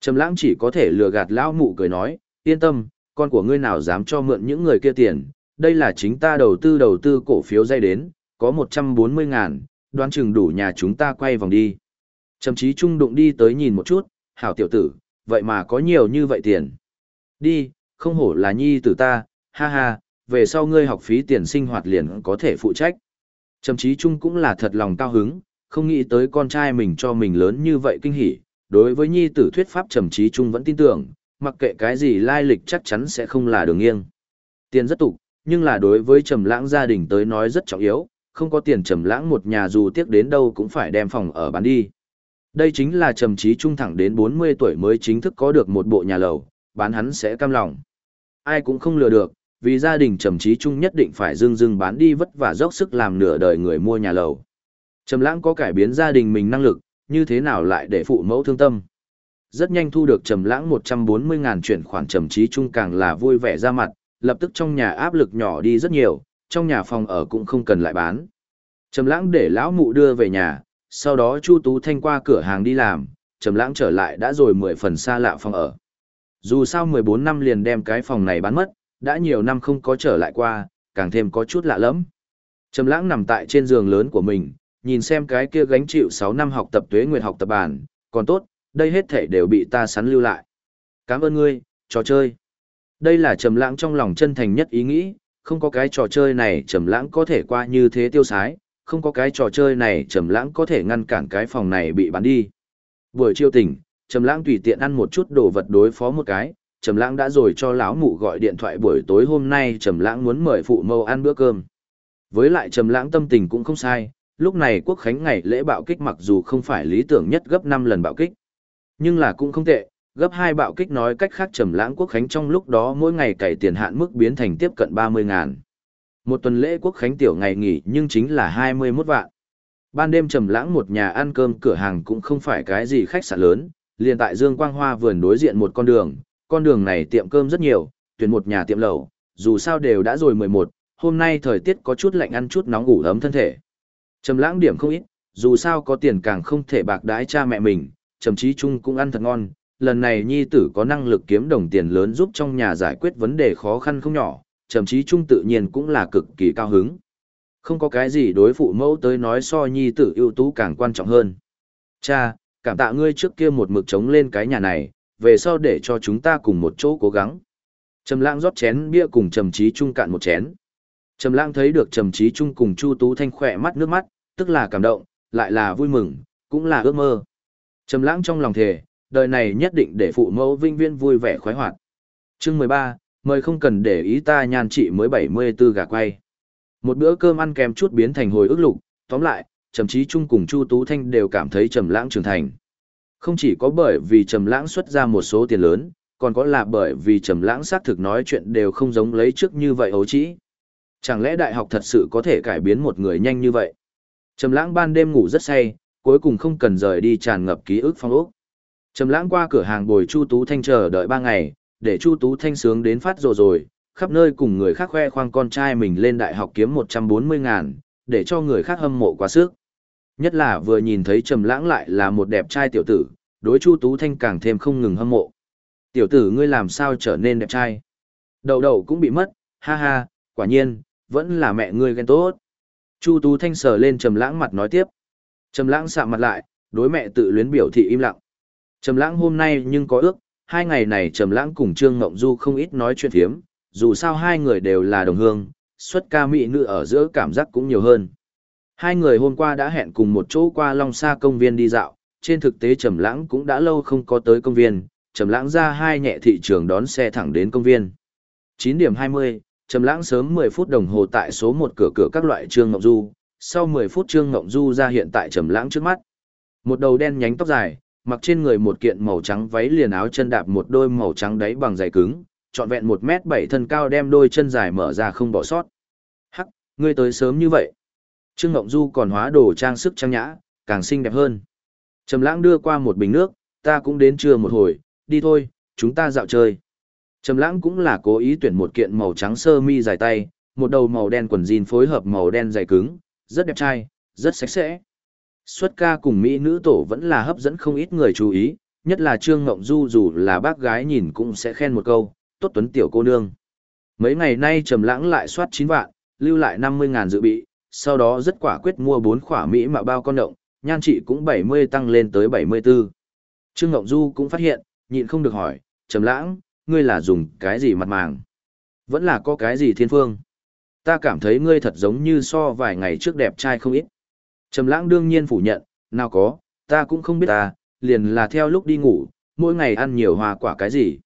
A: Trầm lãng chỉ có thể lừa gạt lão mụ cười nói, yên tâm, con của ngươi nào dám cho mượn những người kia tiền, đây là chính ta đầu tư đầu tư cổ phiếu dây đến, có 140 ngàn, đoán chừng đủ nhà chúng ta quay vòng đi. Trầm chí trung đụng đi tới nhìn một chút, hảo tiểu tử, vậy mà có nhiều như vậy tiền. Đi, không hổ là nhi tử ta, ha ha, về sau ngươi học phí tiền sinh hoạt liền có thể phụ trách. Trầm chí trung cũng là thật lòng cao hứng, không nghĩ tới con trai mình cho mình lớn như vậy kinh hỉ. Đối với nhi tử thuyết pháp trầm trí trung vẫn tin tưởng, mặc kệ cái gì lai lịch chắc chắn sẽ không là đường nghiêng. Tiền rất tục, nhưng là đối với trầm lãng gia đình tới nói rất trọng yếu, không có tiền trầm lãng một nhà dù tiếc đến đâu cũng phải đem phòng ở bán đi. Đây chính là trầm trí trung thẳng đến 40 tuổi mới chính thức có được một bộ nhà lầu, bán hắn sẽ cam lòng. Ai cũng không lừa được, vì gia đình trầm trí trung nhất định phải dưng dưng bán đi vất vả dốc sức làm nửa đời người mua nhà lầu. Trầm lãng có cải biến gia đình mình năng lực, như thế nào lại để phụ mẫu thương tâm. Rất nhanh thu được trầm lãng 140 ngàn chuyển khoản trầm trí trung càng là vui vẻ ra mặt, lập tức trong nhà áp lực nhỏ đi rất nhiều, trong nhà phòng ở cũng không cần lại bán. Trầm lãng để lão mụ đưa về nhà, sau đó Chu Tú Thanh qua cửa hàng đi làm, Trầm lãng trở lại đã rồi 10 phần xa lạ phòng ở. Dù sao 14 năm liền đem cái phòng này bán mất, đã nhiều năm không có trở lại qua, càng thêm có chút lạ lẫm. Trầm lãng nằm tại trên giường lớn của mình, nhìn xem cái kia gánh chịu 6 năm học tập tuế nguyệt học tập bản, còn tốt, đây hết thể đều bị ta sắn lưu lại. Cảm ơn ngươi, trò chơi. Đây là trầm lãng trong lòng chân thành nhất ý nghĩ, không có cái trò chơi này trầm lãng có thể qua như thế tiêu sái, không có cái trò chơi này trầm lãng có thể ngăn cản cái phòng này bị bán đi. Buổi chiều tỉnh, trầm lãng tùy tiện ăn một chút đồ vật đối phó một cái, trầm lãng đã rồi cho lão mụ gọi điện thoại buổi tối hôm nay trầm lãng muốn mời phụ mâu ăn bữa cơm. Với lại trầm lãng tâm tình cũng không sai, lúc này quốc khánh ngày lễ bạo kích mặc dù không phải lý tưởng nhất gấp 5 lần bạo kích, nhưng là cũng không tệ, gấp 2 bạo kích nói cách khác trầm lãng quốc khánh trong lúc đó mỗi ngày cày tiền hạn mức biến thành tiếp cận 30 ngàn. Một tuần lễ quốc khánh tiểu ngày nghỉ nhưng chính là 21 vạn. Ban đêm trầm lãng một nhà ăn cơm cửa hàng cũng không phải cái gì khách sạn lớn, liền tại Dương Quang Hoa vườn đối diện một con đường, con đường này tiệm cơm rất nhiều, tuyển một nhà tiệm lẩu, dù sao đều đã rồi 11, hôm nay thời tiết có chút lạnh ăn chút nóng ngủ ấm thân thể. Trầm lãng điểm không ít, dù sao có tiền càng không thể bạc đãi cha mẹ mình, trầm chí chung cũng ăn thật ngon, lần này nhi tử có năng lực kiếm đồng tiền lớn giúp trong nhà giải quyết vấn đề khó khăn không nhỏ, trầm chí chung tự nhiên cũng là cực kỳ cao hứng. Không có cái gì đối phụ mẫu tới nói so nhi tử ưu tú càng quan trọng hơn. Cha, cảm tạ ngươi trước kia một mực chống lên cái nhà này, về sau để cho chúng ta cùng một chỗ cố gắng. Trầm lãng rót chén bia cùng trầm trí trung cạn một chén. Trầm lãng thấy được trầm trí trung cùng Chu Tú Thanh khỏe mắt nước mắt, tức là cảm động, lại là vui mừng, cũng là ước mơ. Trầm lãng trong lòng thề, đời này nhất định để phụ mẫu vinh viên vui vẻ khoái hoạt. Chương 13, mời không cần để ý ta nhan trị mới 74 gà quay. Một bữa cơm ăn kèm chút biến thành hồi ức lục, tóm lại, Trầm Chí Trung cùng Chu Tú Thanh đều cảm thấy Trầm Lãng trưởng thành. Không chỉ có bởi vì Trầm Lãng xuất ra một số tiền lớn, còn có là bởi vì Trầm Lãng xác thực nói chuyện đều không giống lấy trước như vậy ấu trí. Chẳng lẽ đại học thật sự có thể cải biến một người nhanh như vậy? Trầm Lãng ban đêm ngủ rất say, cuối cùng không cần rời đi tràn ngập ký ức phong ốc. Trầm Lãng qua cửa hàng bồi Chu Tú Thanh chờ đợi 3 ngày, để Chu Tú Thanh sướng đến phát rồi rồi, khắp nơi cùng người khác khoe khoang con trai mình lên đại học kiếm 140 ngàn, để cho người khác hâm mộ quá sức. Nhất là vừa nhìn thấy Trầm Lãng lại là một đẹp trai tiểu tử, đối Chu Tú Thanh càng thêm không ngừng hâm mộ. Tiểu tử ngươi làm sao trở nên đẹp trai? Đầu đầu cũng bị mất, ha ha, quả nhiên, vẫn là mẹ ngươi ghen tốt. Chu Tú Thanh sờ lên Trầm Lãng mặt nói tiếp. Trầm Lãng sạm mặt lại, đối mẹ tự luyến biểu thị im lặng. Trầm Lãng hôm nay nhưng có ước, hai ngày này Trầm Lãng cùng Trương Ngộng Du không ít nói chuyện phiếm, dù sao hai người đều là đồng hương, xuất ca mỹ nữ ở giữa cảm giác cũng nhiều hơn. Hai người hôm qua đã hẹn cùng một chỗ qua Long Sa công viên đi dạo, trên thực tế Trầm Lãng cũng đã lâu không có tới công viên, Trầm Lãng ra hai nhẹ thị trường đón xe thẳng đến công viên. 9 điểm 20, Trầm Lãng sớm 10 phút đồng hồ tại số 1 cửa cửa các loại Trương Ngộng Du, sau 10 phút Trương Ngộng Du ra hiện tại Trầm Lãng trước mắt. Một đầu đen nhánh tóc dài, mặc trên người một kiện màu trắng váy liền áo chân đạp một đôi màu trắng đáy bằng giày cứng, trọn vẹn một mét bảy thân cao đem đôi chân dài mở ra không bỏ sót. Hắc, ngươi tới sớm như vậy. Trương Ngộng Du còn hóa đồ trang sức trang nhã, càng xinh đẹp hơn. Trầm lãng đưa qua một bình nước, ta cũng đến trưa một hồi, đi thôi, chúng ta dạo chơi. Trầm lãng cũng là cố ý tuyển một kiện màu trắng sơ mi dài tay, một đầu màu đen quần jean phối hợp màu đen dày cứng, rất đẹp trai, rất sạch sẽ. Xuất ca cùng mỹ nữ tổ vẫn là hấp dẫn không ít người chú ý, nhất là Trương Ngộng Du dù là bác gái nhìn cũng sẽ khen một câu, tốt tuấn tiểu cô nương. Mấy ngày nay trầm lãng lại soát 9 vạn, lưu lại 50 ngàn dự bị, sau đó rất quả quyết mua 4 khỏa Mỹ mà bao con động, nhan trị cũng 70 tăng lên tới 74. Trương Ngộng Du cũng phát hiện, nhịn không được hỏi, trầm lãng, ngươi là dùng cái gì mặt màng? Vẫn là có cái gì thiên phương? Ta cảm thấy ngươi thật giống như so vài ngày trước đẹp trai không ít. Trầm lãng đương nhiên phủ nhận, nào có, ta cũng không biết ta, liền là theo lúc đi ngủ, mỗi ngày ăn nhiều hoa quả cái gì.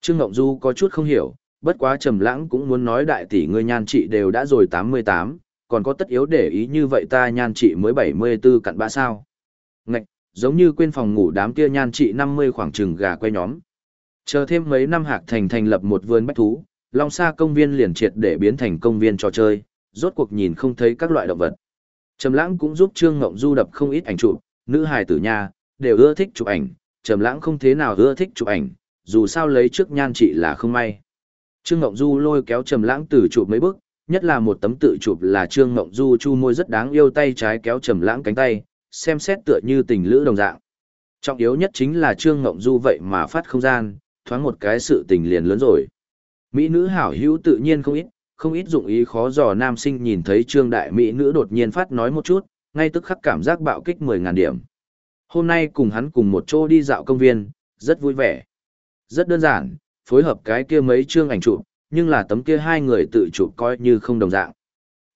A: Trương Ngộng Du có chút không hiểu, bất quá trầm lãng cũng muốn nói đại tỷ ngươi nhan trị đều đã rồi 88, còn có tất yếu để ý như vậy ta nhan trị mới 74 cặn bã sao. Ngạch, giống như quên phòng ngủ đám kia nhan trị 50 khoảng chừng gà quay nhóm. Chờ thêm mấy năm hạc thành thành lập một vườn bách thú, Long Sa công viên liền triệt để biến thành công viên trò chơi, rốt cuộc nhìn không thấy các loại động vật. Trầm Lãng cũng giúp Trương Ngộng Du đập không ít ảnh chụp, nữ hài tử nha, đều ưa thích chụp ảnh, Trầm Lãng không thế nào ưa thích chụp ảnh, dù sao lấy trước nhan trị là không may. Trương Ngộng Du lôi kéo Trầm Lãng từ chụp mấy bức, nhất là một tấm tự chụp là Trương Ngộng Du chu môi rất đáng yêu tay trái kéo Trầm Lãng cánh tay, xem xét tựa như tình lữ đồng dạng. Trọng yếu nhất chính là Trương Ngộng Du vậy mà phát không gian, thoáng một cái sự tình liền lớn rồi. Mỹ nữ hảo hữu tự nhiên không ít, không ít dụng ý khó dò nam sinh nhìn thấy Trương đại mỹ nữ đột nhiên phát nói một chút, ngay tức khắc cảm giác bạo kích 10000 điểm. Hôm nay cùng hắn cùng một chỗ đi dạo công viên, rất vui vẻ. Rất đơn giản, phối hợp cái kia mấy chương ảnh chụp, nhưng là tấm kia hai người tự chụp coi như không đồng dạng.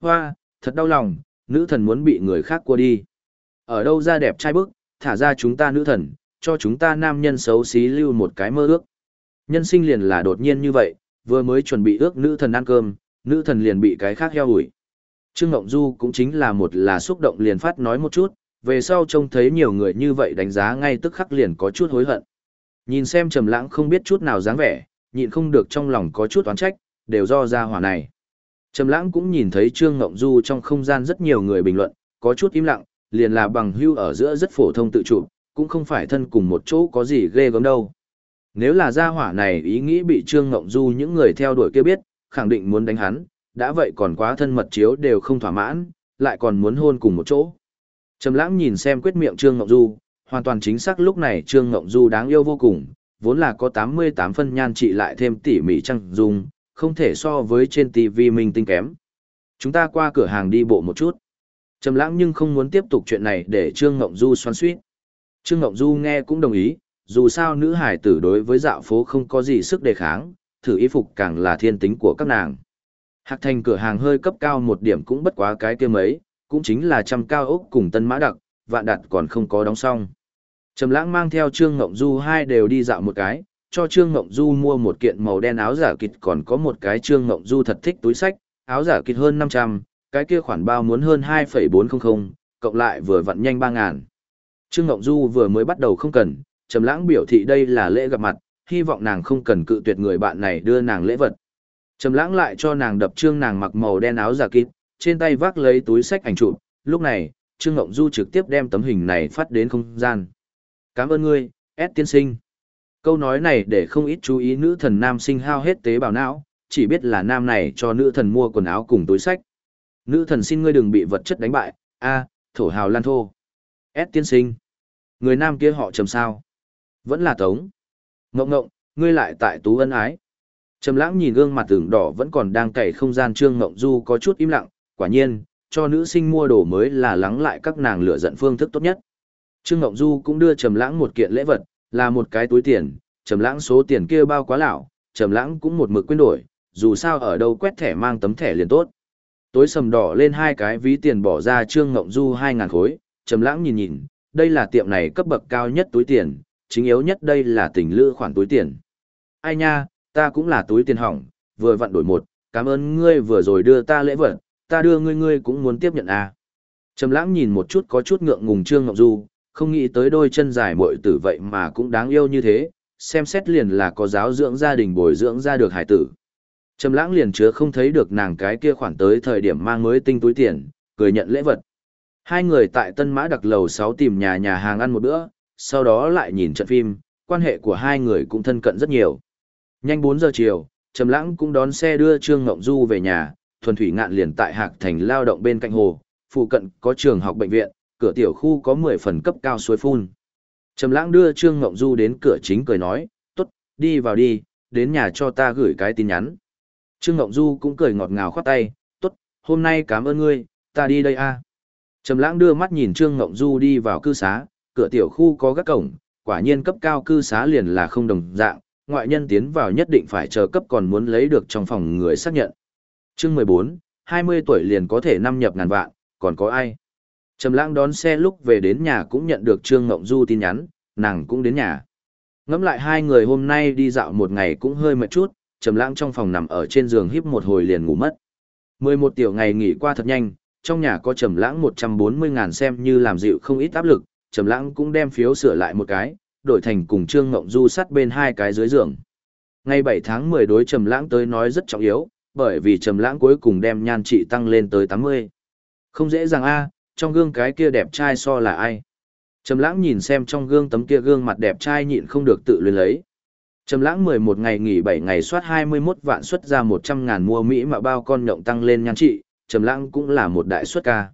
A: Hoa, thật đau lòng, nữ thần muốn bị người khác qua đi. Ở đâu ra đẹp trai bức, thả ra chúng ta nữ thần, cho chúng ta nam nhân xấu xí lưu một cái mơ ước. Nhân sinh liền là đột nhiên như vậy, vừa mới chuẩn bị ước nữ thần ăn cơm, nữ thần liền bị cái khác heo ủi. Trương Ngộng Du cũng chính là một là xúc động liền phát nói một chút, về sau trông thấy nhiều người như vậy đánh giá ngay tức khắc liền có chút hối hận. Nhìn xem Trầm Lãng không biết chút nào dáng vẻ, nhịn không được trong lòng có chút oán trách, đều do gia hỏa này. Trầm Lãng cũng nhìn thấy Trương Ngộng Du trong không gian rất nhiều người bình luận, có chút im lặng, liền là bằng hữu ở giữa rất phổ thông tự chủ, cũng không phải thân cùng một chỗ có gì ghê gớm đâu. Nếu là gia hỏa này ý nghĩ bị Trương Ngộng Du những người theo đuổi kia biết, khẳng định muốn đánh hắn, đã vậy còn quá thân mật chiếu đều không thỏa mãn, lại còn muốn hôn cùng một chỗ. Trầm Lãng nhìn xem quyết miệng Trương Ngộng Du, hoàn toàn chính xác lúc này Trương Ngộng Du đáng yêu vô cùng, vốn là có 88 phân nhan trị lại thêm tỉ mỉ trăng dung, không thể so với trên TV mình tinh kém. Chúng ta qua cửa hàng đi bộ một chút. Trầm lãng nhưng không muốn tiếp tục chuyện này để Trương Ngộng Du xoắn xuýt. Trương Ngộng Du nghe cũng đồng ý, dù sao nữ hải tử đối với dạo phố không có gì sức đề kháng, thử y phục càng là thiên tính của các nàng. Hạc thành cửa hàng hơi cấp cao một điểm cũng bất quá cái kia mấy, cũng chính là trăm cao ốc cùng tân mã đặc, vạn đặt còn không có đóng xong. Trầm lãng mang theo Trương Ngộng Du hai đều đi dạo một cái, cho Trương Ngộng Du mua một kiện màu đen áo giả kịch còn có một cái Trương Ngộng Du thật thích túi sách, áo giả kịch hơn 500, cái kia khoản bao muốn hơn 2,400, cộng lại vừa vặn nhanh 3.000. Trương Ngộng Du vừa mới bắt đầu không cần, Trầm Lãng biểu thị đây là lễ gặp mặt, hy vọng nàng không cần cự tuyệt người bạn này đưa nàng lễ vật. Trầm Lãng lại cho nàng đập trương nàng mặc màu đen áo giả kín, trên tay vác lấy túi sách ảnh chụp, lúc này, Trương Ngộng Du trực tiếp đem tấm hình này phát đến không gian. "Cảm ơn ngươi, S tiên sinh." Câu nói này để không ít chú ý nữ thần nam sinh hao hết tế bào não, chỉ biết là nam này cho nữ thần mua quần áo cùng túi sách. Nữ thần xin ngươi đừng bị vật chất đánh bại, a, thổ hào lan thô. S tiên sinh. Người nam kia họ trầm sao? Vẫn là tống. Ngộng ngộng, ngươi lại tại tú ân ái. Trầm lãng nhìn gương mặt tưởng đỏ vẫn còn đang cày không gian trương ngộng du có chút im lặng, quả nhiên, cho nữ sinh mua đồ mới là lắng lại các nàng lựa giận phương thức tốt nhất. Trương Ngộng Du cũng đưa Trầm Lãng một kiện lễ vật, là một cái túi tiền, Trầm Lãng số tiền kia bao quá lão, Trầm Lãng cũng một mực quên đổi, dù sao ở đâu quét thẻ mang tấm thẻ liền tốt. Tối sầm đỏ lên hai cái ví tiền bỏ ra Trương Ngộng Du 2000 khối, Trầm Lãng nhìn nhìn, đây là tiệm này cấp bậc cao nhất túi tiền, chính yếu nhất đây là tình lữ khoản túi tiền. Ai nha, ta cũng là túi tiền hỏng, vừa vặn đổi một, cảm ơn ngươi vừa rồi đưa ta lễ vật, ta đưa ngươi ngươi cũng muốn tiếp nhận à. Trầm lãng nhìn một chút có chút ngượng ngùng Trương Ngọc Du, không nghĩ tới đôi chân dài muội tử vậy mà cũng đáng yêu như thế, xem xét liền là có giáo dưỡng gia đình bồi dưỡng ra được hải tử. Trầm lãng liền chứa không thấy được nàng cái kia khoản tới thời điểm mang mới tinh túi tiền, cười nhận lễ vật. Hai người tại Tân Mã Đặc Lầu 6 tìm nhà nhà hàng ăn một bữa, sau đó lại nhìn trận phim, quan hệ của hai người cũng thân cận rất nhiều. Nhanh 4 giờ chiều, Trầm Lãng cũng đón xe đưa Trương Ngộng Du về nhà, thuần thủy ngạn liền tại Hạc Thành lao động bên cạnh hồ, phụ cận có trường học bệnh viện, cửa tiểu khu có 10 phần cấp cao suối phun. Trầm Lãng đưa Trương Ngộng Du đến cửa chính cười nói, "Tốt, đi vào đi, đến nhà cho ta gửi cái tin nhắn." Trương Ngộng Du cũng cười ngọt ngào khoát tay, "Tốt, hôm nay cảm ơn ngươi, ta đi đây a." Trầm Lãng đưa mắt nhìn Trương Ngộng Du đi vào cư xá, cửa tiểu khu có gác cổng, quả nhiên cấp cao cư xá liền là không đồng dạng, ngoại nhân tiến vào nhất định phải chờ cấp còn muốn lấy được trong phòng người xác nhận. Chương 14, 20 tuổi liền có thể năm nhập ngàn vạn, còn có ai? Trầm Lãng đón xe lúc về đến nhà cũng nhận được Trương Ngộng Du tin nhắn, nàng cũng đến nhà. Ngẫm lại hai người hôm nay đi dạo một ngày cũng hơi mệt chút, Trầm Lãng trong phòng nằm ở trên giường híp một hồi liền ngủ mất. 11 tiểu ngày nghỉ qua thật nhanh, trong nhà có Trầm Lãng 140 ngàn xem như làm dịu không ít áp lực, Trầm Lãng cũng đem phiếu sửa lại một cái, đổi thành cùng Trương Ngộng Du sát bên hai cái dưới giường. Ngày 7 tháng 10 đối Trầm Lãng tới nói rất trọng yếu, bởi vì Trầm Lãng cuối cùng đem nhan trị tăng lên tới 80. Không dễ dàng a, trong gương cái kia đẹp trai so là ai? Trầm Lãng nhìn xem trong gương tấm kia gương mặt đẹp trai nhịn không được tự luyến lấy. Trầm Lãng 11 ngày nghỉ 7 ngày soát 21 vạn xuất ra 100 ngàn mua Mỹ mà bao con nhộng tăng lên nhan trị, Trầm Lãng cũng là một đại xuất ca.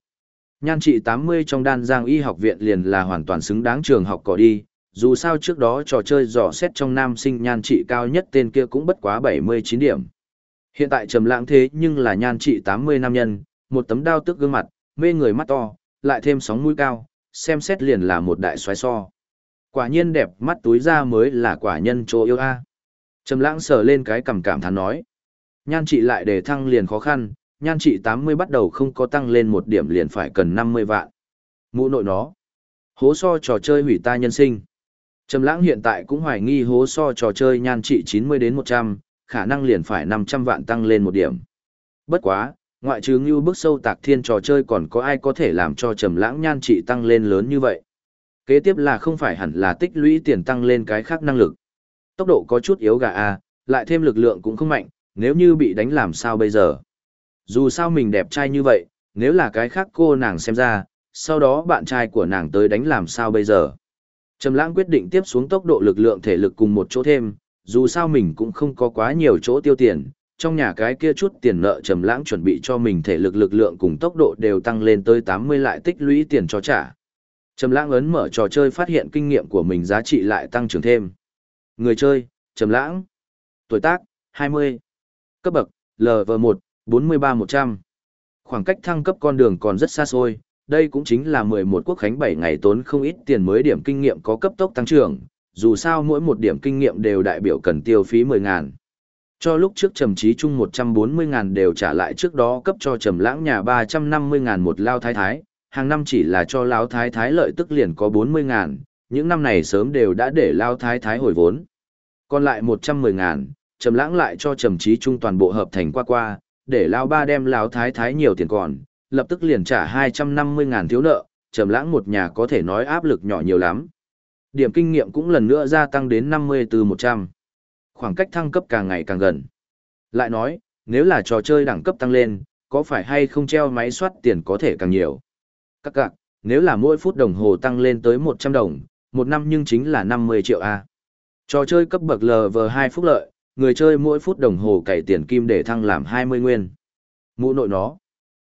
A: Nhan trị 80 trong đan giang y học viện liền là hoàn toàn xứng đáng trường học cỏ đi, dù sao trước đó trò chơi dò xét trong nam sinh nhan trị cao nhất tên kia cũng bất quá 79 điểm. Hiện tại trầm lãng thế nhưng là nhan trị 80 nam nhân, một tấm đao tức gương mặt, mê người mắt to, lại thêm sóng mũi cao, xem xét liền là một đại xoáy so. Quả nhiên đẹp mắt túi ra mới là quả nhân chỗ yêu a. Trầm lãng sờ lên cái cằm cảm thán nói. Nhan trị lại để thăng liền khó khăn, nhan trị 80 bắt đầu không có tăng lên một điểm liền phải cần 50 vạn. Mũ nội nó. Hố so trò chơi hủy ta nhân sinh. Trầm lãng hiện tại cũng hoài nghi hố so trò chơi nhan trị 90 đến 100, khả năng liền phải 500 vạn tăng lên một điểm. Bất quá, ngoại trừ như bước sâu tạc thiên trò chơi còn có ai có thể làm cho trầm lãng nhan trị tăng lên lớn như vậy. Kế tiếp là không phải hẳn là tích lũy tiền tăng lên cái khác năng lực. Tốc độ có chút yếu gà a, lại thêm lực lượng cũng không mạnh, nếu như bị đánh làm sao bây giờ? Dù sao mình đẹp trai như vậy, nếu là cái khác cô nàng xem ra, sau đó bạn trai của nàng tới đánh làm sao bây giờ? Trầm lãng quyết định tiếp xuống tốc độ lực lượng thể lực cùng một chỗ thêm, dù sao mình cũng không có quá nhiều chỗ tiêu tiền, trong nhà cái kia chút tiền nợ trầm lãng chuẩn bị cho mình thể lực lực lượng cùng tốc độ đều tăng lên tới 80 lại tích lũy tiền cho trả. Trầm lãng ấn mở trò chơi phát hiện kinh nghiệm của mình giá trị lại tăng trưởng thêm. Người chơi, Trầm lãng. Tuổi tác, 20. Cấp bậc, LV1, 43-100. Khoảng cách thăng cấp con đường còn rất xa xôi, đây cũng chính là 11 quốc khánh 7 ngày tốn không ít tiền mới điểm kinh nghiệm có cấp tốc tăng trưởng, dù sao mỗi một điểm kinh nghiệm đều đại biểu cần tiêu phí 10 ngàn. Cho lúc trước trầm trí chung 140 ngàn đều trả lại trước đó cấp cho trầm lãng nhà 350 ngàn một lao thái thái, hàng năm chỉ là cho lao thái thái lợi tức liền có 40 ngàn, những năm này sớm đều đã để lao thái thái hồi vốn. Còn lại 110 ngàn, trầm lãng lại cho trầm trí trung toàn bộ hợp thành qua qua, để lao ba đem lao thái thái nhiều tiền còn, lập tức liền trả 250 ngàn thiếu nợ, trầm lãng một nhà có thể nói áp lực nhỏ nhiều lắm. Điểm kinh nghiệm cũng lần nữa gia tăng đến 50 từ 100. Khoảng cách thăng cấp càng ngày càng gần. Lại nói, nếu là trò chơi đẳng cấp tăng lên, có phải hay không treo máy soát tiền có thể càng nhiều. Các cạc, nếu là mỗi phút đồng hồ tăng lên tới 100 đồng, một năm nhưng chính là 50 triệu A. Trò chơi cấp bậc LV2 phúc lợi, người chơi mỗi phút đồng hồ cày tiền kim để thăng làm 20 nguyên. Mũ nội nó.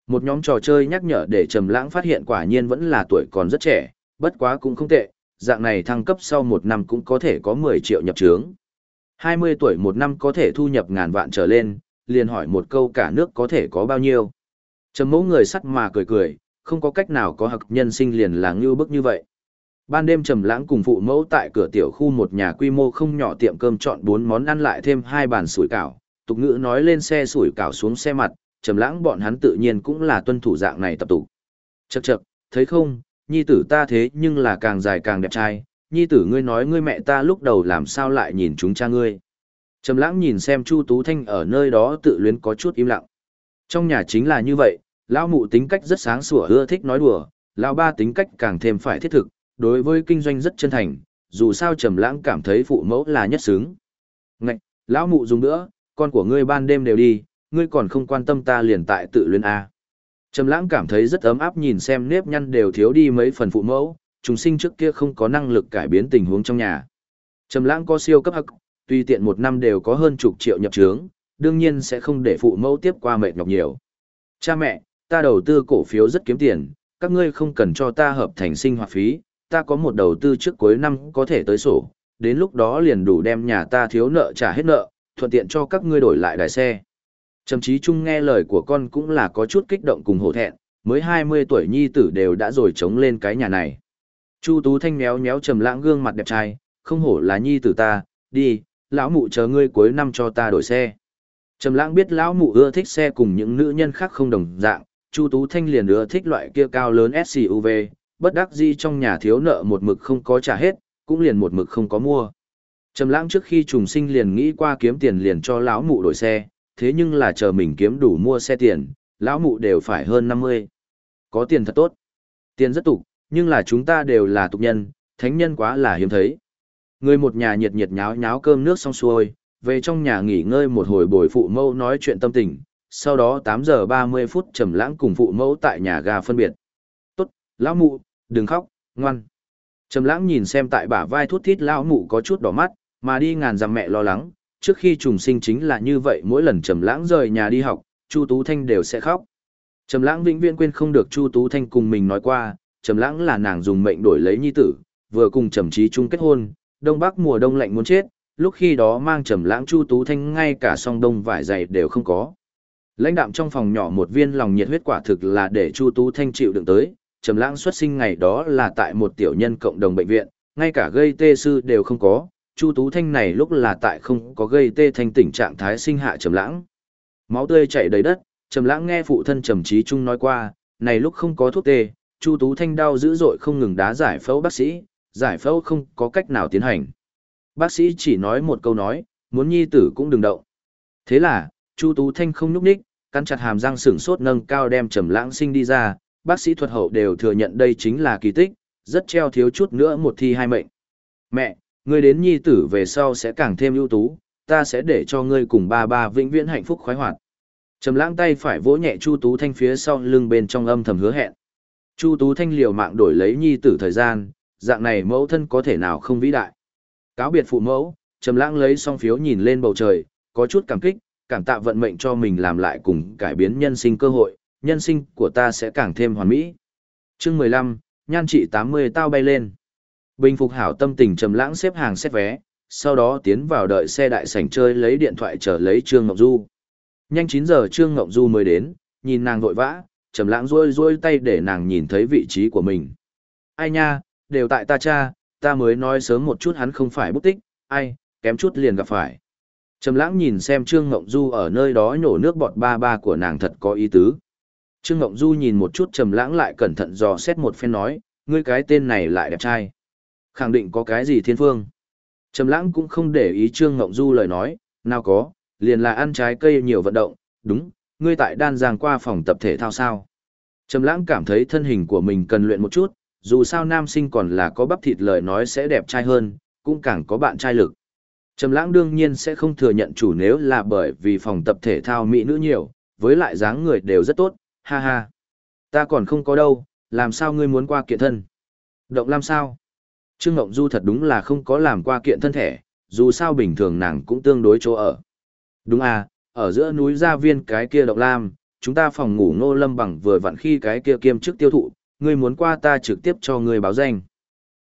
A: Một nhóm trò chơi nhắc nhở để Trầm Lãng phát hiện quả nhiên vẫn là tuổi còn rất trẻ, bất quá cũng không tệ, dạng này thăng cấp sau một năm cũng có thể có 10 triệu nhập trướng. 20 tuổi một năm có thể thu nhập ngàn vạn trở lên, liền hỏi một câu cả nước có thể có bao nhiêu. Trầm mẫu người sắt mà cười cười, không có cách nào có học nhân sinh liền là ngưu bức như vậy. Ban đêm trầm lãng cùng phụ mẫu tại cửa tiểu khu một nhà quy mô không nhỏ tiệm cơm chọn bốn món ăn lại thêm hai bàn sủi cảo, tục ngữ nói lên xe sủi cảo xuống xe mặt, trầm lãng bọn hắn tự nhiên cũng là tuân thủ dạng này tập tục. Chậc chậc, thấy không, nhi tử ta thế nhưng là càng dài càng đẹp trai, nhi tử ngươi nói ngươi mẹ ta lúc đầu làm sao lại nhìn chúng cha ngươi. Trầm lãng nhìn xem Chu Tú Thanh ở nơi đó tự luyến có chút im lặng. Trong nhà chính là như vậy, lão mụ tính cách rất sáng sủa ưa thích nói đùa, lão ba tính cách càng thêm phải thiết thực, đối với kinh doanh rất chân thành, dù sao Trầm lãng cảm thấy phụ mẫu là nhất xứng. Ngạch, lão mụ dùng nữa, con của ngươi ban đêm đều đi, ngươi còn không quan tâm ta liền tại tự luyến a. Trầm lãng cảm thấy rất ấm áp nhìn xem nếp nhăn đều thiếu đi mấy phần phụ mẫu, chúng sinh trước kia không có năng lực cải biến tình huống trong nhà. Trầm lãng có siêu cấp hắc, tuy tiện một năm đều có hơn chục triệu nhập chứng, đương nhiên sẽ không để phụ mẫu tiếp qua mệt nhọc nhiều. Cha mẹ, ta đầu tư cổ phiếu rất kiếm tiền, các ngươi không cần cho ta hợp thành sinh hoạt phí, ta có một đầu tư trước cuối năm có thể tới sổ, đến lúc đó liền đủ đem nhà ta thiếu nợ trả hết nợ, thuận tiện cho các ngươi đổi lại đài xe. Trầm chí chung nghe lời của con cũng là có chút kích động cùng hổ thẹn, mới 20 tuổi nhi tử đều đã rồi chống lên cái nhà này. Chu Tú Thanh méo méo trầm lãng gương mặt đẹp trai, không hổ là nhi tử ta, đi, lão mụ chờ ngươi cuối năm cho ta đổi xe. Trầm lãng biết lão mụ ưa thích xe cùng những nữ nhân khác không đồng dạng, Chu Tú Thanh liền ưa thích loại kia cao lớn SUV, bất đắc dĩ trong nhà thiếu nợ một mực không có trả hết, cũng liền một mực không có mua. Trầm lãng trước khi trùng sinh liền nghĩ qua kiếm tiền liền cho lão mụ đổi xe, thế nhưng là chờ mình kiếm đủ mua xe tiền, lão mụ đều phải hơn 50. Có tiền thật tốt. Tiền rất tục, nhưng là chúng ta đều là tục nhân, thánh nhân quá là hiếm thấy. Người một nhà nhiệt nhiệt nháo nháo cơm nước xong xuôi, về trong nhà nghỉ ngơi một hồi bồi phụ mẫu nói chuyện tâm tình, sau đó 8 giờ 30 phút trầm lãng cùng phụ mẫu tại nhà ga phân biệt. Tốt, lão mụ, đừng khóc, ngoan. Trầm lãng nhìn xem tại bả vai thút thít lão mụ có chút đỏ mắt, mà đi ngàn dặm mẹ lo lắng, trước khi trùng sinh chính là như vậy mỗi lần trầm lãng rời nhà đi học, Chu Tú Thanh đều sẽ khóc. Trầm lãng vĩnh viễn quên không được Chu Tú Thanh cùng mình nói qua, trầm lãng là nàng dùng mệnh đổi lấy nhi tử, vừa cùng trầm trí chung kết hôn, đông bắc mùa đông lạnh muốn chết, lúc khi đó mang trầm lãng Chu Tú Thanh ngay cả song đông vải dày đều không có. Lãnh đạm trong phòng nhỏ một viên lòng nhiệt huyết quả thực là để Chu Tú Thanh chịu đựng tới, trầm lãng xuất sinh ngày đó là tại một tiểu nhân cộng đồng bệnh viện, ngay cả gây tê sư đều không có, Chu Tú Thanh này lúc là tại không có gây tê thanh tỉnh trạng thái sinh hạ trầm lãng. Máu tươi chảy đầy đất, trầm lãng nghe phụ thân trầm trí trung nói qua, này lúc không có thuốc tê, Chu Tú Thanh đau dữ dội không ngừng đá giải phẫu bác sĩ, giải phẫu không có cách nào tiến hành. Bác sĩ chỉ nói một câu nói, muốn nhi tử cũng đừng động. Thế là, Chu Tú Thanh không nhúc nhích, cắn chặt hàm răng sững sốt nâng cao đem trầm lãng sinh đi ra, bác sĩ thuật hậu đều thừa nhận đây chính là kỳ tích, rất treo thiếu chút nữa một thi hai mệnh. Mẹ, ngươi đến nhi tử về sau sẽ càng thêm ưu tú, ta sẽ để cho ngươi cùng ba ba vĩnh viễn hạnh phúc khoái hoạt. Trầm lãng tay phải vỗ nhẹ Chu Tú Thanh phía sau lưng bên trong âm thầm hứa hẹn. Chu Tú Thanh liều mạng đổi lấy nhi tử thời gian, dạng này mẫu thân có thể nào không vĩ đại. Cáo biệt phụ mẫu, Trầm lãng lấy xong phiếu nhìn lên bầu trời, có chút cảm kích, cảm tạ vận mệnh cho mình làm lại cùng cải biến nhân sinh cơ hội, nhân sinh của ta sẽ càng thêm hoàn mỹ. Chương 15, nhan trị 80 tao bay lên. Bình phục hảo tâm tình trầm lãng xếp hàng xét vé, sau đó tiến vào đợi xe đại sảnh chơi lấy điện thoại chờ lấy Trương Ngọc Du. Nhanh 9 giờ Trương Ngọc Du mới đến, nhìn nàng vội vã, trầm lãng rôi rôi tay để nàng nhìn thấy vị trí của mình. Ai nha, đều tại ta cha, ta mới nói sớm một chút hắn không phải bút tích, ai, kém chút liền gặp phải. Trầm lãng nhìn xem Trương Ngọc Du ở nơi đó nhổ nước bọt ba ba của nàng thật có ý tứ. Trương Ngộng Du nhìn một chút Trầm lãng lại cẩn thận dò xét một phen nói, ngươi cái tên này lại đẹp trai. Khẳng định có cái gì thiên phương. Trầm lãng cũng không để ý Trương Ngộng Du lời nói, nào có, liền là ăn trái cây nhiều vận động, đúng, ngươi tại đan giang qua phòng tập thể thao sao. Trầm lãng cảm thấy thân hình của mình cần luyện một chút, dù sao nam sinh còn là có bắp thịt lời nói sẽ đẹp trai hơn, cũng càng có bạn trai lực. Trầm lãng đương nhiên sẽ không thừa nhận chủ nếu là bởi vì phòng tập thể thao mỹ nữ nhiều, với lại dáng người đều rất tốt, ha ha. Ta còn không có đâu, làm sao ngươi muốn qua kiện thân? Động làm sao? Trương Ngộng Du thật đúng là không có làm qua kiện thân thể, dù sao bình thường nàng cũng tương đối chỗ ở. Đúng à, ở giữa núi gia viên cái kia động lam, chúng ta phòng ngủ ngô lâm bằng vừa vặn khi cái kia kiêm chức tiêu thụ, ngươi muốn qua ta trực tiếp cho ngươi báo danh.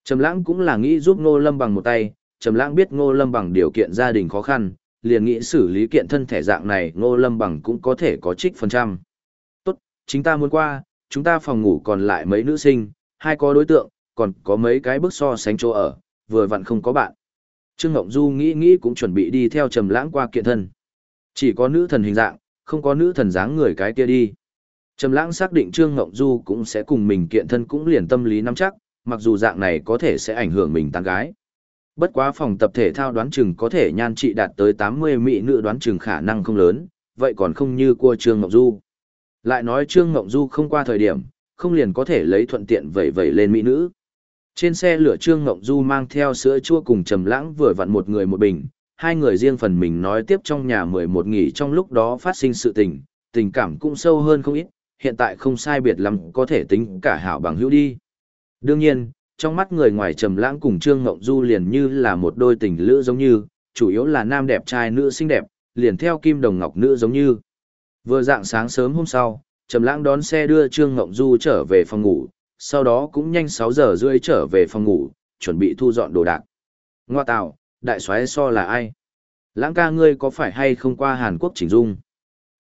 A: Trầm lãng cũng là nghĩ giúp ngô lâm bằng một tay, Trầm lãng biết ngô lâm bằng điều kiện gia đình khó khăn, liền nghĩ xử lý kiện thân thể dạng này ngô lâm bằng cũng có thể có trích phần trăm. Chính ta muốn qua, chúng ta phòng ngủ còn lại mấy nữ sinh, hai có đối tượng, còn có mấy cái bước so sánh chỗ ở, vừa vặn không có bạn. Trương Ngộng Du nghĩ nghĩ cũng chuẩn bị đi theo Trầm Lãng qua kiện thân. Chỉ có nữ thần hình dạng, không có nữ thần dáng người cái kia đi. Trầm Lãng xác định Trương Ngộng Du cũng sẽ cùng mình kiện thân cũng liền tâm lý nắm chắc, mặc dù dạng này có thể sẽ ảnh hưởng mình tán gái. Bất quá phòng tập thể thao đoán chừng có thể nhan trị đạt tới 80 mỹ nữ đoán chừng khả năng không lớn, vậy còn không như cua Trương Ngộng Du. Lại nói Trương Ngộng Du không qua thời điểm, không liền có thể lấy thuận tiện vẩy vẩy lên mỹ nữ. Trên xe lửa Trương Ngộng Du mang theo sữa chua cùng Trầm Lãng vừa vặn một người một bình, hai người riêng phần mình nói tiếp trong nhà mười một nghỉ trong lúc đó phát sinh sự tình, tình cảm cũng sâu hơn không ít, hiện tại không sai biệt lắm có thể tính cả hảo bằng hữu đi. Đương nhiên, trong mắt người ngoài Trầm Lãng cùng Trương Ngộng Du liền như là một đôi tình lữ giống như, chủ yếu là nam đẹp trai nữ xinh đẹp, liền theo kim đồng ngọc nữ giống như. Vừa dạng sáng sớm hôm sau, Trầm Lãng đón xe đưa Trương Ngộng Du trở về phòng ngủ, sau đó cũng nhanh 6 giờ rưỡi trở về phòng ngủ, chuẩn bị thu dọn đồ đạc. Ngoa tạo, đại soái so là ai? Lãng ca ngươi có phải hay không qua Hàn Quốc chỉnh dung?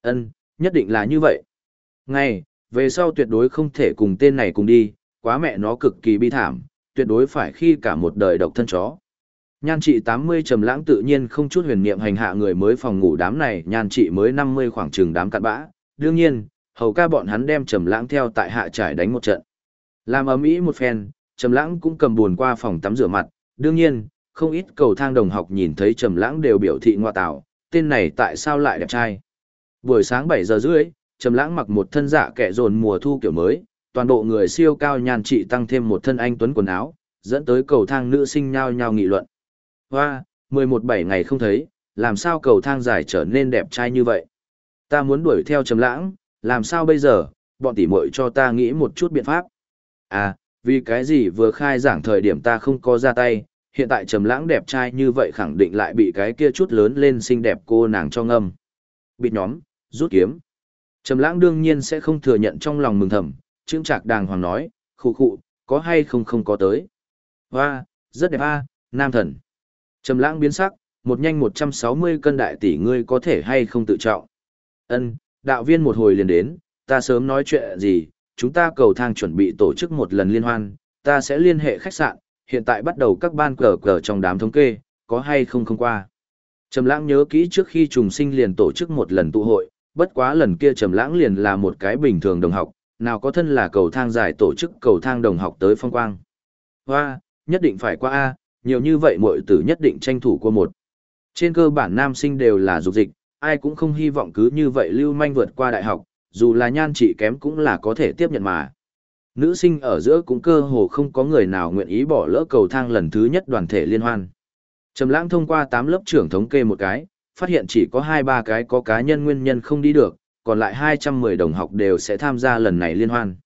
A: Ân, nhất định là như vậy. Ngay, về sau tuyệt đối không thể cùng tên này cùng đi, quá mẹ nó cực kỳ bi thảm, tuyệt đối phải khi cả một đời độc thân chó. Nhan trị 80 trầm lãng tự nhiên không chút huyền niệm hành hạ người mới phòng ngủ đám này, nhan trị mới 50 khoảng chừng đám cặn bã. Đương nhiên, hầu ca bọn hắn đem trầm lãng theo tại hạ trải đánh một trận. Làm ấm ý một phen, Trầm Lãng cũng cầm buồn qua phòng tắm rửa mặt, đương nhiên, không ít cầu thang đồng học nhìn thấy Trầm Lãng đều biểu thị ngoa tạo, tên này tại sao lại đẹp trai. Buổi sáng 7 giờ rưỡi, Trầm Lãng mặc một thân dạ kẻ dồn mùa thu kiểu mới, toàn bộ người siêu cao nhan trị tăng thêm một thân anh tuấn quần áo, dẫn tới cầu thang nữ sinh nhao nhao nghị luận. Hoa, 11 7 ngày không thấy, làm sao cầu thang dài trở nên đẹp trai như vậy? Ta muốn đuổi theo Trầm Lãng, làm sao bây giờ? Bọn tỷ muội cho ta nghĩ một chút biện pháp. À, vì cái gì vừa khai giảng thời điểm ta không có ra tay, hiện tại trầm lãng đẹp trai như vậy khẳng định lại bị cái kia chút lớn lên xinh đẹp cô nàng cho ngâm. Bịt nhóm, rút kiếm. Trầm lãng đương nhiên sẽ không thừa nhận trong lòng mừng thầm, trương trạc đàng hoàng nói, khụ khụ, có hay không không có tới. Hoa, rất đẹp a, nam thần. Trầm lãng biến sắc, một nhanh 160 cân đại tỷ ngươi có thể hay không tự trọng. Ân, đạo viên một hồi liền đến, ta sớm nói chuyện gì, chúng ta cầu thang chuẩn bị tổ chức một lần liên hoan, ta sẽ liên hệ khách sạn, hiện tại bắt đầu các ban cờ cờ trong đám thống kê, có hay không không qua. Trầm lãng nhớ kỹ trước khi trùng sinh liền tổ chức một lần tụ hội, bất quá lần kia Trầm lãng liền là một cái bình thường đồng học, nào có thân là cầu thang giải tổ chức cầu thang đồng học tới phong quang. Hoa, nhất định phải qua A, nhiều như vậy muội tử nhất định tranh thủ qua một. Trên cơ bản nam sinh đều là dục dịch, ai cũng không hy vọng cứ như vậy lưu manh vượt qua đại học, dù là nhan trị kém cũng là có thể tiếp nhận mà. Nữ sinh ở giữa cũng cơ hồ không có người nào nguyện ý bỏ lỡ cầu thang lần thứ nhất đoàn thể liên hoan. Trầm lãng thông qua 8 lớp trưởng thống kê một cái, phát hiện chỉ có 2-3 cái có cá nhân nguyên nhân không đi được, còn lại 210 đồng học đều sẽ tham gia lần này liên hoan.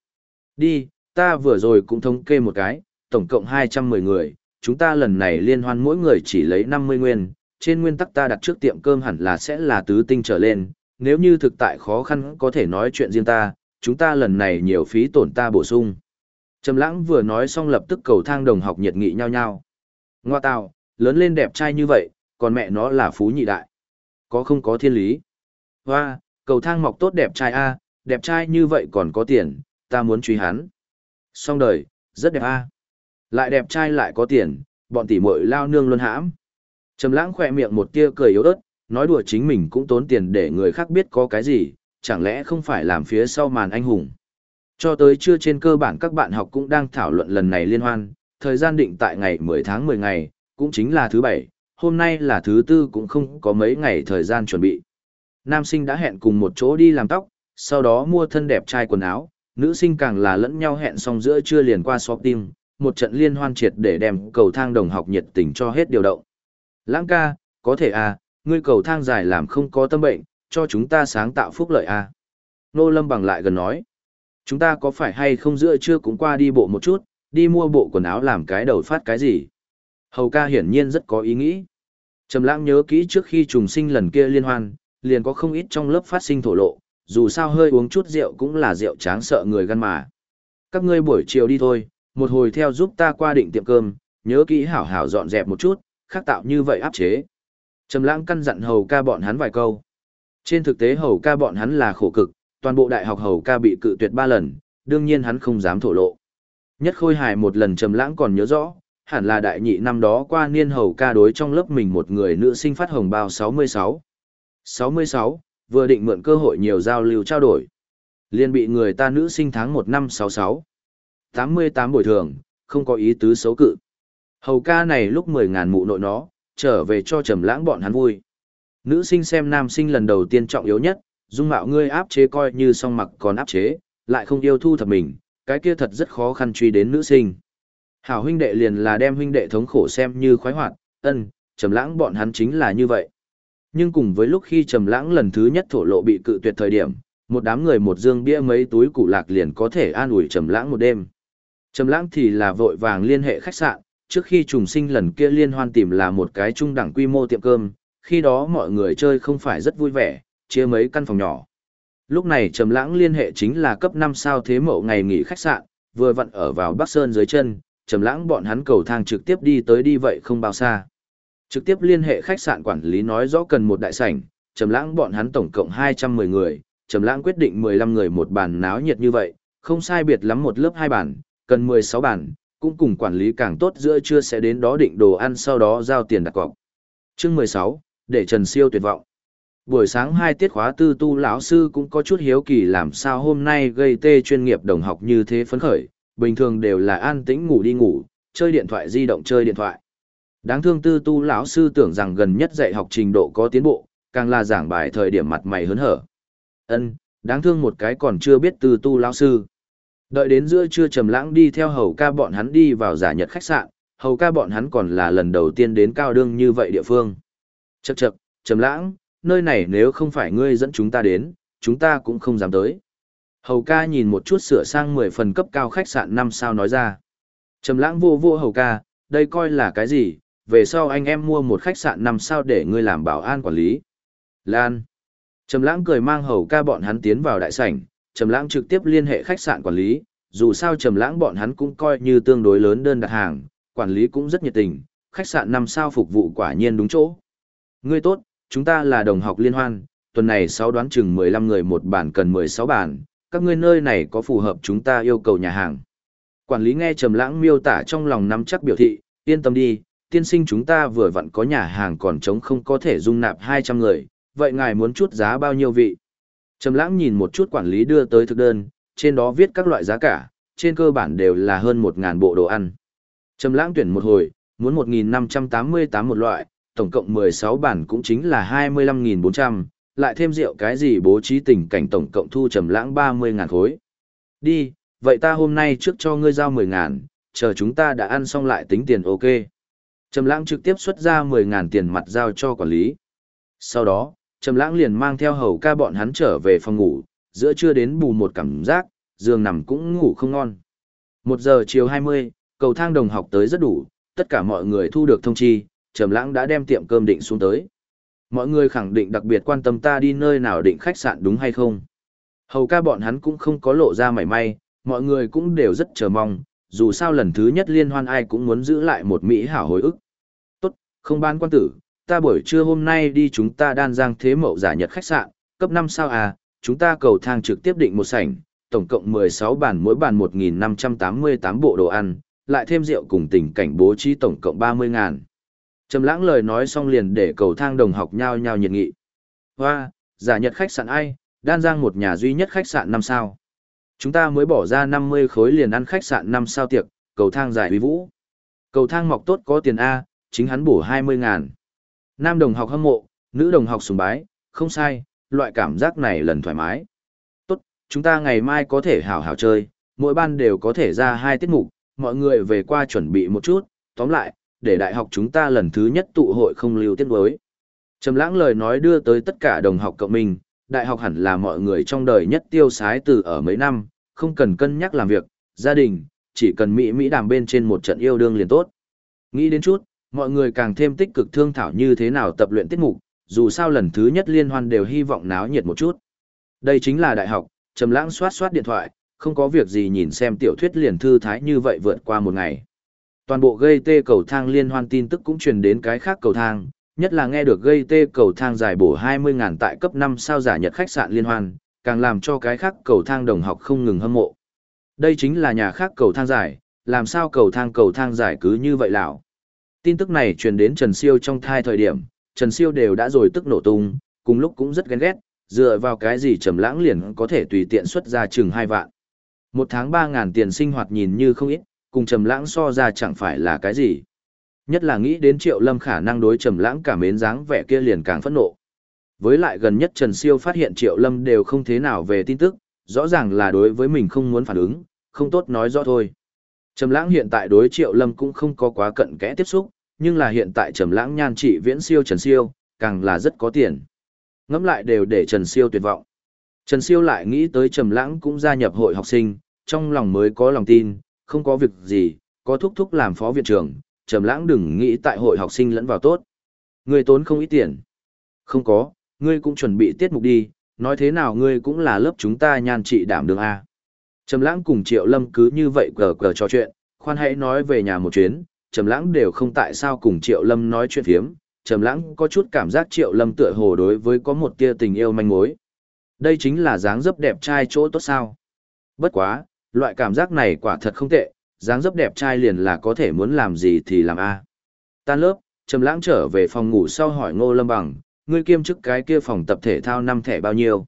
A: Đi, ta vừa rồi cũng thống kê một cái, tổng cộng 210 người, chúng ta lần này liên hoan mỗi người chỉ lấy 50 nguyên, trên nguyên tắc ta đặt trước tiệm cơm hẳn là sẽ là tứ tinh trở lên, nếu như thực tại khó khăn có thể nói chuyện riêng ta, chúng ta lần này nhiều phí tổn ta bổ sung. Trầm lãng vừa nói xong lập tức cầu thang đồng học nhiệt nghị nhau nhau. Ngoa tạo, lớn lên đẹp trai như vậy, còn mẹ nó là phú nhị đại. Có không có thiên lý? Hoa, cầu thang mọc tốt đẹp trai a, đẹp trai như vậy còn có tiền, ta muốn truy hắn. Xong đời, rất đẹp a. Lại đẹp trai lại có tiền, bọn tỷ muội lao nương luôn hãm. Trầm lãng khỏe miệng một tia cười yếu ớt, nói đùa chính mình cũng tốn tiền để người khác biết có cái gì, chẳng lẽ không phải làm phía sau màn anh hùng. Cho tới trưa trên cơ bản các bạn học cũng đang thảo luận lần này liên hoan, thời gian định tại ngày 10 tháng 10 ngày, cũng chính là thứ bảy, hôm nay là thứ tư cũng không có mấy ngày thời gian chuẩn bị. Nam sinh đã hẹn cùng một chỗ đi làm tóc, sau đó mua thân đẹp trai quần áo, nữ sinh càng là lẫn nhau hẹn xong giữa trưa liền qua shopping, một trận liên hoan triệt để đem cầu thang đồng học nhiệt tình cho hết điều động. Lãng ca, có thể à, ngươi cầu thang dài làm không có tâm bệnh, cho chúng ta sáng tạo phúc lợi à. Nô Lâm bằng lại gần nói, chúng ta có phải hay không giữa trưa cũng qua đi bộ một chút, đi mua bộ quần áo làm cái đầu phát cái gì. Hầu ca hiển nhiên rất có ý nghĩ. Trầm lãng nhớ kỹ trước khi trùng sinh lần kia liên hoan, liền có không ít trong lớp phát sinh thổ lộ, dù sao hơi uống chút rượu cũng là rượu tráng sợ người gan mà. Các ngươi buổi chiều đi thôi, một hồi theo giúp ta qua định tiệm cơm, nhớ kỹ hảo hảo dọn dẹp một chút, khác tạo như vậy áp chế. Trầm lãng căn dặn hầu ca bọn hắn vài câu. Trên thực tế hầu ca bọn hắn là khổ cực, toàn bộ đại học hầu ca bị cự tuyệt ba lần, đương nhiên hắn không dám thổ lộ. Nhất khôi hài một lần trầm lãng còn nhớ rõ, hẳn là đại nhị năm đó qua niên hầu ca đối trong lớp mình một người nữ sinh phát hồng bao 66. 66, vừa định mượn cơ hội nhiều giao lưu trao đổi. Liên bị người ta nữ sinh tháng 1 năm 66. 88 bồi thường, không có ý tứ xấu cự. Hầu ca này lúc 10 ngàn mụ nội nó, trở về cho trầm lãng bọn hắn vui. Nữ sinh xem nam sinh lần đầu tiên trọng yếu nhất, dung mạo ngươi áp chế coi như song mặc còn áp chế, lại không yêu thu thập mình, cái kia thật rất khó khăn truy đến nữ sinh. Hảo huynh đệ liền là đem huynh đệ thống khổ xem như khoái hoạt, ân, trầm lãng bọn hắn chính là như vậy. Nhưng cùng với lúc khi trầm lãng lần thứ nhất thổ lộ bị cự tuyệt thời điểm, một đám người một dương bia mấy túi củ lạc liền có thể an ủi trầm lãng một đêm. Trầm lãng thì là vội vàng liên hệ khách sạn, trước khi trùng sinh lần kia liên hoan tìm là một cái trung đẳng quy mô tiệm cơm, khi đó mọi người chơi không phải rất vui vẻ, chia mấy căn phòng nhỏ. Lúc này Trầm Lãng liên hệ chính là cấp 5 sao thế mậu ngày nghỉ khách sạn, vừa vặn ở vào Bắc Sơn dưới chân, Trầm Lãng bọn hắn cầu thang trực tiếp đi tới đi vậy không bao xa. Trực tiếp liên hệ khách sạn quản lý nói rõ cần một đại sảnh, Trầm Lãng bọn hắn tổng cộng 210 người, Trầm Lãng quyết định 15 người một bàn náo nhiệt như vậy, không sai biệt lắm một lớp hai bàn, cần 16 bàn, cũng cùng quản lý càng tốt giữa trưa sẽ đến đó định đồ ăn sau đó giao tiền đặt cọc. Chương 16, để Trần Siêu tuyệt vọng. Buổi sáng hai tiết khóa tư tu lão sư cũng có chút hiếu kỳ làm sao hôm nay gây tê chuyên nghiệp đồng học như thế phấn khởi, bình thường đều là an tĩnh ngủ đi ngủ, chơi điện thoại di động chơi điện thoại. Đáng thương tư tu lão sư tưởng rằng gần nhất dạy học trình độ có tiến bộ, càng là giảng bài thời điểm mặt mày hớn hở. Ân, đáng thương một cái còn chưa biết tư tu lão sư. Đợi đến giữa trưa trầm lãng đi theo hầu ca bọn hắn đi vào giả nhật khách sạn, hầu ca bọn hắn còn là lần đầu tiên đến cao đương như vậy địa phương. Chậc chậc, trầm lãng, nơi này nếu không phải ngươi dẫn chúng ta đến, chúng ta cũng không dám tới. Hầu ca nhìn một chút sửa sang 10 phần cấp cao khách sạn năm sao nói ra. Trầm lãng vô vô hầu ca, đây coi là cái gì, về sau anh em mua một khách sạn năm sao để ngươi làm bảo an quản lý. Lan. Trầm lãng cười mang hầu ca bọn hắn tiến vào đại sảnh, Trầm lãng trực tiếp liên hệ khách sạn quản lý, dù sao Trầm lãng bọn hắn cũng coi như tương đối lớn đơn đặt hàng, quản lý cũng rất nhiệt tình, khách sạn năm sao phục vụ quả nhiên đúng chỗ. Ngươi tốt, chúng ta là đồng học liên hoan, tuần này sáu đoán chừng 15 người một bàn cần 16 bàn, các ngươi nơi này có phù hợp chúng ta yêu cầu nhà hàng. Quản lý nghe Trầm Lãng miêu tả trong lòng nắm chắc biểu thị, yên tâm đi, tiên sinh chúng ta vừa vặn có nhà hàng còn trống không có thể dung nạp 200 người, vậy ngài muốn chút giá bao nhiêu vị? Trầm Lãng nhìn một chút quản lý đưa tới thực đơn, trên đó viết các loại giá cả, trên cơ bản đều là hơn 1000 bộ đồ ăn. Trầm Lãng tuyển một hồi, muốn 1588 một loại, tổng cộng 16 bản cũng chính là 25.400, lại thêm rượu cái gì bố trí tình cảnh tổng cộng thu trầm lãng 30.000 khối. Đi, vậy ta hôm nay trước cho ngươi giao 10.000, chờ chúng ta đã ăn xong lại tính tiền ok. Trầm lãng trực tiếp xuất ra 10.000 tiền mặt giao cho quản lý. Sau đó, Trầm lãng liền mang theo hầu ca bọn hắn trở về phòng ngủ, giữa trưa đến bù một cảm giác, giường nằm cũng ngủ không ngon. 1 giờ chiều 20, cầu thang đồng học tới rất đủ, tất cả mọi người thu được thông chi, Trầm Lãng đã đem tiệm cơm định xuống tới. Mọi người khẳng định đặc biệt quan tâm ta đi nơi nào định khách sạn đúng hay không. Hầu ca bọn hắn cũng không có lộ ra mảy may, mọi người cũng đều rất chờ mong, dù sao lần thứ nhất liên hoan ai cũng muốn giữ lại một mỹ hảo hồi ức. Tốt, không ban quan tử, ta buổi trưa hôm nay đi chúng ta đan giang thế mậu giả nhật khách sạn, cấp 5 sao à, chúng ta cầu thang trực tiếp định một sảnh, tổng cộng 16 bàn mỗi bàn 1.588 bộ đồ ăn, lại thêm rượu cùng tình cảnh bố trí tổng cộng 30 ngàn. Trầm lãng lời nói xong liền để cầu thang đồng học nhao nhao nhiệt nghị. Hoa, giả nhật khách sạn ai, đan giang một nhà duy nhất khách sạn năm sao. Chúng ta mới bỏ ra 50 khối liền ăn khách sạn năm sao tiệc, cầu thang giải uy vũ. Cầu thang mọc tốt có tiền A, chính hắn bổ 20 ngàn. Nam đồng học hâm mộ, nữ đồng học sùng bái, không sai, loại cảm giác này lần thoải mái. Tốt, chúng ta ngày mai có thể hảo hảo chơi, mỗi ban đều có thể ra hai tiết mục, mọi người về qua chuẩn bị một chút, tóm lại, để đại học chúng ta lần thứ nhất tụ hội không lưu tiết đối. Trầm lãng lời nói đưa tới tất cả đồng học cộng mình, đại học hẳn là mọi người trong đời nhất tiêu sái từ ở mấy năm, không cần cân nhắc làm việc, gia đình, chỉ cần Mỹ Mỹ đàm bên trên một trận yêu đương liền tốt. Nghĩ đến chút, mọi người càng thêm tích cực thương thảo như thế nào tập luyện tiết mục, dù sao lần thứ nhất liên hoan đều hy vọng náo nhiệt một chút. Đây chính là đại học, Trầm Lãng soát soát điện thoại, không có việc gì nhìn xem tiểu thuyết liền thư thái như vậy vượt qua một ngày. Toàn bộ gây tê cầu thang liên hoan tin tức cũng truyền đến cái khác cầu thang, nhất là nghe được gây tê cầu thang giải bổ 20.000 tại cấp 5 sao giả nhật khách sạn liên hoan, càng làm cho cái khác cầu thang đồng học không ngừng hâm mộ. Đây chính là nhà khác cầu thang giải, làm sao cầu thang cầu thang giải cứ như vậy lão. Tin tức này truyền đến Trần Siêu trong thai thời điểm, Trần Siêu đều đã rồi tức nổ tung, cùng lúc cũng rất ghen ghét, dựa vào cái gì trầm lãng liền có thể tùy tiện xuất ra chừng 2 vạn. Một tháng 3.000 tiền sinh hoạt nhìn như không ít, cùng trầm lãng so ra chẳng phải là cái gì. Nhất là nghĩ đến Triệu Lâm khả năng đối trầm lãng cả mến dáng vẻ kia liền càng phẫn nộ. Với lại gần nhất Trần Siêu phát hiện Triệu Lâm đều không thế nào về tin tức, rõ ràng là đối với mình không muốn phản ứng, không tốt nói rõ thôi. Trầm lãng hiện tại đối Triệu Lâm cũng không có quá cận kẽ tiếp xúc, nhưng là hiện tại Trầm lãng nhan trị viễn siêu Trần Siêu, càng là rất có tiền. Ngẫm lại đều để Trần Siêu tuyệt vọng. Trần Siêu lại nghĩ tới Trầm lãng cũng gia nhập hội học sinh, trong lòng mới có lòng tin, không có việc gì, có thúc thúc làm phó viện trưởng, Trầm lãng đừng nghĩ tại hội học sinh lẫn vào tốt. Ngươi tốn không ít tiền. Không có, ngươi cũng chuẩn bị tiết mục đi, nói thế nào ngươi cũng là lớp chúng ta nhan trị đảm đường A. Trầm lãng cùng Triệu Lâm cứ như vậy cờ cờ trò chuyện, khoan hãy nói về nhà một chuyến, Trầm lãng đều không tại sao cùng Triệu Lâm nói chuyện phiếm, Trầm lãng có chút cảm giác Triệu Lâm tựa hồ đối với có một tia tình yêu manh mối. Đây chính là dáng dấp đẹp trai chỗ tốt sao. Bất quá, loại cảm giác này quả thật không tệ, dáng dấp đẹp trai liền là có thể muốn làm gì thì làm a. Tan lớp, Trầm lãng trở về phòng ngủ sau hỏi Ngô Lâm Bằng, ngươi kiêm chức cái kia phòng tập thể thao năm thẻ bao nhiêu?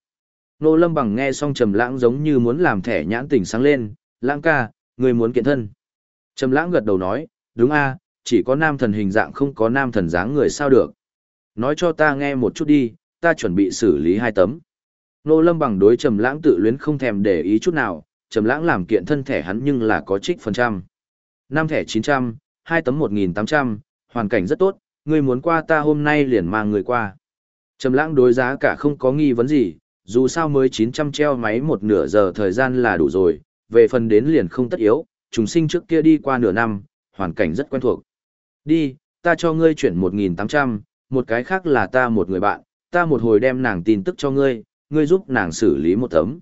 A: Nô Lâm Bằng nghe xong Trầm Lãng giống như muốn làm thẻ nhãn tỉnh sáng lên, "Lãng ca, ngươi muốn kiện thân?" Trầm Lãng gật đầu nói, "Đúng a, chỉ có nam thần hình dạng không có nam thần dáng người sao được? Nói cho ta nghe một chút đi, ta chuẩn bị xử lý hai tấm." Nô Lâm Bằng đối Trầm Lãng tự luyến không thèm để ý chút nào, Trầm Lãng làm kiện thân thẻ hắn nhưng là có trích phần trăm. Năm thẻ 900, hai tấm 1800, hoàn cảnh rất tốt, ngươi muốn qua ta hôm nay liền mang người qua. Trầm Lãng đối giá cả không có nghi vấn gì, dù sao mới 900 treo máy một nửa giờ thời gian là đủ rồi, về phần đến liền không tất yếu, chúng sinh trước kia đi qua nửa năm, hoàn cảnh rất quen thuộc. Đi, ta cho ngươi chuyển 1.800, một cái khác là ta một người bạn, ta một hồi đem nàng tin tức cho ngươi, ngươi giúp nàng xử lý một tấm.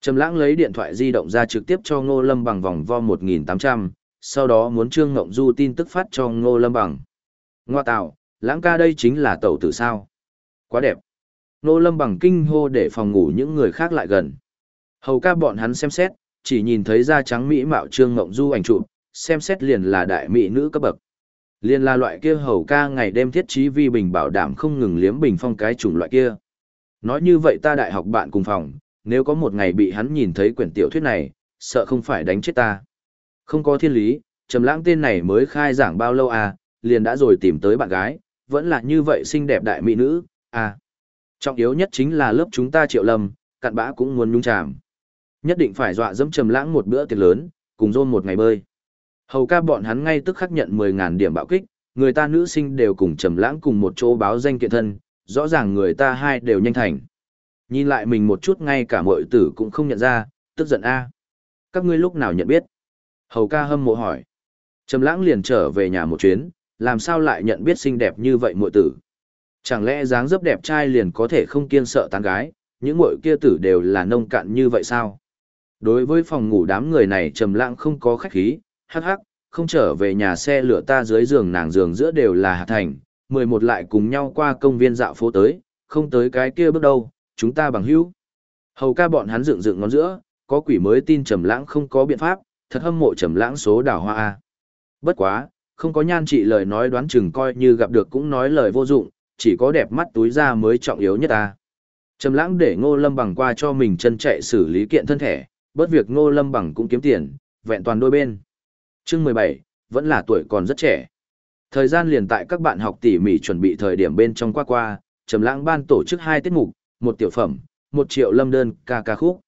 A: Trầm lãng lấy điện thoại di động ra trực tiếp cho Ngô Lâm bằng vòng vo 1.800, sau đó muốn Trương Ngộng Du tin tức phát cho Ngô Lâm bằng. Ngoa tạo, lãng ca đây chính là tẩu tử sao. Quá đẹp. Nô Lâm bằng kinh hô để phòng ngủ những người khác lại gần. Hầu ca bọn hắn xem xét, chỉ nhìn thấy da trắng mỹ mạo trương ngộng du ảnh chụp, xem xét liền là đại mỹ nữ cấp bậc. Liên là loại kia hầu ca ngày đêm thiết trí vi bình bảo đảm không ngừng liếm bình phong cái chủng loại kia. Nói như vậy ta đại học bạn cùng phòng, nếu có một ngày bị hắn nhìn thấy quyển tiểu thuyết này, sợ không phải đánh chết ta. Không có thiên lý, trầm lãng tên này mới khai giảng bao lâu à, liền đã rồi tìm tới bạn gái, vẫn là như vậy xinh đẹp đại mỹ nữ, à. Trọng yếu nhất chính là lớp chúng ta triệu lâm, cặn bã cũng muốn nhung chàm. Nhất định phải dọa dẫm trầm lãng một bữa tiệc lớn, cùng rôn một ngày bơi. Hầu ca bọn hắn ngay tức khắc nhận 10.000 điểm bạo kích, người ta nữ sinh đều cùng trầm lãng cùng một chỗ báo danh kiện thân, rõ ràng người ta hai đều nhanh thành. Nhìn lại mình một chút ngay cả muội tử cũng không nhận ra, tức giận a. Các ngươi lúc nào nhận biết? Hầu ca hâm mộ hỏi. Trầm lãng liền trở về nhà một chuyến, làm sao lại nhận biết xinh đẹp như vậy muội tử? Chẳng lẽ dáng dấp đẹp trai liền có thể không kiên sợ tán gái, những muội kia tử đều là nông cạn như vậy sao? Đối với phòng ngủ đám người này trầm lặng không có khách khí, hắc hắc, không trở về nhà xe lửa ta dưới giường nàng giường giữa đều là hạt thành, mười một lại cùng nhau qua công viên dạo phố tới, không tới cái kia bước đâu, chúng ta bằng hữu. Hầu ca bọn hắn dựng dựng ngón giữa, có quỷ mới tin trầm lãng không có biện pháp, thật hâm mộ trầm lãng số đào hoa a. Bất quá, không có nhan trị lời nói đoán chừng coi như gặp được cũng nói lời vô dụng, chỉ có đẹp mắt túi ra mới trọng yếu nhất ta. Trầm lãng để Ngô Lâm Bằng qua cho mình chân chạy xử lý kiện thân thể, bớt việc Ngô Lâm Bằng cũng kiếm tiền, vẹn toàn đôi bên. Chương 17, vẫn là tuổi còn rất trẻ. Thời gian liền tại các bạn học tỉ mỉ chuẩn bị thời điểm bên trong qua qua, Trầm Lãng ban tổ chức hai tiết mục, một tiểu phẩm, một triệu lâm đơn ca ca khúc.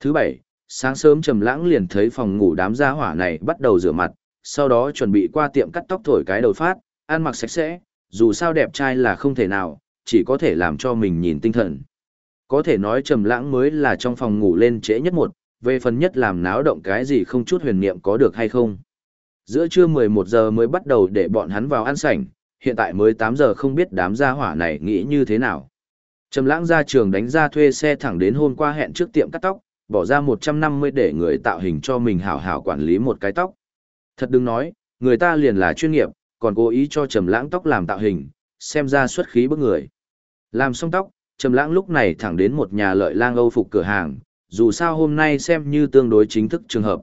A: Thứ bảy, sáng sớm Trầm Lãng liền thấy phòng ngủ đám gia hỏa này bắt đầu rửa mặt, sau đó chuẩn bị qua tiệm cắt tóc thổi cái đầu phát, ăn mặc sạch sẽ, dù sao đẹp trai là không thể nào, chỉ có thể làm cho mình nhìn tinh thần. Có thể nói Trầm Lãng mới là trong phòng ngủ lên trễ nhất một, về phần nhất làm náo động cái gì không chút huyền niệm có được hay không. Giữa trưa 11 giờ mới bắt đầu để bọn hắn vào ăn sảnh, hiện tại mới 8 giờ không biết đám gia hỏa này nghĩ như thế nào. Trầm lãng ra trường đánh ra thuê xe thẳng đến hôm qua hẹn trước tiệm cắt tóc, bỏ ra 150 để người tạo hình cho mình hảo hảo quản lý một cái tóc. Thật đừng nói, người ta liền là chuyên nghiệp, còn cố ý cho Trầm lãng tóc làm tạo hình, xem ra xuất khí bức người. Làm xong tóc, Trầm lãng lúc này thẳng đến một nhà lợi lang Âu phục cửa hàng, dù sao hôm nay xem như tương đối chính thức trường hợp.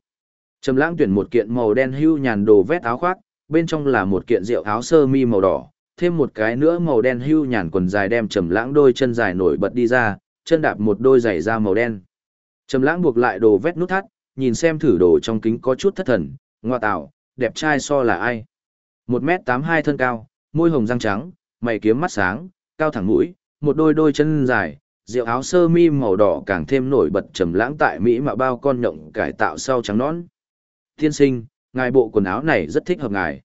A: Trầm lãng tuyển một kiện màu đen hưu nhàn đồ vét áo khoác, bên trong là một kiện rượu áo sơ mi màu đỏ, thêm một cái nữa màu đen hưu nhàn quần dài đem trầm lãng đôi chân dài nổi bật đi ra, chân đạp một đôi giày da màu đen. Trầm lãng buộc lại đồ vét nút thắt, nhìn xem thử đồ trong kính có chút thất thần, ngoa tạo, đẹp trai so là ai một m tám hai thân cao, môi hồng răng trắng, mày kiếm mắt sáng, cao thẳng mũi, một đôi đôi chân dài, rượu áo sơ mi màu đỏ càng thêm nổi bật trầm lãng tại Mỹ mà bao con nhộng cải tạo sau trắng nón. Tiên sinh, ngài bộ quần áo này rất thích hợp ngài.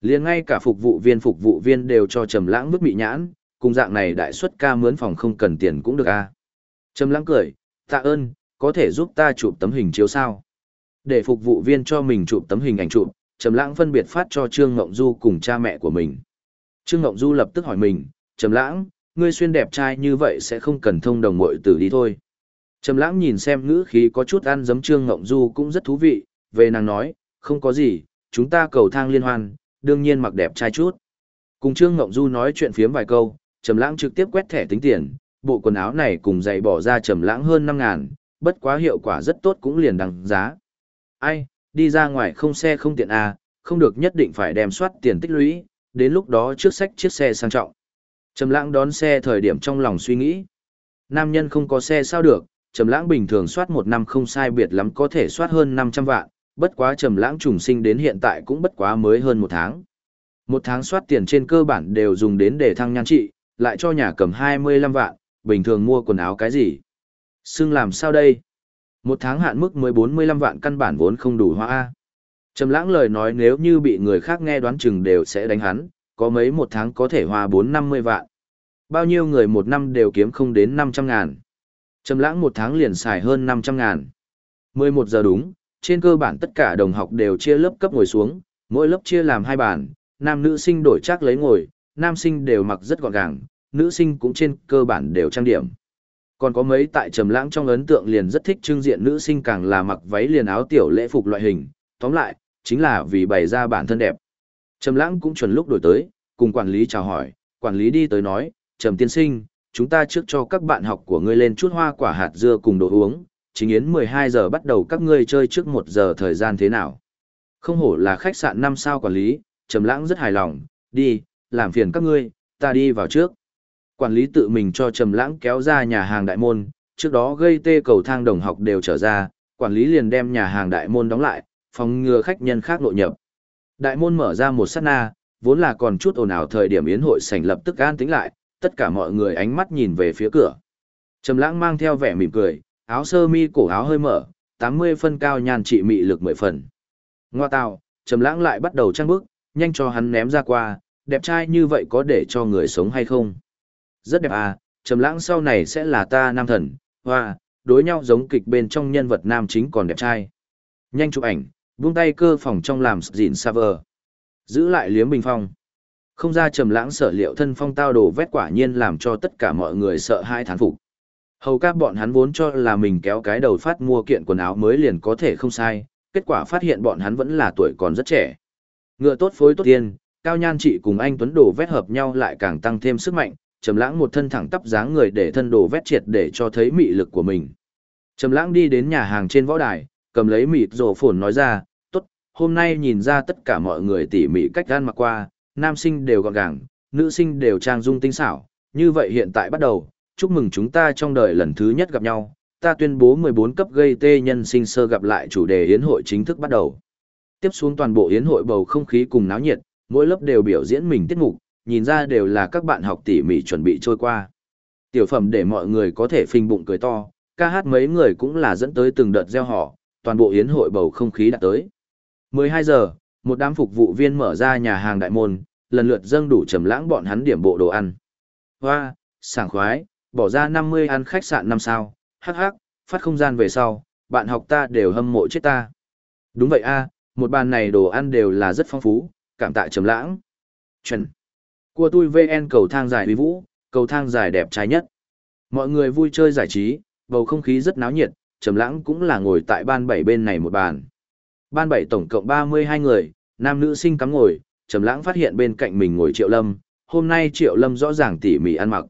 A: liền ngay cả phục vụ viên phục vụ viên đều cho Trầm Lãng bức bị nhãn, cùng dạng này đại suất ca mướn phòng không cần tiền cũng được a. Trầm Lãng cười, "Tạ ơn, có thể giúp ta chụp tấm hình chiếu sao?" Để phục vụ viên cho mình chụp tấm hình ảnh chụp, Trầm Lãng phân biệt phát cho Trương Ngộng Du cùng cha mẹ của mình. Trương Ngộng Du lập tức hỏi mình, "Trầm Lãng, ngươi xuyên đẹp trai như vậy sẽ không cần thông đồng muội tử đi thôi?" Trầm Lãng nhìn xem ngữ khí có chút ăn dấm Trương Ngộng Du cũng rất thú vị, về nàng nói, không có gì, chúng ta cầu thang liên hoan, đương nhiên mặc đẹp trai chút. Cùng Trương Ngộng Du nói chuyện phiếm vài câu, Trầm Lãng trực tiếp quét thẻ tính tiền, bộ quần áo này cùng giày bỏ ra Trầm Lãng hơn 5000, bất quá hiệu quả rất tốt cũng liền đằng giá. Ai, đi ra ngoài không xe không tiện à, không được nhất định phải đem soát tiền tích lũy, đến lúc đó trước sách chiếc xe sang trọng. Trầm Lãng đón xe thời điểm trong lòng suy nghĩ, nam nhân không có xe sao được, Trầm Lãng bình thường soát một năm không sai biệt lắm có thể soát hơn 500 vạn, bất quá trầm lãng trùng sinh đến hiện tại cũng bất quá mới hơn một tháng. Một tháng soát tiền trên cơ bản đều dùng đến để thăng nhan trị, lại cho nhà cầm 25 vạn, bình thường mua quần áo cái gì. xương làm sao đây? Một tháng hạn mức mới 45 vạn căn bản vốn không đủ hoa A. Trầm lãng lời nói nếu như bị người khác nghe đoán chừng đều sẽ đánh hắn, có mấy một tháng có thể hoa 4-50 vạn. Bao nhiêu người một năm đều kiếm không đến 500 ngàn. Trầm lãng một tháng liền xài hơn 500 ngàn. 11 giờ đúng, trên cơ bản tất cả đồng học đều chia lớp cấp ngồi xuống, mỗi lớp chia làm hai bàn, nam nữ sinh đổi chắc lấy ngồi, nam sinh đều mặc rất gọn gàng, nữ sinh cũng trên cơ bản đều trang điểm. Còn có mấy tại trầm lãng trong ấn tượng liền rất thích trưng diện nữ sinh càng là mặc váy liền áo tiểu lễ phục loại hình, tóm lại, chính là vì bày ra bản thân đẹp. Trầm lãng cũng chuẩn lúc đổi tới, cùng quản lý chào hỏi, quản lý đi tới nói, "Trầm tiên sinh, chúng ta trước cho các bạn học của ngươi lên chút hoa quả hạt dưa cùng đồ uống, chính yến 12 giờ bắt đầu các ngươi chơi trước 1 giờ thời gian thế nào. Không hổ là khách sạn 5 sao quản lý, Trầm Lãng rất hài lòng, đi, làm phiền các ngươi, ta đi vào trước. Quản lý tự mình cho Trầm Lãng kéo ra nhà hàng đại môn, trước đó gây tê cầu thang đồng học đều trở ra, quản lý liền đem nhà hàng đại môn đóng lại, phòng ngừa khách nhân khác nội nhập. Đại môn mở ra một sát na, vốn là còn chút ồn ào thời điểm yến hội sảnh lập tức an tĩnh lại, tất cả mọi người ánh mắt nhìn về phía cửa. Trầm Lãng mang theo vẻ mỉm cười, áo sơ mi cổ áo hơi mở, 80 phân cao nhan trị mị lực 10 phần. Ngoa tào, trầm lãng lại bắt đầu trang bước, nhanh cho hắn ném ra qua, đẹp trai như vậy có để cho người sống hay không? Rất đẹp à, trầm lãng sau này sẽ là ta nam thần, hoa, đối nhau giống kịch bên trong nhân vật nam chính còn đẹp trai. Nhanh chụp ảnh, buông tay cơ phòng trong làm dịn server. Giữ lại liếm bình phong. Không ra trầm lãng sở liệu thân phong tao đồ vét quả nhiên làm cho tất cả mọi người sợ hãi thán phục. Hầu các bọn hắn vốn cho là mình kéo cái đầu phát mua kiện quần áo mới liền có thể không sai, kết quả phát hiện bọn hắn vẫn là tuổi còn rất trẻ. Ngựa tốt phối tốt tiên, cao nhan trị cùng anh Tuấn Đồ vét hợp nhau lại càng tăng thêm sức mạnh, Trầm Lãng một thân thẳng tắp dáng người để thân đồ vét triệt để cho thấy mị lực của mình. Trầm Lãng đi đến nhà hàng trên võ đài, cầm lấy mịt rồ phồn nói ra, "Tốt, hôm nay nhìn ra tất cả mọi người tỉ mỉ cách ăn mặc qua, nam sinh đều gọn gàng, nữ sinh đều trang dung tinh xảo, như vậy hiện tại bắt đầu, chúc mừng chúng ta trong đời lần thứ nhất gặp nhau, ta tuyên bố 14 cấp gây tê nhân sinh sơ gặp lại chủ đề yến hội chính thức bắt đầu. Tiếp xuống toàn bộ yến hội bầu không khí cùng náo nhiệt, mỗi lớp đều biểu diễn mình tiết mục, nhìn ra đều là các bạn học tỉ mỉ chuẩn bị trôi qua. Tiểu phẩm để mọi người có thể phình bụng cười to, ca hát mấy người cũng là dẫn tới từng đợt gieo họ, toàn bộ yến hội bầu không khí đã tới. 12 giờ, một đám phục vụ viên mở ra nhà hàng đại môn, lần lượt dâng đủ trầm lãng bọn hắn điểm bộ đồ ăn. Hoa, sảng khoái, bỏ ra 50 ăn khách sạn năm sao, hắc hắc, phát không gian về sau, bạn học ta đều hâm mộ chết ta. Đúng vậy a, một bàn này đồ ăn đều là rất phong phú, cảm tạ trầm lãng. Chuẩn. Của tôi VN cầu thang dài uy vũ, cầu thang dài đẹp trai nhất. Mọi người vui chơi giải trí, bầu không khí rất náo nhiệt, trầm lãng cũng là ngồi tại ban bảy bên này một bàn. Ban bảy tổng cộng 32 người, nam nữ sinh cắm ngồi, trầm lãng phát hiện bên cạnh mình ngồi Triệu Lâm, hôm nay Triệu Lâm rõ ràng tỉ mỉ ăn mặc.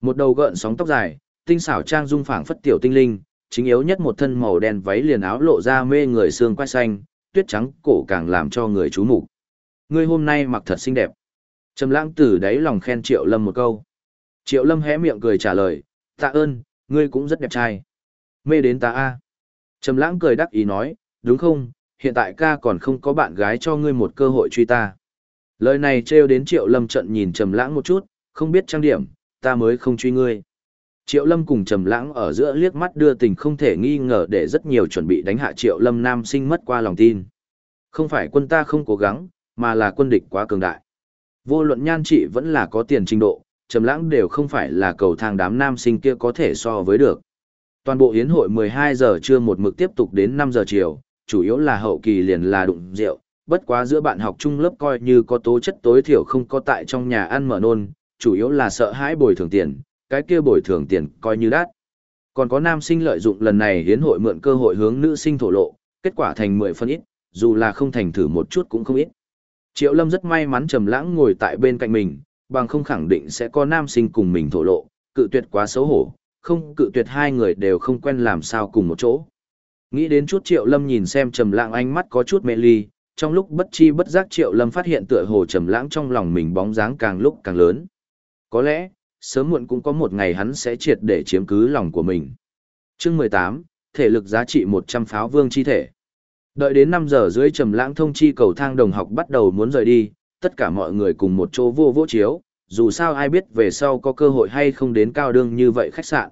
A: Một đầu gợn sóng tóc dài, tinh xảo trang dung phảng phất tiểu tinh linh, chính yếu nhất một thân màu đen váy liền áo lộ ra mê người xương quai xanh, tuyết trắng cổ càng làm cho người chú mục. Ngươi hôm nay mặc thật xinh đẹp. Trầm lãng từ đáy lòng khen Triệu Lâm một câu. Triệu Lâm hé miệng cười trả lời, tạ ơn, ngươi cũng rất đẹp trai. Mê đến ta a. Trầm lãng cười đắc ý nói, đúng không, hiện tại ca còn không có bạn gái cho ngươi một cơ hội truy ta. Lời này trêu đến Triệu Lâm trận nhìn Trầm lãng một chút, không biết trang điểm, ta mới không truy ngươi. Triệu Lâm cùng Trầm Lãng ở giữa liếc mắt đưa tình không thể nghi ngờ để rất nhiều chuẩn bị đánh hạ Triệu Lâm nam sinh mất qua lòng tin. Không phải quân ta không cố gắng, mà là quân địch quá cường đại. Vô luận nhan trị vẫn là có tiền trình độ, Trầm Lãng đều không phải là cầu thang đám nam sinh kia có thể so với được. Toàn bộ yến hội 12 giờ trưa một mực tiếp tục đến 5 giờ chiều, chủ yếu là hậu kỳ liền là đụng rượu, bất quá giữa bạn học chung lớp coi như có tố chất tối thiểu không có tại trong nhà ăn mở nôn, chủ yếu là sợ hãi bồi thường tiền, cái kia bồi thường tiền coi như đắt. Còn có nam sinh lợi dụng lần này hiến hội mượn cơ hội hướng nữ sinh thổ lộ, kết quả thành 10 phân ít, dù là không thành thử một chút cũng không ít. Triệu Lâm rất may mắn trầm lãng ngồi tại bên cạnh mình, bằng không khẳng định sẽ có nam sinh cùng mình thổ lộ, cự tuyệt quá xấu hổ, không cự tuyệt hai người đều không quen làm sao cùng một chỗ. Nghĩ đến chút Triệu Lâm nhìn xem trầm lãng ánh mắt có chút mê ly, trong lúc bất chi bất giác Triệu Lâm phát hiện tựa hồ trầm lãng trong lòng mình bóng dáng càng lúc càng lớn. Có lẽ, sớm muộn cũng có một ngày hắn sẽ triệt để chiếm cứ lòng của mình. Chương 18, thể lực giá trị 100 pháo vương chi thể. Đợi đến 5 giờ dưới trầm lãng thông chi cầu thang đồng học bắt đầu muốn rời đi, tất cả mọi người cùng một chỗ vô vô chiếu, dù sao ai biết về sau có cơ hội hay không đến cao đương như vậy khách sạn.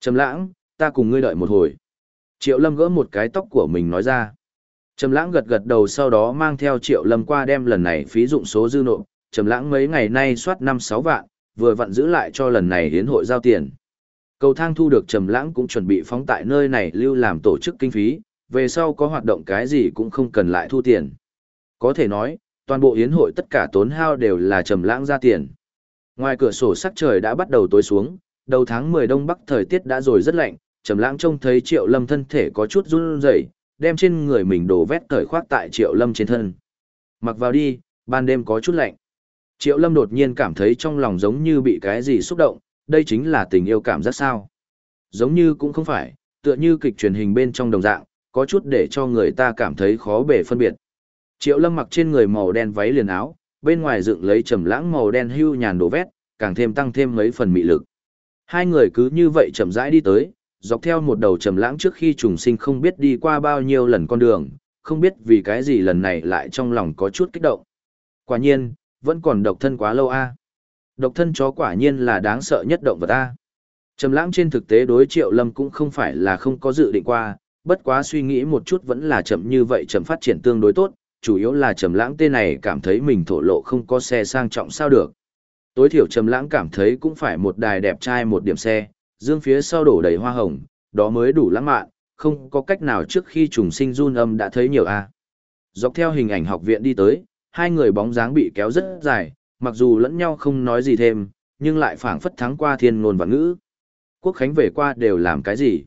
A: Trầm lãng, ta cùng ngươi đợi một hồi. Triệu Lâm gỡ một cái tóc của mình nói ra. Trầm lãng gật gật đầu sau đó mang theo Triệu Lâm qua đem lần này phí dụng số dư nộp. Trầm lãng mấy ngày nay soát 5-6 vạn, vừa vặn giữ lại cho lần này hiến hội giao tiền. Cầu thang thu được trầm lãng cũng chuẩn bị phóng tại nơi này lưu làm tổ chức kinh phí, về sau có hoạt động cái gì cũng không cần lại thu tiền. Có thể nói, toàn bộ yến hội tất cả tốn hao đều là trầm lãng ra tiền. Ngoài cửa sổ sắc trời đã bắt đầu tối xuống, đầu tháng 10 đông bắc thời tiết đã rồi rất lạnh, trầm lãng trông thấy Triệu Lâm thân thể có chút run rẩy, đem trên người mình đổ vét cởi khoác tại Triệu Lâm trên thân. Mặc vào đi, ban đêm có chút lạnh. Triệu Lâm đột nhiên cảm thấy trong lòng giống như bị cái gì xúc động, đây chính là tình yêu cảm giác sao. Giống như cũng không phải, tựa như kịch truyền hình bên trong đồng dạng, có chút để cho người ta cảm thấy khó bể phân biệt. Triệu Lâm mặc trên người màu đen váy liền áo, bên ngoài dựng lấy trầm lãng màu đen hưu nhàn đồ vét, càng thêm tăng thêm mấy phần mị lực. Hai người cứ như vậy chậm rãi đi tới, dọc theo một đầu trầm lãng trước khi trùng sinh không biết đi qua bao nhiêu lần con đường, không biết vì cái gì lần này lại trong lòng có chút kích động. Quả nhiên, vẫn còn độc thân quá lâu a độc thân chó quả nhiên là đáng sợ nhất động vật a trầm lãng trên thực tế đối triệu lâm cũng không phải là không có dự định qua bất quá suy nghĩ một chút vẫn là chậm như vậy chậm phát triển tương đối tốt chủ yếu là trầm lãng tên này cảm thấy mình thổ lộ không có xe sang trọng sao được tối thiểu trầm lãng cảm thấy cũng phải một đài đẹp trai một điểm xe dương phía sau đổ đầy hoa hồng đó mới đủ lãng mạn không có cách nào trước khi trùng sinh run âm đã thấy nhiều a dọc theo hình ảnh học viện đi tới hai người bóng dáng bị kéo rất dài, mặc dù lẫn nhau không nói gì thêm, nhưng lại phảng phất thắng qua thiên ngôn và ngữ. Quốc Khánh về qua đều làm cái gì?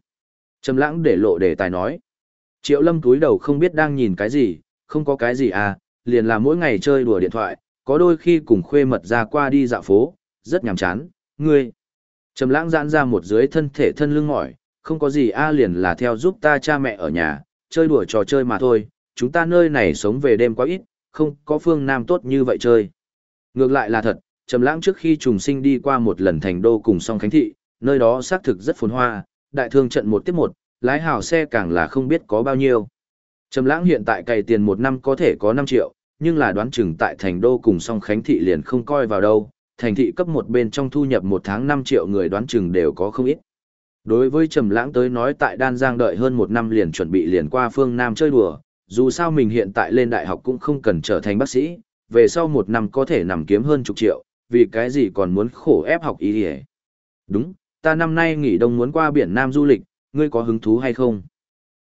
A: Trầm lãng để lộ đề tài nói. Triệu lâm túi đầu không biết đang nhìn cái gì, không có cái gì à, liền là mỗi ngày chơi đùa điện thoại, có đôi khi cùng khuê mật ra qua đi dạo phố, rất nhàm chán, ngươi. Trầm lãng giãn ra một dưới thân thể thân lưng mỏi, không có gì a liền là theo giúp ta cha mẹ ở nhà, chơi đùa trò chơi mà thôi, chúng ta nơi này sống về đêm quá ít, không có phương Nam tốt như vậy chơi. Ngược lại là thật, Trầm Lãng trước khi trùng sinh đi qua một lần thành đô cùng song khánh thị, nơi đó xác thực rất phồn hoa, đại thương trận một tiếp một, lái hào xe càng là không biết có bao nhiêu. Trầm lãng hiện tại cày tiền một năm có thể có 5 triệu, nhưng là đoán chừng tại thành đô cùng song khánh thị liền không coi vào đâu, thành thị cấp một bên trong thu nhập một tháng 5 triệu người đoán chừng đều có không ít. Đối với Trầm Lãng tới nói tại Đan Giang đợi hơn một năm liền chuẩn bị liền qua phương Nam chơi đùa, dù sao mình hiện tại lên đại học cũng không cần trở thành bác sĩ, về sau một năm có thể nằm kiếm hơn chục triệu, vì cái gì còn muốn khổ ép học y y. Đúng, ta năm nay nghỉ đông muốn qua biển Nam du lịch, ngươi có hứng thú hay không?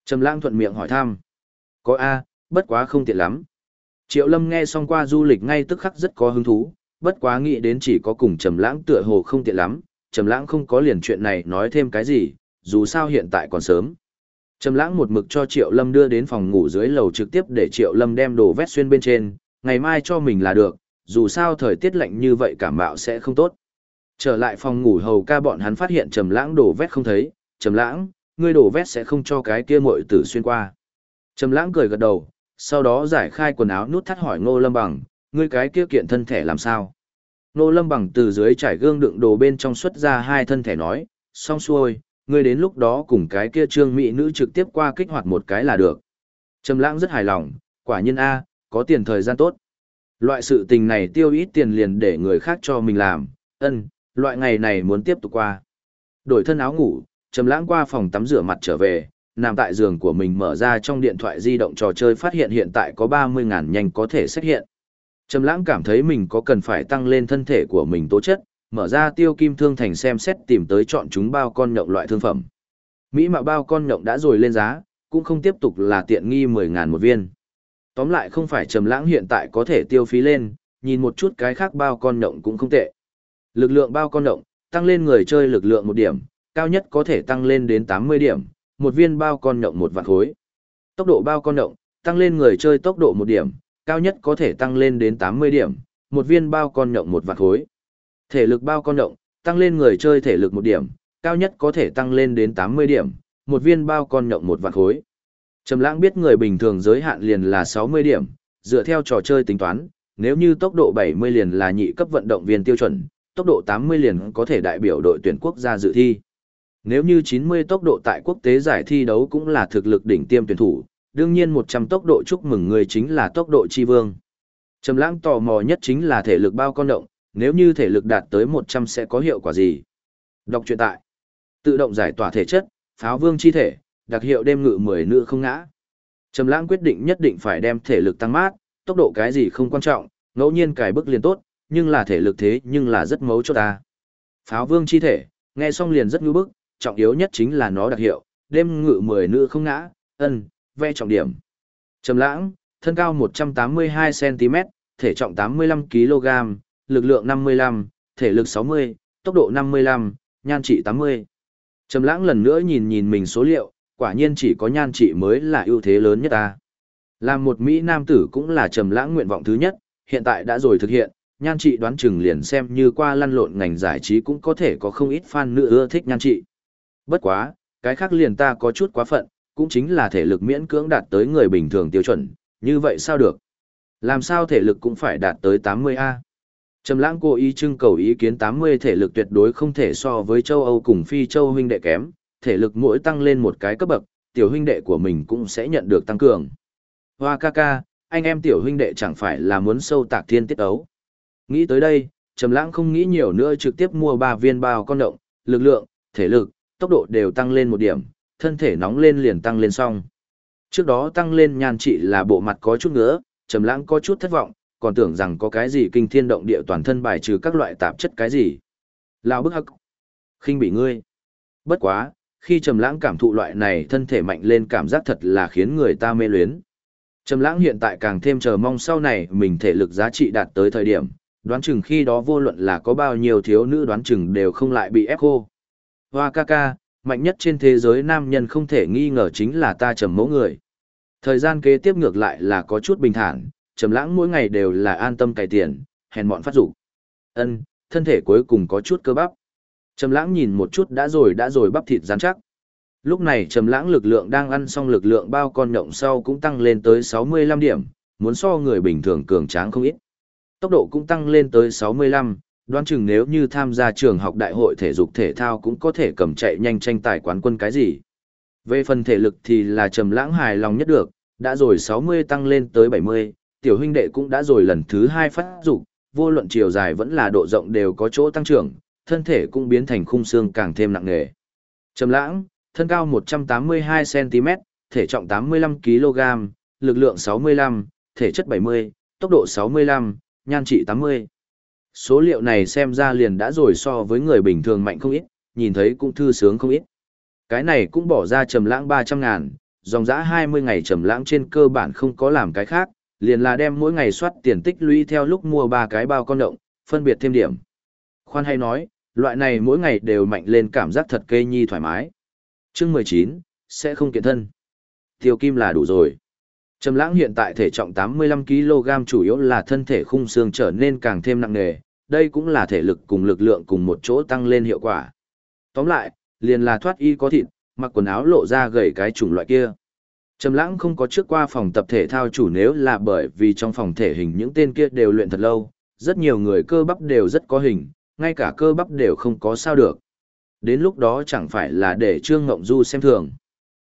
A: Trầm Lãng thuận miệng hỏi thăm. Có a, bất quá không tiện lắm. Triệu Lâm nghe xong qua du lịch ngay tức khắc rất có hứng thú, bất quá nghĩ đến chỉ có cùng Trầm Lãng tựa hồ không tiện lắm, Trầm Lãng không có liền chuyện này nói thêm cái gì, dù sao hiện tại còn sớm. Trầm Lãng một mực cho Triệu Lâm đưa đến phòng ngủ dưới lầu trực tiếp để Triệu Lâm đem đồ vét xuyên bên trên, ngày mai cho mình là được, dù sao thời tiết lạnh như vậy cảm mạo sẽ không tốt. Trở lại phòng ngủ hầu ca bọn hắn phát hiện Trầm Lãng đổ vét không thấy, "Trầm Lãng, ngươi đổ vét sẽ không cho cái kia muội tử xuyên qua?" Trầm Lãng cười gật đầu, sau đó giải khai quần áo nút thắt hỏi Ngô Lâm Bằng, "Ngươi cái kia kiện thân thể làm sao?" Ngô Lâm Bằng từ dưới trải gương đựng đồ bên trong xuất ra hai thân thể nói, "Xong xuôi, ngươi đến lúc đó cùng cái kia trương mỹ nữ trực tiếp qua kích hoạt một cái là được." Trầm Lãng rất hài lòng, quả nhiên a, có tiền thời gian tốt. Loại sự tình này tiêu ít tiền liền để người khác cho mình làm, ân, loại ngày này muốn tiếp tục qua. Đổi thân áo ngủ, Trầm Lãng qua phòng tắm rửa mặt trở về, nằm tại giường của mình mở ra trong điện thoại di động trò chơi phát hiện hiện tại có 30.000 nhanh có thể xuất hiện. Trầm lãng cảm thấy mình có cần phải tăng lên thân thể của mình tố chất, mở ra tiêu kim thương thành xem xét tìm tới chọn chúng bao con nhộng loại thương phẩm. Mỹ mạo bao con nhộng đã rồi lên giá, cũng không tiếp tục là tiện nghi 10.000 một viên. Tóm lại không phải trầm lãng hiện tại có thể tiêu phí lên, nhìn một chút cái khác bao con nhộng cũng không tệ. Lực lượng bao con động tăng lên người chơi lực lượng một điểm, cao nhất có thể tăng lên đến 80 điểm, một viên bao con động một vạn khối. Tốc độ bao con động tăng lên người chơi tốc độ một điểm, cao nhất có thể tăng lên đến 80 điểm, một viên bao con động một vạn khối. Thể lực bao con động tăng lên người chơi thể lực một điểm, cao nhất có thể tăng lên đến 80 điểm, một viên bao con nhộng một vạn khối. Trầm lãng biết người bình thường giới hạn liền là 60 điểm, dựa theo trò chơi tính toán, nếu như tốc độ 70 liền là nhị cấp vận động viên tiêu chuẩn, tốc độ 80 liền có thể đại biểu đội tuyển quốc gia dự thi. Nếu như 90 tốc độ tại quốc tế giải thi đấu cũng là thực lực đỉnh tiêm tuyển thủ, đương nhiên 100 tốc độ chúc mừng người chính là tốc độ chi vương. Trầm lãng tò mò nhất chính là thể lực bao con động, nếu như thể lực đạt tới 100 sẽ có hiệu quả gì? Đọc truyện tại. Tự động giải tỏa thể chất, pháo vương chi thể, đặc hiệu đêm ngự 10 nữ không ngã. Trầm lãng quyết định nhất định phải đem thể lực tăng mát, tốc độ cái gì không quan trọng, ngẫu nhiên cài bước liền tốt, nhưng là thể lực thế nhưng là rất mấu cho ta. Pháo vương chi thể, nghe xong liền rất ngư bức, trọng yếu nhất chính là nó đặc hiệu, đêm ngự 10 nữ không ngã, ân, ve trọng điểm. Trầm lãng, thân cao 182cm, thể trọng 85kg, lực lượng 55, thể lực 60, tốc độ 55, nhan trị 80. Trầm lãng lần nữa nhìn nhìn mình số liệu, quả nhiên chỉ có nhan trị mới là ưu thế lớn nhất ta. Làm một Mỹ nam tử cũng là trầm lãng nguyện vọng thứ nhất, hiện tại đã rồi thực hiện, nhan trị đoán chừng liền xem như qua lăn lộn ngành giải trí cũng có thể có không ít fan nữ ưa thích nhan trị. Bất quá, cái khác liền ta có chút quá phận, cũng chính là thể lực miễn cưỡng đạt tới người bình thường tiêu chuẩn, như vậy sao được? Làm sao thể lực cũng phải đạt tới 80A? Trầm lãng cố ý trưng cầu ý kiến 80 thể lực tuyệt đối không thể so với châu Âu cùng phi châu huynh đệ kém, thể lực mỗi tăng lên một cái cấp bậc, tiểu huynh đệ của mình cũng sẽ nhận được tăng cường. Hoa ca ca, anh em tiểu huynh đệ chẳng phải là muốn sâu tạc thiên tiết ấu. Nghĩ tới đây, Trầm lãng không nghĩ nhiều nữa trực tiếp mua 3 viên bao con động, lực lượng, thể lực, tốc độ đều tăng lên một điểm, thân thể nóng lên liền tăng lên xong. Trước đó tăng lên nhan trị là bộ mặt có chút nữa, trầm lãng có chút thất vọng, còn tưởng rằng có cái gì kinh thiên động địa toàn thân bài trừ các loại tạp chất cái gì. Lão bức hắc. khinh bị ngươi. Bất quá, khi trầm lãng cảm thụ loại này thân thể mạnh lên cảm giác thật là khiến người ta mê luyến. Trầm lãng hiện tại càng thêm chờ mong sau này mình thể lực giá trị đạt tới thời điểm, đoán chừng khi đó vô luận là có bao nhiêu thiếu nữ đoán chừng đều không lại bị ép khô. Hoa ca ca, mạnh nhất trên thế giới nam nhân không thể nghi ngờ chính là ta trầm mẫu người. Thời gian kế tiếp ngược lại là có chút bình thản, trầm lãng mỗi ngày đều là an tâm cày tiền, hèn mọn phát dục. Ân, thân thể cuối cùng có chút cơ bắp. Trầm lãng nhìn một chút đã rồi đã rồi bắp thịt rắn chắc. Lúc này trầm lãng lực lượng đang ăn xong lực lượng bao con nhộng sau cũng tăng lên tới 65 điểm, muốn so người bình thường cường tráng không ít. Tốc độ cũng tăng lên tới 65, đoán chừng nếu như tham gia trường học đại hội thể dục thể thao cũng có thể cầm chạy nhanh tranh tài quán quân cái gì. Về phần thể lực thì là trầm lãng hài lòng nhất được, đã rồi 60 tăng lên tới 70, tiểu huynh đệ cũng đã rồi lần thứ hai phát dục, vô luận chiều dài vẫn là độ rộng đều có chỗ tăng trưởng, thân thể cũng biến thành khung xương càng thêm nặng nề. Trầm lãng, thân cao 182cm, thể trọng 85kg, lực lượng 65, thể chất 70, tốc độ 65, nhan trị 80. Số liệu này xem ra liền đã rồi so với người bình thường mạnh không ít, nhìn thấy cũng thư sướng không ít. Cái này cũng bỏ ra trầm lãng 300 ngàn, dòng dã 20 ngày trầm lãng trên cơ bản không có làm cái khác, liền là đem mỗi ngày soát tiền tích lũy theo lúc mua ba cái bao con động, phân biệt thêm điểm. Khoan hay nói, loại này mỗi ngày đều mạnh lên cảm giác thật kê nhi thoải mái. Chương 19, sẽ không kiện thân. Tiêu kim là đủ rồi. Trầm lãng hiện tại thể trọng 85kg chủ yếu là thân thể khung xương trở nên càng thêm nặng nề, đây cũng là thể lực cùng lực lượng cùng một chỗ tăng lên hiệu quả. Tóm lại, liền là thoát y có thịt, mặc quần áo lộ ra gầy cái chủng loại kia. Trầm lãng không có trước qua phòng tập thể thao chủ nếu là bởi vì trong phòng thể hình những tên kia đều luyện thật lâu, rất nhiều người cơ bắp đều rất có hình, ngay cả cơ bắp đều không có sao được. Đến lúc đó chẳng phải là để Trương Ngộng Du xem thường.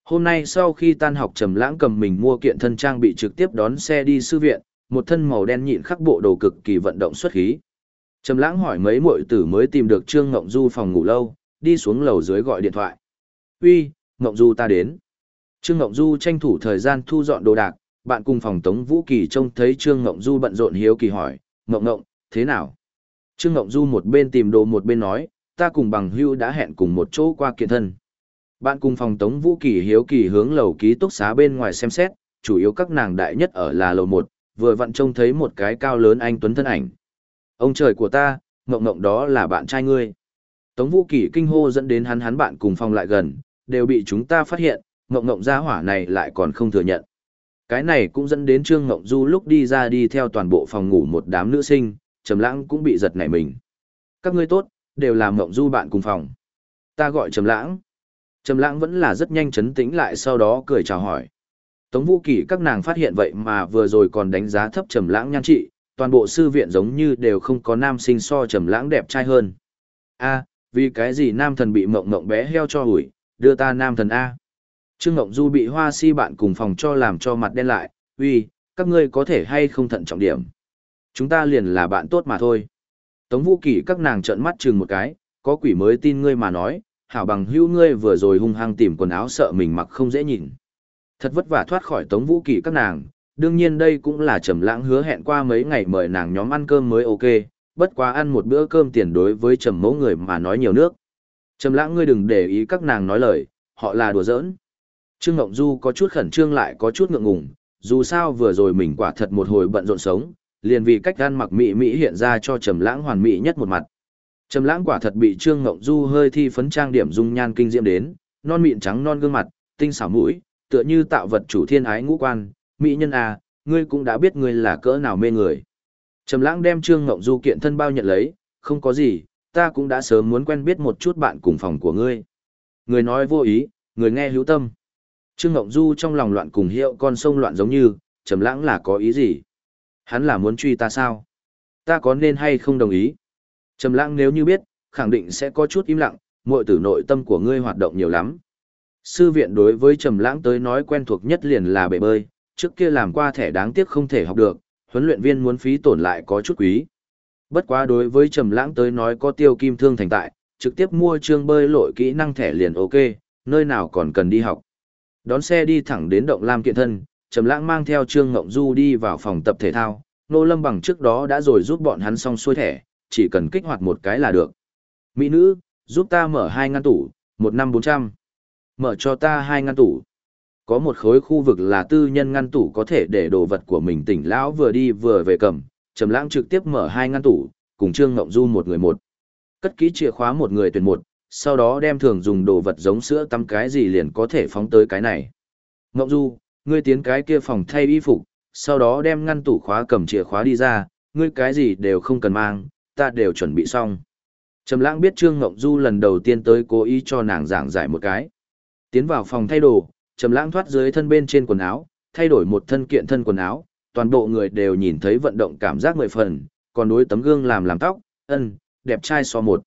A: Hôm nay sau khi tan học Trầm lãng cầm mình mua kiện thân trang bị trực tiếp đón xe đi sư viện, một thân màu đen nhịn khắc bộ đồ cực kỳ vận động xuất khí. Trầm lãng hỏi mấy muội tử mới tìm được Trương Ngộng Du phòng ngủ lâu, đi xuống lầu dưới gọi điện thoại. Uy, Ngộng Du ta đến. Trương Ngộng Du tranh thủ thời gian thu dọn đồ đạc, bạn cùng phòng Tống Vũ Kỳ trông thấy Trương Ngộng Du bận rộn hiếu kỳ hỏi, Ngộng Ngộng, thế nào? Trương Ngộng Du một bên tìm đồ một bên nói, ta cùng bằng hưu đã hẹn cùng một chỗ qua kiện thân. Bạn cùng phòng Tống Vũ Kỳ hiếu kỳ hướng lầu ký túc xá bên ngoài xem xét, chủ yếu các nàng đại nhất ở là lầu một. vừa vặn trông thấy một cái cao lớn anh tuấn thân ảnh. Ông trời của ta, Ngộng Ngộng đó là bạn trai ngươi. Tống Vũ Kỳ kinh hô dẫn đến hắn hắn bạn cùng phòng lại gần, đều bị chúng ta phát hiện, Ngộng Ngộng gia hỏa này lại còn không thừa nhận. Cái này cũng dẫn đến Trương Ngộng Du lúc đi ra đi theo toàn bộ phòng ngủ một đám nữ sinh, Trầm Lãng cũng bị giật nảy mình. Các ngươi tốt, đều là Ngộng Du bạn cùng phòng. Ta gọi Trầm Lãng. Trầm Lãng vẫn là rất nhanh chấn tĩnh lại sau đó cười chào hỏi. Tống Vũ Kỳ các nàng phát hiện vậy mà vừa rồi còn đánh giá thấp Trầm Lãng nhan trị, toàn bộ sư viện giống như đều không có nam sinh so Trầm Lãng đẹp trai hơn. A, vì cái gì nam thần bị mộng mộng bé heo cho hủi, đưa ta nam thần A. Trương Ngộng Du bị hoa si bạn cùng phòng cho làm cho mặt đen lại, uy, các ngươi có thể hay không thận trọng điểm. Chúng ta liền là bạn tốt mà thôi. Tống Vũ Kỳ các nàng trợn mắt chừng một cái, có quỷ mới tin ngươi mà nói, hảo bằng hữu ngươi vừa rồi hung hăng tìm quần áo sợ mình mặc không dễ nhìn. Thật vất vả thoát khỏi Tống Vũ Kỳ các nàng, đương nhiên đây cũng là trầm lãng hứa hẹn qua mấy ngày mời nàng nhóm ăn cơm mới ok, bất quá ăn một bữa cơm tiền đối với trầm mẫu người mà nói nhiều nước. Trầm lãng ngươi đừng để ý các nàng nói lời, họ là đùa giỡn. Trương Ngộng Du có chút khẩn trương lại có chút ngượng ngùng, dù sao vừa rồi mình quả thật một hồi bận rộn sống, liền vì cách gan mặc mỹ mỹ hiện ra cho Trầm Lãng hoàn mỹ nhất một mặt. Trầm Lãng quả thật bị Trương Ngộng Du hơi thi phấn trang điểm dung nhan kinh diễm đến, non mịn trắng non gương mặt, tinh xảo mũi, tựa như tạo vật chủ thiên ái ngũ quan, mỹ nhân à, ngươi cũng đã biết ngươi là cỡ nào mê người. Trầm Lãng đem Trương Ngộng Du kiện thân bao nhận lấy, không có gì, ta cũng đã sớm muốn quen biết một chút bạn cùng phòng của ngươi. Người nói vô ý, người nghe hữu tâm. Trương Ngộng Du trong lòng loạn cùng hiệu con sông loạn giống như, trầm lãng là có ý gì? Hắn là muốn truy ta sao? Ta có nên hay không đồng ý? Trầm lãng nếu như biết, khẳng định sẽ có chút im lặng, muội tử nội tâm của ngươi hoạt động nhiều lắm. Sư viện đối với Trầm lãng tới nói quen thuộc nhất liền là bể bơi, trước kia làm qua thẻ đáng tiếc không thể học được, huấn luyện viên muốn phí tổn lại có chút quý. Bất quá đối với Trầm lãng tới nói có tiêu kim thương thành tại, trực tiếp mua chương bơi lội kỹ năng thẻ liền ok, nơi nào còn cần đi học. Đón xe đi thẳng đến động lam kiện thân, Trầm Lãng mang theo Trương Ngộng Du đi vào phòng tập thể thao, Nô Lâm bằng trước đó đã rồi giúp bọn hắn xong xuôi thẻ, chỉ cần kích hoạt một cái là được. Mỹ nữ, giúp ta mở hai ngăn tủ, một năm bốn trăm. Mở cho ta hai ngăn tủ. Có một khối khu vực là tư nhân ngăn tủ có thể để đồ vật của mình tỉnh lão vừa đi vừa về cầm, Trầm Lãng trực tiếp mở hai ngăn tủ, cùng Trương Ngộng Du một người một. Cất kỹ chìa khóa một người tuyển một, sau đó đem thường dùng đồ vật giống sữa tắm cái gì liền có thể phóng tới cái này. Ngọc Du, ngươi tiến cái kia phòng thay y phục, sau đó đem ngăn tủ khóa cầm chìa khóa đi ra, ngươi cái gì đều không cần mang, ta đều chuẩn bị xong. Trầm lãng biết Trương Ngộng Du lần đầu tiên tới cố ý cho nàng giảng giải một cái. Tiến vào phòng thay đồ, Trầm lãng thoát dưới thân bên trên quần áo, thay đổi một thân kiện thân quần áo, toàn bộ người đều nhìn thấy vận động cảm giác mười phần, còn đối tấm gương làm làm tóc, ân, đẹp trai so một.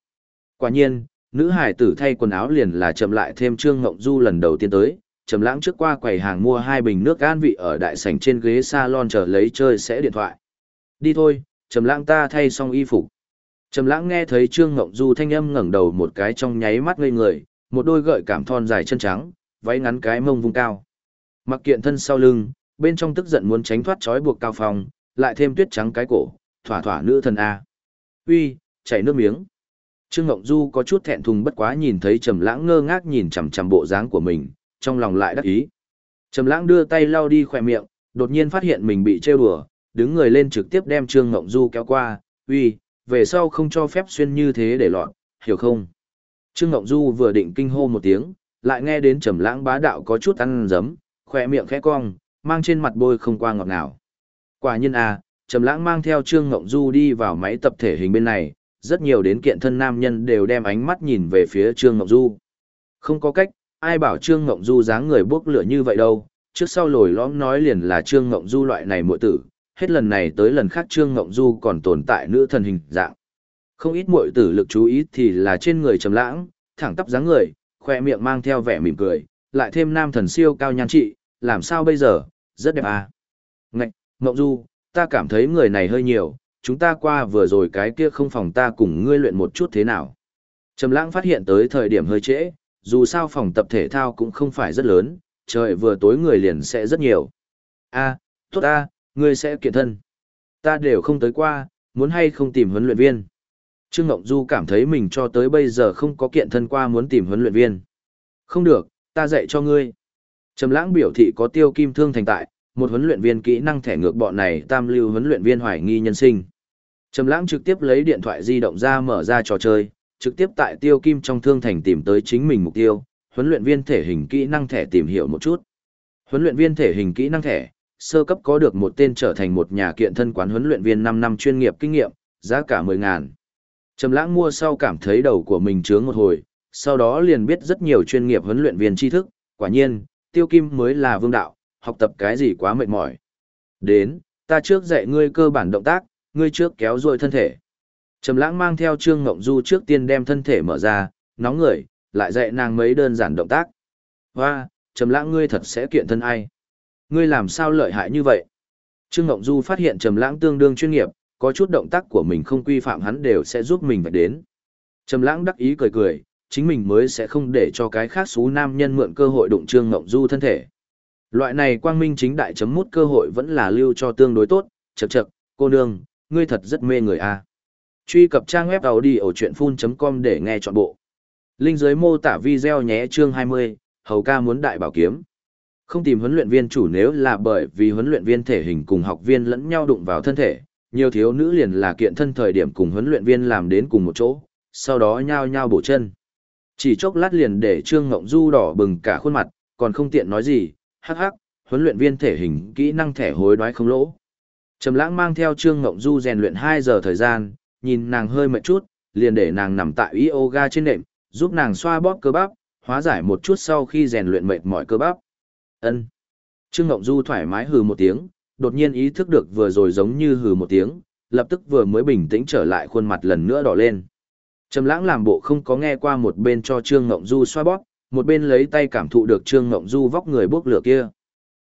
A: Quả nhiên, nữ hải tử thay quần áo liền là chậm lại thêm trương ngộng du lần đầu tiên tới Trầm Lãng trước qua quầy hàng mua hai bình nước an vị ở đại sảnh trên ghế salon chờ lấy chơi sẽ điện thoại. Đi thôi, Trầm Lãng ta thay xong y phục. Trầm Lãng nghe thấy Trương Ngộng Du thanh âm ngẩng đầu một cái trong nháy mắt ngây người, một đôi gợi cảm thon dài chân trắng, váy ngắn cái mông vung cao. Mặc kiện thân sau lưng, bên trong tức giận muốn tránh thoát trói buộc cao phòng, lại thêm tuyết trắng cái cổ, thỏa thỏa nữ thần a. Uy, chảy nước miếng. Trương Ngộng Du có chút thẹn thùng bất quá nhìn thấy Trầm Lãng ngơ ngác nhìn chằm chằm bộ dáng của mình, trong lòng lại đắc ý. Trầm Lãng đưa tay lau đi khóe miệng, đột nhiên phát hiện mình bị trêu đùa, đứng người lên trực tiếp đem Trương Ngộng Du kéo qua, "Uy, về sau không cho phép xuyên như thế để loạn, hiểu không?" Trương Ngộng Du vừa định kinh hô một tiếng, lại nghe đến Trầm Lãng bá đạo có chút ăn dấm, khỏe miệng khẽ cong, mang trên mặt bôi không qua ngọt ngào. Quả nhiên à, Trầm Lãng mang theo Trương Ngọng Du đi vào máy tập thể hình bên này, rất nhiều đến kiện thân nam nhân đều đem ánh mắt nhìn về phía Trương Ngọng Du. Không có cách, ai bảo Trương Ngọng Du dáng người bốc lửa như vậy đâu, trước sau lồi lõm nói liền là Trương Ngọng Du loại này muội tử, hết lần này tới lần khác Trương Ngộng Du còn tồn tại nữ thần hình dạng. Không ít muội tử lực chú ý thì là trên người trầm lãng, thẳng tắp dáng người, khoe miệng mang theo vẻ mỉm cười, lại thêm nam thần siêu cao nhan trị, làm sao bây giờ, rất đẹp à. Ngạch, Ngộng Du, ta cảm thấy người này hơi nhiều, chúng ta qua vừa rồi cái kia không phòng ta cùng ngươi luyện một chút thế nào. Trầm lãng phát hiện tới thời điểm hơi trễ, dù sao phòng tập thể thao cũng không phải rất lớn, trời vừa tối người liền sẽ rất nhiều. A, tốt a, ngươi sẽ kiện thân. Ta đều không tới qua, muốn hay không tìm huấn luyện viên. Trương Ngộng Du cảm thấy mình cho tới bây giờ không có kiện thân qua muốn tìm huấn luyện viên. Không được, ta dạy cho ngươi. Trầm lãng biểu thị có tiêu kim thương thành tại, một huấn luyện viên kỹ năng thẻ ngược bọn này tam lưu huấn luyện viên hoài nghi nhân sinh. Trầm lãng trực tiếp lấy điện thoại di động ra mở ra trò chơi, trực tiếp tại tiêu kim trong thương thành tìm tới chính mình mục tiêu, huấn luyện viên thể hình kỹ năng thẻ tìm hiểu một chút. Huấn luyện viên thể hình kỹ năng thẻ, sơ cấp có được một tên trở thành một nhà kiện thân quán huấn luyện viên 5 năm chuyên nghiệp kinh nghiệm, giá cả 10 ngàn. Trầm lãng mua sau cảm thấy đầu của mình trướng một hồi, sau đó liền biết rất nhiều chuyên nghiệp huấn luyện viên tri thức, quả nhiên, tiêu kim mới là vương đạo, học tập cái gì quá mệt mỏi. Đến, ta trước dạy ngươi cơ bản động tác, ngươi trước kéo ruồi thân thể. Trầm lãng mang theo Trương Ngộng Du trước tiên đem thân thể mở ra, nóng người, lại dạy nàng mấy đơn giản động tác. Hoa, Trầm lãng ngươi thật sẽ kiện thân ai? Ngươi làm sao lợi hại như vậy? Trương Ngộng Du phát hiện Trầm lãng tương đương chuyên nghiệp, có chút động tác của mình không quy phạm hắn đều sẽ giúp mình vạch đến. Trầm lãng đắc ý cười cười, chính mình mới sẽ không để cho cái khác xú nam nhân mượn cơ hội đụng Trương Ngộng Du thân thể. Loại này quang minh chính đại chấm mút cơ hội vẫn là lưu cho tương đối tốt, chậc chậc, cô nương, ngươi thật rất mê người a. Truy cập trang web đầu đi ở chuyện full.com để nghe trọn bộ. Linh dưới mô tả video nhé chương 20, hầu ca muốn đại bảo kiếm. Không tìm huấn luyện viên chủ nếu là bởi vì huấn luyện viên thể hình cùng học viên lẫn nhau đụng vào thân thể, nhiều thiếu nữ liền là kiện thân thời điểm cùng huấn luyện viên làm đến cùng một chỗ, sau đó nhao nhao bổ chân. Chỉ chốc lát liền để Trương Ngộng Du đỏ bừng cả khuôn mặt, còn không tiện nói gì, hắc hắc, huấn luyện viên thể hình kỹ năng thẻ hối đoái không lỗ. Trầm lãng mang theo Trương Ngộng Du rèn luyện 2 giờ thời gian, nhìn nàng hơi mệt chút, liền để nàng nằm tại yoga trên nệm, giúp nàng xoa bóp cơ bắp, hóa giải một chút sau khi rèn luyện mệt mỏi cơ bắp. Ân. Trương Ngộng Du thoải mái hừ một tiếng, đột nhiên ý thức được vừa rồi giống như hừ một tiếng, lập tức vừa mới bình tĩnh trở lại khuôn mặt lần nữa đỏ lên. Trầm lãng làm bộ không có nghe qua một bên cho Trương Ngộng Du xoa bóp, một bên lấy tay cảm thụ được Trương Ngộng Du vóc người bốc lửa kia.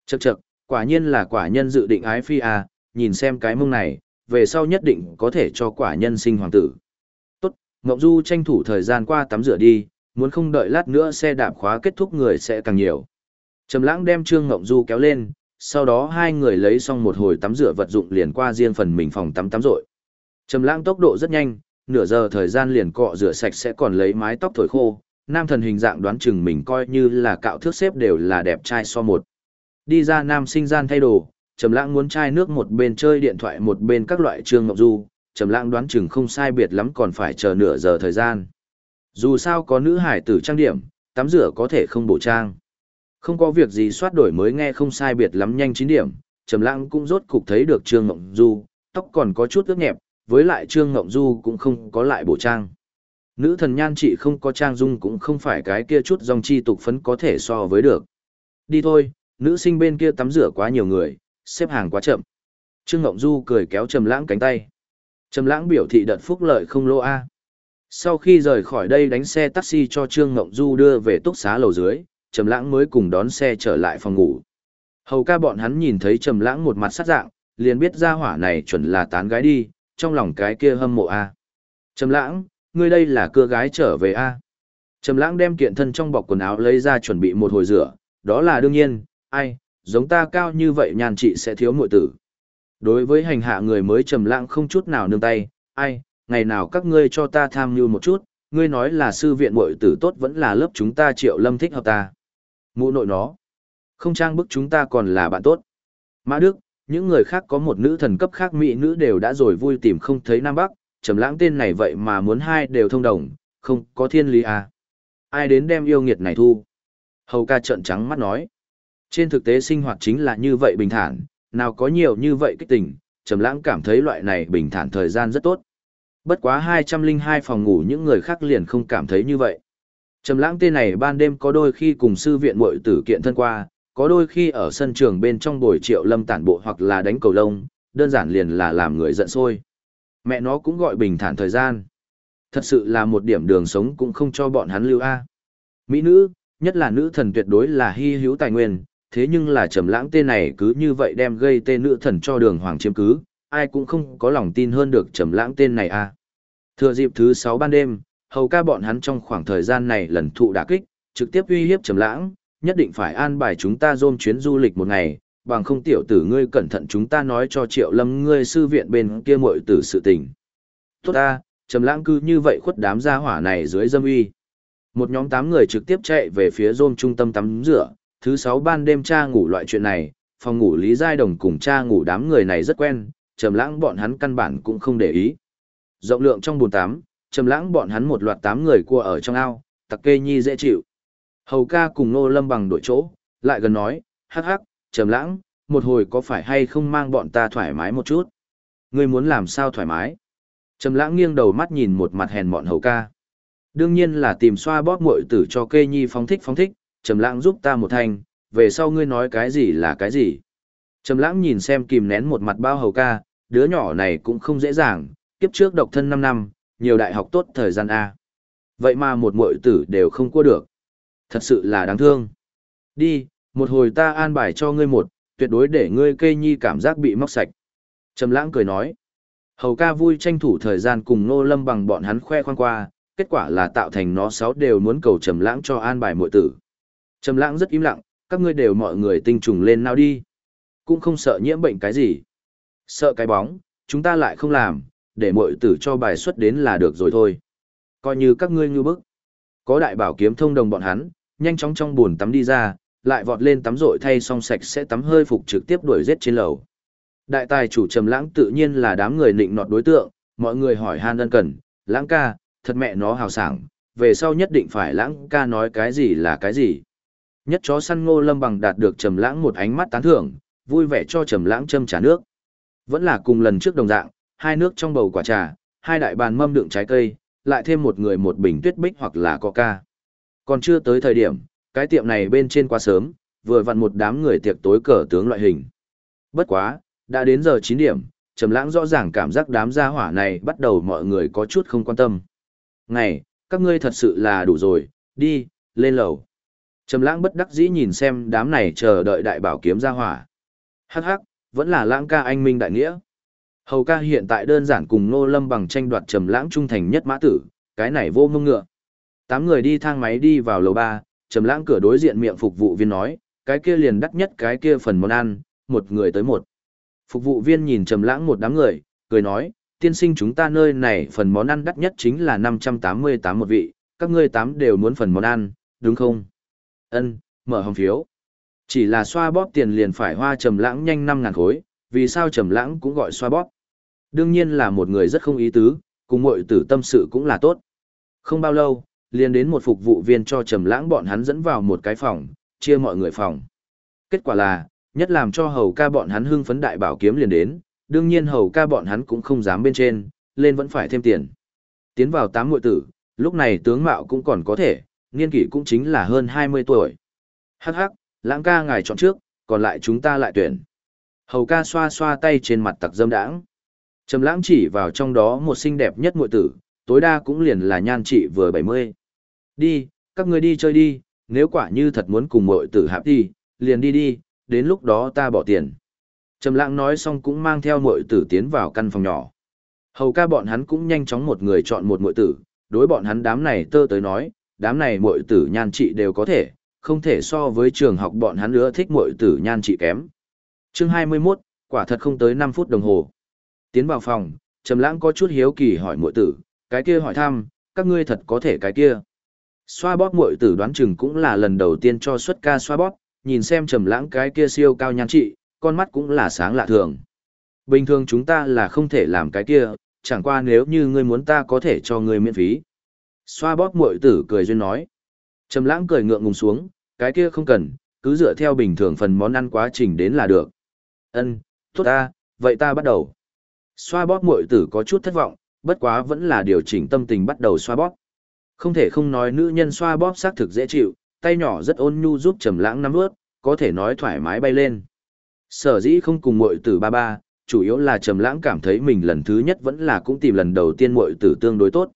A: Chậc chậc, quả nhiên là quả nhân dự định ái phi à, nhìn xem cái mông này, về sau nhất định có thể cho quả nhân sinh hoàng tử. Tốt, Ngộng Du tranh thủ thời gian qua tắm rửa đi, muốn không đợi lát nữa xe đạp khóa kết thúc người sẽ càng nhiều. Trầm lãng đem Trương Ngộng Du kéo lên, sau đó hai người lấy xong một hồi tắm rửa vật dụng liền qua riêng phần mình phòng tắm tắm rội. Trầm lãng tốc độ rất nhanh, nửa giờ thời gian liền cọ rửa sạch sẽ còn lấy mái tóc thổi khô, nam thần hình dạng đoán chừng mình coi như là cạo thước xếp đều là đẹp trai so một. Đi ra nam sinh gian thay đồ, Trầm Lãng muốn chai nước một bên chơi điện thoại một bên các loại trương ngọc du, Trầm Lãng đoán chừng không sai biệt lắm còn phải chờ nửa giờ thời gian. Dù sao có nữ hải tử trang điểm, tắm rửa có thể không bổ trang. Không có việc gì soát đổi mới nghe không sai biệt lắm nhanh 9 điểm, Trầm Lãng cũng rốt cục thấy được Trương Ngộng Du, tóc còn có chút ướt nhẹp, với lại Trương Ngộng Du cũng không có lại bộ trang. Nữ thần nhan trị không có trang dung cũng không phải cái kia chút dòng chi tục phấn có thể so với được. Đi thôi, nữ sinh bên kia tắm rửa quá nhiều người, xếp hàng quá chậm. Trương Ngộng Du cười kéo Trầm Lãng cánh tay. Trầm Lãng biểu thị đợt phúc lợi không lô a. Sau khi rời khỏi đây đánh xe taxi cho Trương Ngộng Du đưa về túc xá lầu dưới, Trầm Lãng mới cùng đón xe trở lại phòng ngủ. Hầu ca bọn hắn nhìn thấy Trầm Lãng một mặt sát dạng, liền biết gia hỏa này chuẩn là tán gái đi, trong lòng cái kia hâm mộ a. Trầm Lãng, ngươi đây là cưa gái trở về a? Trầm Lãng đem kiện thân trong bọc quần áo lấy ra chuẩn bị một hồi rửa, đó là đương nhiên, ai, giống ta cao như vậy nhàn trị sẽ thiếu muội tử. Đối với hành hạ người mới Trầm Lãng không chút nào nương tay, ai, ngày nào các ngươi cho ta tham nhu một chút, ngươi nói là sư viện muội tử tốt vẫn là lớp chúng ta Triệu Lâm thích hợp ta. Mụ nội nó, không trang bức chúng ta còn là bạn tốt. Mã Đức, những người khác có một nữ thần cấp khác mỹ nữ đều đã rồi vui tìm không thấy Nam Bắc, trầm lãng tên này vậy mà muốn hai đều thông đồng, không có thiên lý à. Ai đến đem yêu nghiệt này thu? Hầu ca trợn trắng mắt nói. Trên thực tế sinh hoạt chính là như vậy bình thản, nào có nhiều như vậy kích tình, trầm lãng cảm thấy loại này bình thản thời gian rất tốt. Bất quá 202 phòng ngủ những người khác liền không cảm thấy như vậy. Trầm lãng tên này ban đêm có đôi khi cùng sư viện muội tử kiện thân qua, có đôi khi ở sân trường bên trong bồi triệu lâm tản bộ hoặc là đánh cầu lông, đơn giản liền là làm người giận sôi. Mẹ nó cũng gọi bình thản thời gian. Thật sự là một điểm đường sống cũng không cho bọn hắn lưu A. Mỹ nữ, nhất là nữ thần tuyệt đối là hy hữu tài nguyên, thế nhưng là trầm lãng tên này cứ như vậy đem gây tên nữ thần cho đường hoàng chiếm cứ, ai cũng không có lòng tin hơn được trầm lãng tên này a. Thừa dịp thứ 6 ban đêm, hầu ca bọn hắn trong khoảng thời gian này lần thụ đả kích, trực tiếp uy hiếp trầm lãng, nhất định phải an bài chúng ta dôm chuyến du lịch một ngày, bằng không tiểu tử ngươi cẩn thận chúng ta nói cho triệu lâm ngươi sư viện bên kia muội tử sự tình. Tốt ta, trầm lãng cứ như vậy khuất đám gia hỏa này dưới dâm uy. Một nhóm 8 người trực tiếp chạy về phía dôm trung tâm tắm rửa, thứ 6 ban đêm cha ngủ loại chuyện này, phòng ngủ Lý Giai Đồng cùng cha ngủ đám người này rất quen, trầm lãng bọn hắn căn bản cũng không để ý. Rộng lượng trong bồn tắm, trầm lãng bọn hắn một loạt 8 người cua ở trong ao, tặc kê nhi dễ chịu. Hầu ca cùng Nô Lâm bằng đội chỗ, lại gần nói, hắc hắc, trầm lãng, một hồi có phải hay không mang bọn ta thoải mái một chút? Ngươi muốn làm sao thoải mái? Trầm lãng nghiêng đầu mắt nhìn một mặt hèn mọn hầu ca. Đương nhiên là tìm xoa bóp muội tử cho kê nhi phóng thích phóng thích, trầm lãng giúp ta một thanh, về sau ngươi nói cái gì là cái gì. Trầm lãng nhìn xem kìm nén một mặt bao hầu ca, đứa nhỏ này cũng không dễ dàng, kiếp trước độc thân 5 năm, nhiều đại học tốt thời gian A. Vậy mà một muội tử đều không qua được. Thật sự là đáng thương. Đi, một hồi ta an bài cho ngươi một, tuyệt đối để ngươi cây nhi cảm giác bị móc sạch. Trầm lãng cười nói. Hầu ca vui tranh thủ thời gian cùng nô lâm bằng bọn hắn khoe khoang qua, kết quả là tạo thành nó sáu đều muốn cầu trầm lãng cho an bài muội tử. Trầm lãng rất im lặng, các ngươi đều mọi người tinh trùng lên nào đi. Cũng không sợ nhiễm bệnh cái gì. Sợ cái bóng, chúng ta lại không làm, để mọi tử cho bài xuất đến là được rồi thôi. Coi như các ngươi như bức. Có đại bảo kiếm thông đồng bọn hắn, nhanh chóng trong buồn tắm đi ra, lại vọt lên tắm rội thay xong sạch sẽ tắm hơi phục trực tiếp đuổi giết trên lầu. Đại tài chủ trầm lãng tự nhiên là đám người nịnh nọt đối tượng, mọi người hỏi han ân cần, lãng ca, thật mẹ nó hào sảng, về sau nhất định phải lãng ca nói cái gì là cái gì. Nhất chó săn ngô lâm bằng đạt được trầm lãng một ánh mắt tán thưởng, vui vẻ cho trầm lãng châm trà nước. Vẫn là cùng lần trước đồng dạng, hai nước trong bầu quả trà, hai đại bàn mâm đựng trái cây, lại thêm một người một bình tuyết bích hoặc là coca. Còn chưa tới thời điểm, cái tiệm này bên trên quá sớm, vừa vặn một đám người tiệc tối cờ tướng loại hình. Bất quá, đã đến giờ 9 điểm, Trầm Lãng rõ ràng cảm giác đám gia hỏa này bắt đầu mọi người có chút không quan tâm. "Ngày, các ngươi thật sự là đủ rồi, đi, lên lầu." Trầm Lãng bất đắc dĩ nhìn xem đám này chờ đợi đại bảo kiếm gia hỏa. Hắc hắc, vẫn là Lãng ca anh minh đại nghĩa. Hầu ca hiện tại đơn giản cùng Ngô Lâm bằng tranh đoạt Trầm Lãng trung thành nhất mã tử, cái này vô mông ngựa. Tám người đi thang máy đi vào lầu ba, Trầm Lãng cửa đối diện miệng phục vụ viên nói, cái kia liền đắt nhất cái kia phần món ăn, một người tới một. Phục vụ viên nhìn Trầm Lãng một đám người, cười nói, tiên sinh chúng ta nơi này phần món ăn đắt nhất chính là 588 một vị, các ngươi tám đều muốn phần món ăn, đúng không? Ân, mở hòm phiếu. Chỉ là xoa bóp tiền liền phải hoa Trầm Lãng nhanh 5000 khối, vì sao Trầm Lãng cũng gọi xoa bóp? Đương nhiên là một người rất không ý tứ, cùng muội tử tâm sự cũng là tốt. Không bao lâu, liền đến một phục vụ viên cho trầm lãng bọn hắn dẫn vào một cái phòng, chia mọi người phòng. Kết quả là, nhất làm cho hầu ca bọn hắn hưng phấn đại bảo kiếm liền đến, đương nhiên hầu ca bọn hắn cũng không dám bên trên, lên vẫn phải thêm tiền. Tiến vào tám muội tử, lúc này tướng mạo cũng còn có thể, niên kỷ cũng chính là hơn 20 tuổi. Hắc hắc, lãng ca ngài chọn trước, còn lại chúng ta lại tuyển. Hầu ca xoa xoa tay trên mặt tặc dâm đãng. Trầm lãng chỉ vào trong đó một xinh đẹp nhất muội tử, tối đa cũng liền là nhan trị vừa 70. Đi, các người đi chơi đi, nếu quả như thật muốn cùng muội tử hạp đi, liền đi đi, đến lúc đó ta bỏ tiền. Trầm lãng nói xong cũng mang theo muội tử tiến vào căn phòng nhỏ. Hầu ca bọn hắn cũng nhanh chóng một người chọn một muội tử, đối bọn hắn đám này tơ tới nói, đám này muội tử nhan trị đều có thể, không thể so với trường học bọn hắn nữa thích muội tử nhan trị kém. Chương 21, quả thật không tới 5 phút đồng hồ. Tiến vào phòng, Trầm Lãng có chút hiếu kỳ hỏi muội tử, cái kia hỏi thăm, các ngươi thật có thể cái kia. Xoa bóp muội tử đoán chừng cũng là lần đầu tiên cho xuất ca xoa bóp, nhìn xem Trầm Lãng cái kia siêu cao nhan trị, con mắt cũng là sáng lạ thường. Bình thường chúng ta là không thể làm cái kia, chẳng qua nếu như ngươi muốn ta có thể cho ngươi miễn phí. Xoa bóp muội tử cười duyên nói. Trầm lãng cười ngượng ngùng xuống, cái kia không cần, cứ dựa theo bình thường phần món ăn quá trình đến là được. Ân, tốt ta, vậy ta bắt đầu. Xoa bóp muội tử có chút thất vọng, bất quá vẫn là điều chỉnh tâm tình bắt đầu xoa bóp. Không thể không nói nữ nhân xoa bóp xác thực dễ chịu, tay nhỏ rất ôn nhu giúp trầm lãng nắm ướt, có thể nói thoải mái bay lên. Sở dĩ không cùng muội tử ba ba, chủ yếu là trầm lãng cảm thấy mình lần thứ nhất vẫn là cũng tìm lần đầu tiên muội tử tương đối tốt.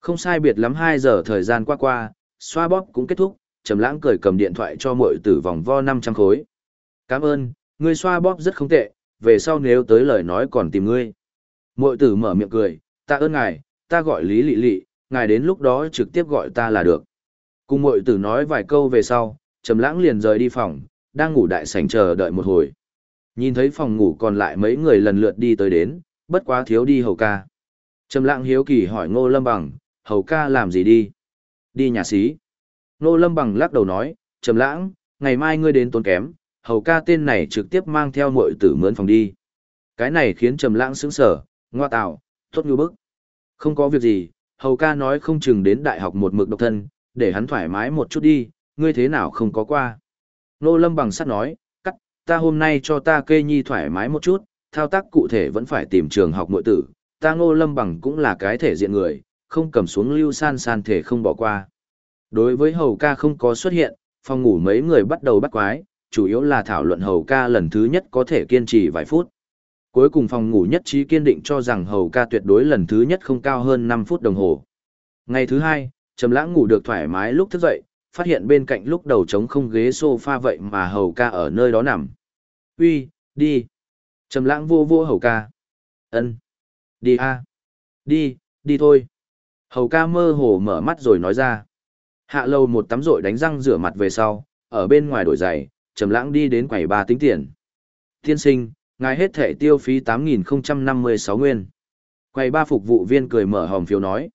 A: Không sai biệt lắm 2 giờ thời gian qua qua, xoa bóp cũng kết thúc, trầm lãng cười cầm điện thoại cho muội tử vòng vo 500 khối. "Cảm ơn, ngươi xoa bóp rất không tệ, về sau nếu tới lời nói còn tìm ngươi." Muội tử mở miệng cười, "Ta ơn ngài, ta gọi Lý Lệ Lệ, ngài đến lúc đó trực tiếp gọi ta là được." Cùng muội tử nói vài câu về sau, Trầm Lãng liền rời đi phòng, đang ngủ đại sảnh chờ đợi một hồi. Nhìn thấy phòng ngủ còn lại mấy người lần lượt đi tới đến, bất quá thiếu đi hầu ca. Trầm Lãng hiếu kỳ hỏi Ngô Lâm Bằng, "Hầu ca làm gì đi?" "Đi nhà xí." Ngô Lâm Bằng lắc đầu nói, "Trầm Lãng, ngày mai ngươi đến tốn kém, hầu ca tên này trực tiếp mang theo muội tử mướn phòng đi." Cái này khiến Trầm Lãng sững sờ, ngoa tạo, tốt như bức. Không có việc gì, hầu ca nói không chừng đến đại học một mực độc thân, để hắn thoải mái một chút đi, ngươi thế nào không có qua. Nô Lâm bằng sắt nói, cắt, ta hôm nay cho ta kê nhi thoải mái một chút, thao tác cụ thể vẫn phải tìm trường học nội tử, ta Ngô Lâm bằng cũng là cái thể diện người, không cầm xuống lưu san san thể không bỏ qua. Đối với hầu ca không có xuất hiện, phòng ngủ mấy người bắt đầu bắt quái, chủ yếu là thảo luận hầu ca lần thứ nhất có thể kiên trì vài phút. Cuối cùng phòng ngủ nhất trí kiên định cho rằng hầu ca tuyệt đối lần thứ nhất không cao hơn 5 phút đồng hồ. Ngày thứ hai, Trầm Lãng ngủ được thoải mái lúc thức dậy, phát hiện bên cạnh lúc đầu trống không ghế sofa vậy mà hầu ca ở nơi đó nằm. Uy, đi. Trầm Lãng vô vô hầu ca. Ân. Đi a. Đi, đi thôi. Hầu ca mơ hồ mở mắt rồi nói ra. Hạ lâu một tắm rội đánh răng rửa mặt về sau, ở bên ngoài đổi giày, Trầm Lãng đi đến quầy ba tính tiền. Tiên sinh, ngài hết thẻ tiêu phí 8.056 nguyên. Quầy ba phục vụ viên cười mở hòm phiếu nói.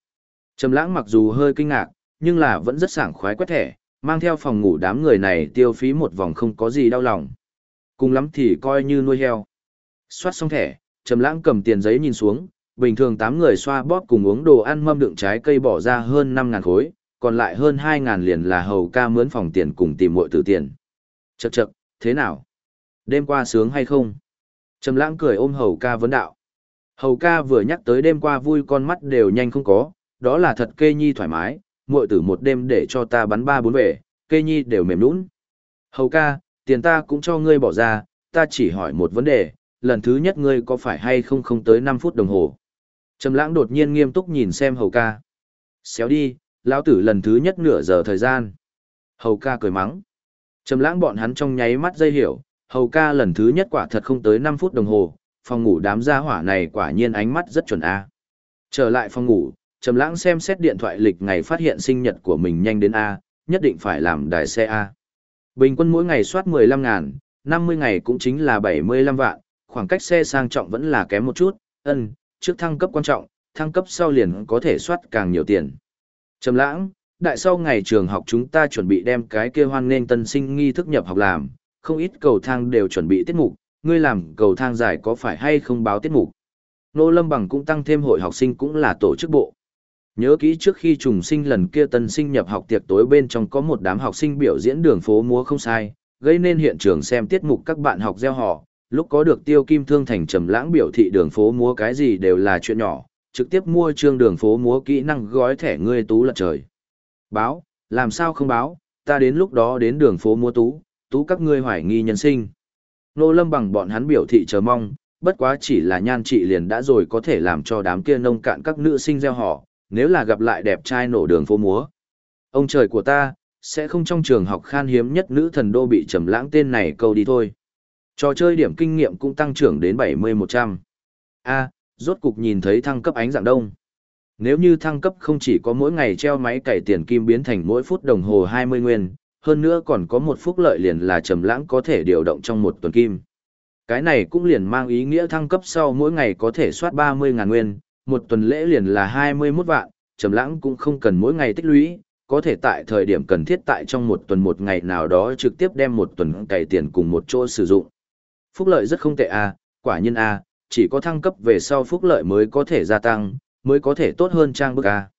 A: Trầm lãng mặc dù hơi kinh ngạc, nhưng là vẫn rất sảng khoái quét thẻ, mang theo phòng ngủ đám người này tiêu phí một vòng không có gì đau lòng. Cùng lắm thì coi như nuôi heo. Xoát xong thẻ, Trầm lãng cầm tiền giấy nhìn xuống, bình thường 8 người xoa bóp cùng uống đồ ăn mâm đựng trái cây bỏ ra hơn 5.000 khối, còn lại hơn 2.000 liền là hầu ca mướn phòng tiền cùng tìm muội tử tiền. Chậc chậc, thế nào? Đêm qua sướng hay không? Trầm lãng cười ôm hầu ca vấn đạo. Hầu ca vừa nhắc tới đêm qua vui con mắt đều nhanh không có, đó là thật kê nhi thoải mái, muội tử một đêm để cho ta bắn ba bốn về, kê nhi đều mềm lún Hầu ca, tiền ta cũng cho ngươi bỏ ra, ta chỉ hỏi một vấn đề, lần thứ nhất ngươi có phải hay không không tới 5 phút đồng hồ. Trầm lãng đột nhiên nghiêm túc nhìn xem hầu ca. Xéo đi, lão tử lần thứ nhất nửa giờ thời gian. Hầu ca cười mắng. Trầm lãng bọn hắn trong nháy mắt dây hiểu, hầu ca lần thứ nhất quả thật không tới 5 phút đồng hồ, phòng ngủ đám gia hỏa này quả nhiên ánh mắt rất chuẩn a. Trở lại phòng ngủ, Trầm Lãng xem xét điện thoại lịch ngày phát hiện sinh nhật của mình nhanh đến a, nhất định phải làm đài xe a. Bình quân mỗi ngày soát 15 ngàn, 50 ngày cũng chính là 75 vạn, khoảng cách xe sang trọng vẫn là kém một chút, ân, trước thăng cấp quan trọng, thăng cấp sau liền có thể soát càng nhiều tiền. Trầm Lãng, đại sau ngày trường học chúng ta chuẩn bị đem cái kia hoan nghênh tân sinh nghi thức nhập học làm, không ít cầu thang đều chuẩn bị tiết mục, ngươi làm cầu thang giải có phải hay không báo tiết mục. Nô Lâm Bằng cũng tăng thêm hội học sinh cũng là tổ chức bộ. Nhớ kỹ trước khi trùng sinh lần kia tân sinh nhập học tiệc tối bên trong có một đám học sinh biểu diễn đường phố múa không sai, gây nên hiện trường xem tiết mục các bạn học gieo họ, lúc có được tiêu kim thương thành trầm lãng biểu thị đường phố múa cái gì đều là chuyện nhỏ, trực tiếp mua trương đường phố múa kỹ năng gói thẻ ngươi tú lật trời. Báo, làm sao không báo, ta đến lúc đó đến đường phố múa tú, tú các ngươi hoài nghi nhân sinh. Nô lâm bằng bọn hắn biểu thị chờ mong, bất quá chỉ là nhan trị liền đã rồi có thể làm cho đám kia nông cạn các nữ sinh gieo họ, nếu là gặp lại đẹp trai nổ đường phố múa. Ông trời của ta, sẽ không trong trường học khan hiếm nhất nữ thần đô bị trầm lãng tên này câu đi thôi. Trò chơi điểm kinh nghiệm cũng tăng trưởng đến 70-100. A, rốt cục nhìn thấy thăng cấp ánh dạng đông. Nếu như thăng cấp không chỉ có mỗi ngày treo máy cày tiền kim biến thành mỗi phút đồng hồ 20 nguyên, hơn nữa còn có một phúc lợi liền là trầm lãng có thể điều động trong một tuần kim. Cái này cũng liền mang ý nghĩa thăng cấp sau mỗi ngày có thể soát 30 ngàn nguyên, một tuần lễ liền là 21 vạn, trầm lãng cũng không cần mỗi ngày tích lũy, có thể tại thời điểm cần thiết tại trong một tuần một ngày nào đó trực tiếp đem một tuần cày tiền cùng một chỗ sử dụng. Phúc lợi rất không tệ a, à, quả nhiên a, à, chỉ có thăng cấp về sau phúc lợi mới có thể gia tăng, mới có thể tốt hơn trang bức a.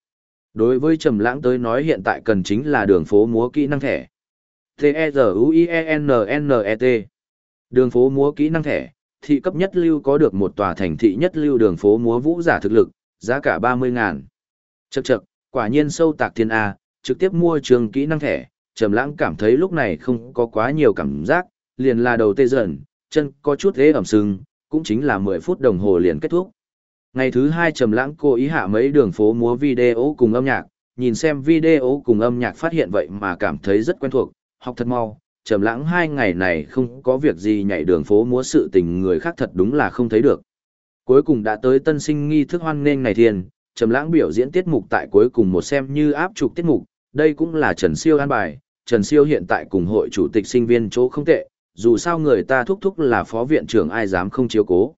A: Đối với Trầm Lãng tới nói hiện tại cần chính là đường phố múa kỹ năng thẻ. T-E-Z-U-I-E-N-N-E-T Đường phố múa kỹ năng thẻ, thị cấp nhất lưu có được một tòa thành thị nhất lưu đường phố múa vũ giả thực lực, giá cả 30 ngàn. chật chật quả nhiên sâu tạc thiên A, trực tiếp mua trường kỹ năng thẻ, Trầm Lãng cảm thấy lúc này không có quá nhiều cảm giác, liền là đầu tê dần, chân có chút ghế ẩm sưng, cũng chính là 10 phút đồng hồ liền kết thúc. Ngày thứ hai Trầm Lãng cố ý hạ mấy đường phố múa video cùng âm nhạc, nhìn xem video cùng âm nhạc phát hiện vậy mà cảm thấy rất quen thuộc, học thật mau. Trầm Lãng hai ngày này không có việc gì nhảy đường phố múa sự tình người khác thật đúng là không thấy được. Cuối cùng đã tới tân sinh nghi thức hoan nghênh này thiên, Trầm Lãng biểu diễn tiết mục tại cuối cùng một xem như áp trục tiết mục, đây cũng là Trần Siêu an bài, Trần Siêu hiện tại cùng hội chủ tịch sinh viên chỗ không tệ, dù sao người ta thúc thúc là phó viện trưởng ai dám không chiếu cố.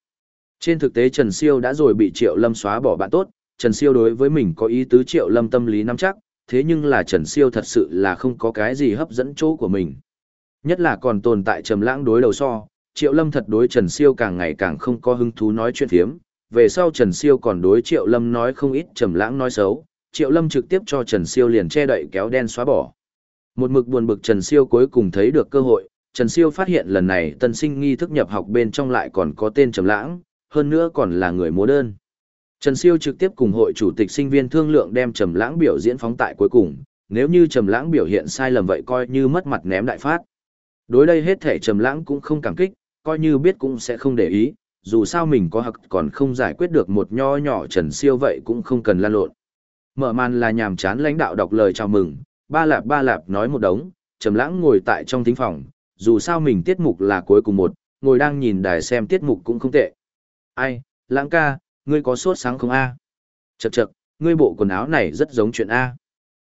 A: Trên thực tế Trần Siêu đã rồi bị Triệu Lâm xóa bỏ bạn tốt, Trần Siêu đối với mình có ý tứ Triệu Lâm tâm lý nắm chắc, thế nhưng là Trần Siêu thật sự là không có cái gì hấp dẫn chỗ của mình. Nhất là còn tồn tại trầm lãng đối đầu so, Triệu Lâm thật đối Trần Siêu càng ngày càng không có hứng thú nói chuyện thiếm, về sau Trần Siêu còn đối Triệu Lâm nói không ít trầm lãng nói xấu, Triệu Lâm trực tiếp cho Trần Siêu liền che đậy kéo đen xóa bỏ. Một mực buồn bực Trần Siêu cuối cùng thấy được cơ hội, Trần Siêu phát hiện lần này tân sinh nghi thức nhập học bên trong lại còn có tên trầm lãng, hơn nữa còn là người múa đơn. Trần Siêu trực tiếp cùng hội chủ tịch sinh viên thương lượng đem Trầm Lãng biểu diễn phóng tại cuối cùng, nếu như Trầm Lãng biểu hiện sai lầm vậy coi như mất mặt ném đại phát. Đối đây hết thể Trầm Lãng cũng không cảm kích, coi như biết cũng sẽ không để ý, dù sao mình có hặc còn không giải quyết được một nho nhỏ Trần Siêu vậy cũng không cần lan lộn. Mở màn là nhàm chán lãnh đạo đọc lời chào mừng, ba lạp ba lạp nói một đống, Trầm Lãng ngồi tại trong thính phòng, dù sao mình tiết mục là cuối cùng một, ngồi đang nhìn đài xem tiết mục cũng không tệ. Ai, Lãng ca, ngươi có sốt sáng không a? Chậc chậc, ngươi bộ quần áo này rất giống chuyện a.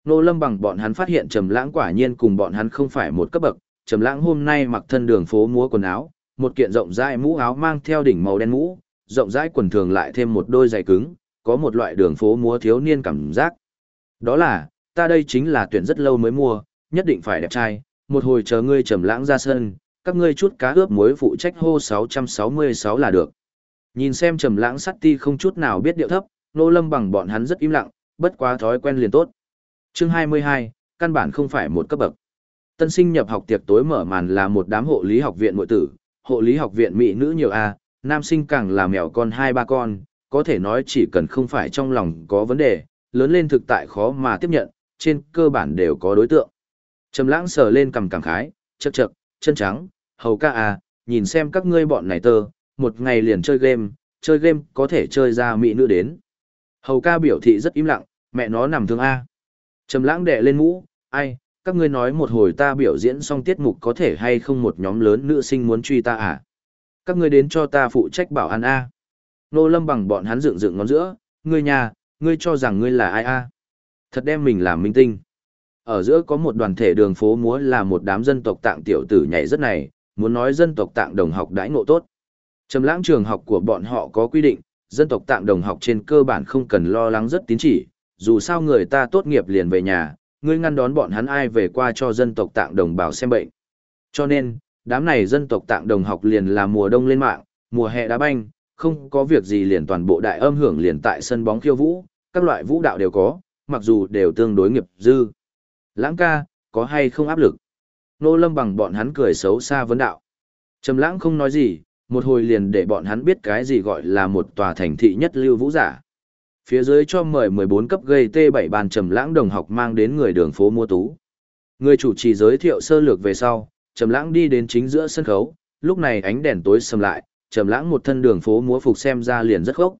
A: Nô Lâm bằng bọn hắn phát hiện Trầm Lãng quả nhiên cùng bọn hắn không phải một cấp bậc, Trầm Lãng hôm nay mặc thân đường phố múa quần áo, một kiện rộng rãi mũ áo mang theo đỉnh màu đen mũ, rộng rãi quần thường lại thêm một đôi giày cứng, có một loại đường phố múa thiếu niên cảm giác. Đó là, ta đây chính là tuyển rất lâu mới mua, nhất định phải đẹp trai, một hồi chờ ngươi Trầm Lãng ra sân, các ngươi chút cá ướp muối phụ trách hô 666 là được. Nhìn xem trầm lãng sắt ti không chút nào biết điệu thấp, nô lâm bằng bọn hắn rất im lặng, bất quá thói quen liền tốt. Chương 22, căn bản không phải một cấp bậc. Tân sinh nhập học tiệc tối mở màn là một đám hộ lý học viện muội tử, hộ lý học viện mỹ nữ nhiều a, nam sinh càng là mèo con hai ba con, có thể nói chỉ cần không phải trong lòng có vấn đề, lớn lên thực tại khó mà tiếp nhận, trên cơ bản đều có đối tượng. Trầm lãng sờ lên cầm cảm khái, chậc chậc, chân trắng, hầu ca à, nhìn xem các ngươi bọn này tơ, một ngày liền chơi game, chơi game có thể chơi ra mỹ nữ đến. Hầu ca biểu thị rất im lặng, mẹ nó nằm thương A. Trầm lãng đệ lên mũ, ai, các ngươi nói một hồi ta biểu diễn xong tiết mục có thể hay không một nhóm lớn nữ sinh muốn truy ta à? Các ngươi đến cho ta phụ trách bảo an A. Nô lâm bằng bọn hắn dựng dựng ngón giữa, ngươi nhà, ngươi cho rằng ngươi là ai A. Thật đem mình làm minh tinh. Ở giữa có một đoàn thể đường phố múa là một đám dân tộc tạng tiểu tử nhảy rất này, muốn nói dân tộc tạng đồng học đãi ngộ tốt. Trầm lãng trường học của bọn họ có quy định, dân tộc tạng đồng học trên cơ bản không cần lo lắng rất tín chỉ, dù sao người ta tốt nghiệp liền về nhà, ngươi ngăn đón bọn hắn ai về qua cho dân tộc tạng đồng bào xem bệnh. Cho nên, đám này dân tộc tạng đồng học liền là mùa đông lên mạng, mùa hè đá banh, không có việc gì liền toàn bộ đại âm hưởng liền tại sân bóng khiêu vũ, các loại vũ đạo đều có, mặc dù đều tương đối nghiệp dư. Lãng ca, có hay không áp lực? Nô lâm bằng bọn hắn cười xấu xa vấn đạo. Trầm lãng không nói gì, một hồi liền để bọn hắn biết cái gì gọi là một tòa thành thị nhất lưu vũ giả. Phía dưới cho mời 14 cấp gây T7 bàn trầm lãng đồng học mang đến người đường phố mua tú. Người chủ trì giới thiệu sơ lược về sau, trầm lãng đi đến chính giữa sân khấu, lúc này ánh đèn tối sầm lại, trầm lãng một thân đường phố múa phục xem ra liền rất khốc.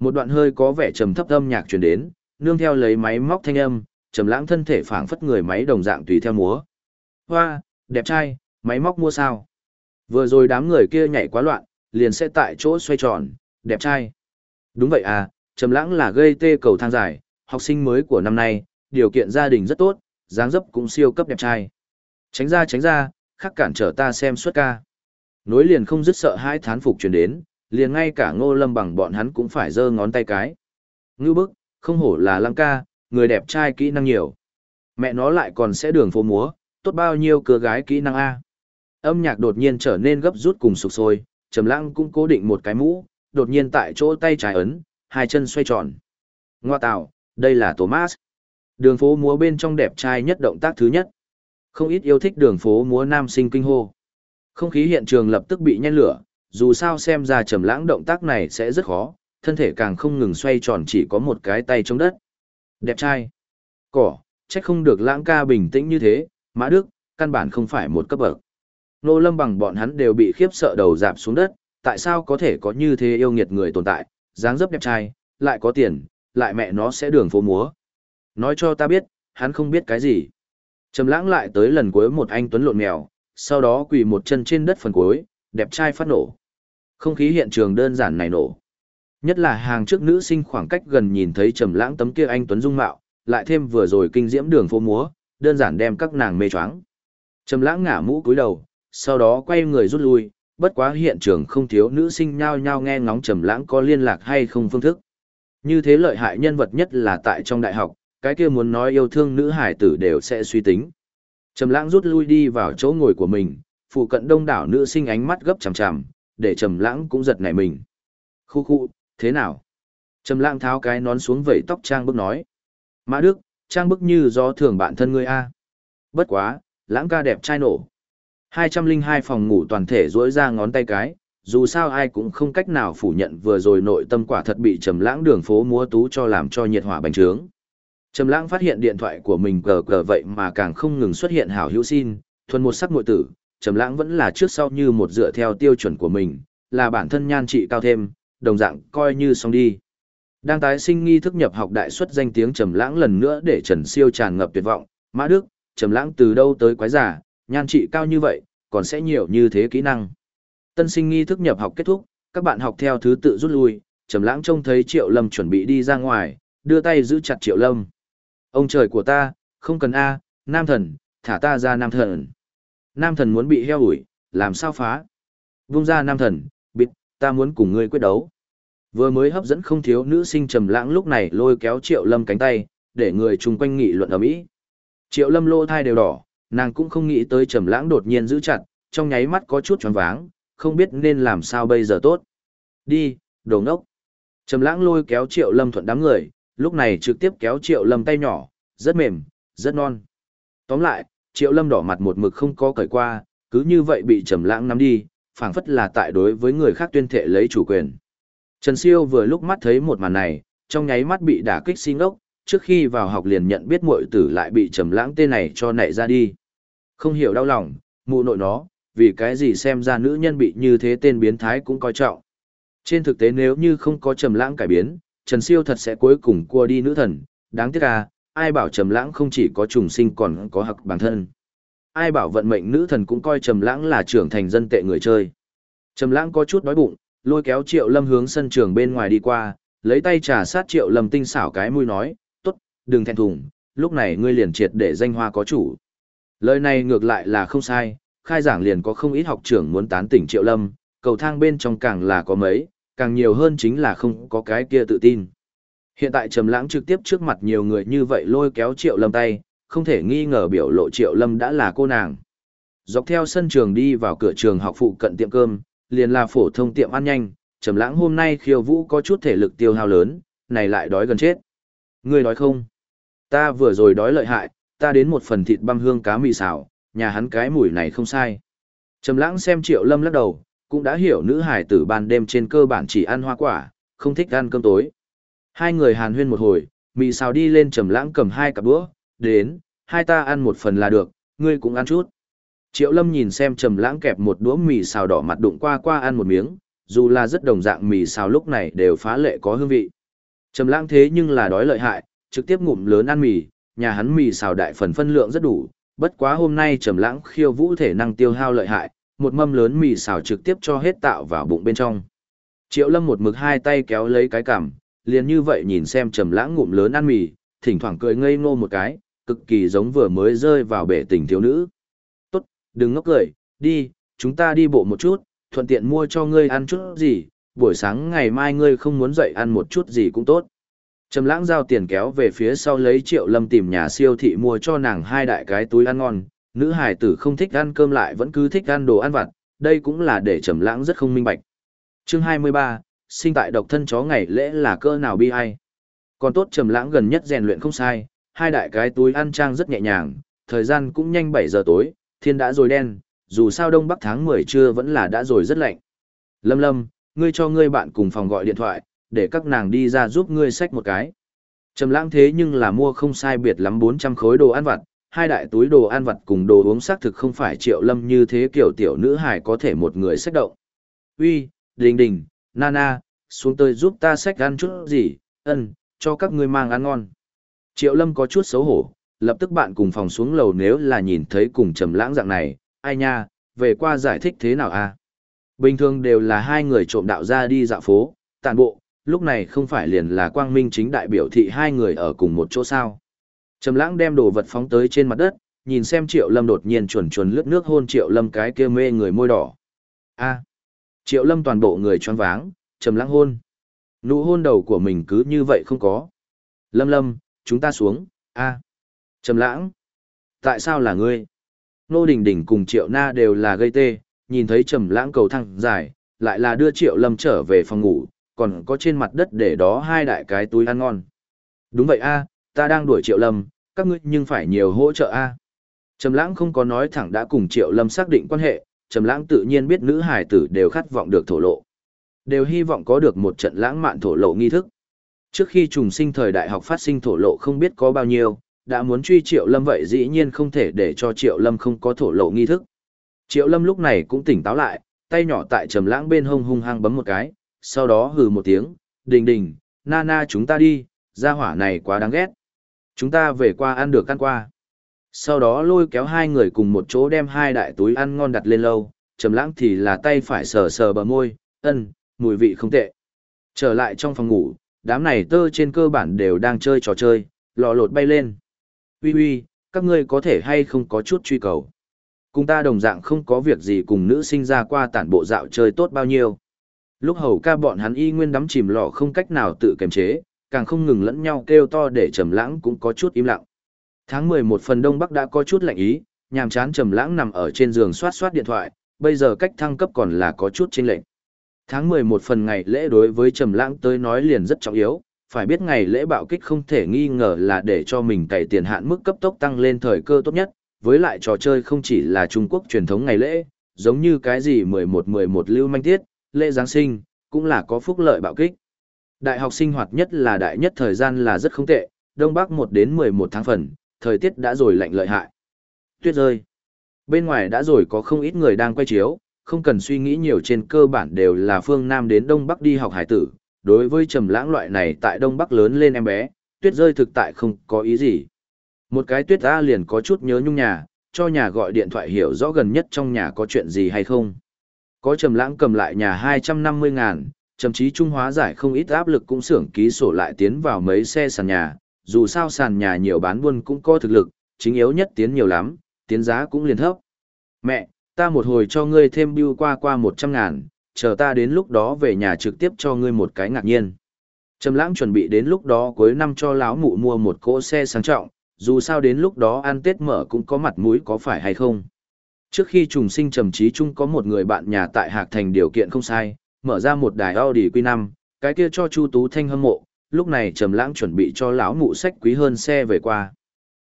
A: Một đoạn hơi có vẻ trầm thấp âm nhạc truyền đến, nương theo lấy máy móc thanh âm, trầm lãng thân thể phảng phất người máy đồng dạng tùy theo múa. Hoa, đẹp trai, máy móc mua sao? Vừa rồi đám người kia nhảy quá loạn, liền sẽ tại chỗ xoay tròn, đẹp trai. Đúng vậy à, trầm lãng là gây tê cầu thang dài, học sinh mới của năm nay, điều kiện gia đình rất tốt, dáng dấp cũng siêu cấp đẹp trai. Tránh ra tránh ra, khắc cản trở ta xem suất ca. Nối liền không dứt sợ hai thán phục truyền đến, liền ngay cả ngô lâm bằng bọn hắn cũng phải giơ ngón tay cái. Ngưu bức, không hổ là lăng ca, người đẹp trai kỹ năng nhiều. Mẹ nó lại còn sẽ đường phố múa, tốt bao nhiêu cưa gái kỹ năng A. Âm nhạc đột nhiên trở nên gấp rút cùng sục sôi, trầm lãng cũng cố định một cái mũ, đột nhiên tại chỗ tay trái ấn, hai chân xoay tròn. Ngoa tạo, đây là Thomas. Đường phố múa bên trong đẹp trai nhất động tác thứ nhất. Không ít yêu thích đường phố múa nam sinh kinh hô. Không khí hiện trường lập tức bị nhen lửa, dù sao xem ra trầm lãng động tác này sẽ rất khó, thân thể càng không ngừng xoay tròn chỉ có một cái tay chống đất. Đẹp trai. Cỏ, trách không được lãng ca bình tĩnh như thế, Mã Đức, căn bản không phải một cấp bậc. Nô lâm bằng bọn hắn đều bị khiếp sợ đầu dạp xuống đất, tại sao có thể có như thế yêu nghiệt người tồn tại, dáng dấp đẹp trai, lại có tiền, lại mẹ nó sẽ đường phố múa. Nói cho ta biết, hắn không biết cái gì. Trầm lãng lại tới lần cuối một anh tuấn lộn mèo, sau đó quỳ một chân trên đất phần cuối, đẹp trai phát nổ. Không khí hiện trường đơn giản này nổ. Nhất là hàng trước nữ sinh khoảng cách gần nhìn thấy trầm lãng tấm kia anh tuấn dung mạo, lại thêm vừa rồi kinh diễm đường phố múa, đơn giản đem các nàng mê choáng. Trầm lãng ngả mũ cúi đầu, sau đó quay người rút lui, bất quá hiện trường không thiếu nữ sinh nhao nhao nghe ngóng trầm lãng có liên lạc hay không phương thức. Như thế lợi hại nhân vật nhất là tại trong đại học, cái kia muốn nói yêu thương nữ hải tử đều sẽ suy tính. Trầm lãng rút lui đi vào chỗ ngồi của mình, phụ cận đông đảo nữ sinh ánh mắt gấp chằm chằm, để trầm lãng cũng giật nảy mình. Khu khu, thế nào? Trầm lãng tháo cái nón xuống vẩy tóc trang bức nói. Mã Đức, trang bức như do thường bạn thân ngươi a. Bất quá, lãng ca đẹp trai nổ. 202 phòng ngủ toàn thể duỗi ra ngón tay cái, dù sao ai cũng không cách nào phủ nhận vừa rồi nội tâm quả thật bị trầm lãng đường phố múa tú cho làm cho nhiệt hỏa bành trướng. Trầm lãng phát hiện điện thoại của mình cờ cờ vậy mà càng không ngừng xuất hiện hảo hữu xin, thuần một sắc muội tử, trầm lãng vẫn là trước sau như một dựa theo tiêu chuẩn của mình, là bản thân nhan trị cao thêm, đồng dạng coi như xong đi. Đang tái sinh nghi thức nhập học đại xuất danh tiếng trầm lãng lần nữa để Trần Siêu tràn ngập tuyệt vọng, Mã Đức, trầm lãng từ đâu tới quái giả, nhan trị cao như vậy, còn sẽ nhiều như thế kỹ năng. Tân sinh nghi thức nhập học kết thúc, các bạn học theo thứ tự rút lui, trầm lãng trông thấy Triệu Lâm chuẩn bị đi ra ngoài, đưa tay giữ chặt Triệu Lâm. Ông trời của ta, không cần A, nam thần, thả ta ra nam thần. Nam thần muốn bị heo ủi, làm sao phá? Vung ra nam thần, bịt, ta muốn cùng ngươi quyết đấu. Vừa mới hấp dẫn không thiếu nữ sinh trầm lãng lúc này lôi kéo Triệu Lâm cánh tay, để người chung quanh nghị luận ầm ĩ. Triệu Lâm lô thai đều đỏ, nàng cũng không nghĩ tới trầm lãng đột nhiên giữ chặt, trong nháy mắt có chút choáng váng, không biết nên làm sao bây giờ tốt. Đi, đồ ngốc. Trầm lãng lôi kéo Triệu Lâm thuận đám người, lúc này trực tiếp kéo Triệu Lâm tay nhỏ, rất mềm, rất non. Tóm lại, Triệu Lâm đỏ mặt một mực không có cởi qua, cứ như vậy bị Trầm Lãng nắm đi, phảng phất là tại đối với người khác tuyên thệ lấy chủ quyền. Trần Siêu vừa lúc mắt thấy một màn này, trong nháy mắt bị đả kích sinh lốc trước khi vào học liền nhận biết muội tử lại bị Trầm Lãng tên này cho nảy ra đi. Không hiểu đau lòng, mụ nội nó, vì cái gì xem ra nữ nhân bị như thế tên biến thái cũng coi trọng. Trên thực tế nếu như không có Trầm Lãng cải biến, Trần Siêu thật sẽ cuối cùng cua đi nữ thần, đáng tiếc à, ai bảo Trầm Lãng không chỉ có trùng sinh còn có học bản thân. Ai bảo vận mệnh nữ thần cũng coi Trầm Lãng là trưởng thành dân tệ người chơi. Trầm Lãng có chút đói bụng, lôi kéo Triệu Lâm hướng sân trường bên ngoài đi qua, lấy tay trà sát Triệu Lâm tinh xảo cái mũi nói, đừng thẹn thùng, lúc này ngươi liền triệt để danh hoa có chủ." Lời này ngược lại là không sai, khai giảng liền có không ít học trưởng muốn tán tỉnh Triệu Lâm, cầu thang bên trong càng là có mấy, càng nhiều hơn chính là không có cái kia tự tin. Hiện tại Trầm Lãng trực tiếp trước mặt nhiều người như vậy lôi kéo Triệu Lâm tay, không thể nghi ngờ biểu lộ Triệu Lâm đã là cô nàng. Dọc theo sân trường đi vào cửa trường học phụ cận tiệm cơm, liền là phổ thông tiệm ăn nhanh, Trầm Lãng hôm nay khiêu vũ có chút thể lực tiêu hao lớn, này lại đói gần chết. Ngươi đói không? Ta vừa rồi đói lợi hại, ta đến một phần thịt băm hương cá mì xào, nhà hắn cái mùi này không sai. Trầm Lãng xem Triệu Lâm lắc đầu, cũng đã hiểu nữ hải tử ban đêm trên cơ bản chỉ ăn hoa quả, không thích ăn cơm tối. Hai người hàn huyên một hồi, mì xào đi lên trầm lãng cầm hai cặp đũa, đến, hai ta ăn một phần là được, ngươi cũng ăn chút. Triệu Lâm nhìn xem trầm lãng kẹp một đũa mì xào đỏ mặt đụng qua qua ăn một miếng, dù là rất đồng dạng mì xào lúc này đều phá lệ có hương vị. Trầm lãng thế nhưng là đói lợi hại, trực tiếp ngụm lớn ăn mì, nhà hắn mì xào đại phần phân lượng rất đủ, bất quá hôm nay Trầm Lãng khiêu vũ thể năng tiêu hao lợi hại, một mâm lớn mì xào trực tiếp cho hết tạo vào bụng bên trong. Triệu Lâm một mực hai tay kéo lấy cái cằm, liền như vậy nhìn xem Trầm Lãng ngụm lớn ăn mì, thỉnh thoảng cười ngây ngô một cái, cực kỳ giống vừa mới rơi vào bể tình thiếu nữ. "Tốt, đừng ngốc cười, đi, chúng ta đi bộ một chút, thuận tiện mua cho ngươi ăn chút gì, buổi sáng ngày mai ngươi không muốn dậy ăn một chút gì cũng tốt." Trầm lãng giao tiền kéo về phía sau lấy triệu lâm tìm nhà siêu thị mua cho nàng hai đại cái túi ăn ngon, nữ hài tử không thích ăn cơm lại vẫn cứ thích ăn đồ ăn vặt, đây cũng là để trầm lãng rất không minh bạch. Chương 23, sinh tại độc thân chó ngày lễ là cơ nào bi ai. Còn tốt trầm lãng gần nhất rèn luyện không sai, hai đại cái túi ăn trang rất nhẹ nhàng, thời gian cũng nhanh 7 giờ tối, thiên đã rồi đen, dù sao đông bắc tháng 10 trưa vẫn là đã rồi rất lạnh. Lâm Lâm, ngươi cho ngươi bạn cùng phòng gọi điện thoại, để các nàng đi ra giúp ngươi xách một cái. Trầm lãng thế nhưng là mua không sai biệt lắm 400 khối đồ ăn vặt, hai đại túi đồ ăn vặt cùng đồ uống xác thực không phải triệu lâm như thế kiểu tiểu nữ hài có thể một người xách động. Uy, đình đình, nana, xuống tới giúp ta xách ăn chút gì, ân, cho các ngươi mang ăn ngon. Triệu lâm có chút xấu hổ, lập tức bạn cùng phòng xuống lầu nếu là nhìn thấy cùng trầm lãng dạng này, ai nha, về qua giải thích thế nào a? Bình thường đều là hai người trộm đạo ra đi dạo phố, tàn bộ, lúc này không phải liền là quang minh chính đại biểu thị hai người ở cùng một chỗ sao. Trầm lãng đem đồ vật phóng tới trên mặt đất, nhìn xem triệu lâm đột nhiên chuồn chuồn lướt nước hôn triệu lâm cái kia mê người môi đỏ. a triệu lâm toàn bộ người choáng váng, trầm lãng hôn. Nụ hôn đầu của mình cứ như vậy không có. Lâm lâm, chúng ta xuống, a Trầm lãng. Tại sao là ngươi? Nô Đình Đình cùng Triệu Na đều là gây tê, nhìn thấy Trầm lãng cầu thăng dài, lại là đưa Triệu Lâm trở về phòng ngủ, còn có trên mặt đất để đó hai đại cái túi ăn ngon. Đúng vậy a, ta đang đuổi Triệu Lâm, các ngươi nhưng phải nhiều hỗ trợ a. Trầm Lãng không có nói thẳng đã cùng Triệu Lâm xác định quan hệ, Trầm Lãng tự nhiên biết nữ hải tử đều khát vọng được thổ lộ. Đều hy vọng có được một trận lãng mạn thổ lộ nghi thức. Trước khi trùng sinh thời đại học phát sinh thổ lộ không biết có bao nhiêu, đã muốn truy Triệu Lâm vậy dĩ nhiên không thể để cho Triệu Lâm không có thổ lộ nghi thức. Triệu Lâm lúc này cũng tỉnh táo lại, tay nhỏ tại Trầm Lãng bên hông hung hăng bấm một cái, sau đó hừ một tiếng, đình đình, na na chúng ta đi, gia hỏa này quá đáng ghét. Chúng ta về qua ăn được ăn qua. Sau đó lôi kéo hai người cùng một chỗ đem hai đại túi ăn ngon đặt lên lâu, trầm lãng thì là tay phải sờ sờ bờ môi, ân, mùi vị không tệ. Trở lại trong phòng ngủ, đám này tơ trên cơ bản đều đang chơi trò chơi, lò lột bay lên. Ui ui, các ngươi có thể hay không có chút truy cầu. Cùng ta đồng dạng không có việc gì cùng nữ sinh ra qua tản bộ dạo chơi tốt bao nhiêu. Lúc hầu ca bọn hắn y nguyên đắm chìm lọ không cách nào tự kiềm chế, càng không ngừng lẫn nhau kêu to để trầm lãng cũng có chút im lặng. Tháng 11 phần đông bắc đã có chút lạnh ý, nhàm chán trầm lãng nằm ở trên giường soát soát điện thoại, bây giờ cách thăng cấp còn là có chút chênh lệch. Tháng 11 phần ngày lễ đối với trầm lãng tới nói liền rất trọng yếu, phải biết ngày lễ bạo kích không thể nghi ngờ là để cho mình cày tiền hạn mức cấp tốc tăng lên thời cơ tốt nhất, với lại trò chơi không chỉ là Trung Quốc truyền thống ngày lễ, giống như cái gì 11-11 lưu manh tiết, lễ Giáng sinh, cũng là có phúc lợi bạo kích. Đại học sinh hoạt nhất là đại nhất thời gian là rất không tệ, Đông Bắc 1 đến 11 tháng phần, thời tiết đã rồi lạnh lợi hại. Tuyết rơi. Bên ngoài đã rồi có không ít người đang quay chiếu, không cần suy nghĩ nhiều trên cơ bản đều là phương Nam đến Đông Bắc đi học hải tử. Đối với trầm lãng loại này tại Đông Bắc lớn lên em bé, tuyết rơi thực tại không có ý gì. Một cái tuyết A liền có chút nhớ nhung nhà, cho nhà gọi điện thoại hiểu rõ gần nhất trong nhà có chuyện gì hay không. Có trầm lãng cầm lại nhà 250 ngàn, thậm chí Trung Hóa giải không ít áp lực cũng xưởng ký sổ lại tiến vào mấy xe sàn nhà, dù sao sàn nhà nhiều bán buôn cũng có thực lực, chính yếu nhất tiến nhiều lắm, tiến giá cũng liền thấp. Mẹ, ta một hồi cho ngươi thêm bưu qua qua 100 ngàn, chờ ta đến lúc đó về nhà trực tiếp cho ngươi một cái ngạc nhiên. Trầm lãng chuẩn bị đến lúc đó cuối năm cho lão mụ mua một cỗ xe sang trọng, dù sao đến lúc đó ăn Tết mở cũng có mặt mũi có phải hay không. Trước khi trùng sinh trầm trí chung có một người bạn nhà tại Hạc Thành điều kiện không sai, mở ra một đài Audi Q5, cái kia cho Chu Tú Thanh hâm mộ, lúc này Trầm Lãng chuẩn bị cho lão mụ sách quý hơn xe về qua.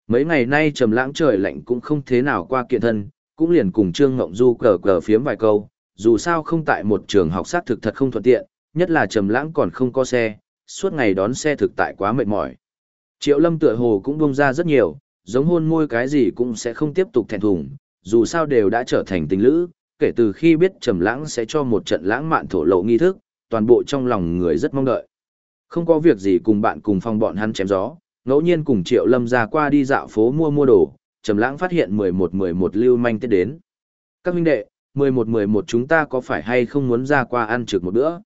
A: Mấy ngày nay Trầm Lãng trời lạnh cũng không thế nào qua kiện thân, cũng liền cùng Trương Ngộng Du cờ cờ phiếm vài câu, dù sao không tại một trường học sát thực thật không thuận tiện, nhất là Trầm Lãng còn không có xe, suốt ngày đón xe thực tại quá mệt mỏi. Triệu Lâm tựa hồ cũng buông ra rất nhiều, giống hôn môi cái gì cũng sẽ không tiếp tục thẹn thùng, dù sao đều đã trở thành tình lữ, kể từ khi biết Trầm Lãng sẽ cho một trận lãng mạn thổ lộ nghi thức, toàn bộ trong lòng người rất mong đợi. Không có việc gì cùng bạn cùng phòng bọn hắn chém gió, ngẫu nhiên cùng Triệu Lâm ra qua đi dạo phố mua mua đồ, Trầm Lãng phát hiện 11-11 lưu manh tết đến. Các huynh đệ, 11-11 chúng ta có phải hay không muốn ra qua ăn trực một bữa?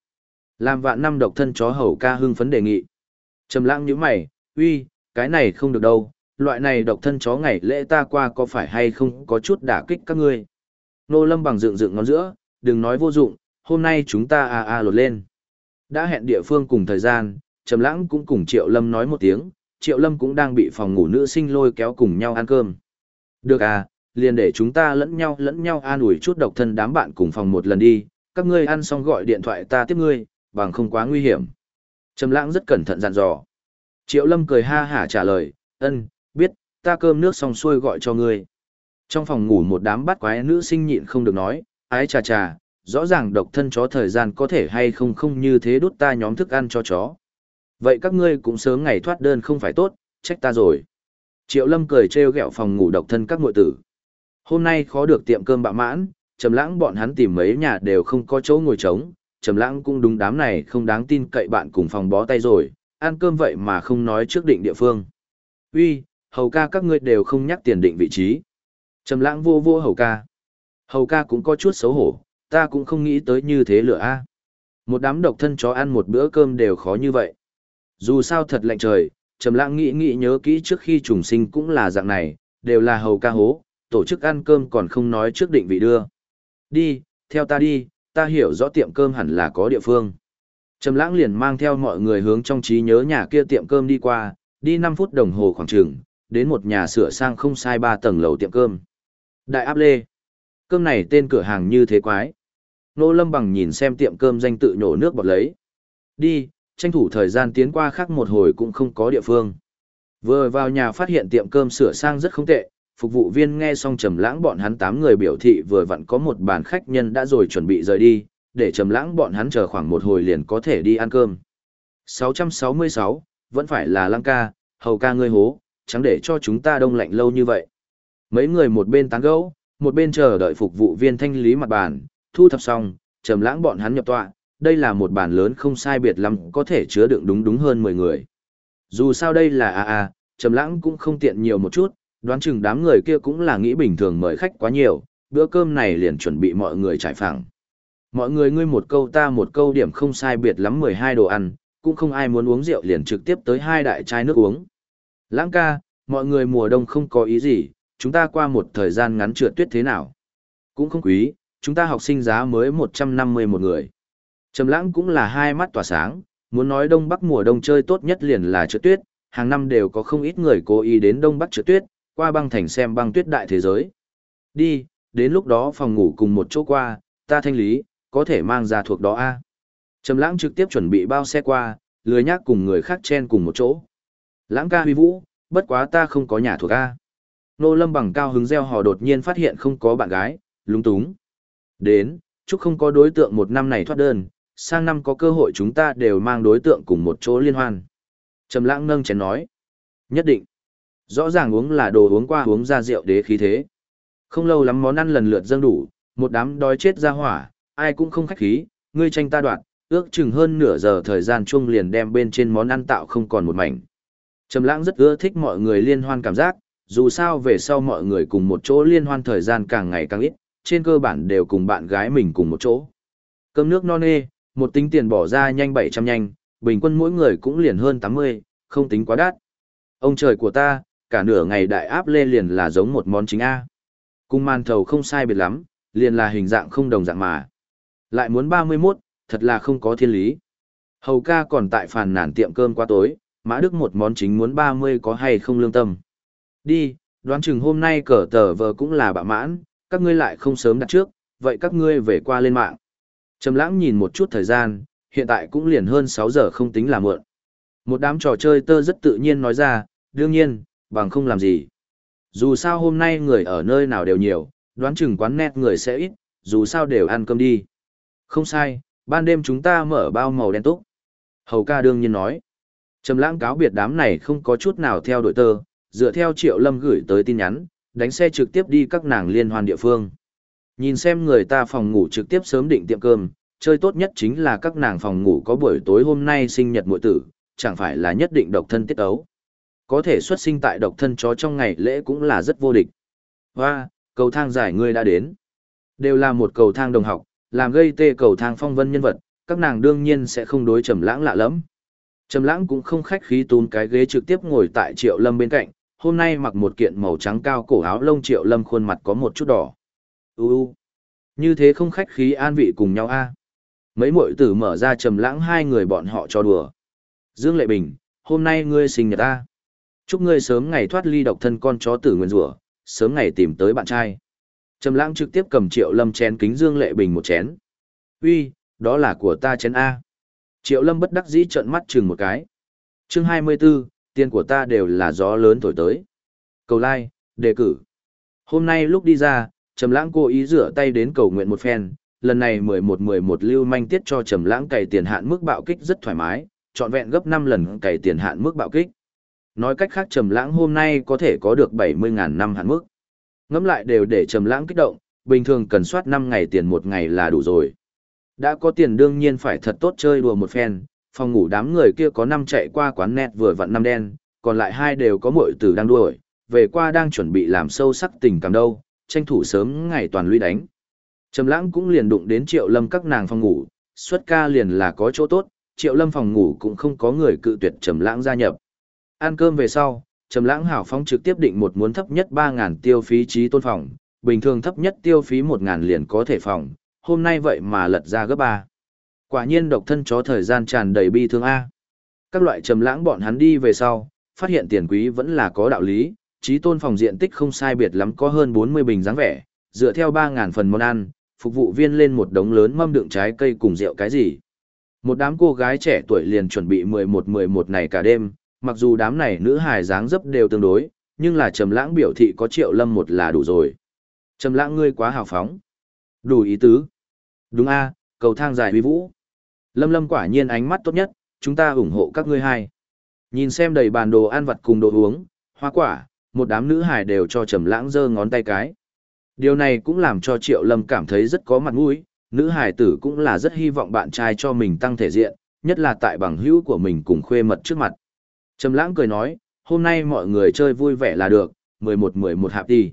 A: Làm vạn năm độc thân chó hầu ca hưng phấn đề nghị. Trầm Lãng nhíu mày, "Uy, cái này không được đâu, loại này độc thân chó ngày lễ ta qua có phải hay không có chút đả kích các ngươi?" Nô Lâm bằng dựng dựng ngón giữa, "Đừng nói vô dụng, hôm nay chúng ta a a lột lên." Đã hẹn địa phương cùng thời gian, Trầm Lãng cũng cùng Triệu Lâm nói một tiếng, Triệu Lâm cũng đang bị phòng ngủ nữ sinh lôi kéo cùng nhau ăn cơm. Được à, liền để chúng ta lẫn nhau lẫn nhau an ủi chút độc thân đám bạn cùng phòng một lần đi, các ngươi ăn xong gọi điện thoại ta tiếp ngươi, bằng không quá nguy hiểm. Trầm Lãng rất cẩn thận dặn dò. Triệu Lâm cười ha hả trả lời, "Ân, ta cơm nước xong xuôi gọi cho ngươi." Trong phòng ngủ một đám bắt quái nữ sinh nhịn không được nói, "Ái chà chà, rõ ràng độc thân chó thời gian có thể hay không không như thế đút ta nhóm thức ăn cho chó." Vậy các ngươi cũng sớm ngày thoát đơn không phải tốt, trách ta rồi. Triệu Lâm cười trêu ghẹo phòng ngủ độc thân các nội tử. Hôm nay khó được tiệm cơm bạ mãn, Trầm Lãng bọn hắn tìm mấy nhà đều không có chỗ ngồi trống, Trầm Lãng cũng đúng đám này không đáng tin cậy bạn cùng phòng bó tay rồi, ăn cơm vậy mà không nói trước định địa phương. "Uy, hầu ca các ngươi đều không nhắc tiền định vị trí." Trầm Lãng vô vô hầu ca. Hầu ca cũng có chút xấu hổ, ta cũng không nghĩ tới như thế lựa a. Một đám độc thân chó ăn một bữa cơm đều khó như vậy. Dù sao thật lạnh trời, Trầm Lãng nghĩ nghĩ nhớ kỹ trước khi trùng sinh cũng là dạng này, đều là hầu ca hố, tổ chức ăn cơm còn không nói trước định vị đưa. Đi, theo ta đi, ta hiểu rõ tiệm cơm hẳn là có địa phương. Trầm Lãng liền mang theo mọi người hướng trong trí nhớ nhà kia tiệm cơm đi qua, đi 5 phút đồng hồ khoảng chừng, đến một nhà sửa sang không sai ba tầng lầu tiệm cơm. Đại áp lê. Cơm này tên cửa hàng như thế quái. Nô Lâm Bằng nhìn xem tiệm cơm danh tự nhổ nước bọt lấy. Đi, tranh thủ thời gian tiến qua khác một hồi cũng không có địa phương. Vừa vào nhà phát hiện tiệm cơm sửa sang rất không tệ, phục vụ viên nghe xong trầm lãng bọn hắn 8 người biểu thị vừa vặn có một bàn khách nhân đã rồi chuẩn bị rời đi, để trầm lãng bọn hắn chờ khoảng một hồi liền có thể đi ăn cơm. 666, vẫn phải là lăng ca, hầu ca ngươi hố, chẳng để cho chúng ta đông lạnh lâu như vậy. Mấy người một bên tán gẫu, một bên chờ đợi phục vụ viên thanh lý mặt bàn, thu thập xong, trầm lãng bọn hắn nhập tọa, đây là một bàn lớn không sai biệt lắm có thể chứa đựng đúng đúng hơn 10 người. Dù sao đây là a a, Trầm Lãng cũng không tiện nhiều một chút, đoán chừng đám người kia cũng là nghĩ bình thường mời khách quá nhiều, bữa cơm này liền chuẩn bị mọi người trải phẳng. Mọi người ngươi một câu ta một câu điểm không sai biệt lắm 12 đồ ăn, cũng không ai muốn uống rượu liền trực tiếp tới hai đại chai nước uống. Lãng ca, mọi người mùa đông không có ý gì, chúng ta qua một thời gian ngắn trượt tuyết thế nào? Cũng không quý, chúng ta học sinh giá mới 150 một người. Trầm lãng cũng là hai mắt tỏa sáng, muốn nói Đông Bắc mùa đông chơi tốt nhất liền là trượt tuyết, hàng năm đều có không ít người cố ý đến Đông Bắc trượt tuyết, qua băng thành xem băng tuyết đại thế giới. Đi, đến lúc đó phòng ngủ cùng một chỗ qua, ta thanh lý, có thể mang ra thuộc đó a. Trầm lãng trực tiếp chuẩn bị bao xe qua, lười nhác cùng người khác chen cùng một chỗ. Lãng ca huy vũ, bất quá ta không có nhà thuộc ca. Nô Lâm bằng cao hứng reo hò đột nhiên phát hiện không có bạn gái, lúng túng. Đến, chúc không có đối tượng một năm này thoát đơn, sang năm có cơ hội chúng ta đều mang đối tượng cùng một chỗ liên hoan. Trầm lãng nâng chén nói. Nhất định. Rõ ràng uống là đồ uống qua uống ra rượu đế khí thế. Không lâu lắm món ăn lần lượt dâng đủ, một đám đói chết ra hỏa, ai cũng không khách khí, ngươi tranh ta đoạn, ước chừng hơn nửa giờ thời gian chung liền đem bên trên món ăn tạo không còn một mảnh. Trầm lãng rất ưa thích mọi người liên hoan cảm giác, dù sao về sau mọi người cùng một chỗ liên hoan thời gian càng ngày càng ít, trên cơ bản đều cùng bạn gái mình cùng một chỗ. Cơm nước non nê, một tính tiền bỏ ra nhanh 700 nhanh, bình quân mỗi người cũng liền hơn 80, không tính quá đắt. Ông trời của ta, cả nửa ngày đại áp lên liền là giống một món chính A. Cung man thầu không sai biệt lắm, liền là hình dạng không đồng dạng mà. Lại muốn 31, thật là không có thiên lý. Hầu ca còn tại phàn nản tiệm cơm qua tối, mã đức một món chính muốn 30 có hay không lương tâm. Đi, đoán chừng hôm nay cờ tờ vờ cũng là bạ mãn, các ngươi lại không sớm đặt trước, vậy các ngươi về qua lên mạng. Trầm lãng nhìn một chút thời gian, hiện tại cũng liền hơn 6 giờ không tính là muộn. Một đám trò chơi tơ rất tự nhiên nói ra, đương nhiên, bằng không làm gì. Dù sao hôm nay người ở nơi nào đều nhiều, đoán chừng quán nét người sẽ ít, dù sao đều ăn cơm đi. Không sai, ban đêm chúng ta mở bao màu đen túc. Hầu ca đương nhiên nói. Trầm lãng cáo biệt đám này không có chút nào theo đội tơ, dựa theo triệu lâm gửi tới tin nhắn, đánh xe trực tiếp đi các nàng liên hoan địa phương. Nhìn xem người ta phòng ngủ trực tiếp sớm định tiệm cơm, chơi tốt nhất chính là các nàng phòng ngủ có buổi tối hôm nay sinh nhật muội tử, chẳng phải là nhất định độc thân tiết ấu. Có thể xuất sinh tại độc thân chó trong ngày lễ cũng là rất vô địch. Hoa, cầu thang giải ngươi đã đến. Đều là một cầu thang đồng học, làm gây tê cầu thang phong vân nhân vật, các nàng đương nhiên sẽ không đối trầm lãng lạ lắm. Trầm lãng cũng không khách khí túm cái ghế trực tiếp ngồi tại Triệu Lâm bên cạnh, hôm nay mặc một kiện màu trắng cao cổ áo lông Triệu Lâm khuôn mặt có một chút đỏ. U u. Như thế không khách khí an vị cùng nhau a. Mấy muội tử mở ra trầm lãng hai người bọn họ cho đùa. Dương Lệ Bình, hôm nay ngươi sinh nhật a? Chúc ngươi sớm ngày thoát ly độc thân con chó tử nguyên rủa, sớm ngày tìm tới bạn trai. Trầm lãng trực tiếp cầm Triệu Lâm chén kính Dương Lệ Bình một chén. Uy, đó là của ta chén A. Triệu Lâm bất đắc dĩ trợn mắt chừng một cái. Chương 24, tiền của ta đều là gió lớn thổi tới. Cầu lai, đề cử. Hôm nay lúc đi ra, Trầm Lãng cố ý rửa tay đến cầu nguyện một phen, lần này 11-11 lưu manh tiết cho Trầm Lãng cày tiền hạn mức bạo kích rất thoải mái, trọn vẹn gấp 5 lần cày tiền hạn mức bạo kích. Nói cách khác Trầm Lãng hôm nay có thể có được 70.000 năm hạn mức. Ngẫm lại đều để Trầm Lãng kích động, bình thường cần soát 5 ngày tiền một ngày là đủ rồi. Đã có tiền đương nhiên phải thật tốt chơi đùa một phen, phòng ngủ đám người kia có năm chạy qua quán net vừa vặn năm đen, còn lại hai đều có muội tử đang đuổi, về qua đang chuẩn bị làm sâu sắc tình cảm đâu, tranh thủ sớm ngày toàn lui đánh. Trầm lãng cũng liền đụng đến triệu lâm các nàng phòng ngủ, xuất ca liền là có chỗ tốt, triệu lâm phòng ngủ cũng không có người cự tuyệt trầm lãng gia nhập. Ăn cơm về sau, trầm lãng hảo phong trực tiếp định một muốn thấp nhất 3000 tiêu phí trí tôn phòng, bình thường thấp nhất tiêu phí 1000 liền có thể phòng, hôm nay vậy mà lật ra gấp ba. Quả nhiên độc thân chó thời gian tràn đầy bi thương A. Các loại trầm lãng bọn hắn đi về sau, phát hiện tiền quý vẫn là có đạo lý, trí tôn phòng diện tích không sai biệt lắm có hơn 40 bình dáng vẻ, dựa theo ba ngàn phần món ăn, phục vụ viên lên một đống lớn mâm đựng trái cây cùng rượu cái gì. Một đám cô gái trẻ tuổi liền chuẩn bị 11-11 này cả đêm, mặc dù đám này nữ hài dáng dấp đều tương đối, nhưng là trầm lãng biểu thị có triệu lâm một là đủ rồi. Trầm lãng ngươi quá hào phóng. Đủ ý tứ. Đúng a, cầu thang dài huy vũ. Lâm Lâm quả nhiên ánh mắt tốt nhất, chúng ta ủng hộ các ngươi hai. Nhìn xem đầy bàn đồ ăn vặt cùng đồ uống, hoa quả, một đám nữ hài đều cho Trầm Lãng giơ ngón tay cái. Điều này cũng làm cho Triệu Lâm cảm thấy rất có mặt mũi, nữ hài tử cũng là rất hy vọng bạn trai cho mình tăng thể diện, nhất là tại bằng hữu của mình cùng khuê mật trước mặt. Trầm Lãng cười nói, hôm nay mọi người chơi vui vẻ là được, 11-11 hạp đi.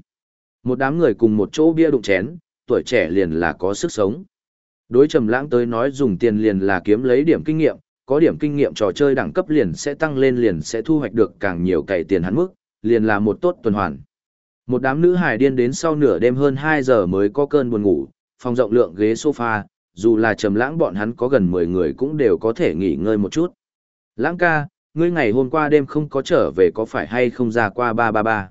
A: Một đám người cùng một chỗ bia đụng chén, tuổi trẻ liền là có sức sống. Đối trầm lãng tới nói dùng tiền liền là kiếm lấy điểm kinh nghiệm, có điểm kinh nghiệm trò chơi đẳng cấp liền sẽ tăng lên liền sẽ thu hoạch được càng nhiều cày tiền hắn mức, liền là một tốt tuần hoàn. Một đám nữ hài điên đến sau nửa đêm hơn 2 giờ mới có cơn buồn ngủ, phòng rộng lượng ghế sofa, dù là trầm lãng bọn hắn có gần 10 người cũng đều có thể nghỉ ngơi một chút. Lãng ca, ngươi ngày hôm qua đêm không có trở về có phải hay không ra qua 333?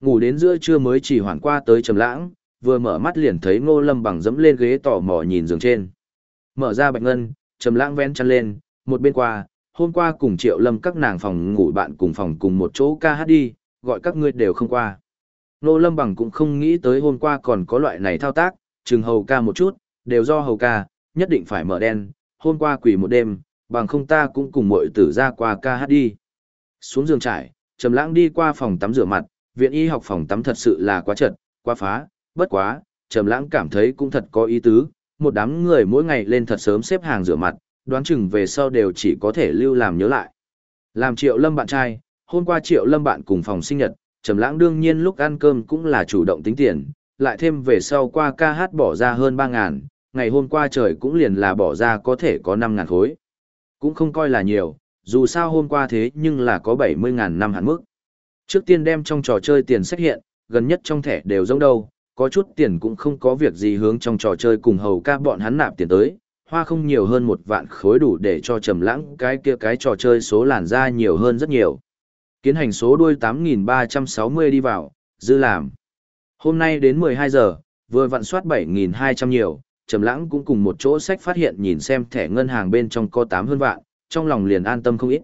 A: Ngủ đến giữa trưa mới chỉ hoàn qua tới trầm lãng, vừa mở mắt liền thấy ngô lâm bằng dẫm lên ghế tò mò nhìn giường trên. Mở ra bạch ngân, trầm lãng ven chăn lên, một bên qua, hôm qua cùng triệu lâm các nàng phòng ngủ bạn cùng phòng cùng một chỗ ca hát đi, gọi các ngươi đều không qua. Ngô lâm bằng cũng không nghĩ tới hôm qua còn có loại này thao tác, chừng hầu ca một chút, đều do hầu ca, nhất định phải mở đen hôm qua quỳ một đêm, bằng không ta cũng cùng mọi tử ra qua ca hát đi. Xuống giường trải, trầm lãng đi qua phòng tắm rửa mặt, viện y học phòng tắm thật sự là quá chật, quá phá bất quá, Trầm Lãng cảm thấy cũng thật có ý tứ, một đám người mỗi ngày lên thật sớm xếp hàng rửa mặt, đoán chừng về sau đều chỉ có thể lưu làm nhớ lại. Làm Triệu Lâm bạn trai, hôm qua Triệu Lâm bạn cùng phòng sinh nhật, Trầm Lãng đương nhiên lúc ăn cơm cũng là chủ động tính tiền, lại thêm về sau qua ca hát bỏ ra hơn 3000, ngày hôm qua trời cũng liền là bỏ ra có thể có 5000 khối. Cũng không coi là nhiều, dù sao hôm qua thế nhưng là có 70000 năm hạn mức. Trước tiên đem trong trò chơi tiền xét hiện, gần nhất trong thẻ đều giống đâu, có chút tiền cũng không có việc gì hướng trong trò chơi cùng hầu ca bọn hắn nạp tiền tới, hoa không nhiều hơn một vạn khối đủ để cho trầm lãng cái kia cái trò chơi số làn ra nhiều hơn rất nhiều. Kiến hành số đuôi 8360 đi vào, dư làm. Hôm nay đến 12 giờ, vừa vặn soát 7200 nhiều, trầm lãng cũng cùng một chỗ sách phát hiện nhìn xem thẻ ngân hàng bên trong có 8 hơn vạn, trong lòng liền an tâm không ít.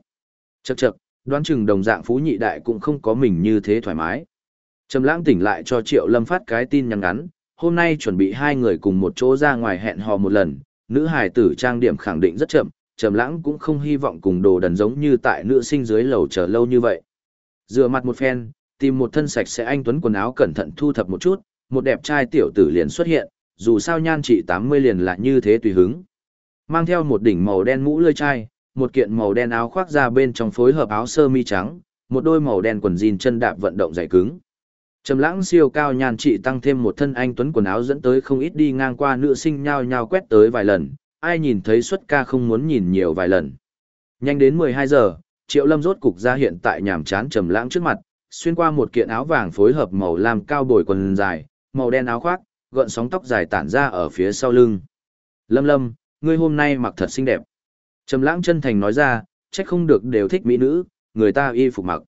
A: Chậc chậc, đoán chừng đồng dạng phú nhị đại cũng không có mình như thế thoải mái. Trầm lãng tỉnh lại cho Triệu Lâm phát cái tin nhắn ngắn, hôm nay chuẩn bị hai người cùng một chỗ ra ngoài hẹn hò một lần, nữ hài tử trang điểm khẳng định rất chậm, Trầm lãng cũng không hy vọng cùng đồ đần giống như tại nữ sinh dưới lầu chờ lâu như vậy. Dựa mặt một phen, tìm một thân sạch sẽ anh tuấn quần áo cẩn thận thu thập một chút, một đẹp trai tiểu tử liền xuất hiện, dù sao nhan trị 80 liền là như thế tùy hứng. Mang theo một đỉnh màu đen mũ lưỡi chai, một kiện màu đen áo khoác ra bên trong phối hợp áo sơ mi trắng, một đôi màu đen quần jean chân đạp vận động dày cứng. Trầm lãng siêu cao nhàn trị tăng thêm một thân anh tuấn quần áo dẫn tới không ít đi ngang qua nữ sinh nhao nhao quét tới vài lần, ai nhìn thấy xuất ca không muốn nhìn nhiều vài lần. Nhanh đến 12 giờ, Triệu Lâm rốt cục ra hiện tại nhàm chán trầm lãng trước mặt, xuyên qua một kiện áo vàng phối hợp màu lam cao bồi quần dài, màu đen áo khoác, gợn sóng tóc dài tản ra ở phía sau lưng. Lâm Lâm, ngươi hôm nay mặc thật xinh đẹp. Trầm lãng chân thành nói ra, trách không được đều thích mỹ nữ, người ta y phục mặc.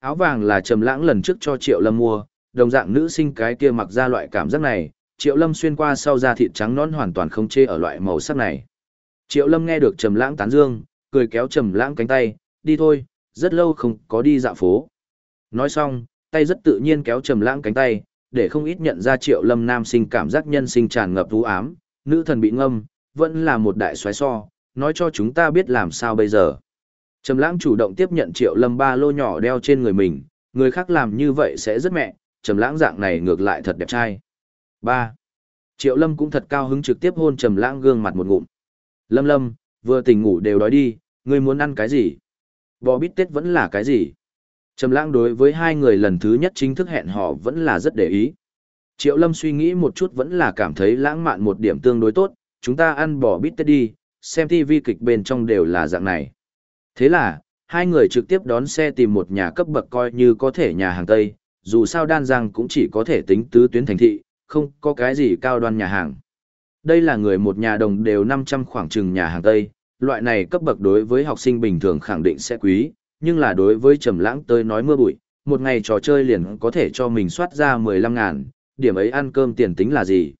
A: Áo vàng là Trầm lãng lần trước cho Triệu Lâm mua, đồng dạng nữ sinh cái kia mặc ra loại cảm giác này, Triệu Lâm xuyên qua sau da thịt trắng nõn hoàn toàn không chê ở loại màu sắc này. Triệu Lâm nghe được Trầm lãng tán dương, cười kéo Trầm lãng cánh tay, đi thôi, rất lâu không có đi dạo phố. Nói xong, tay rất tự nhiên kéo Trầm lãng cánh tay, để không ít nhận ra Triệu Lâm nam sinh cảm giác nhân sinh tràn ngập u ám, nữ thần bị ngâm, vẫn là một đại xoáy so, nói cho chúng ta biết làm sao bây giờ. Trầm lãng chủ động tiếp nhận triệu lâm ba lô nhỏ đeo trên người mình, người khác làm như vậy sẽ rất mẹ, trầm lãng dạng này ngược lại thật đẹp trai. 3. Triệu lâm cũng thật cao hứng trực tiếp hôn trầm lãng gương mặt một ngụm. Lâm lâm, vừa tỉnh ngủ đều đói đi, ngươi muốn ăn cái gì? Bò bít tết vẫn là cái gì? Trầm lãng đối với hai người lần thứ nhất chính thức hẹn hò vẫn là rất để ý. Triệu lâm suy nghĩ một chút vẫn là cảm thấy lãng mạn một điểm tương đối tốt, chúng ta ăn bò bít tết đi, xem TV kịch bên trong đều là dạng này. Thế là, hai người trực tiếp đón xe tìm một nhà cấp bậc coi như có thể nhà hàng Tây, dù sao đan giang cũng chỉ có thể tính tứ tuyến thành thị, không có cái gì cao đoan nhà hàng. Đây là người một nhà đồng đều 500 khoảng chừng nhà hàng Tây, loại này cấp bậc đối với học sinh bình thường khẳng định sẽ quý, nhưng là đối với trầm lãng tới nói mưa bụi, một ngày trò chơi liền có thể cho mình soát ra 15 ngàn, điểm ấy ăn cơm tiền tính là gì.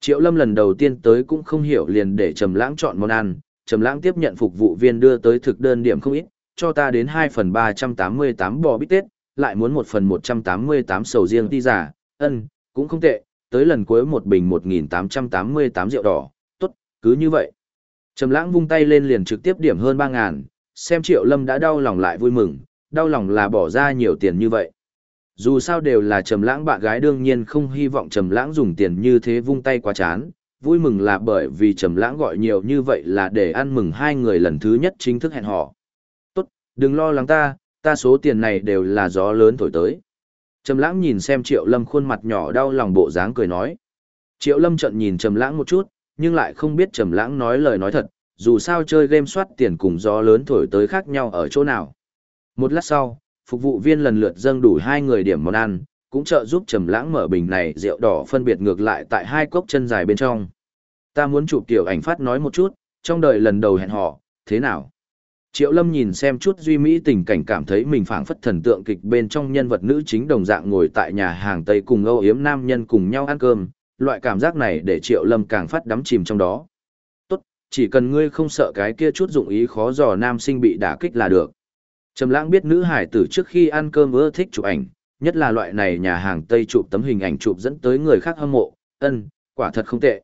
A: Triệu Lâm lần đầu tiên tới cũng không hiểu liền để Trầm Lãng chọn món ăn, Trầm Lãng tiếp nhận phục vụ viên đưa tới thực đơn điểm không ít, cho ta đến 2 phần 388 bò bít tết, lại muốn 1 phần 188 sầu riêng ti giả, ân, cũng không tệ, tới lần cuối một bình 1888 rượu đỏ, tốt, cứ như vậy. Trầm Lãng vung tay lên liền trực tiếp điểm hơn 3000, xem Triệu Lâm đã đau lòng lại vui mừng, đau lòng là bỏ ra nhiều tiền như vậy. Dù sao đều là trầm lãng bạn gái đương nhiên không hy vọng trầm lãng dùng tiền như thế vung tay quá chán, vui mừng là bởi vì trầm lãng gọi nhiều như vậy là để ăn mừng hai người lần thứ nhất chính thức hẹn hò. Tốt, đừng lo lắng ta, ta số tiền này đều là gió lớn thổi tới. Trầm lãng nhìn xem triệu lâm khuôn mặt nhỏ đau lòng bộ dáng cười nói. Triệu lâm trợn nhìn trầm lãng một chút, nhưng lại không biết trầm lãng nói lời nói thật, dù sao chơi game soát tiền cùng gió lớn thổi tới khác nhau ở chỗ nào. Một lát sau, phục vụ viên lần lượt dâng đủ hai người điểm món ăn, cũng trợ giúp Trầm Lãng mở bình này rượu đỏ phân biệt ngược lại tại hai cốc chân dài bên trong. Ta muốn chụp tiểu ảnh phát nói một chút, trong đời lần đầu hẹn hò, thế nào? Triệu Lâm nhìn xem chút duy mỹ tình cảnh cảm thấy mình phảng phất thần tượng kịch bên trong nhân vật nữ chính đồng dạng ngồi tại nhà hàng Tây cùng Âu Yếm nam nhân cùng nhau ăn cơm, loại cảm giác này để Triệu Lâm càng phát đắm chìm trong đó. Tốt, chỉ cần ngươi không sợ cái kia chút dụng ý khó dò nam sinh bị đả kích là được. Trầm lãng biết nữ hải tử trước khi ăn cơm ưa thích chụp ảnh, nhất là loại này nhà hàng Tây chụp tấm hình ảnh chụp dẫn tới người khác hâm mộ, ân, quả thật không tệ.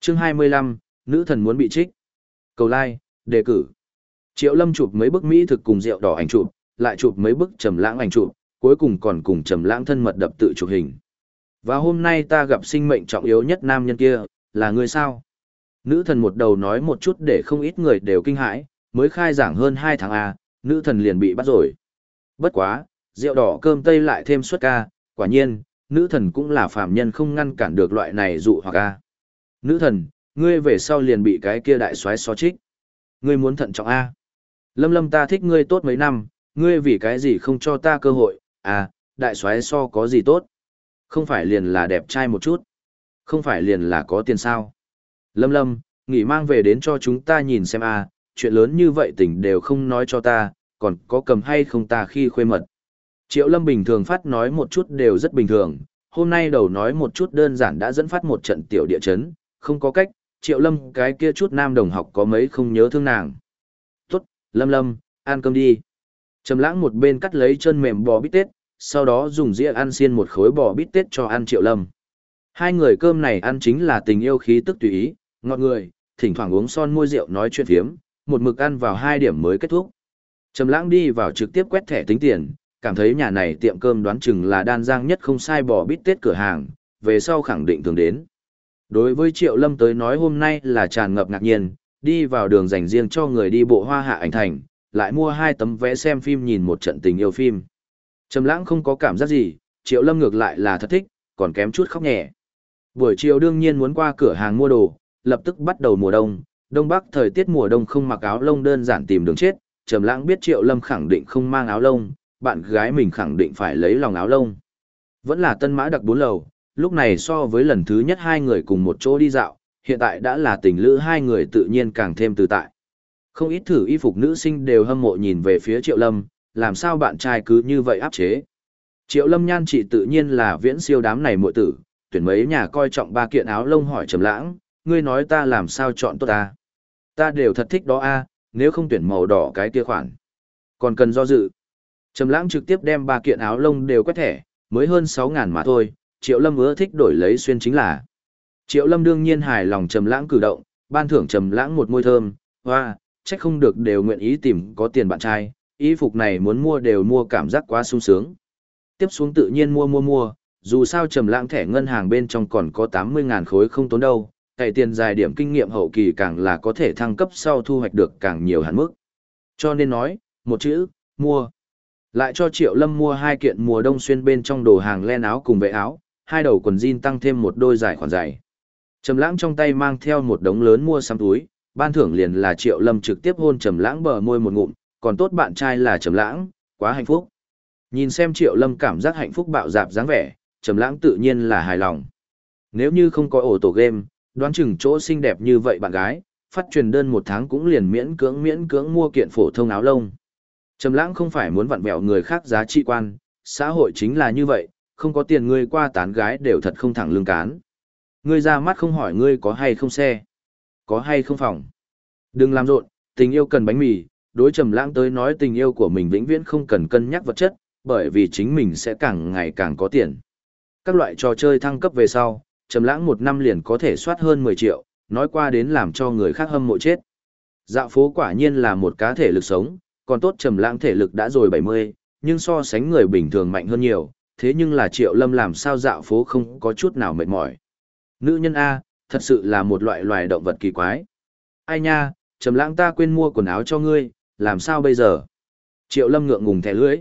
A: Chương 25, nữ thần muốn bị trích. Cầu like, đề cử. Triệu Lâm chụp mấy bức mỹ thực cùng rượu đỏ ảnh chụp, lại chụp mấy bức trầm lãng ảnh chụp, cuối cùng còn cùng trầm lãng thân mật đập tự chụp hình. Và hôm nay ta gặp sinh mệnh trọng yếu nhất nam nhân kia, là người sao? Nữ thần một đầu nói một chút để không ít người đều kinh hãi, mới khai giảng hơn 2 tháng A, nữ thần liền bị bắt rồi. Bất quá, rượu đỏ cơm tây lại thêm suất ca, quả nhiên, nữ thần cũng là phàm nhân không ngăn cản được loại này dụ hoặc a. Nữ thần, ngươi về sau liền bị cái kia đại soái so trích. Ngươi muốn thận trọng A. Lâm lâm ta thích ngươi tốt mấy năm, ngươi vì cái gì không cho ta cơ hội, à, đại soái so có gì tốt. Không phải liền là đẹp trai một chút. Không phải liền là có tiền sao. Lâm lâm, nghỉ mang về đến cho chúng ta nhìn xem a chuyện lớn như vậy tỉnh đều không nói cho ta, còn có cầm hay không ta khi khuê mật. Triệu Lâm bình thường phát nói một chút đều rất bình thường, hôm nay đầu nói một chút đơn giản đã dẫn phát một trận tiểu địa chấn, không có cách, Triệu Lâm cái kia chút nam đồng học có mấy không nhớ thương nàng. Tốt, Lâm Lâm, ăn cơm đi. Trầm lãng một bên cắt lấy chân mềm bò bít tết, sau đó dùng dĩa ăn xiên một khối bò bít tết cho ăn Triệu Lâm. Hai người cơm này ăn chính là tình yêu khí tức tùy ý, ngọt người, thỉnh thoảng uống son môi rượu nói chuyện phiếm, một mực ăn vào hai điểm mới kết thúc. Trầm lãng đi vào trực tiếp quét thẻ tính tiền, cảm thấy nhà này tiệm cơm đoán chừng là đan giang nhất không sai bỏ bít tết cửa hàng, về sau khẳng định thường đến. Đối với Triệu Lâm tới nói hôm nay là tràn ngập ngạc nhiên, đi vào đường dành riêng cho người đi bộ hoa hạ ảnh thành, lại mua hai tấm vé xem phim nhìn một trận tình yêu phim. Trầm lãng không có cảm giác gì, Triệu Lâm ngược lại là thật thích, còn kém chút khóc nhẹ. Buổi chiều đương nhiên muốn qua cửa hàng mua đồ, lập tức bắt đầu mùa đông, đông bắc thời tiết mùa đông không mặc áo lông đơn giản tìm đường chết, Trầm Lãng biết Triệu Lâm khẳng định không mang áo lông, bạn gái mình khẳng định phải lấy lòng áo lông. Vẫn là tân mã đặc bốn lầu, lúc này so với lần thứ nhất hai người cùng một chỗ đi dạo, hiện tại đã là tình lữ hai người tự nhiên càng thêm tự tại. Không ít thử y phục nữ sinh đều hâm mộ nhìn về phía Triệu Lâm, làm sao bạn trai cứ như vậy áp chế. Triệu Lâm nhan chị tự nhiên là viễn siêu đám này muội tử, tuyển mấy nhà coi trọng ba kiện áo lông hỏi trầm lãng, ngươi nói ta làm sao chọn tốt ta. Ta đều thật thích đó a, nếu không tuyển màu đỏ cái kia khoản. Còn cần do dự. Trầm lãng trực tiếp đem ba kiện áo lông đều quét thẻ, mới hơn 6.000 mà thôi, Triệu Lâm ưa thích đổi lấy xuyên chính là. Triệu Lâm đương nhiên hài lòng Trầm lãng cử động, ban thưởng Trầm lãng một môi thơm, hoa, chắc không được đều nguyện ý tìm có tiền bạn trai, y phục này muốn mua đều mua cảm giác quá sung sướng. Tiếp xuống tự nhiên mua mua mua, dù sao Trầm lãng thẻ ngân hàng bên trong còn có 80.000 khối không tốn đâu, cày tiền dài điểm kinh nghiệm hậu kỳ càng là có thể thăng cấp sau thu hoạch được càng nhiều hạn mức. Cho nên nói, một chữ, mua. Lại cho Triệu Lâm mua hai kiện mùa đông xuyên bên trong đồ hàng len áo cùng vệ áo, hai đầu quần jean tăng thêm một đôi giải khoản giày. Trầm Lãng trong tay mang theo một đống lớn mua sắm túi, ban thưởng liền là Triệu Lâm trực tiếp hôn Trầm Lãng bờ môi một ngụm, còn tốt bạn trai là Trầm Lãng, quá hạnh phúc. Nhìn xem Triệu Lâm cảm giác hạnh phúc bạo dạp dáng vẻ, Trầm Lãng tự nhiên là hài lòng. Nếu như không có ổ tổ game, đoán chừng chỗ xinh đẹp như vậy bạn gái, phát truyền đơn một tháng cũng liền miễn cưỡng miễn cưỡng mua kiện phổ thông áo lông. Trầm lãng không phải muốn vặn vẹo người khác giá trị quan, xã hội chính là như vậy, không có tiền ngươi qua tán gái đều thật không thẳng lương cán. Ngươi ra mắt không hỏi ngươi có hay không xe, có hay không phòng. Đừng làm rộn, tình yêu cần bánh mì, đối trầm lãng tới nói tình yêu của mình vĩnh viễn không cần cân nhắc vật chất, bởi vì chính mình sẽ càng ngày càng có tiền. Các loại trò chơi thăng cấp về sau, trầm lãng một năm liền có thể soát hơn 10 triệu, nói qua đến làm cho người khác hâm mộ chết. Dạo phố quả nhiên là một cá thể lực sống, còn tốt trầm lãng thể lực đã rồi 70, nhưng so sánh người bình thường mạnh hơn nhiều, thế nhưng là Triệu Lâm làm sao dạo phố không có chút nào mệt mỏi. Nữ nhân A, thật sự là một loại loài động vật kỳ quái. Ai nha, trầm lãng ta quên mua quần áo cho ngươi, làm sao bây giờ? Triệu Lâm ngượng ngùng thẻ lưỡi.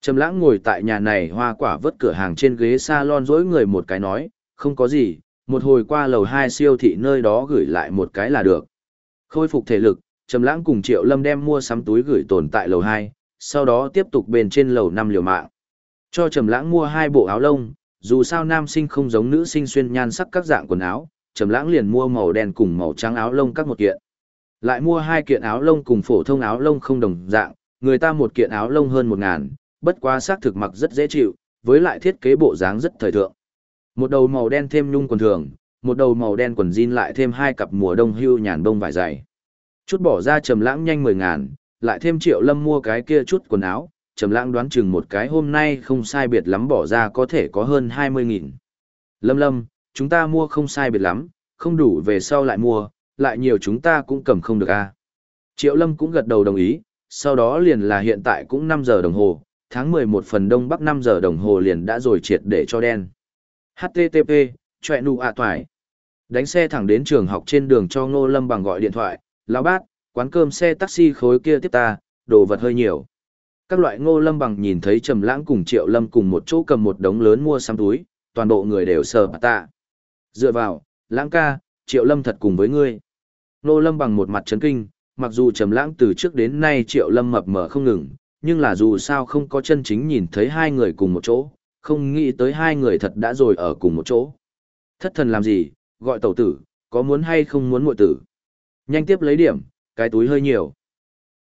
A: Trầm lãng ngồi tại nhà này hoa quả vớt cửa hàng trên ghế salon dối người một cái nói, không có gì, một hồi qua lầu 2 siêu thị nơi đó gửi lại một cái là được. Khôi phục thể lực, Trầm Lãng cùng Triệu Lâm đem mua sắm túi gửi tồn tại lầu 2, sau đó tiếp tục bên trên lầu 5 liều mạng. Cho Trầm Lãng mua hai bộ áo lông, dù sao nam sinh không giống nữ sinh xuyên nhan sắc các dạng quần áo, Trầm Lãng liền mua màu đen cùng màu trắng áo lông các một kiện. Lại mua hai kiện áo lông cùng phổ thông áo lông không đồng dạng, người ta một kiện áo lông hơn 1000, bất quá xác thực mặc rất dễ chịu, với lại thiết kế bộ dáng rất thời thượng. Một đầu màu đen thêm nhung quần thường, một đầu màu đen quần jean lại thêm hai cặp mùa đông hưu nhàn bông vải dày. Chút bỏ ra trầm lãng nhanh mười ngàn, lại thêm triệu lâm mua cái kia chút quần áo, trầm lãng đoán chừng một cái hôm nay không sai biệt lắm bỏ ra có thể có hơn hai mươi nghìn. Lâm lâm, chúng ta mua không sai biệt lắm, không đủ về sau lại mua, lại nhiều chúng ta cũng cầm không được a. Triệu lâm cũng gật đầu đồng ý, sau đó liền là hiện tại cũng năm giờ đồng hồ, tháng mười một phần đông bắc năm giờ đồng hồ liền đã rồi triệt để cho đen. HTTP, chọe nụ ạ toài. Đánh xe thẳng đến trường học trên đường cho Ngô Lâm bằng gọi điện thoại, lão bát, quán cơm xe taxi khối kia tiếp ta, đồ vật hơi nhiều. Các loại Ngô Lâm bằng nhìn thấy Trầm Lãng cùng Triệu Lâm cùng một chỗ cầm một đống lớn mua sắm túi, toàn bộ người đều sờ bà tạ. Dựa vào, Lãng ca, Triệu Lâm thật cùng với ngươi. Ngô Lâm bằng một mặt chấn kinh, mặc dù Trầm Lãng từ trước đến nay Triệu Lâm mập mờ không ngừng, nhưng là dù sao không có chân chính nhìn thấy hai người cùng một chỗ, không nghĩ tới hai người thật đã rồi ở cùng một chỗ. Thất thần làm gì, gọi tẩu tử, có muốn hay không muốn muội tử. Nhanh tiếp lấy điểm, cái túi hơi nhiều.